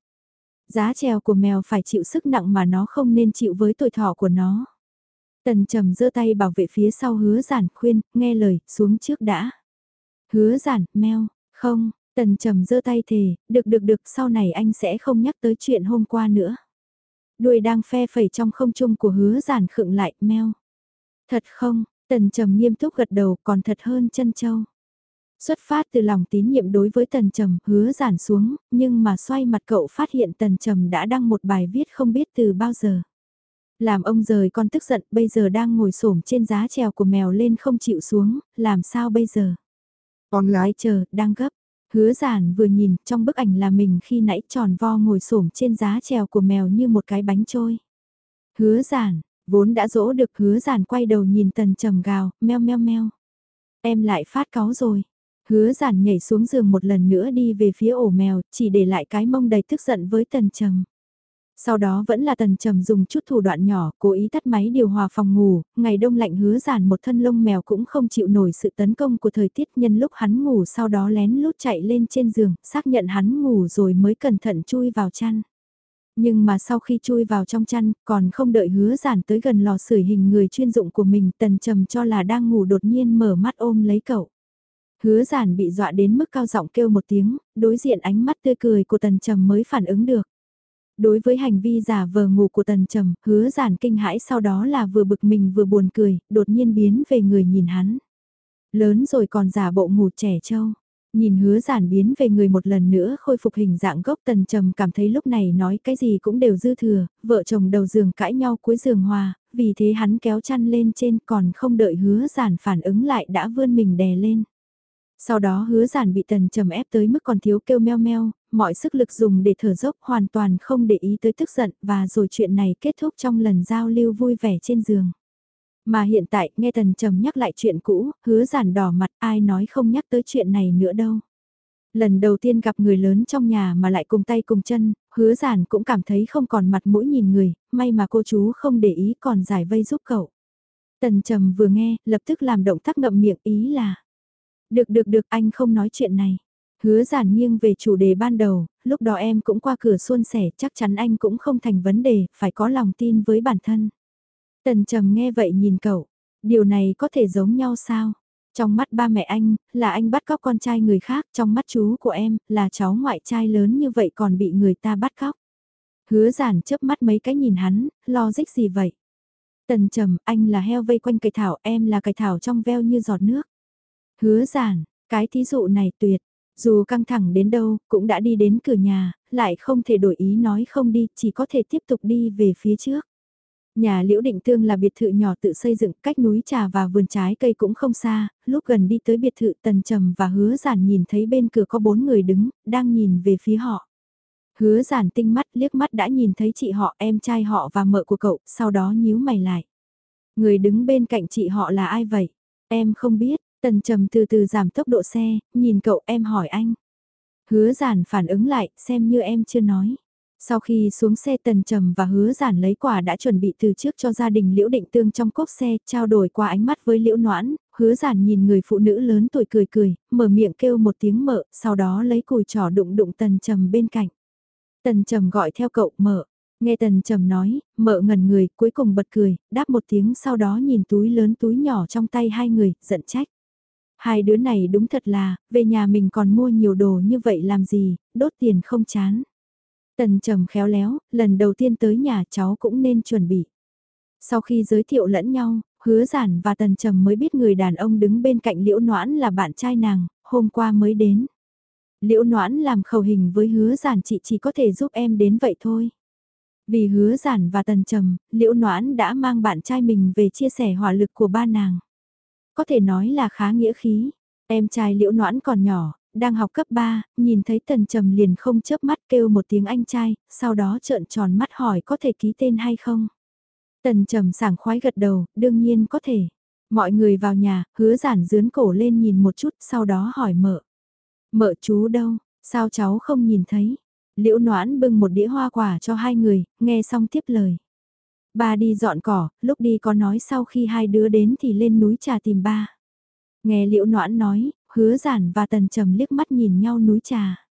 Giá treo của mèo phải chịu sức nặng mà nó không nên chịu với tuổi thọ của nó. Tần trầm giơ tay bảo vệ phía sau hứa giản khuyên, nghe lời, xuống trước đã. Hứa giản, mèo, không, tần trầm giơ tay thề, được được được sau này anh sẽ không nhắc tới chuyện hôm qua nữa. Đuôi đang phe phẩy trong không trung của hứa giản khựng lại, mèo. Thật không, tần trầm nghiêm túc gật đầu còn thật hơn chân châu. Xuất phát từ lòng tín nhiệm đối với tần trầm, hứa giản xuống, nhưng mà xoay mặt cậu phát hiện tần trầm đã đăng một bài viết không biết từ bao giờ. Làm ông rời con tức giận, bây giờ đang ngồi xổm trên giá trèo của mèo lên không chịu xuống, làm sao bây giờ? Online chờ, đang gấp. Hứa giản vừa nhìn, trong bức ảnh là mình khi nãy tròn vo ngồi xổm trên giá trèo của mèo như một cái bánh trôi. Hứa giản, vốn đã dỗ được hứa giản quay đầu nhìn tần trầm gào, meo meo meo. Em lại phát cáo rồi. Hứa giản nhảy xuống giường một lần nữa đi về phía ổ mèo, chỉ để lại cái mông đầy tức giận với tần trầm. Sau đó vẫn là tần trầm dùng chút thủ đoạn nhỏ, cố ý tắt máy điều hòa phòng ngủ, ngày đông lạnh hứa giản một thân lông mèo cũng không chịu nổi sự tấn công của thời tiết nhân lúc hắn ngủ sau đó lén lút chạy lên trên giường, xác nhận hắn ngủ rồi mới cẩn thận chui vào chăn. Nhưng mà sau khi chui vào trong chăn, còn không đợi hứa giản tới gần lò sưởi hình người chuyên dụng của mình, tần trầm cho là đang ngủ đột nhiên mở mắt ôm lấy cậu. Hứa giản bị dọa đến mức cao giọng kêu một tiếng, đối diện ánh mắt tươi cười của tần trầm mới phản ứng được. Đối với hành vi giả vờ ngủ của tần trầm, hứa giản kinh hãi sau đó là vừa bực mình vừa buồn cười, đột nhiên biến về người nhìn hắn. Lớn rồi còn giả bộ ngủ trẻ trâu. Nhìn hứa giản biến về người một lần nữa khôi phục hình dạng gốc tần trầm cảm thấy lúc này nói cái gì cũng đều dư thừa, vợ chồng đầu giường cãi nhau cuối giường hòa, vì thế hắn kéo chăn lên trên còn không đợi hứa giản phản ứng lại đã vươn mình đè lên. Sau đó hứa giản bị tần trầm ép tới mức còn thiếu kêu meo meo, mọi sức lực dùng để thở dốc hoàn toàn không để ý tới tức giận và rồi chuyện này kết thúc trong lần giao lưu vui vẻ trên giường. Mà hiện tại nghe tần trầm nhắc lại chuyện cũ, hứa giản đỏ mặt ai nói không nhắc tới chuyện này nữa đâu. Lần đầu tiên gặp người lớn trong nhà mà lại cùng tay cùng chân, hứa giản cũng cảm thấy không còn mặt mũi nhìn người, may mà cô chú không để ý còn giải vây giúp cậu. Tần trầm vừa nghe, lập tức làm động tác ngậm miệng ý là được được được anh không nói chuyện này. Hứa giản nghiêng về chủ đề ban đầu, lúc đó em cũng qua cửa xuôn sẻ chắc chắn anh cũng không thành vấn đề, phải có lòng tin với bản thân. Tần trầm nghe vậy nhìn cậu, điều này có thể giống nhau sao? Trong mắt ba mẹ anh, là anh bắt cóc con trai người khác, trong mắt chú của em, là cháu ngoại trai lớn như vậy còn bị người ta bắt cóc. Hứa giản chớp mắt mấy cái nhìn hắn, lo dích gì vậy? Tần trầm, anh là heo vây quanh cây thảo, em là cây thảo trong veo như giọt nước. Hứa giản, cái thí dụ này tuyệt, dù căng thẳng đến đâu, cũng đã đi đến cửa nhà, lại không thể đổi ý nói không đi, chỉ có thể tiếp tục đi về phía trước. Nhà Liễu Định Tương là biệt thự nhỏ tự xây dựng cách núi trà và vườn trái cây cũng không xa, lúc gần đi tới biệt thự Tần Trầm và Hứa Giản nhìn thấy bên cửa có bốn người đứng, đang nhìn về phía họ. Hứa Giản tinh mắt liếc mắt đã nhìn thấy chị họ, em trai họ và mợ của cậu, sau đó nhíu mày lại. Người đứng bên cạnh chị họ là ai vậy? Em không biết, Tần trầm từ từ giảm tốc độ xe, nhìn cậu em hỏi anh. Hứa giản phản ứng lại, xem như em chưa nói. Sau khi xuống xe tần trầm và hứa giản lấy quà đã chuẩn bị từ trước cho gia đình liễu định tương trong cốp xe, trao đổi qua ánh mắt với liễu noãn, hứa giản nhìn người phụ nữ lớn tuổi cười cười, mở miệng kêu một tiếng mợ, sau đó lấy cùi trỏ đụng đụng tần trầm bên cạnh. Tần trầm gọi theo cậu mợ, nghe tần trầm nói, mợ ngần người, cuối cùng bật cười, đáp một tiếng sau đó nhìn túi lớn túi nhỏ trong tay hai người, giận trách. Hai đứa này đúng thật là, về nhà mình còn mua nhiều đồ như vậy làm gì, đốt tiền không chán. Tần trầm khéo léo, lần đầu tiên tới nhà cháu cũng nên chuẩn bị. Sau khi giới thiệu lẫn nhau, hứa giản và tần trầm mới biết người đàn ông đứng bên cạnh liễu noãn là bạn trai nàng, hôm qua mới đến. Liễu noãn làm khẩu hình với hứa giản chị chỉ có thể giúp em đến vậy thôi. Vì hứa giản và tần trầm, liễu noãn đã mang bạn trai mình về chia sẻ hỏa lực của ba nàng có thể nói là khá nghĩa khí. Em trai liễu noãn còn nhỏ, đang học cấp 3, nhìn thấy tần trầm liền không chớp mắt kêu một tiếng anh trai, sau đó trợn tròn mắt hỏi có thể ký tên hay không. Tần trầm sảng khoái gật đầu, đương nhiên có thể. Mọi người vào nhà, hứa giản dướn cổ lên nhìn một chút, sau đó hỏi mợ. Mợ chú đâu, sao cháu không nhìn thấy? Liễu noãn bưng một đĩa hoa quả cho hai người, nghe xong tiếp lời. Ba đi dọn cỏ, lúc đi có nói sau khi hai đứa đến thì lên núi trà tìm ba. Nghe liễu noãn nói, hứa giản và tần trầm liếc mắt nhìn nhau núi trà.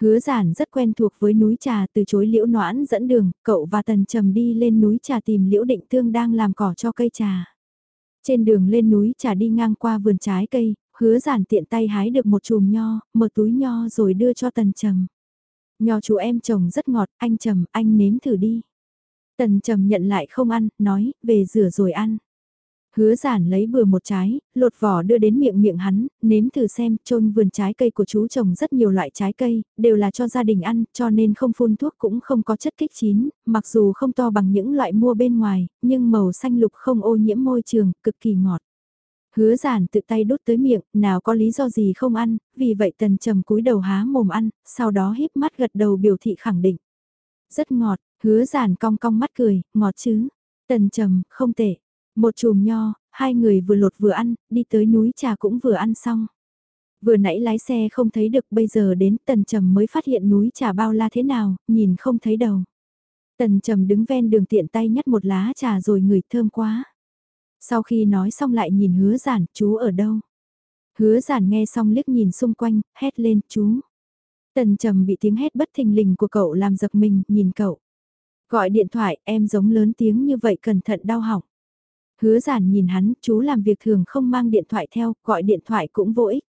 Hứa giản rất quen thuộc với núi trà từ chối liễu noãn dẫn đường, cậu và tần trầm đi lên núi trà tìm liễu định thương đang làm cỏ cho cây trà. Trên đường lên núi trà đi ngang qua vườn trái cây, hứa giản tiện tay hái được một chùm nho, mở túi nho rồi đưa cho tần trầm. Nho chú em trồng rất ngọt, anh trầm, anh nếm thử đi. Tần trầm nhận lại không ăn, nói, về rửa rồi ăn. Hứa giản lấy bừa một trái, lột vỏ đưa đến miệng miệng hắn, nếm thử xem, trôn vườn trái cây của chú trồng rất nhiều loại trái cây, đều là cho gia đình ăn, cho nên không phun thuốc cũng không có chất kích chín, mặc dù không to bằng những loại mua bên ngoài, nhưng màu xanh lục không ô nhiễm môi trường, cực kỳ ngọt. Hứa giản tự tay đút tới miệng, nào có lý do gì không ăn, vì vậy tần trầm cúi đầu há mồm ăn, sau đó híp mắt gật đầu biểu thị khẳng định. Rất ngọt, hứa giản cong cong mắt cười, ngọt chứ. Tần trầm, không tệ. Một chùm nho, hai người vừa lột vừa ăn, đi tới núi trà cũng vừa ăn xong. Vừa nãy lái xe không thấy được bây giờ đến tần trầm mới phát hiện núi trà bao la thế nào, nhìn không thấy đầu. Tần trầm đứng ven đường tiện tay nhắt một lá trà rồi ngửi thơm quá. Sau khi nói xong lại nhìn hứa giản, chú ở đâu? Hứa giản nghe xong liếc nhìn xung quanh, hét lên, chú. Tần trầm bị tiếng hét bất thình lình của cậu làm giật mình, nhìn cậu. Gọi điện thoại, em giống lớn tiếng như vậy cẩn thận đau hỏng. Hứa giản nhìn hắn, chú làm việc thường không mang điện thoại theo, gọi điện thoại cũng vô ích.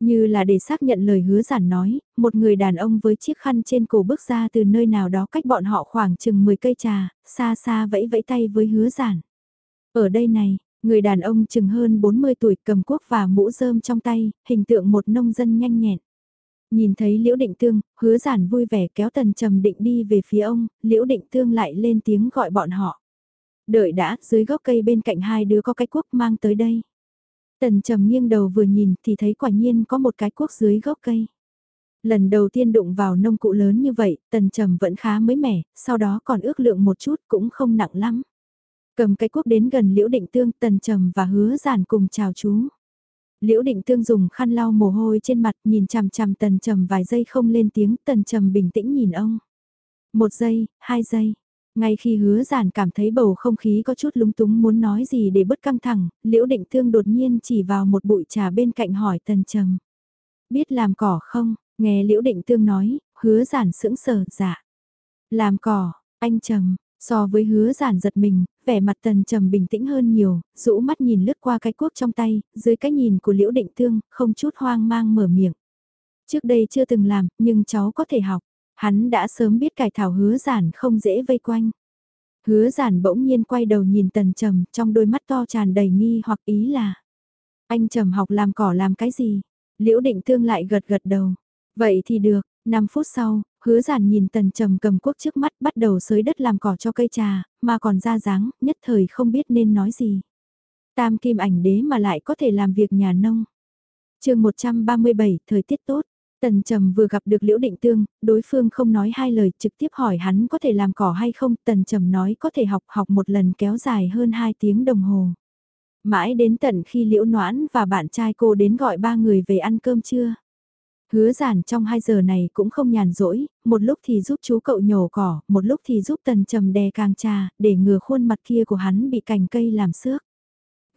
Như là để xác nhận lời hứa giản nói, một người đàn ông với chiếc khăn trên cổ bước ra từ nơi nào đó cách bọn họ khoảng chừng 10 cây trà, xa xa vẫy vẫy tay với hứa giản. Ở đây này, người đàn ông chừng hơn 40 tuổi cầm cuốc và mũ rơm trong tay, hình tượng một nông dân nhanh nhẹn. Nhìn thấy Liễu Định Tương, hứa giản vui vẻ kéo tần trầm định đi về phía ông, Liễu Định Tương lại lên tiếng gọi bọn họ. Đợi đã, dưới gốc cây bên cạnh hai đứa có cái cuốc mang tới đây. Tần trầm nghiêng đầu vừa nhìn thì thấy quả nhiên có một cái cuốc dưới gốc cây. Lần đầu tiên đụng vào nông cụ lớn như vậy, tần trầm vẫn khá mới mẻ, sau đó còn ước lượng một chút cũng không nặng lắm. Cầm cái cuốc đến gần Liễu Định Tương, Tần Trầm và Hứa Giản cùng chào chú. Liễu Định Tương dùng khăn lau mồ hôi trên mặt, nhìn chằm chằm Tần Trầm vài giây không lên tiếng, Tần Trầm bình tĩnh nhìn ông. Một giây, hai giây. Ngay khi hứa giản cảm thấy bầu không khí có chút lúng túng muốn nói gì để bớt căng thẳng, Liễu Định Thương đột nhiên chỉ vào một bụi trà bên cạnh hỏi Tần Trầm. Biết làm cỏ không? Nghe Liễu Định Tương nói, hứa giản sững sờ, dạ. Làm cỏ, anh Trầm, So với hứa giản giật mình, vẻ mặt tần trầm bình tĩnh hơn nhiều, rũ mắt nhìn lướt qua cái cuốc trong tay, dưới cái nhìn của liễu định thương, không chút hoang mang mở miệng. Trước đây chưa từng làm, nhưng cháu có thể học. Hắn đã sớm biết cải thảo hứa giản không dễ vây quanh. Hứa giản bỗng nhiên quay đầu nhìn tần trầm trong đôi mắt to tràn đầy nghi hoặc ý là. Anh trầm học làm cỏ làm cái gì? Liễu định thương lại gật gật đầu. Vậy thì được, 5 phút sau, hứa giản nhìn tần trầm cầm cuốc trước mắt bắt đầu xới đất làm cỏ cho cây trà, mà còn ra dáng, nhất thời không biết nên nói gì. Tam kim ảnh đế mà lại có thể làm việc nhà nông. chương 137, thời tiết tốt. Tần Trầm vừa gặp được Liễu Định Tương, đối phương không nói hai lời trực tiếp hỏi hắn có thể làm cỏ hay không, Tần Trầm nói có thể học học một lần kéo dài hơn 2 tiếng đồng hồ. Mãi đến tận khi Liễu Noãn và bạn trai cô đến gọi ba người về ăn cơm trưa. Hứa giản trong 2 giờ này cũng không nhàn rỗi, một lúc thì giúp chú cậu nhổ cỏ, một lúc thì giúp tần trầm đè càng trà, để ngừa khuôn mặt kia của hắn bị cành cây làm xước.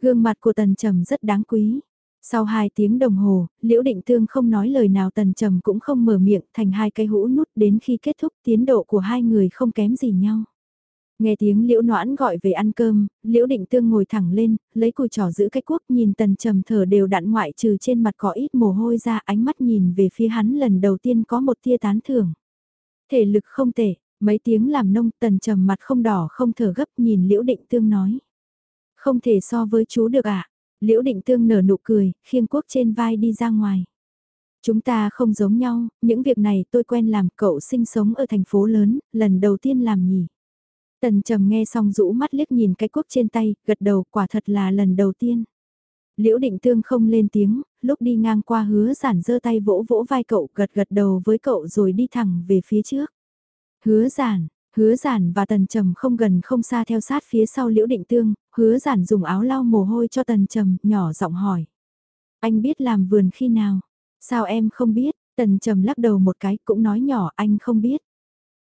Gương mặt của tần trầm rất đáng quý. Sau 2 tiếng đồng hồ, Liễu Định Tương không nói lời nào tần trầm cũng không mở miệng thành hai cây hũ nút đến khi kết thúc tiến độ của hai người không kém gì nhau. Nghe tiếng liễu noãn gọi về ăn cơm, liễu định tương ngồi thẳng lên, lấy cùi trò giữ cái cuốc nhìn tần trầm thở đều đặn ngoại trừ trên mặt có ít mồ hôi ra ánh mắt nhìn về phía hắn lần đầu tiên có một tia tán thưởng. Thể lực không tệ, mấy tiếng làm nông tần trầm mặt không đỏ không thở gấp nhìn liễu định tương nói. Không thể so với chú được ạ. À? Liễu định tương nở nụ cười, khiêng cuốc trên vai đi ra ngoài. Chúng ta không giống nhau, những việc này tôi quen làm cậu sinh sống ở thành phố lớn, lần đầu tiên làm nhỉ. Tần trầm nghe xong rũ mắt liếc nhìn cái cuốc trên tay, gật đầu quả thật là lần đầu tiên. Liễu định tương không lên tiếng, lúc đi ngang qua hứa giản giơ tay vỗ vỗ vai cậu gật gật đầu với cậu rồi đi thẳng về phía trước. Hứa giản, Hứa giản và tần trầm không gần không xa theo sát phía sau liễu định tương, hứa giản dùng áo lau mồ hôi cho tần trầm, nhỏ giọng hỏi. Anh biết làm vườn khi nào? Sao em không biết? Tần trầm lắc đầu một cái cũng nói nhỏ anh không biết.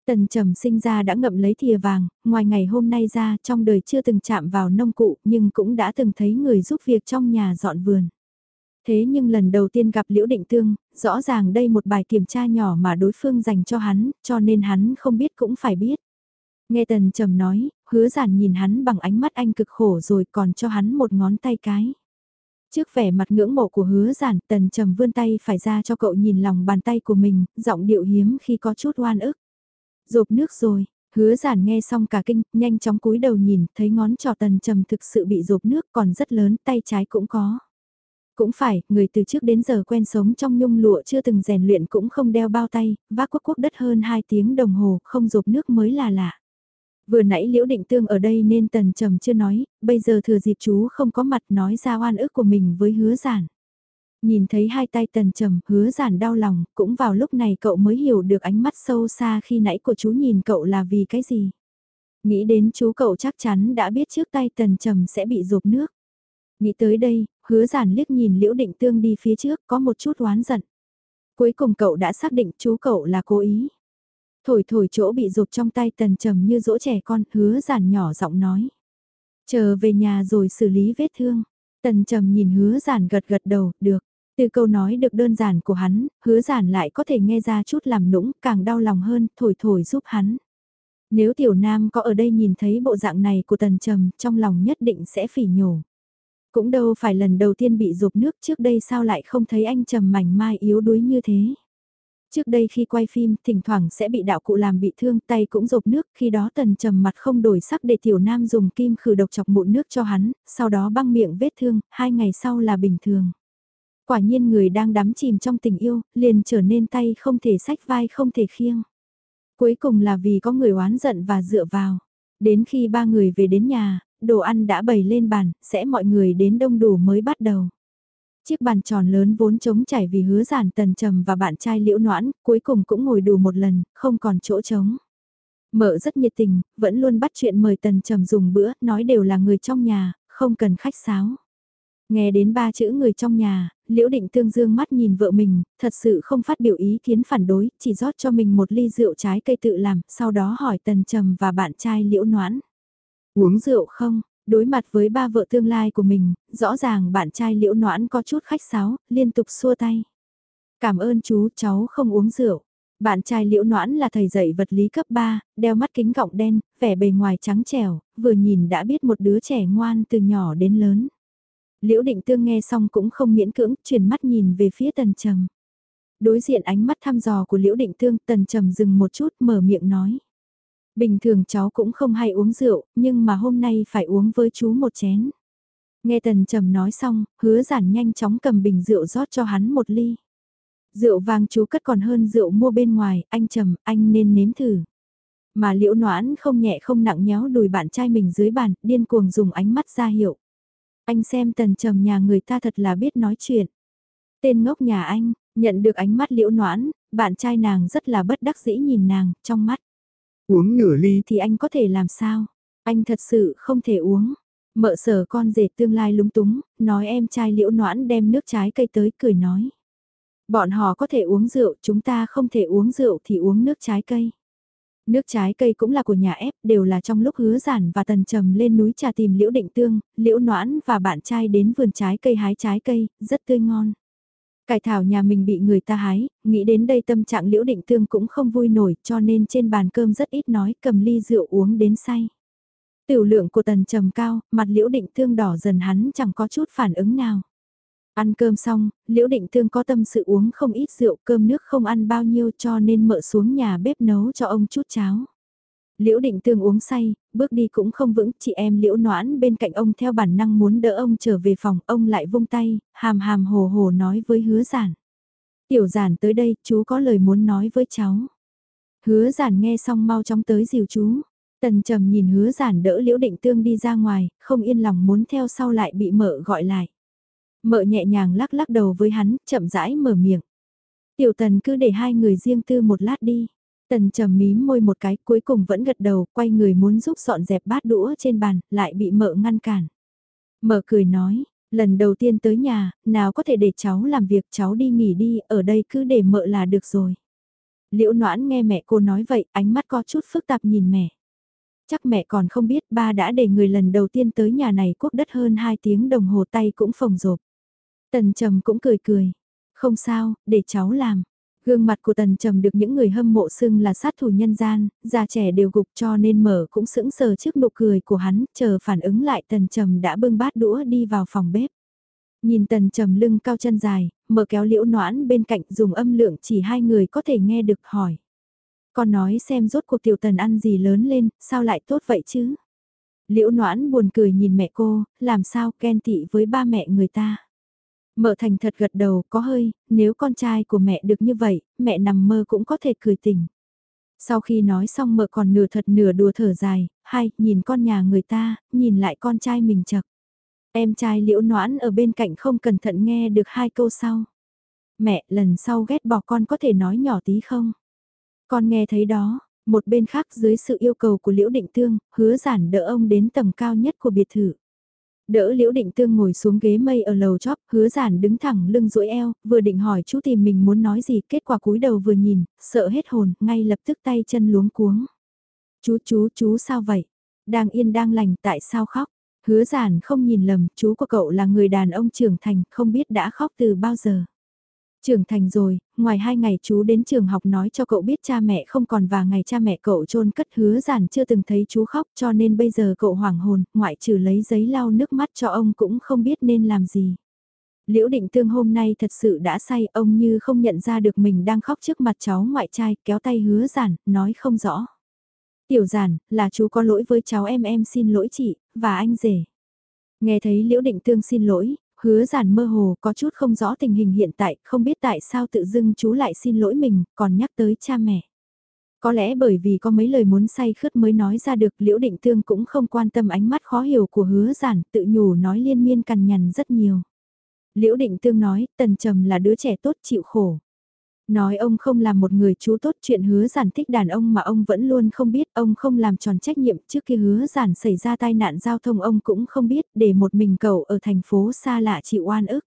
Tần trầm sinh ra đã ngậm lấy thìa vàng, ngoài ngày hôm nay ra trong đời chưa từng chạm vào nông cụ nhưng cũng đã từng thấy người giúp việc trong nhà dọn vườn. Thế nhưng lần đầu tiên gặp Liễu Định Tương, rõ ràng đây một bài kiểm tra nhỏ mà đối phương dành cho hắn, cho nên hắn không biết cũng phải biết. Nghe Tần Trầm nói, hứa giản nhìn hắn bằng ánh mắt anh cực khổ rồi còn cho hắn một ngón tay cái. Trước vẻ mặt ngưỡng mộ của hứa giản, Tần Trầm vươn tay phải ra cho cậu nhìn lòng bàn tay của mình, giọng điệu hiếm khi có chút oan ức. Rộp nước rồi, hứa giản nghe xong cả kinh, nhanh chóng cúi đầu nhìn, thấy ngón trỏ Tần Trầm thực sự bị rộp nước còn rất lớn, tay trái cũng có. Cũng phải, người từ trước đến giờ quen sống trong nhung lụa chưa từng rèn luyện cũng không đeo bao tay, vác quốc quốc đất hơn 2 tiếng đồng hồ, không rộp nước mới là lạ. Vừa nãy Liễu Định Tương ở đây nên Tần Trầm chưa nói, bây giờ thừa dịp chú không có mặt nói ra oan ức của mình với hứa giản. Nhìn thấy hai tay Tần Trầm, hứa giản đau lòng, cũng vào lúc này cậu mới hiểu được ánh mắt sâu xa khi nãy của chú nhìn cậu là vì cái gì. Nghĩ đến chú cậu chắc chắn đã biết trước tay Tần Trầm sẽ bị rộp nước. Nghĩ tới đây, hứa giản liếc nhìn Liễu Định Tương đi phía trước có một chút oán giận. Cuối cùng cậu đã xác định chú cậu là cố ý. Thổi thổi chỗ bị rụp trong tay tần trầm như dỗ trẻ con, hứa giản nhỏ giọng nói. Chờ về nhà rồi xử lý vết thương. Tần trầm nhìn hứa giản gật gật đầu, được. Từ câu nói được đơn giản của hắn, hứa giản lại có thể nghe ra chút làm nũng, càng đau lòng hơn, thổi thổi giúp hắn. Nếu tiểu nam có ở đây nhìn thấy bộ dạng này của tần trầm, trong lòng nhất định sẽ phỉ nhổ. Cũng đâu phải lần đầu tiên bị rụp nước trước đây sao lại không thấy anh trầm mảnh mai yếu đuối như thế. Trước đây khi quay phim, thỉnh thoảng sẽ bị đạo cụ làm bị thương, tay cũng rộp nước, khi đó tần trầm mặt không đổi sắc để tiểu nam dùng kim khử độc chọc mụn nước cho hắn, sau đó băng miệng vết thương, hai ngày sau là bình thường. Quả nhiên người đang đắm chìm trong tình yêu, liền trở nên tay không thể sách vai không thể khiêng. Cuối cùng là vì có người oán giận và dựa vào. Đến khi ba người về đến nhà, đồ ăn đã bày lên bàn, sẽ mọi người đến đông đủ mới bắt đầu. Chiếc bàn tròn lớn vốn trống trải vì hứa giản tần trầm và bạn trai liễu noãn, cuối cùng cũng ngồi đủ một lần, không còn chỗ trống. Mợ rất nhiệt tình, vẫn luôn bắt chuyện mời tần trầm dùng bữa, nói đều là người trong nhà, không cần khách sáo. Nghe đến ba chữ người trong nhà, liễu định tương dương mắt nhìn vợ mình, thật sự không phát biểu ý kiến phản đối, chỉ rót cho mình một ly rượu trái cây tự làm, sau đó hỏi tần trầm và bạn trai liễu noãn. Uống rượu không? Đối mặt với ba vợ tương lai của mình, rõ ràng bạn trai liễu noãn có chút khách sáo, liên tục xua tay. Cảm ơn chú, cháu không uống rượu. Bạn trai liễu noãn là thầy dạy vật lý cấp 3, đeo mắt kính gọng đen, vẻ bề ngoài trắng trẻo, vừa nhìn đã biết một đứa trẻ ngoan từ nhỏ đến lớn. Liễu định tương nghe xong cũng không miễn cưỡng, chuyển mắt nhìn về phía tần trầm. Đối diện ánh mắt thăm dò của liễu định tương, tần trầm dừng một chút mở miệng nói. Bình thường cháu cũng không hay uống rượu, nhưng mà hôm nay phải uống với chú một chén. Nghe tần trầm nói xong, hứa giản nhanh chóng cầm bình rượu rót cho hắn một ly. Rượu vàng chú cất còn hơn rượu mua bên ngoài, anh trầm, anh nên nếm thử. Mà liễu noãn không nhẹ không nặng nhéo đùi bạn trai mình dưới bàn, điên cuồng dùng ánh mắt ra hiệu. Anh xem tần trầm nhà người ta thật là biết nói chuyện. Tên ngốc nhà anh, nhận được ánh mắt liễu noãn, bạn trai nàng rất là bất đắc dĩ nhìn nàng, trong mắt. Uống nửa ly thì anh có thể làm sao? Anh thật sự không thể uống. Mợ sở con rể tương lai lúng túng, nói em trai liễu noãn đem nước trái cây tới cười nói. Bọn họ có thể uống rượu, chúng ta không thể uống rượu thì uống nước trái cây. Nước trái cây cũng là của nhà ép, đều là trong lúc hứa giản và tần trầm lên núi trà tìm liễu định tương, liễu noãn và bạn trai đến vườn trái cây hái trái cây, rất tươi ngon. Cải thảo nhà mình bị người ta hái, nghĩ đến đây tâm trạng liễu định tương cũng không vui nổi cho nên trên bàn cơm rất ít nói cầm ly rượu uống đến say. Tiểu lượng của tần trầm cao, mặt liễu định tương đỏ dần hắn chẳng có chút phản ứng nào. Ăn cơm xong, liễu định tương có tâm sự uống không ít rượu cơm nước không ăn bao nhiêu cho nên mợ xuống nhà bếp nấu cho ông chút cháo. Liễu định tương uống say, bước đi cũng không vững, chị em liễu noãn bên cạnh ông theo bản năng muốn đỡ ông trở về phòng, ông lại vung tay, hàm hàm hồ hồ nói với hứa giản. Tiểu giản tới đây, chú có lời muốn nói với cháu. Hứa giản nghe xong mau chóng tới dìu chú. Tần trầm nhìn hứa giản đỡ liễu định tương đi ra ngoài, không yên lòng muốn theo sau lại bị mợ gọi lại. Mợ nhẹ nhàng lắc lắc đầu với hắn, chậm rãi mở miệng. Tiểu tần cứ để hai người riêng tư một lát đi. Tần trầm mím môi một cái cuối cùng vẫn gật đầu quay người muốn giúp dọn dẹp bát đũa trên bàn, lại bị mợ ngăn cản. Mợ cười nói, lần đầu tiên tới nhà, nào có thể để cháu làm việc cháu đi nghỉ đi, ở đây cứ để mợ là được rồi. Liễu noãn nghe mẹ cô nói vậy, ánh mắt có chút phức tạp nhìn mẹ. Chắc mẹ còn không biết ba đã để người lần đầu tiên tới nhà này quốc đất hơn 2 tiếng đồng hồ tay cũng phồng rộp. Tần trầm cũng cười cười. Không sao, để cháu làm. Gương mặt của tần trầm được những người hâm mộ xưng là sát thủ nhân gian, già trẻ đều gục cho nên mở cũng sững sờ trước nụ cười của hắn, chờ phản ứng lại tần trầm đã bưng bát đũa đi vào phòng bếp. Nhìn tần trầm lưng cao chân dài, mở kéo liễu noãn bên cạnh dùng âm lượng chỉ hai người có thể nghe được hỏi. Con nói xem rốt cuộc tiểu tần ăn gì lớn lên, sao lại tốt vậy chứ? Liễu noãn buồn cười nhìn mẹ cô, làm sao ghen tị với ba mẹ người ta. Mợ thành thật gật đầu có hơi, nếu con trai của mẹ được như vậy, mẹ nằm mơ cũng có thể cười tỉnh. Sau khi nói xong mợ còn nửa thật nửa đùa thở dài, hay, nhìn con nhà người ta, nhìn lại con trai mình chật. Em trai liễu noãn ở bên cạnh không cẩn thận nghe được hai câu sau. Mẹ, lần sau ghét bỏ con có thể nói nhỏ tí không? Con nghe thấy đó, một bên khác dưới sự yêu cầu của liễu định tương, hứa giản đỡ ông đến tầng cao nhất của biệt thự. Đỡ Liễu Định Tương ngồi xuống ghế mây ở lầu chóp, hứa giản đứng thẳng lưng duỗi eo, vừa định hỏi chú tìm mình muốn nói gì, kết quả cúi đầu vừa nhìn, sợ hết hồn, ngay lập tức tay chân luống cuống. Chú chú chú sao vậy? Đang yên đang lành tại sao khóc? Hứa giản không nhìn lầm, chú của cậu là người đàn ông trưởng thành, không biết đã khóc từ bao giờ. Trưởng thành rồi, ngoài hai ngày chú đến trường học nói cho cậu biết cha mẹ không còn và ngày cha mẹ cậu trôn cất hứa giản chưa từng thấy chú khóc cho nên bây giờ cậu hoảng hồn, ngoại trừ lấy giấy lau nước mắt cho ông cũng không biết nên làm gì. Liễu định tương hôm nay thật sự đã say ông như không nhận ra được mình đang khóc trước mặt cháu ngoại trai kéo tay hứa giản, nói không rõ. Tiểu giản, là chú có lỗi với cháu em em xin lỗi chị, và anh rể. Nghe thấy Liễu Định Tương xin lỗi, Hứa giản mơ hồ có chút không rõ tình hình hiện tại, không biết tại sao tự dưng chú lại xin lỗi mình, còn nhắc tới cha mẹ. Có lẽ bởi vì có mấy lời muốn say khướt mới nói ra được liễu định thương cũng không quan tâm ánh mắt khó hiểu của hứa giản, tự nhủ nói liên miên cằn nhằn rất nhiều. Liễu định tương nói, tần trầm là đứa trẻ tốt chịu khổ. Nói ông không làm một người chú tốt chuyện hứa giản thích đàn ông mà ông vẫn luôn không biết, ông không làm tròn trách nhiệm trước khi hứa giản xảy ra tai nạn giao thông ông cũng không biết để một mình cậu ở thành phố xa lạ chịu oan ức.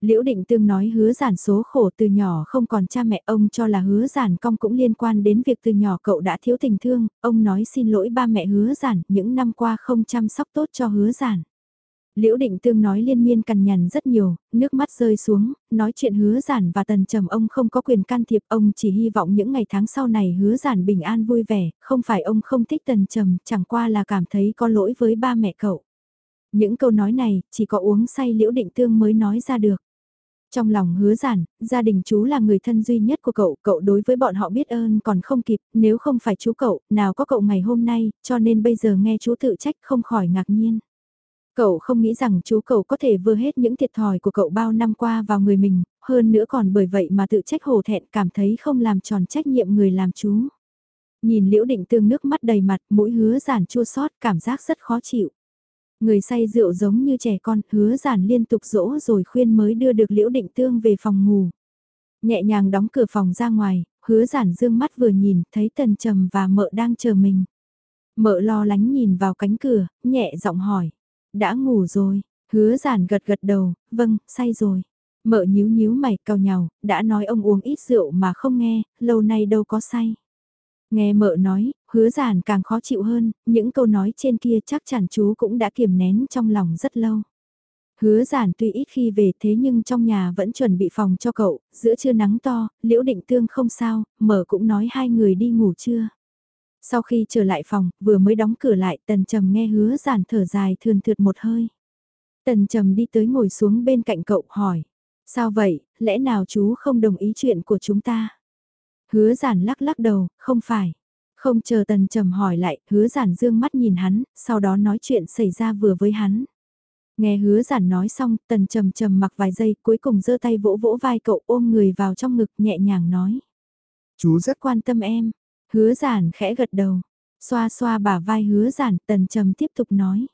Liễu Định Tương nói hứa giản số khổ từ nhỏ không còn cha mẹ ông cho là hứa giản công cũng liên quan đến việc từ nhỏ cậu đã thiếu tình thương, ông nói xin lỗi ba mẹ hứa giản những năm qua không chăm sóc tốt cho hứa giản. Liễu Định Tương nói liên miên cằn nhằn rất nhiều, nước mắt rơi xuống, nói chuyện hứa giản và tần trầm ông không có quyền can thiệp, ông chỉ hy vọng những ngày tháng sau này hứa giản bình an vui vẻ, không phải ông không thích tần trầm, chẳng qua là cảm thấy có lỗi với ba mẹ cậu. Những câu nói này, chỉ có uống say Liễu Định Tương mới nói ra được. Trong lòng hứa giản, gia đình chú là người thân duy nhất của cậu, cậu đối với bọn họ biết ơn còn không kịp, nếu không phải chú cậu, nào có cậu ngày hôm nay, cho nên bây giờ nghe chú tự trách không khỏi ngạc nhiên. Cậu không nghĩ rằng chú cậu có thể vừa hết những thiệt thòi của cậu bao năm qua vào người mình, hơn nữa còn bởi vậy mà tự trách hổ thẹn cảm thấy không làm tròn trách nhiệm người làm chú. Nhìn liễu định tương nước mắt đầy mặt, mũi hứa giản chua xót cảm giác rất khó chịu. Người say rượu giống như trẻ con, hứa giản liên tục dỗ rồi khuyên mới đưa được liễu định tương về phòng ngủ. Nhẹ nhàng đóng cửa phòng ra ngoài, hứa giản dương mắt vừa nhìn, thấy tần trầm và mợ đang chờ mình. Mợ lo lắng nhìn vào cánh cửa, nhẹ giọng hỏi. Đã ngủ rồi, hứa giản gật gật đầu, vâng, say rồi. Mợ nhíu nhíu mày cau nhào, đã nói ông uống ít rượu mà không nghe, lâu nay đâu có say. Nghe mợ nói, hứa giản càng khó chịu hơn, những câu nói trên kia chắc chắn chú cũng đã kiềm nén trong lòng rất lâu. Hứa giản tuy ít khi về thế nhưng trong nhà vẫn chuẩn bị phòng cho cậu, giữa trưa nắng to, liễu định tương không sao, mở cũng nói hai người đi ngủ chưa. Sau khi trở lại phòng, vừa mới đóng cửa lại, tần trầm nghe hứa giản thở dài thườn thượt một hơi. Tần trầm đi tới ngồi xuống bên cạnh cậu hỏi. Sao vậy, lẽ nào chú không đồng ý chuyện của chúng ta? Hứa giản lắc lắc đầu, không phải. Không chờ tần trầm hỏi lại, hứa giản dương mắt nhìn hắn, sau đó nói chuyện xảy ra vừa với hắn. Nghe hứa giản nói xong, tần trầm trầm mặc vài giây, cuối cùng giơ tay vỗ vỗ vai cậu ôm người vào trong ngực nhẹ nhàng nói. Chú rất quan tâm em, Hứa giản khẽ gật đầu, xoa xoa bả vai hứa giản, tần trầm tiếp tục nói.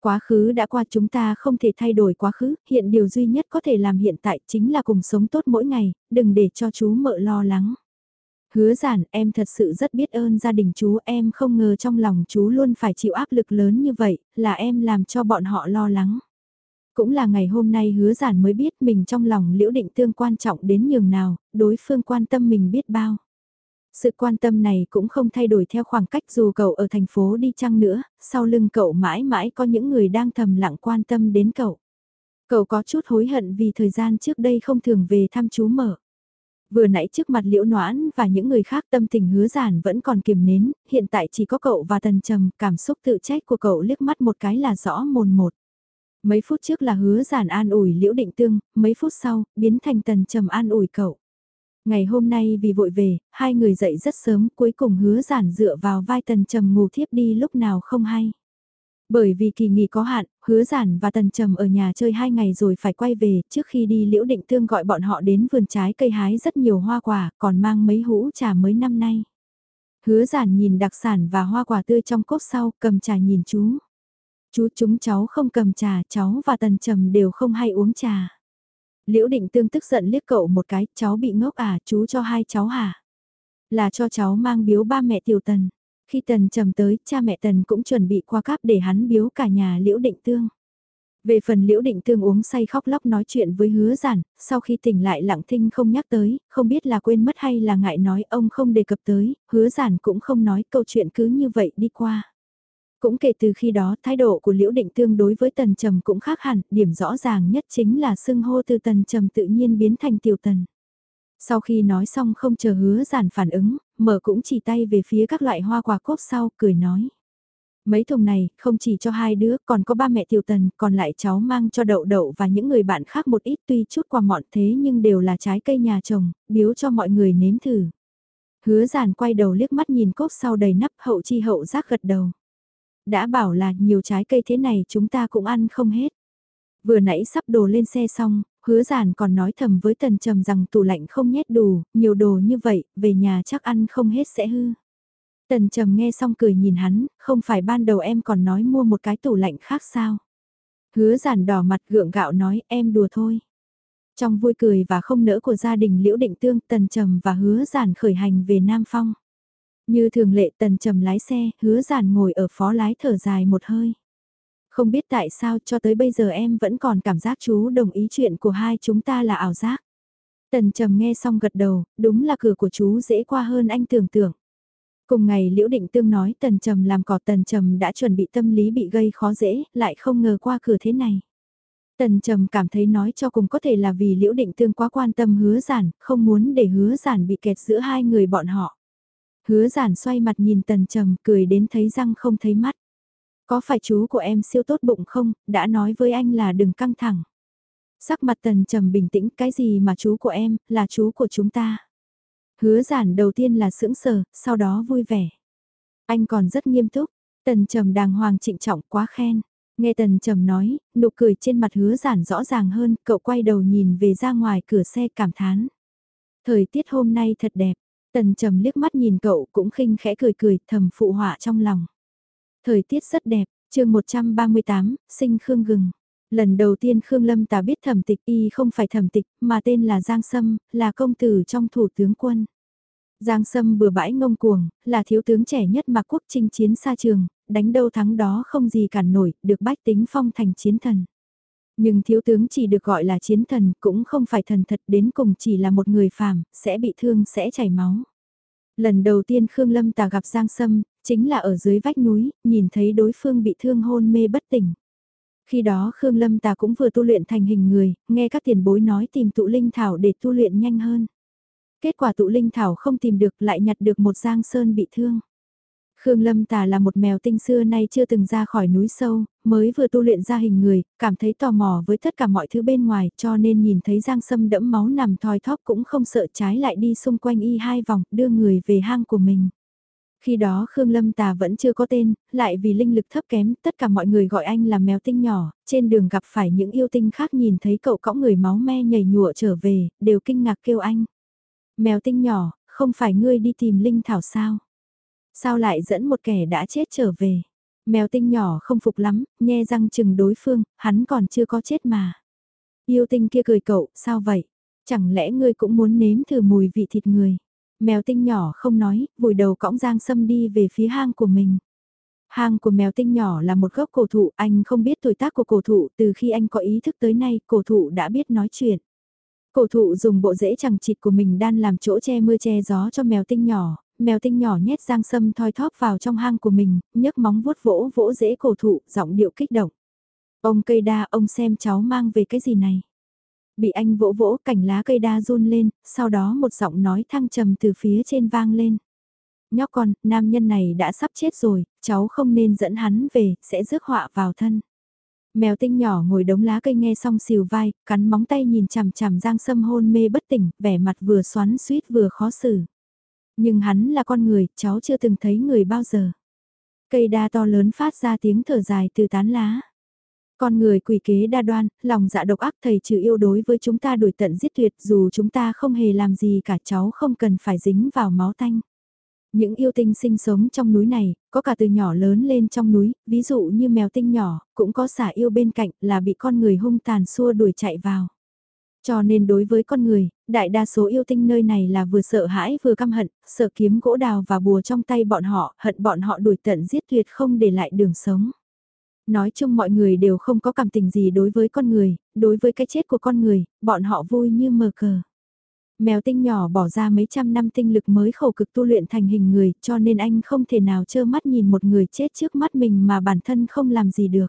Quá khứ đã qua chúng ta không thể thay đổi quá khứ, hiện điều duy nhất có thể làm hiện tại chính là cùng sống tốt mỗi ngày, đừng để cho chú mợ lo lắng. Hứa giản, em thật sự rất biết ơn gia đình chú, em không ngờ trong lòng chú luôn phải chịu áp lực lớn như vậy, là em làm cho bọn họ lo lắng. Cũng là ngày hôm nay hứa giản mới biết mình trong lòng liễu định tương quan trọng đến nhường nào, đối phương quan tâm mình biết bao. Sự quan tâm này cũng không thay đổi theo khoảng cách dù cậu ở thành phố đi chăng nữa, sau lưng cậu mãi mãi có những người đang thầm lặng quan tâm đến cậu. Cậu có chút hối hận vì thời gian trước đây không thường về thăm chú mở. Vừa nãy trước mặt liễu noãn và những người khác tâm tình hứa giản vẫn còn kiềm nến, hiện tại chỉ có cậu và tần trầm, cảm xúc tự trách của cậu liếc mắt một cái là rõ mồn một. Mấy phút trước là hứa giản an ủi liễu định tương, mấy phút sau, biến thành tần trầm an ủi cậu. Ngày hôm nay vì vội về, hai người dậy rất sớm cuối cùng hứa giản dựa vào vai tần trầm ngủ thiếp đi lúc nào không hay. Bởi vì kỳ nghỉ có hạn, hứa giản và tần trầm ở nhà chơi hai ngày rồi phải quay về, trước khi đi liễu định tương gọi bọn họ đến vườn trái cây hái rất nhiều hoa quả, còn mang mấy hũ trà mới năm nay. Hứa giản nhìn đặc sản và hoa quả tươi trong cốc sau, cầm trà nhìn chú. Chú chúng cháu không cầm trà, cháu và tần trầm đều không hay uống trà. Liễu định tương tức giận liếc cậu một cái, cháu bị ngốc à, chú cho hai cháu hả? Là cho cháu mang biếu ba mẹ tiểu tần. Khi tần trầm tới, cha mẹ tần cũng chuẩn bị qua cáp để hắn biếu cả nhà liễu định tương. Về phần liễu định tương uống say khóc lóc nói chuyện với hứa giản, sau khi tỉnh lại lặng thinh không nhắc tới, không biết là quên mất hay là ngại nói ông không đề cập tới, hứa giản cũng không nói câu chuyện cứ như vậy đi qua. Cũng kể từ khi đó thái độ của Liễu Định Tương đối với Tần Trầm cũng khác hẳn, điểm rõ ràng nhất chính là xưng hô từ Tần Trầm tự nhiên biến thành Tiểu Tần. Sau khi nói xong không chờ hứa giản phản ứng, mở cũng chỉ tay về phía các loại hoa quả cốt sau, cười nói. Mấy thùng này, không chỉ cho hai đứa, còn có ba mẹ tiểu tần, còn lại cháu mang cho đậu đậu và những người bạn khác một ít tuy chút quà mọn thế nhưng đều là trái cây nhà trồng, biếu cho mọi người nếm thử. Hứa giản quay đầu liếc mắt nhìn cốt sau đầy nắp hậu chi hậu giác gật đầu. Đã bảo là nhiều trái cây thế này chúng ta cũng ăn không hết. Vừa nãy sắp đồ lên xe xong, hứa giản còn nói thầm với tần trầm rằng tủ lạnh không nhét đủ, nhiều đồ như vậy, về nhà chắc ăn không hết sẽ hư. Tần trầm nghe xong cười nhìn hắn, không phải ban đầu em còn nói mua một cái tủ lạnh khác sao. Hứa giản đỏ mặt gượng gạo nói em đùa thôi. Trong vui cười và không nỡ của gia đình Liễu Định Tương, Tần Trầm và Hứa Giản khởi hành về Nam Phong. Như thường lệ tần trầm lái xe, hứa giản ngồi ở phó lái thở dài một hơi. Không biết tại sao cho tới bây giờ em vẫn còn cảm giác chú đồng ý chuyện của hai chúng ta là ảo giác. Tần trầm nghe xong gật đầu, đúng là cửa của chú dễ qua hơn anh tưởng tượng. Cùng ngày Liễu Định Tương nói Tần Trầm làm cỏ Tần Trầm đã chuẩn bị tâm lý bị gây khó dễ, lại không ngờ qua cửa thế này. Tần Trầm cảm thấy nói cho cùng có thể là vì Liễu Định Tương quá quan tâm hứa giản, không muốn để hứa giản bị kẹt giữa hai người bọn họ. Hứa giản xoay mặt nhìn tần trầm cười đến thấy răng không thấy mắt. Có phải chú của em siêu tốt bụng không, đã nói với anh là đừng căng thẳng. Sắc mặt tần trầm bình tĩnh cái gì mà chú của em, là chú của chúng ta. Hứa giản đầu tiên là sững sờ, sau đó vui vẻ. Anh còn rất nghiêm túc, tần trầm đàng hoàng trịnh trọng quá khen. Nghe tần trầm nói, nụ cười trên mặt hứa giản rõ ràng hơn, cậu quay đầu nhìn về ra ngoài cửa xe cảm thán. Thời tiết hôm nay thật đẹp, Tần trầm liếc mắt nhìn cậu cũng khinh khẽ cười cười thầm phụ họa trong lòng. Thời tiết rất đẹp, chương 138, sinh Khương Gừng. Lần đầu tiên Khương Lâm ta biết thẩm tịch y không phải thẩm tịch mà tên là Giang Sâm, là công tử trong thủ tướng quân. Giang Sâm bừa bãi ngông cuồng, là thiếu tướng trẻ nhất mà quốc chinh chiến xa trường, đánh đâu thắng đó không gì cản nổi, được bách tính phong thành chiến thần. Nhưng thiếu tướng chỉ được gọi là chiến thần, cũng không phải thần thật đến cùng chỉ là một người phàm, sẽ bị thương sẽ chảy máu. Lần đầu tiên Khương Lâm Tà gặp Giang Sâm, chính là ở dưới vách núi, nhìn thấy đối phương bị thương hôn mê bất tỉnh. Khi đó Khương Lâm Tà cũng vừa tu luyện thành hình người, nghe các tiền bối nói tìm tụ linh thảo để tu luyện nhanh hơn. Kết quả tụ linh thảo không tìm được lại nhặt được một Giang Sơn bị thương. Khương Lâm Tà là một mèo tinh xưa nay chưa từng ra khỏi núi sâu, mới vừa tu luyện ra hình người, cảm thấy tò mò với tất cả mọi thứ bên ngoài cho nên nhìn thấy Giang Sâm đẫm máu nằm thoi thóp cũng không sợ trái lại đi xung quanh y hai vòng, đưa người về hang của mình. Khi đó Khương Lâm Tà vẫn chưa có tên, lại vì linh lực thấp kém, tất cả mọi người gọi anh là mèo tinh nhỏ, trên đường gặp phải những yêu tinh khác nhìn thấy cậu cõng người máu me nhảy nhụa trở về, đều kinh ngạc kêu anh. Mèo tinh nhỏ, không phải ngươi đi tìm linh thảo sao? Sao lại dẫn một kẻ đã chết trở về? Mèo tinh nhỏ không phục lắm, nhe răng chừng đối phương, hắn còn chưa có chết mà. Yêu tinh kia cười cậu, sao vậy? Chẳng lẽ ngươi cũng muốn nếm thử mùi vị thịt người? Mèo tinh nhỏ không nói, vùi đầu cõng Giang Sâm đi về phía hang của mình. Hang của mèo tinh nhỏ là một gốc cổ thụ, anh không biết tuổi tác của cổ thụ, từ khi anh có ý thức tới nay, cổ thụ đã biết nói chuyện. Cổ thụ dùng bộ rễ chẳng chịt của mình đan làm chỗ che mưa che gió cho mèo tinh nhỏ, mèo tinh nhỏ nhét giang sâm thoi thóp vào trong hang của mình, nhấc móng vuốt vỗ vỗ rễ cổ thụ, giọng điệu kích động. Ông cây đa, ông xem cháu mang về cái gì này? Bị anh vỗ vỗ cành lá cây đa run lên, sau đó một giọng nói thăng trầm từ phía trên vang lên. Nhóc con, nam nhân này đã sắp chết rồi, cháu không nên dẫn hắn về, sẽ rước họa vào thân. Mèo tinh nhỏ ngồi đống lá cây nghe xong xìu vai, cắn móng tay nhìn chằm chằm Giang Sâm hôn mê bất tỉnh, vẻ mặt vừa xoắn suýt vừa khó xử. Nhưng hắn là con người, cháu chưa từng thấy người bao giờ. Cây đa to lớn phát ra tiếng thở dài từ tán lá. Con người quỷ kế đa đoan, lòng dạ độc ác thầy trừ yêu đối với chúng ta đuổi tận giết tuyệt dù chúng ta không hề làm gì cả cháu không cần phải dính vào máu tanh. Những yêu tinh sinh sống trong núi này, có cả từ nhỏ lớn lên trong núi, ví dụ như mèo tinh nhỏ, cũng có xả yêu bên cạnh là bị con người hung tàn xua đuổi chạy vào. Cho nên đối với con người, đại đa số yêu tinh nơi này là vừa sợ hãi vừa căm hận, sợ kiếm gỗ đào và bùa trong tay bọn họ, hận bọn họ đuổi tận giết tuyệt không để lại đường sống. Nói chung mọi người đều không có cảm tình gì đối với con người, đối với cái chết của con người, bọn họ vui như mờ cờ. Mèo tinh nhỏ bỏ ra mấy trăm năm tinh lực mới khổ cực tu luyện thành hình người cho nên anh không thể nào trơ mắt nhìn một người chết trước mắt mình mà bản thân không làm gì được.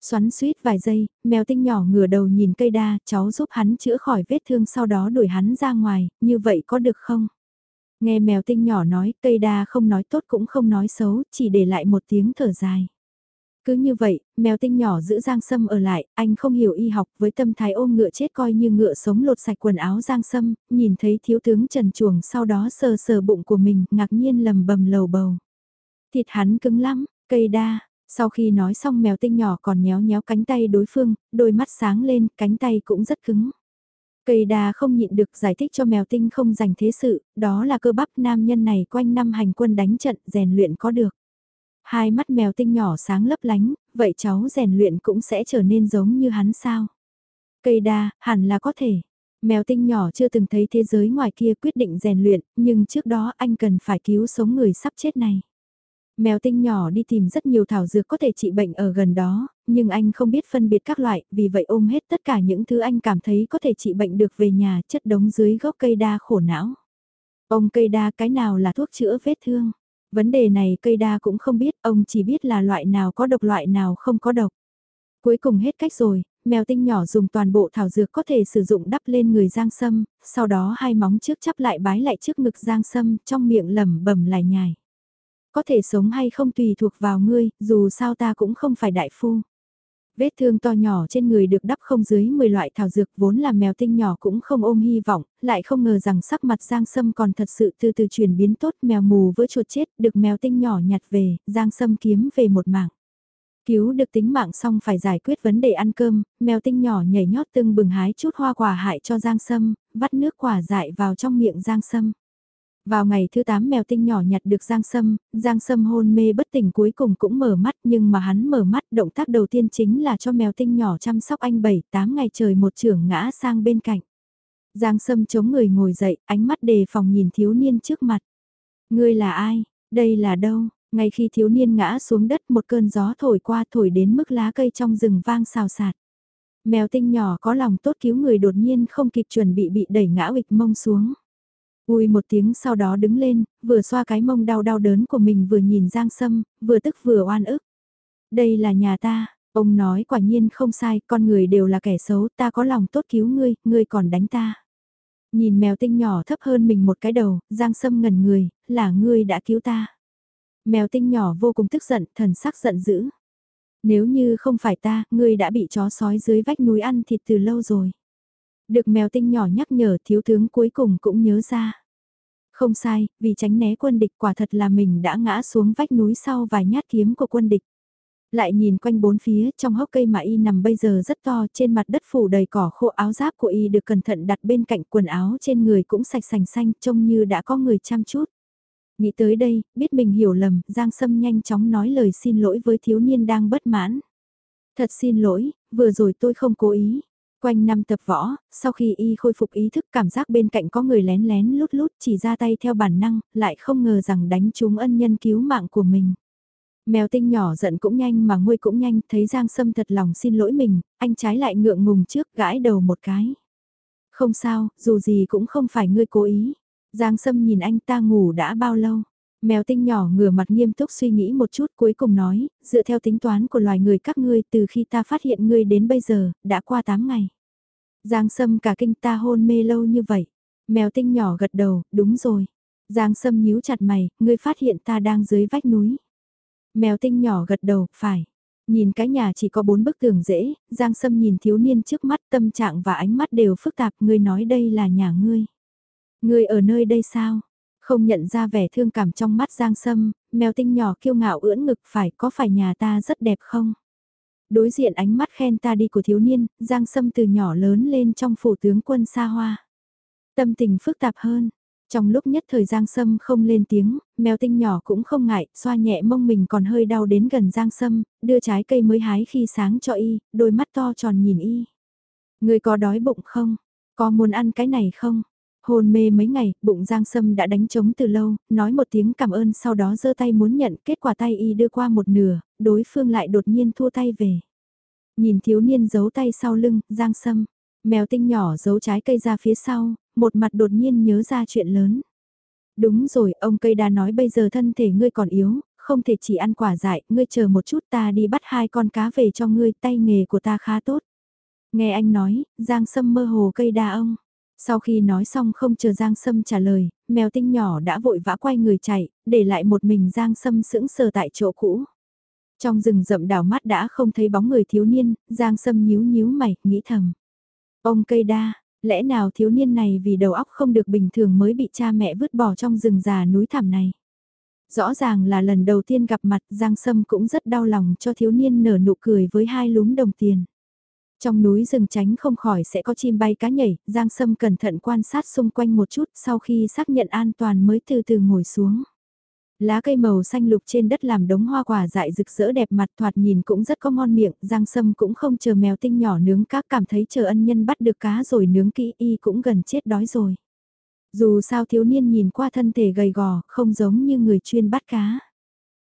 Xoắn suýt vài giây, mèo tinh nhỏ ngửa đầu nhìn cây đa, cháu giúp hắn chữa khỏi vết thương sau đó đuổi hắn ra ngoài, như vậy có được không? Nghe mèo tinh nhỏ nói, cây đa không nói tốt cũng không nói xấu, chỉ để lại một tiếng thở dài. Cứ như vậy, mèo tinh nhỏ giữ Giang Sâm ở lại, anh không hiểu y học với tâm thái ôm ngựa chết coi như ngựa sống lột sạch quần áo Giang Sâm, nhìn thấy thiếu tướng Trần Chuồng sau đó sờ sờ bụng của mình, ngạc nhiên lầm bầm lầu bầu. Thịt hắn cứng lắm, cây đa, sau khi nói xong mèo tinh nhỏ còn nhéo nhéo cánh tay đối phương, đôi mắt sáng lên, cánh tay cũng rất cứng. Cây đa không nhịn được giải thích cho mèo tinh không dành thế sự, đó là cơ bắp nam nhân này quanh năm hành quân đánh trận rèn luyện có được. Hai mắt mèo tinh nhỏ sáng lấp lánh, vậy cháu rèn luyện cũng sẽ trở nên giống như hắn sao? Cây đa, hẳn là có thể. Mèo tinh nhỏ chưa từng thấy thế giới ngoài kia quyết định rèn luyện, nhưng trước đó anh cần phải cứu sống người sắp chết này. Mèo tinh nhỏ đi tìm rất nhiều thảo dược có thể trị bệnh ở gần đó, nhưng anh không biết phân biệt các loại, vì vậy ôm hết tất cả những thứ anh cảm thấy có thể trị bệnh được về nhà chất đống dưới gốc cây đa khổ não. Ông cây đa cái nào là thuốc chữa vết thương? Vấn đề này cây đa cũng không biết, ông chỉ biết là loại nào có độc loại nào không có độc. Cuối cùng hết cách rồi, mèo tinh nhỏ dùng toàn bộ thảo dược có thể sử dụng đắp lên người Giang Sâm, sau đó hai móng trước chắp lại bái lại trước ngực Giang Sâm, trong miệng lẩm bẩm lại nhài. Có thể sống hay không tùy thuộc vào ngươi, dù sao ta cũng không phải đại phu. Vết thương to nhỏ trên người được đắp không dưới 10 loại thảo dược vốn là mèo tinh nhỏ cũng không ôm hy vọng, lại không ngờ rằng sắc mặt Giang Sâm còn thật sự từ từ chuyển biến tốt mèo mù với chuột chết được mèo tinh nhỏ nhặt về, Giang Sâm kiếm về một mạng. Cứu được tính mạng xong phải giải quyết vấn đề ăn cơm, mèo tinh nhỏ nhảy nhót tưng bừng hái chút hoa quả hại cho Giang Sâm, vắt nước quả dại vào trong miệng Giang Sâm. Vào ngày thứ 8 mèo tinh nhỏ nhặt được Giang Sâm, Giang Sâm hôn mê bất tỉnh cuối cùng cũng mở mắt nhưng mà hắn mở mắt động tác đầu tiên chính là cho mèo tinh nhỏ chăm sóc anh 7-8 ngày trời một trưởng ngã sang bên cạnh. Giang Sâm chống người ngồi dậy, ánh mắt đề phòng nhìn thiếu niên trước mặt. Ngươi là ai? Đây là đâu? Ngay khi thiếu niên ngã xuống đất một cơn gió thổi qua thổi đến mức lá cây trong rừng vang xào xạc. Mèo tinh nhỏ có lòng tốt cứu người đột nhiên không kịp chuẩn bị bị đẩy ngã ịch mông xuống. Ui một tiếng sau đó đứng lên, vừa xoa cái mông đau đau đớn của mình vừa nhìn Giang Sâm, vừa tức vừa oan ức. Đây là nhà ta, ông nói quả nhiên không sai, con người đều là kẻ xấu, ta có lòng tốt cứu ngươi, ngươi còn đánh ta. Nhìn mèo tinh nhỏ thấp hơn mình một cái đầu, Giang Sâm ngẩn người, là ngươi đã cứu ta. Mèo tinh nhỏ vô cùng tức giận, thần sắc giận dữ. Nếu như không phải ta, ngươi đã bị chó sói dưới vách núi ăn thịt từ lâu rồi. Được mèo tinh nhỏ nhắc nhở thiếu tướng cuối cùng cũng nhớ ra. Không sai, vì tránh né quân địch quả thật là mình đã ngã xuống vách núi sau vài nhát kiếm của quân địch. Lại nhìn quanh bốn phía, trong hốc cây mà y nằm bây giờ rất to, trên mặt đất phủ đầy cỏ khô áo giáp của y được cẩn thận đặt bên cạnh quần áo trên người cũng sạch sành xanh, trông như đã có người chăm chút. Nghĩ tới đây, biết mình hiểu lầm, Giang Sâm nhanh chóng nói lời xin lỗi với thiếu niên đang bất mãn. Thật xin lỗi, vừa rồi tôi không cố ý. Quanh năm tập võ, sau khi y khôi phục ý thức cảm giác bên cạnh có người lén lén lút lút chỉ ra tay theo bản năng, lại không ngờ rằng đánh trúng ân nhân cứu mạng của mình. Mèo tinh nhỏ giận cũng nhanh mà nguôi cũng nhanh, thấy Giang Sâm thật lòng xin lỗi mình, anh trái lại ngượng ngùng trước gãi đầu một cái. Không sao, dù gì cũng không phải ngươi cố ý. Giang Sâm nhìn anh ta ngủ đã bao lâu. Mèo tinh nhỏ ngửa mặt nghiêm túc suy nghĩ một chút cuối cùng nói, dựa theo tính toán của loài người các ngươi từ khi ta phát hiện ngươi đến bây giờ, đã qua 8 ngày. Giang Sâm cả kinh ta hôn mê lâu như vậy. Mèo tinh nhỏ gật đầu, đúng rồi. Giang Sâm nhíu chặt mày, ngươi phát hiện ta đang dưới vách núi. Mèo tinh nhỏ gật đầu, phải. Nhìn cái nhà chỉ có bốn bức tường dễ, Giang Sâm nhìn thiếu niên trước mắt tâm trạng và ánh mắt đều phức tạp, ngươi nói đây là nhà ngươi. Ngươi ở nơi đây sao? Không nhận ra vẻ thương cảm trong mắt Giang Sâm, mèo tinh nhỏ kiêu ngạo ưỡn ngực phải có phải nhà ta rất đẹp không? Đối diện ánh mắt khen ta đi của thiếu niên, Giang Sâm từ nhỏ lớn lên trong phủ tướng quân xa hoa. Tâm tình phức tạp hơn, trong lúc nhất thời Giang Sâm không lên tiếng, mèo tinh nhỏ cũng không ngại, xoa nhẹ mông mình còn hơi đau đến gần Giang Sâm, đưa trái cây mới hái khi sáng cho y, đôi mắt to tròn nhìn y. Người có đói bụng không? Có muốn ăn cái này không? Hôn mê mấy ngày, bụng Giang Sâm đã đánh trống từ lâu, nói một tiếng cảm ơn sau đó giơ tay muốn nhận, kết quả tay y đưa qua một nửa, đối phương lại đột nhiên thua tay về. Nhìn thiếu niên giấu tay sau lưng, Giang Sâm, mèo tinh nhỏ giấu trái cây ra phía sau, một mặt đột nhiên nhớ ra chuyện lớn. Đúng rồi, ông cây đa nói bây giờ thân thể ngươi còn yếu, không thể chỉ ăn quả dại, ngươi chờ một chút ta đi bắt hai con cá về cho ngươi, tay nghề của ta khá tốt. Nghe anh nói, Giang Sâm mơ hồ cây đa ông. Sau khi nói xong không chờ Giang Sâm trả lời, mèo tinh nhỏ đã vội vã quay người chạy, để lại một mình Giang Sâm sững sờ tại chỗ cũ. Trong rừng rậm đảo mắt đã không thấy bóng người thiếu niên, Giang Sâm nhíu nhíu mày, nghĩ thầm. Ông cây đa, lẽ nào thiếu niên này vì đầu óc không được bình thường mới bị cha mẹ vứt bỏ trong rừng già núi thảm này. Rõ ràng là lần đầu tiên gặp mặt Giang Sâm cũng rất đau lòng cho thiếu niên nở nụ cười với hai lúm đồng tiền. Trong núi rừng tránh không khỏi sẽ có chim bay cá nhảy, Giang Sâm cẩn thận quan sát xung quanh một chút sau khi xác nhận an toàn mới từ từ ngồi xuống. Lá cây màu xanh lục trên đất làm đống hoa quả dại rực rỡ đẹp mặt thoạt nhìn cũng rất có ngon miệng, Giang Sâm cũng không chờ mèo tinh nhỏ nướng cá cảm thấy chờ ân nhân bắt được cá rồi nướng kỹ y cũng gần chết đói rồi. Dù sao thiếu niên nhìn qua thân thể gầy gò, không giống như người chuyên bắt cá.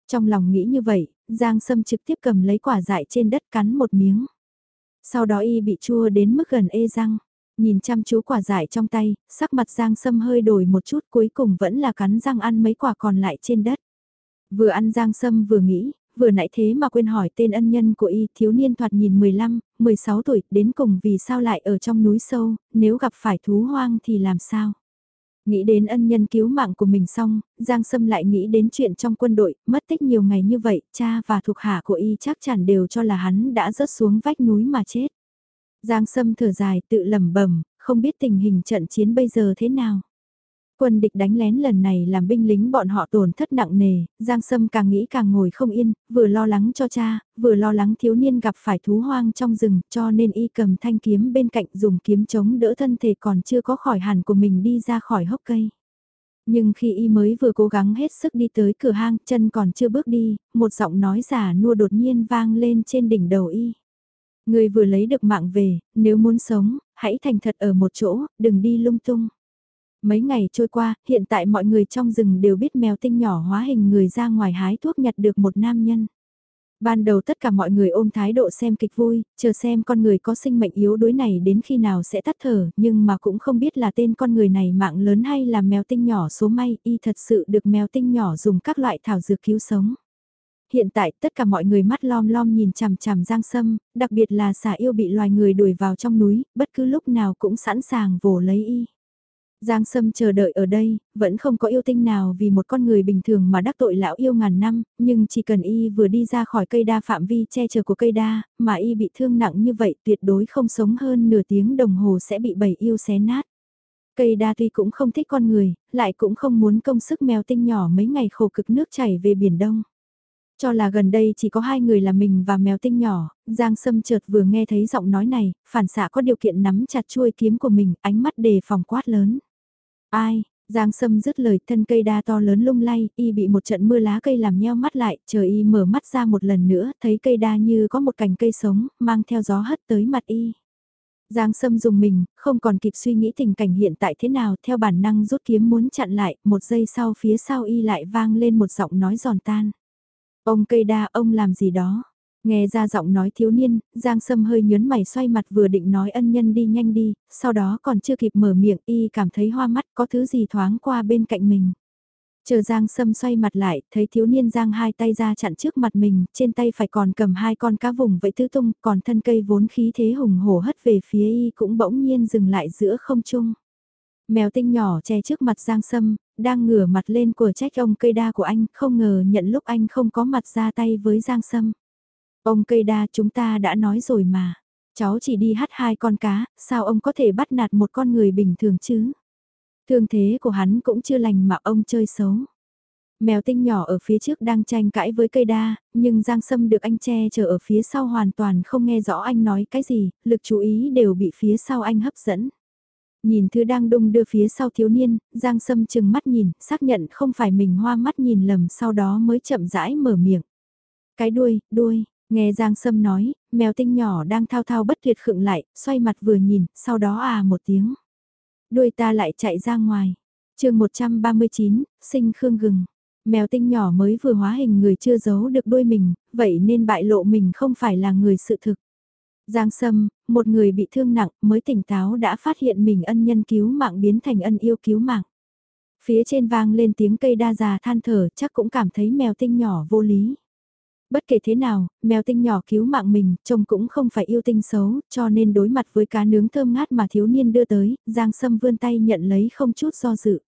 Trong lòng nghĩ như vậy, Giang Sâm trực tiếp cầm lấy quả dại trên đất cắn một miếng. Sau đó y bị chua đến mức gần ê răng. Nhìn chăm chú quả dại trong tay, sắc mặt Giang Sâm hơi đổi một chút cuối cùng vẫn là cắn răng ăn mấy quả còn lại trên đất. Vừa ăn Giang Sâm vừa nghĩ, vừa nãy thế mà quên hỏi tên ân nhân của y thiếu niên thoạt nhìn 15, 16 tuổi, đến cùng vì sao lại ở trong núi sâu, nếu gặp phải thú hoang thì làm sao? Nghĩ đến ân nhân cứu mạng của mình xong, Giang Sâm lại nghĩ đến chuyện trong quân đội, mất tích nhiều ngày như vậy, cha và thuộc hạ của y chắc chắn đều cho là hắn đã rớt xuống vách núi mà chết. Giang Sâm thở dài tự lẩm bẩm, không biết tình hình trận chiến bây giờ thế nào. Quân địch đánh lén lần này làm binh lính bọn họ tổn thất nặng nề, Giang Sâm càng nghĩ càng ngồi không yên, vừa lo lắng cho cha, vừa lo lắng thiếu niên gặp phải thú hoang trong rừng, cho nên y cầm thanh kiếm bên cạnh dùng kiếm chống đỡ thân thể còn chưa có khỏi hẳn của mình đi ra khỏi hốc cây. Nhưng khi y mới vừa cố gắng hết sức đi tới cửa hang, chân còn chưa bước đi, một giọng nói giả nua đột nhiên vang lên trên đỉnh đầu y. Người vừa lấy được mạng về, nếu muốn sống, hãy thành thật ở một chỗ, đừng đi lung tung. Mấy ngày trôi qua, hiện tại mọi người trong rừng đều biết mèo tinh nhỏ hóa hình người ra ngoài hái thuốc nhặt được một nam nhân. Ban đầu tất cả mọi người ôm thái độ xem kịch vui, chờ xem con người có sinh mệnh yếu đuối này đến khi nào sẽ tắt thở, nhưng mà cũng không biết là tên con người này mạng lớn hay là mèo tinh nhỏ số may, y thật sự được mèo tinh nhỏ dùng các loại thảo dược cứu sống. Hiện tại tất cả mọi người mắt lom lom nhìn chằm chằm Giang Sâm, đặc biệt là xà yêu bị loài người đuổi vào trong núi, bất cứ lúc nào cũng sẵn sàng vồ lấy y. Giang Sâm chờ đợi ở đây, vẫn không có yêu tinh nào vì một con người bình thường mà đắc tội lão yêu ngàn năm, nhưng chỉ cần y vừa đi ra khỏi cây đa phạm vi che chở của cây đa, mà y bị thương nặng như vậy tuyệt đối không sống hơn nửa tiếng đồng hồ sẽ bị bầy yêu xé nát. Cây đa tuy cũng không thích con người, lại cũng không muốn công sức mèo tinh nhỏ mấy ngày khổ cực nước chảy về Biển Đông. Cho là gần đây chỉ có hai người là mình và mèo tinh nhỏ, Giang Sâm chợt vừa nghe thấy giọng nói này, phản xạ có điều kiện nắm chặt chuôi kiếm của mình, ánh mắt đề phòng quát lớn. Ai, Giang Sâm dứt lời thân cây đa to lớn lung lay, y bị một trận mưa lá cây làm nheo mắt lại, chờ y mở mắt ra một lần nữa, thấy cây đa như có một cành cây sống, mang theo gió hất tới mặt y. Giang Sâm dùng mình, không còn kịp suy nghĩ tình cảnh hiện tại thế nào, theo bản năng rút kiếm muốn chặn lại, một giây sau phía sau y lại vang lên một giọng nói giòn tan. Ông cây đa, ông làm gì đó? Nghe ra giọng nói thiếu niên, Giang Sâm hơi nhớn mày xoay mặt vừa định nói ân nhân đi nhanh đi, sau đó còn chưa kịp mở miệng y cảm thấy hoa mắt có thứ gì thoáng qua bên cạnh mình. Chờ Giang Sâm xoay mặt lại, thấy thiếu niên Giang hai tay ra chặn trước mặt mình, trên tay phải còn cầm hai con cá vùng vẫy tứ tung, còn thân cây vốn khí thế hùng hổ hất về phía y cũng bỗng nhiên dừng lại giữa không trung. Mèo tinh nhỏ che trước mặt Giang Sâm, đang ngửa mặt lên của trách ông cây đa của anh, không ngờ nhận lúc anh không có mặt ra tay với Giang Sâm. Ông cây đa chúng ta đã nói rồi mà, cháu chỉ đi hắt hai con cá, sao ông có thể bắt nạt một con người bình thường chứ? Thương thế của hắn cũng chưa lành mà ông chơi xấu. Mèo tinh nhỏ ở phía trước đang tranh cãi với cây đa, nhưng Giang Sâm được anh che chở ở phía sau hoàn toàn không nghe rõ anh nói cái gì, lực chú ý đều bị phía sau anh hấp dẫn. Nhìn thứ đang đung đưa phía sau thiếu niên, Giang Sâm chừng mắt nhìn, xác nhận không phải mình hoa mắt nhìn lầm sau đó mới chậm rãi mở miệng. Cái đuôi, đuôi, nghe Giang Sâm nói, mèo tinh nhỏ đang thao thao bất tuyệt khựng lại, xoay mặt vừa nhìn, sau đó à một tiếng đuôi ta lại chạy ra ngoài. chương 139, sinh khương gừng. Mèo tinh nhỏ mới vừa hóa hình người chưa giấu được đuôi mình, vậy nên bại lộ mình không phải là người sự thực. Giang Sâm, một người bị thương nặng mới tỉnh táo đã phát hiện mình ân nhân cứu mạng biến thành ân yêu cứu mạng. Phía trên vang lên tiếng cây đa già than thở chắc cũng cảm thấy mèo tinh nhỏ vô lý. Bất kể thế nào, mèo tinh nhỏ cứu mạng mình, trông cũng không phải yêu tinh xấu, cho nên đối mặt với cá nướng thơm ngát mà thiếu niên đưa tới, Giang Sâm vươn tay nhận lấy không chút do dự.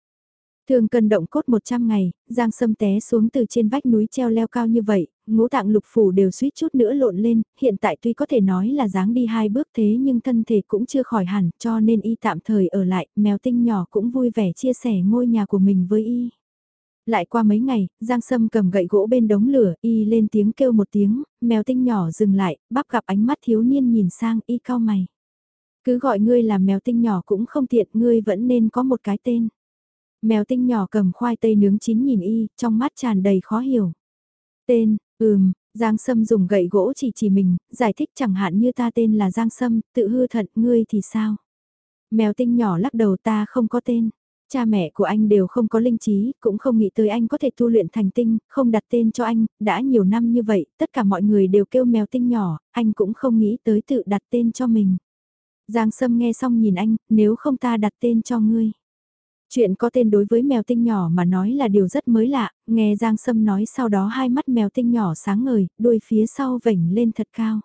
Thường cần động cốt 100 ngày, Giang Sâm té xuống từ trên vách núi treo leo cao như vậy, ngũ tạng lục phủ đều suýt chút nữa lộn lên, hiện tại tuy có thể nói là dáng đi hai bước thế nhưng thân thể cũng chưa khỏi hẳn cho nên y tạm thời ở lại, mèo tinh nhỏ cũng vui vẻ chia sẻ ngôi nhà của mình với y. Lại qua mấy ngày, Giang Sâm cầm gậy gỗ bên đống lửa, y lên tiếng kêu một tiếng, mèo tinh nhỏ dừng lại, bắp gặp ánh mắt thiếu niên nhìn sang y cao mày. Cứ gọi ngươi là mèo tinh nhỏ cũng không tiện, ngươi vẫn nên có một cái tên. Mèo tinh nhỏ cầm khoai tây nướng chín nhìn y, trong mắt tràn đầy khó hiểu. Tên, ừm, Giang Sâm dùng gậy gỗ chỉ chỉ mình, giải thích chẳng hạn như ta tên là Giang Sâm, tự hư thận, ngươi thì sao? Mèo tinh nhỏ lắc đầu ta không có tên. Cha mẹ của anh đều không có linh trí, cũng không nghĩ tới anh có thể tu luyện thành tinh, không đặt tên cho anh, đã nhiều năm như vậy, tất cả mọi người đều kêu mèo tinh nhỏ, anh cũng không nghĩ tới tự đặt tên cho mình. Giang Sâm nghe xong nhìn anh, nếu không ta đặt tên cho ngươi. Chuyện có tên đối với mèo tinh nhỏ mà nói là điều rất mới lạ, nghe Giang Sâm nói sau đó hai mắt mèo tinh nhỏ sáng ngời, đuôi phía sau vểnh lên thật cao.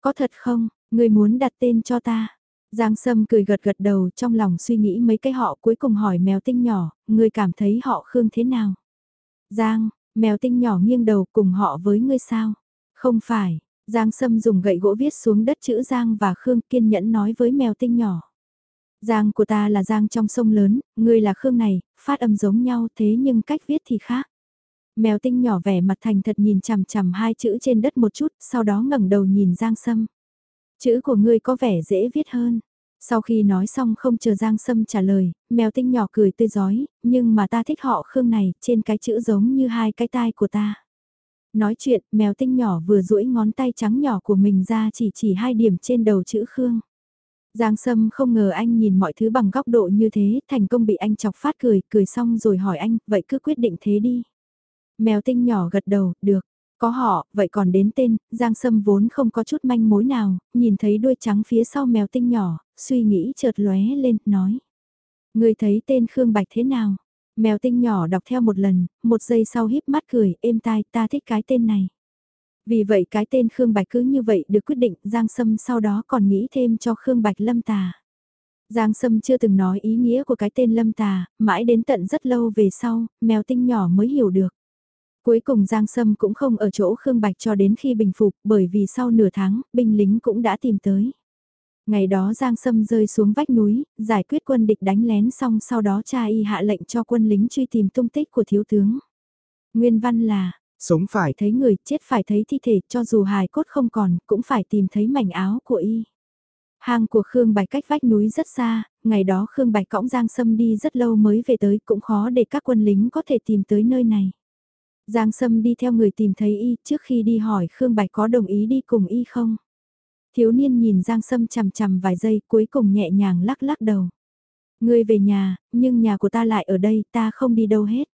Có thật không, ngươi muốn đặt tên cho ta? Giang Sâm cười gật gật đầu trong lòng suy nghĩ mấy cái họ cuối cùng hỏi mèo tinh nhỏ, ngươi cảm thấy họ Khương thế nào? Giang, mèo tinh nhỏ nghiêng đầu cùng họ với ngươi sao? Không phải, Giang Sâm dùng gậy gỗ viết xuống đất chữ Giang và Khương kiên nhẫn nói với mèo tinh nhỏ. Giang của ta là Giang trong sông lớn, ngươi là Khương này, phát âm giống nhau thế nhưng cách viết thì khác. Mèo tinh nhỏ vẻ mặt thành thật nhìn chằm chằm hai chữ trên đất một chút, sau đó ngẩng đầu nhìn Giang Sâm. Chữ của ngươi có vẻ dễ viết hơn. Sau khi nói xong không chờ Giang Sâm trả lời, mèo tinh nhỏ cười tươi giói, nhưng mà ta thích họ Khương này, trên cái chữ giống như hai cái tai của ta. Nói chuyện, mèo tinh nhỏ vừa duỗi ngón tay trắng nhỏ của mình ra chỉ chỉ hai điểm trên đầu chữ Khương. Giang Sâm không ngờ anh nhìn mọi thứ bằng góc độ như thế, thành công bị anh chọc phát cười, cười xong rồi hỏi anh, vậy cứ quyết định thế đi. Mèo tinh nhỏ gật đầu, được. Có họ, vậy còn đến tên, Giang Sâm vốn không có chút manh mối nào, nhìn thấy đuôi trắng phía sau mèo tinh nhỏ, suy nghĩ chợt lóe lên, nói. Người thấy tên Khương Bạch thế nào? Mèo tinh nhỏ đọc theo một lần, một giây sau híp mắt cười, êm tai, ta thích cái tên này. Vì vậy cái tên Khương Bạch cứ như vậy được quyết định, Giang Sâm sau đó còn nghĩ thêm cho Khương Bạch lâm tà. Giang Sâm chưa từng nói ý nghĩa của cái tên lâm tà, mãi đến tận rất lâu về sau, mèo tinh nhỏ mới hiểu được. Cuối cùng Giang Sâm cũng không ở chỗ Khương Bạch cho đến khi bình phục bởi vì sau nửa tháng, binh lính cũng đã tìm tới. Ngày đó Giang Sâm rơi xuống vách núi, giải quyết quân địch đánh lén xong sau đó cha y hạ lệnh cho quân lính truy tìm tung tích của thiếu tướng. Nguyên văn là, sống phải thấy người, chết phải thấy thi thể, cho dù hài cốt không còn, cũng phải tìm thấy mảnh áo của y. Hang của Khương Bạch cách vách núi rất xa, ngày đó Khương Bạch cõng Giang Sâm đi rất lâu mới về tới, cũng khó để các quân lính có thể tìm tới nơi này. Giang Sâm đi theo người tìm thấy y trước khi đi hỏi Khương Bạch có đồng ý đi cùng y không. Thiếu niên nhìn Giang Sâm chằm chằm vài giây cuối cùng nhẹ nhàng lắc lắc đầu. Ngươi về nhà, nhưng nhà của ta lại ở đây, ta không đi đâu hết.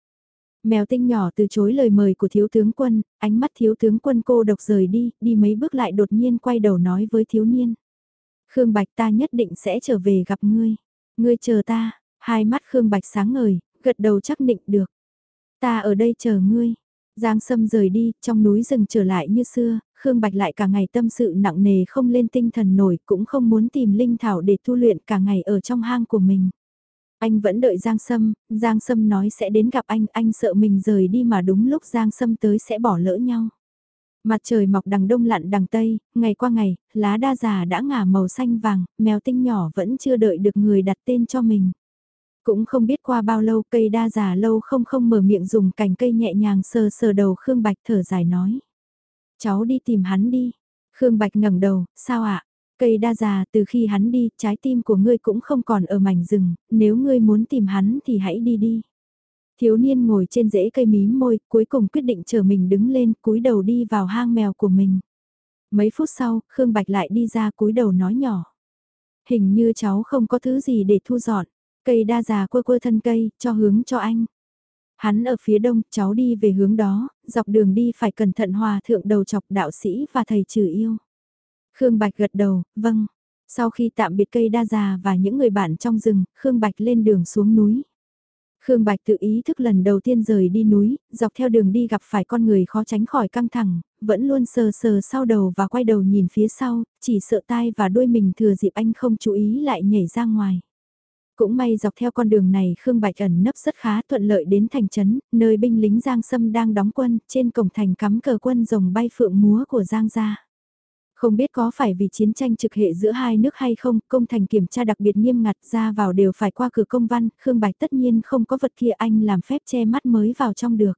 Mèo tinh nhỏ từ chối lời mời của thiếu tướng quân, ánh mắt thiếu tướng quân cô độc rời đi, đi mấy bước lại đột nhiên quay đầu nói với thiếu niên. Khương Bạch ta nhất định sẽ trở về gặp ngươi. Ngươi chờ ta, hai mắt Khương Bạch sáng ngời, gật đầu chắc định được. Ta ở đây chờ ngươi. Giang Sâm rời đi, trong núi rừng trở lại như xưa, Khương Bạch lại cả ngày tâm sự nặng nề không lên tinh thần nổi, cũng không muốn tìm linh thảo để tu luyện cả ngày ở trong hang của mình. Anh vẫn đợi Giang Sâm, Giang Sâm nói sẽ đến gặp anh, anh sợ mình rời đi mà đúng lúc Giang Sâm tới sẽ bỏ lỡ nhau. Mặt trời mọc đằng đông lặn đằng tây, ngày qua ngày, lá đa già đã ngả màu xanh vàng, mèo tinh nhỏ vẫn chưa đợi được người đặt tên cho mình. Cũng không biết qua bao lâu cây đa già lâu không không mở miệng dùng cành cây nhẹ nhàng sờ sờ đầu Khương Bạch thở dài nói. Cháu đi tìm hắn đi. Khương Bạch ngẩng đầu, sao ạ? Cây đa già từ khi hắn đi, trái tim của ngươi cũng không còn ở mảnh rừng, nếu ngươi muốn tìm hắn thì hãy đi đi. Thiếu niên ngồi trên rễ cây mím môi, cuối cùng quyết định chờ mình đứng lên, cúi đầu đi vào hang mèo của mình. Mấy phút sau, Khương Bạch lại đi ra cúi đầu nói nhỏ. Hình như cháu không có thứ gì để thu dọn. Cây đa già quơ quơ thân cây, cho hướng cho anh. Hắn ở phía đông, cháu đi về hướng đó, dọc đường đi phải cẩn thận hòa thượng đầu chọc đạo sĩ và thầy trừ yêu. Khương Bạch gật đầu, vâng. Sau khi tạm biệt cây đa già và những người bạn trong rừng, Khương Bạch lên đường xuống núi. Khương Bạch tự ý thức lần đầu tiên rời đi núi, dọc theo đường đi gặp phải con người khó tránh khỏi căng thẳng, vẫn luôn sờ sờ sau đầu và quay đầu nhìn phía sau, chỉ sợ tai và đuôi mình thừa dịp anh không chú ý lại nhảy ra ngoài. Cũng may dọc theo con đường này Khương Bạch ẩn nấp rất khá thuận lợi đến thành trấn, nơi binh lính Giang Sâm đang đóng quân, trên cổng thành cắm cờ quân rồng bay phượng múa của Giang gia. Không biết có phải vì chiến tranh trực hệ giữa hai nước hay không, công thành kiểm tra đặc biệt nghiêm ngặt ra vào đều phải qua cửa công văn, Khương Bạch tất nhiên không có vật kia anh làm phép che mắt mới vào trong được.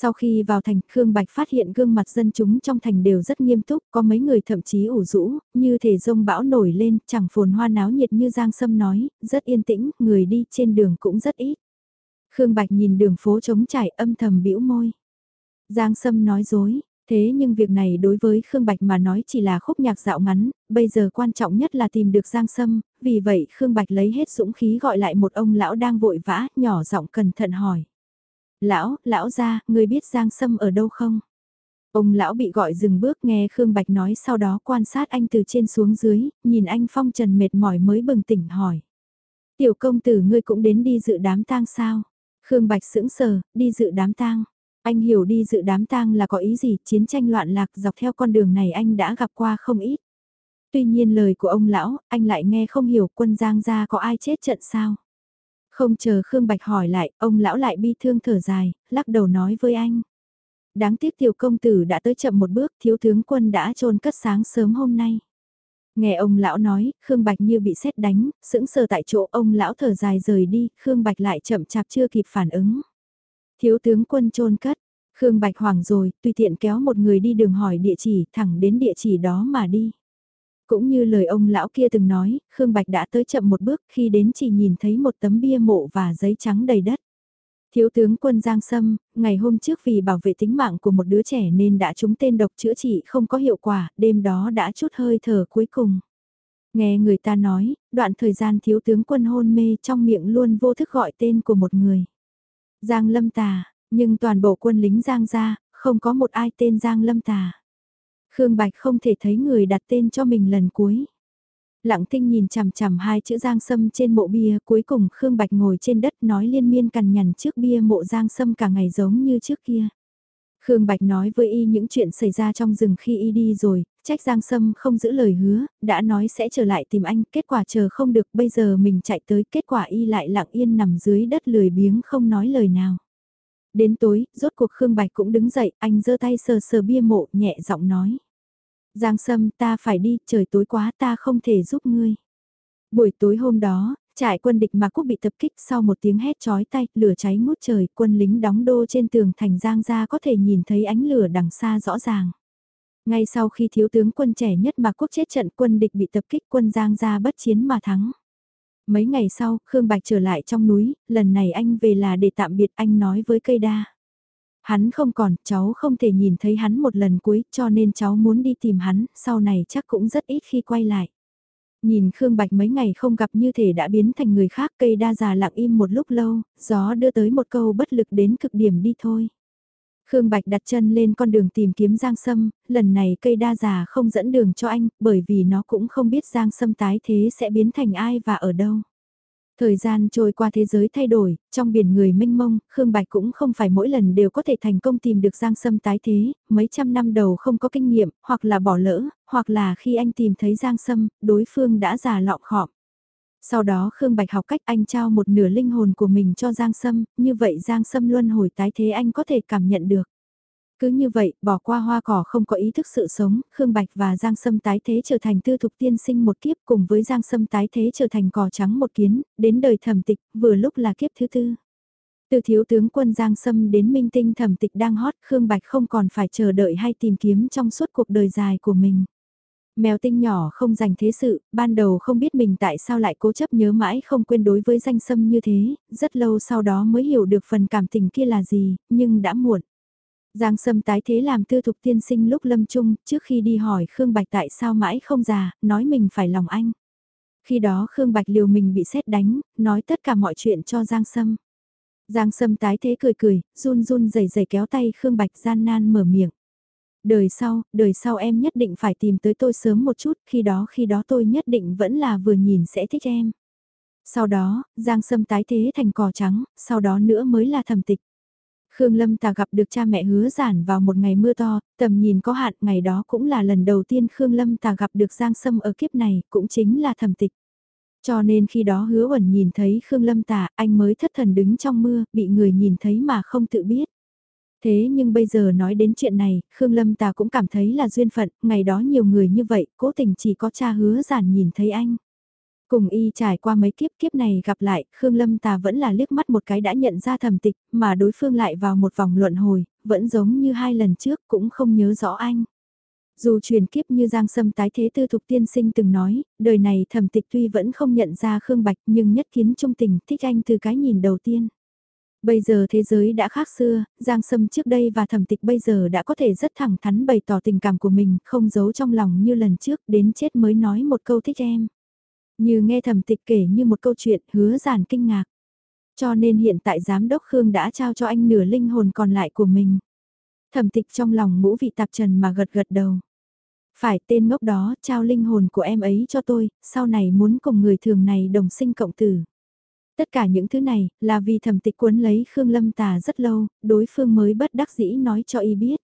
Sau khi vào thành, Khương Bạch phát hiện gương mặt dân chúng trong thành đều rất nghiêm túc, có mấy người thậm chí ủ rũ, như thể rông bão nổi lên, chẳng phồn hoa náo nhiệt như Giang Sâm nói, rất yên tĩnh, người đi trên đường cũng rất ít. Khương Bạch nhìn đường phố trống trải âm thầm bĩu môi. Giang Sâm nói dối, thế nhưng việc này đối với Khương Bạch mà nói chỉ là khúc nhạc dạo ngắn, bây giờ quan trọng nhất là tìm được Giang Sâm, vì vậy Khương Bạch lấy hết dũng khí gọi lại một ông lão đang vội vã, nhỏ giọng cẩn thận hỏi. Lão, lão ra, người biết Giang Sâm ở đâu không? Ông lão bị gọi dừng bước nghe Khương Bạch nói sau đó quan sát anh từ trên xuống dưới, nhìn anh phong trần mệt mỏi mới bừng tỉnh hỏi. Tiểu công tử ngươi cũng đến đi dự đám tang sao? Khương Bạch sững sờ, đi dự đám tang. Anh hiểu đi dự đám tang là có ý gì, chiến tranh loạn lạc dọc theo con đường này anh đã gặp qua không ít. Tuy nhiên lời của ông lão, anh lại nghe không hiểu quân giang gia có ai chết trận sao. Không chờ Khương Bạch hỏi lại, ông lão lại bi thương thở dài, lắc đầu nói với anh. Đáng tiếc tiểu công tử đã tới chậm một bước, thiếu tướng quân đã trôn cất sáng sớm hôm nay. Nghe ông lão nói, Khương Bạch như bị xét đánh, sững sờ tại chỗ ông lão thở dài rời đi, Khương Bạch lại chậm chạp chưa kịp phản ứng. Thiếu tướng quân trôn cất, Khương Bạch hoảng rồi, tùy tiện kéo một người đi đường hỏi địa chỉ, thẳng đến địa chỉ đó mà đi. Cũng như lời ông lão kia từng nói, Khương Bạch đã tới chậm một bước khi đến chỉ nhìn thấy một tấm bia mộ và giấy trắng đầy đất. Thiếu tướng quân Giang Sâm, ngày hôm trước vì bảo vệ tính mạng của một đứa trẻ nên đã trúng tên độc chữa trị không có hiệu quả, đêm đó đã chút hơi thở cuối cùng. Nghe người ta nói, đoạn thời gian thiếu tướng quân hôn mê trong miệng luôn vô thức gọi tên của một người. Giang Lâm Tà, nhưng toàn bộ quân lính Giang ra, không có một ai tên Giang Lâm Tà. Khương Bạch không thể thấy người đặt tên cho mình lần cuối. Lặng tinh nhìn chằm chằm hai chữ Giang Sâm trên mộ bia, cuối cùng Khương Bạch ngồi trên đất nói liên miên cằn nhằn trước bia mộ Giang Sâm cả ngày giống như trước kia. Khương Bạch nói với y những chuyện xảy ra trong rừng khi y đi rồi, trách Giang Sâm không giữ lời hứa, đã nói sẽ trở lại tìm anh, kết quả chờ không được, bây giờ mình chạy tới, kết quả y lại lặng yên nằm dưới đất lười biếng không nói lời nào. Đến tối, rốt cuộc Khương Bạch cũng đứng dậy, anh giơ tay sờ sờ bia mộ, nhẹ giọng nói. Giang Sâm ta phải đi, trời tối quá ta không thể giúp ngươi. Buổi tối hôm đó, trại quân địch mà quốc bị tập kích sau một tiếng hét chói tay, lửa cháy ngút trời, quân lính đóng đô trên tường thành Giang ra có thể nhìn thấy ánh lửa đằng xa rõ ràng. Ngay sau khi thiếu tướng quân trẻ nhất mà quốc chết trận quân địch bị tập kích quân Giang ra bất chiến mà thắng. Mấy ngày sau, Khương Bạch trở lại trong núi, lần này anh về là để tạm biệt anh nói với cây đa. Hắn không còn, cháu không thể nhìn thấy hắn một lần cuối cho nên cháu muốn đi tìm hắn, sau này chắc cũng rất ít khi quay lại. Nhìn Khương Bạch mấy ngày không gặp như thể đã biến thành người khác cây đa già lặng im một lúc lâu, gió đưa tới một câu bất lực đến cực điểm đi thôi. Khương Bạch đặt chân lên con đường tìm kiếm Giang Sâm, lần này cây đa già không dẫn đường cho anh, bởi vì nó cũng không biết Giang Sâm tái thế sẽ biến thành ai và ở đâu. Thời gian trôi qua thế giới thay đổi, trong biển người mênh mông, Khương Bạch cũng không phải mỗi lần đều có thể thành công tìm được Giang Sâm tái thế, mấy trăm năm đầu không có kinh nghiệm, hoặc là bỏ lỡ, hoặc là khi anh tìm thấy Giang Sâm, đối phương đã già lọng khọm. Sau đó Khương Bạch học cách anh trao một nửa linh hồn của mình cho Giang Sâm, như vậy Giang Sâm luân hồi tái thế anh có thể cảm nhận được. Cứ như vậy, bỏ qua hoa cỏ không có ý thức sự sống, Khương Bạch và Giang Sâm tái thế trở thành tư thục tiên sinh một kiếp cùng với Giang Sâm tái thế trở thành cỏ trắng một kiến, đến đời thẩm tịch, vừa lúc là kiếp thứ tư. Từ thiếu tướng quân Giang Sâm đến minh tinh thẩm tịch đang hot, Khương Bạch không còn phải chờ đợi hay tìm kiếm trong suốt cuộc đời dài của mình. Mèo tinh nhỏ không dành thế sự, ban đầu không biết mình tại sao lại cố chấp nhớ mãi không quên đối với danh sâm như thế, rất lâu sau đó mới hiểu được phần cảm tình kia là gì, nhưng đã muộn. Giang Sâm tái thế làm tư thục tiên sinh lúc lâm trung, trước khi đi hỏi Khương Bạch tại sao mãi không già, nói mình phải lòng anh. Khi đó Khương Bạch liều mình bị xét đánh, nói tất cả mọi chuyện cho Giang Sâm. Giang Sâm tái thế cười cười, run run rẩy rẩy kéo tay Khương Bạch gian nan mở miệng. Đời sau, đời sau em nhất định phải tìm tới tôi sớm một chút, khi đó khi đó tôi nhất định vẫn là vừa nhìn sẽ thích em. Sau đó, Giang Sâm tái thế thành cỏ trắng, sau đó nữa mới là thầm tịch. Khương Lâm Tà gặp được cha mẹ hứa giản vào một ngày mưa to, tầm nhìn có hạn, ngày đó cũng là lần đầu tiên Khương Lâm Tà gặp được Giang Sâm ở kiếp này, cũng chính là thầm tịch. Cho nên khi đó hứa ẩn nhìn thấy Khương Lâm Tà, anh mới thất thần đứng trong mưa, bị người nhìn thấy mà không tự biết. Thế nhưng bây giờ nói đến chuyện này, Khương Lâm Tà cũng cảm thấy là duyên phận, ngày đó nhiều người như vậy, cố tình chỉ có cha hứa giản nhìn thấy anh. Cùng y trải qua mấy kiếp kiếp này gặp lại, Khương Lâm Tà vẫn là liếc mắt một cái đã nhận ra thầm tịch, mà đối phương lại vào một vòng luận hồi, vẫn giống như hai lần trước cũng không nhớ rõ anh. Dù truyền kiếp như Giang Sâm tái thế tư thục tiên sinh từng nói, đời này thầm tịch tuy vẫn không nhận ra Khương Bạch nhưng nhất kiến trung tình thích anh từ cái nhìn đầu tiên. Bây giờ thế giới đã khác xưa, Giang Sâm trước đây và thẩm tịch bây giờ đã có thể rất thẳng thắn bày tỏ tình cảm của mình, không giấu trong lòng như lần trước, đến chết mới nói một câu thích em. Như nghe thẩm tịch kể như một câu chuyện hứa giản kinh ngạc. Cho nên hiện tại giám đốc Khương đã trao cho anh nửa linh hồn còn lại của mình. Thẩm tịch trong lòng ngũ vị tạp trần mà gật gật đầu. Phải tên ngốc đó trao linh hồn của em ấy cho tôi, sau này muốn cùng người thường này đồng sinh cộng tử. Tất cả những thứ này là vì thẩm tịch cuốn lấy Khương Lâm Tà rất lâu, đối phương mới bất đắc dĩ nói cho y biết.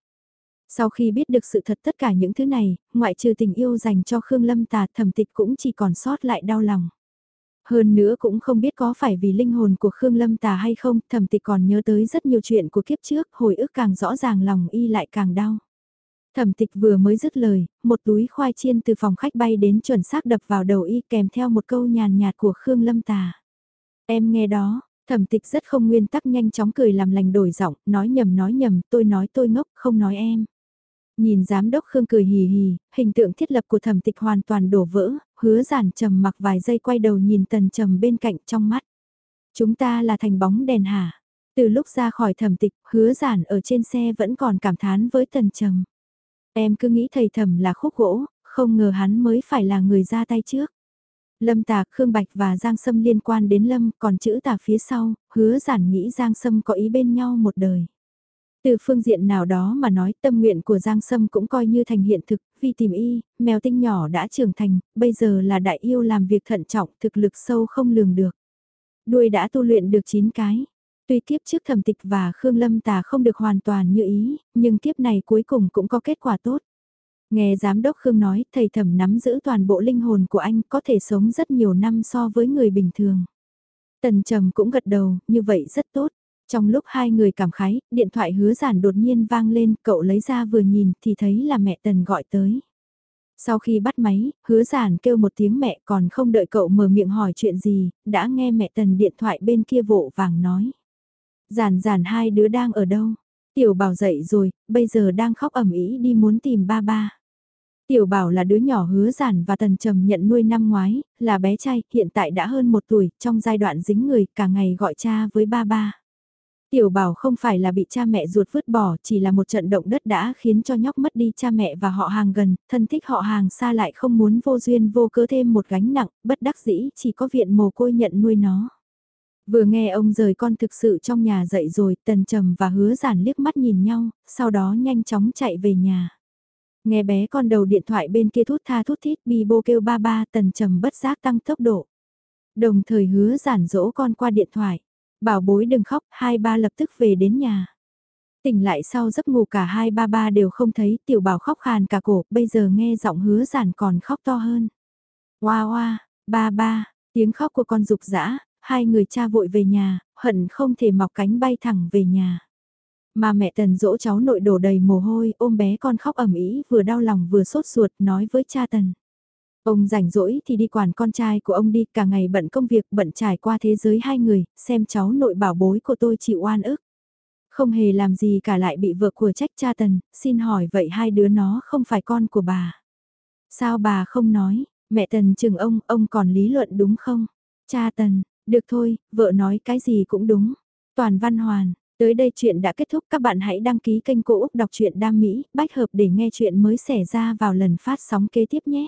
Sau khi biết được sự thật tất cả những thứ này, ngoại trừ tình yêu dành cho Khương Lâm Tà thẩm tịch cũng chỉ còn sót lại đau lòng. Hơn nữa cũng không biết có phải vì linh hồn của Khương Lâm Tà hay không, thẩm tịch còn nhớ tới rất nhiều chuyện của kiếp trước, hồi ức càng rõ ràng lòng y lại càng đau. Thẩm tịch vừa mới dứt lời, một túi khoai chiên từ phòng khách bay đến chuẩn xác đập vào đầu y kèm theo một câu nhàn nhạt của Khương Lâm Tà. Em nghe đó, thẩm tịch rất không nguyên tắc nhanh chóng cười làm lành đổi giọng, nói nhầm nói nhầm, tôi nói tôi ngốc, không nói em. Nhìn giám đốc Khương cười hì hì, hình tượng thiết lập của thẩm tịch hoàn toàn đổ vỡ, hứa giản trầm mặc vài giây quay đầu nhìn tần trầm bên cạnh trong mắt. Chúng ta là thành bóng đèn hả? Từ lúc ra khỏi thẩm tịch, hứa giản ở trên xe vẫn còn cảm thán với tần trầm. Em cứ nghĩ thầy thẩm là khúc gỗ, không ngờ hắn mới phải là người ra tay trước. Lâm Tà, Khương Bạch và Giang Sâm liên quan đến Lâm, còn chữ tà phía sau, hứa giản nghĩ Giang Sâm có ý bên nhau một đời. Từ phương diện nào đó mà nói tâm nguyện của Giang Sâm cũng coi như thành hiện thực, vì tìm y, mèo tinh nhỏ đã trưởng thành, bây giờ là đại yêu làm việc thận trọng, thực lực sâu không lường được. Đuôi đã tu luyện được 9 cái. Tuy kiếp trước thẩm tịch và Khương Lâm Tà không được hoàn toàn như ý, nhưng kiếp này cuối cùng cũng có kết quả tốt. Nghe giám đốc Khương nói, thầy thẩm nắm giữ toàn bộ linh hồn của anh có thể sống rất nhiều năm so với người bình thường. Tần Trầm cũng gật đầu, như vậy rất tốt. Trong lúc hai người cảm khái, điện thoại hứa giản đột nhiên vang lên, cậu lấy ra vừa nhìn thì thấy là mẹ Tần gọi tới. Sau khi bắt máy, hứa giản kêu một tiếng mẹ còn không đợi cậu mở miệng hỏi chuyện gì, đã nghe mẹ Tần điện thoại bên kia vộ vàng nói. Giản giản hai đứa đang ở đâu? Tiểu bảo dậy rồi, bây giờ đang khóc ẩm ý đi muốn tìm ba ba. Tiểu bảo là đứa nhỏ hứa giản và tần trầm nhận nuôi năm ngoái, là bé trai, hiện tại đã hơn một tuổi, trong giai đoạn dính người, cả ngày gọi cha với ba ba. Tiểu bảo không phải là bị cha mẹ ruột vứt bỏ, chỉ là một trận động đất đã khiến cho nhóc mất đi cha mẹ và họ hàng gần, thân thích họ hàng xa lại không muốn vô duyên vô cớ thêm một gánh nặng, bất đắc dĩ chỉ có viện mồ côi nhận nuôi nó. Vừa nghe ông rời con thực sự trong nhà dậy rồi, tần trầm và hứa giản liếc mắt nhìn nhau, sau đó nhanh chóng chạy về nhà. Nghe bé con đầu điện thoại bên kia thút tha thút thít bi bô kêu ba ba tần trầm bất giác tăng tốc độ. Đồng thời hứa giản dỗ con qua điện thoại. Bảo bối đừng khóc, hai ba lập tức về đến nhà. Tỉnh lại sau giấc ngủ cả hai ba ba đều không thấy tiểu bảo khóc khàn cả cổ, bây giờ nghe giọng hứa giản còn khóc to hơn. Hoa hoa, ba ba, tiếng khóc của con dục dã hai người cha vội về nhà, hận không thể mọc cánh bay thẳng về nhà. Mà mẹ Tần dỗ cháu nội đổ đầy mồ hôi, ôm bé con khóc ẩm ý, vừa đau lòng vừa sốt ruột, nói với cha Tần. Ông rảnh rỗi thì đi quản con trai của ông đi, cả ngày bận công việc, bận trải qua thế giới hai người, xem cháu nội bảo bối của tôi chịu oan ức. Không hề làm gì cả lại bị vợ của trách cha Tần, xin hỏi vậy hai đứa nó không phải con của bà. Sao bà không nói, mẹ Tần chừng ông, ông còn lý luận đúng không? Cha Tần, được thôi, vợ nói cái gì cũng đúng. Toàn văn hoàn, tới đây chuyện đã kết thúc các bạn hãy đăng ký kênh Cô Úc Đọc truyện Đam Mỹ, bách hợp để nghe chuyện mới xảy ra vào lần phát sóng kế tiếp nhé.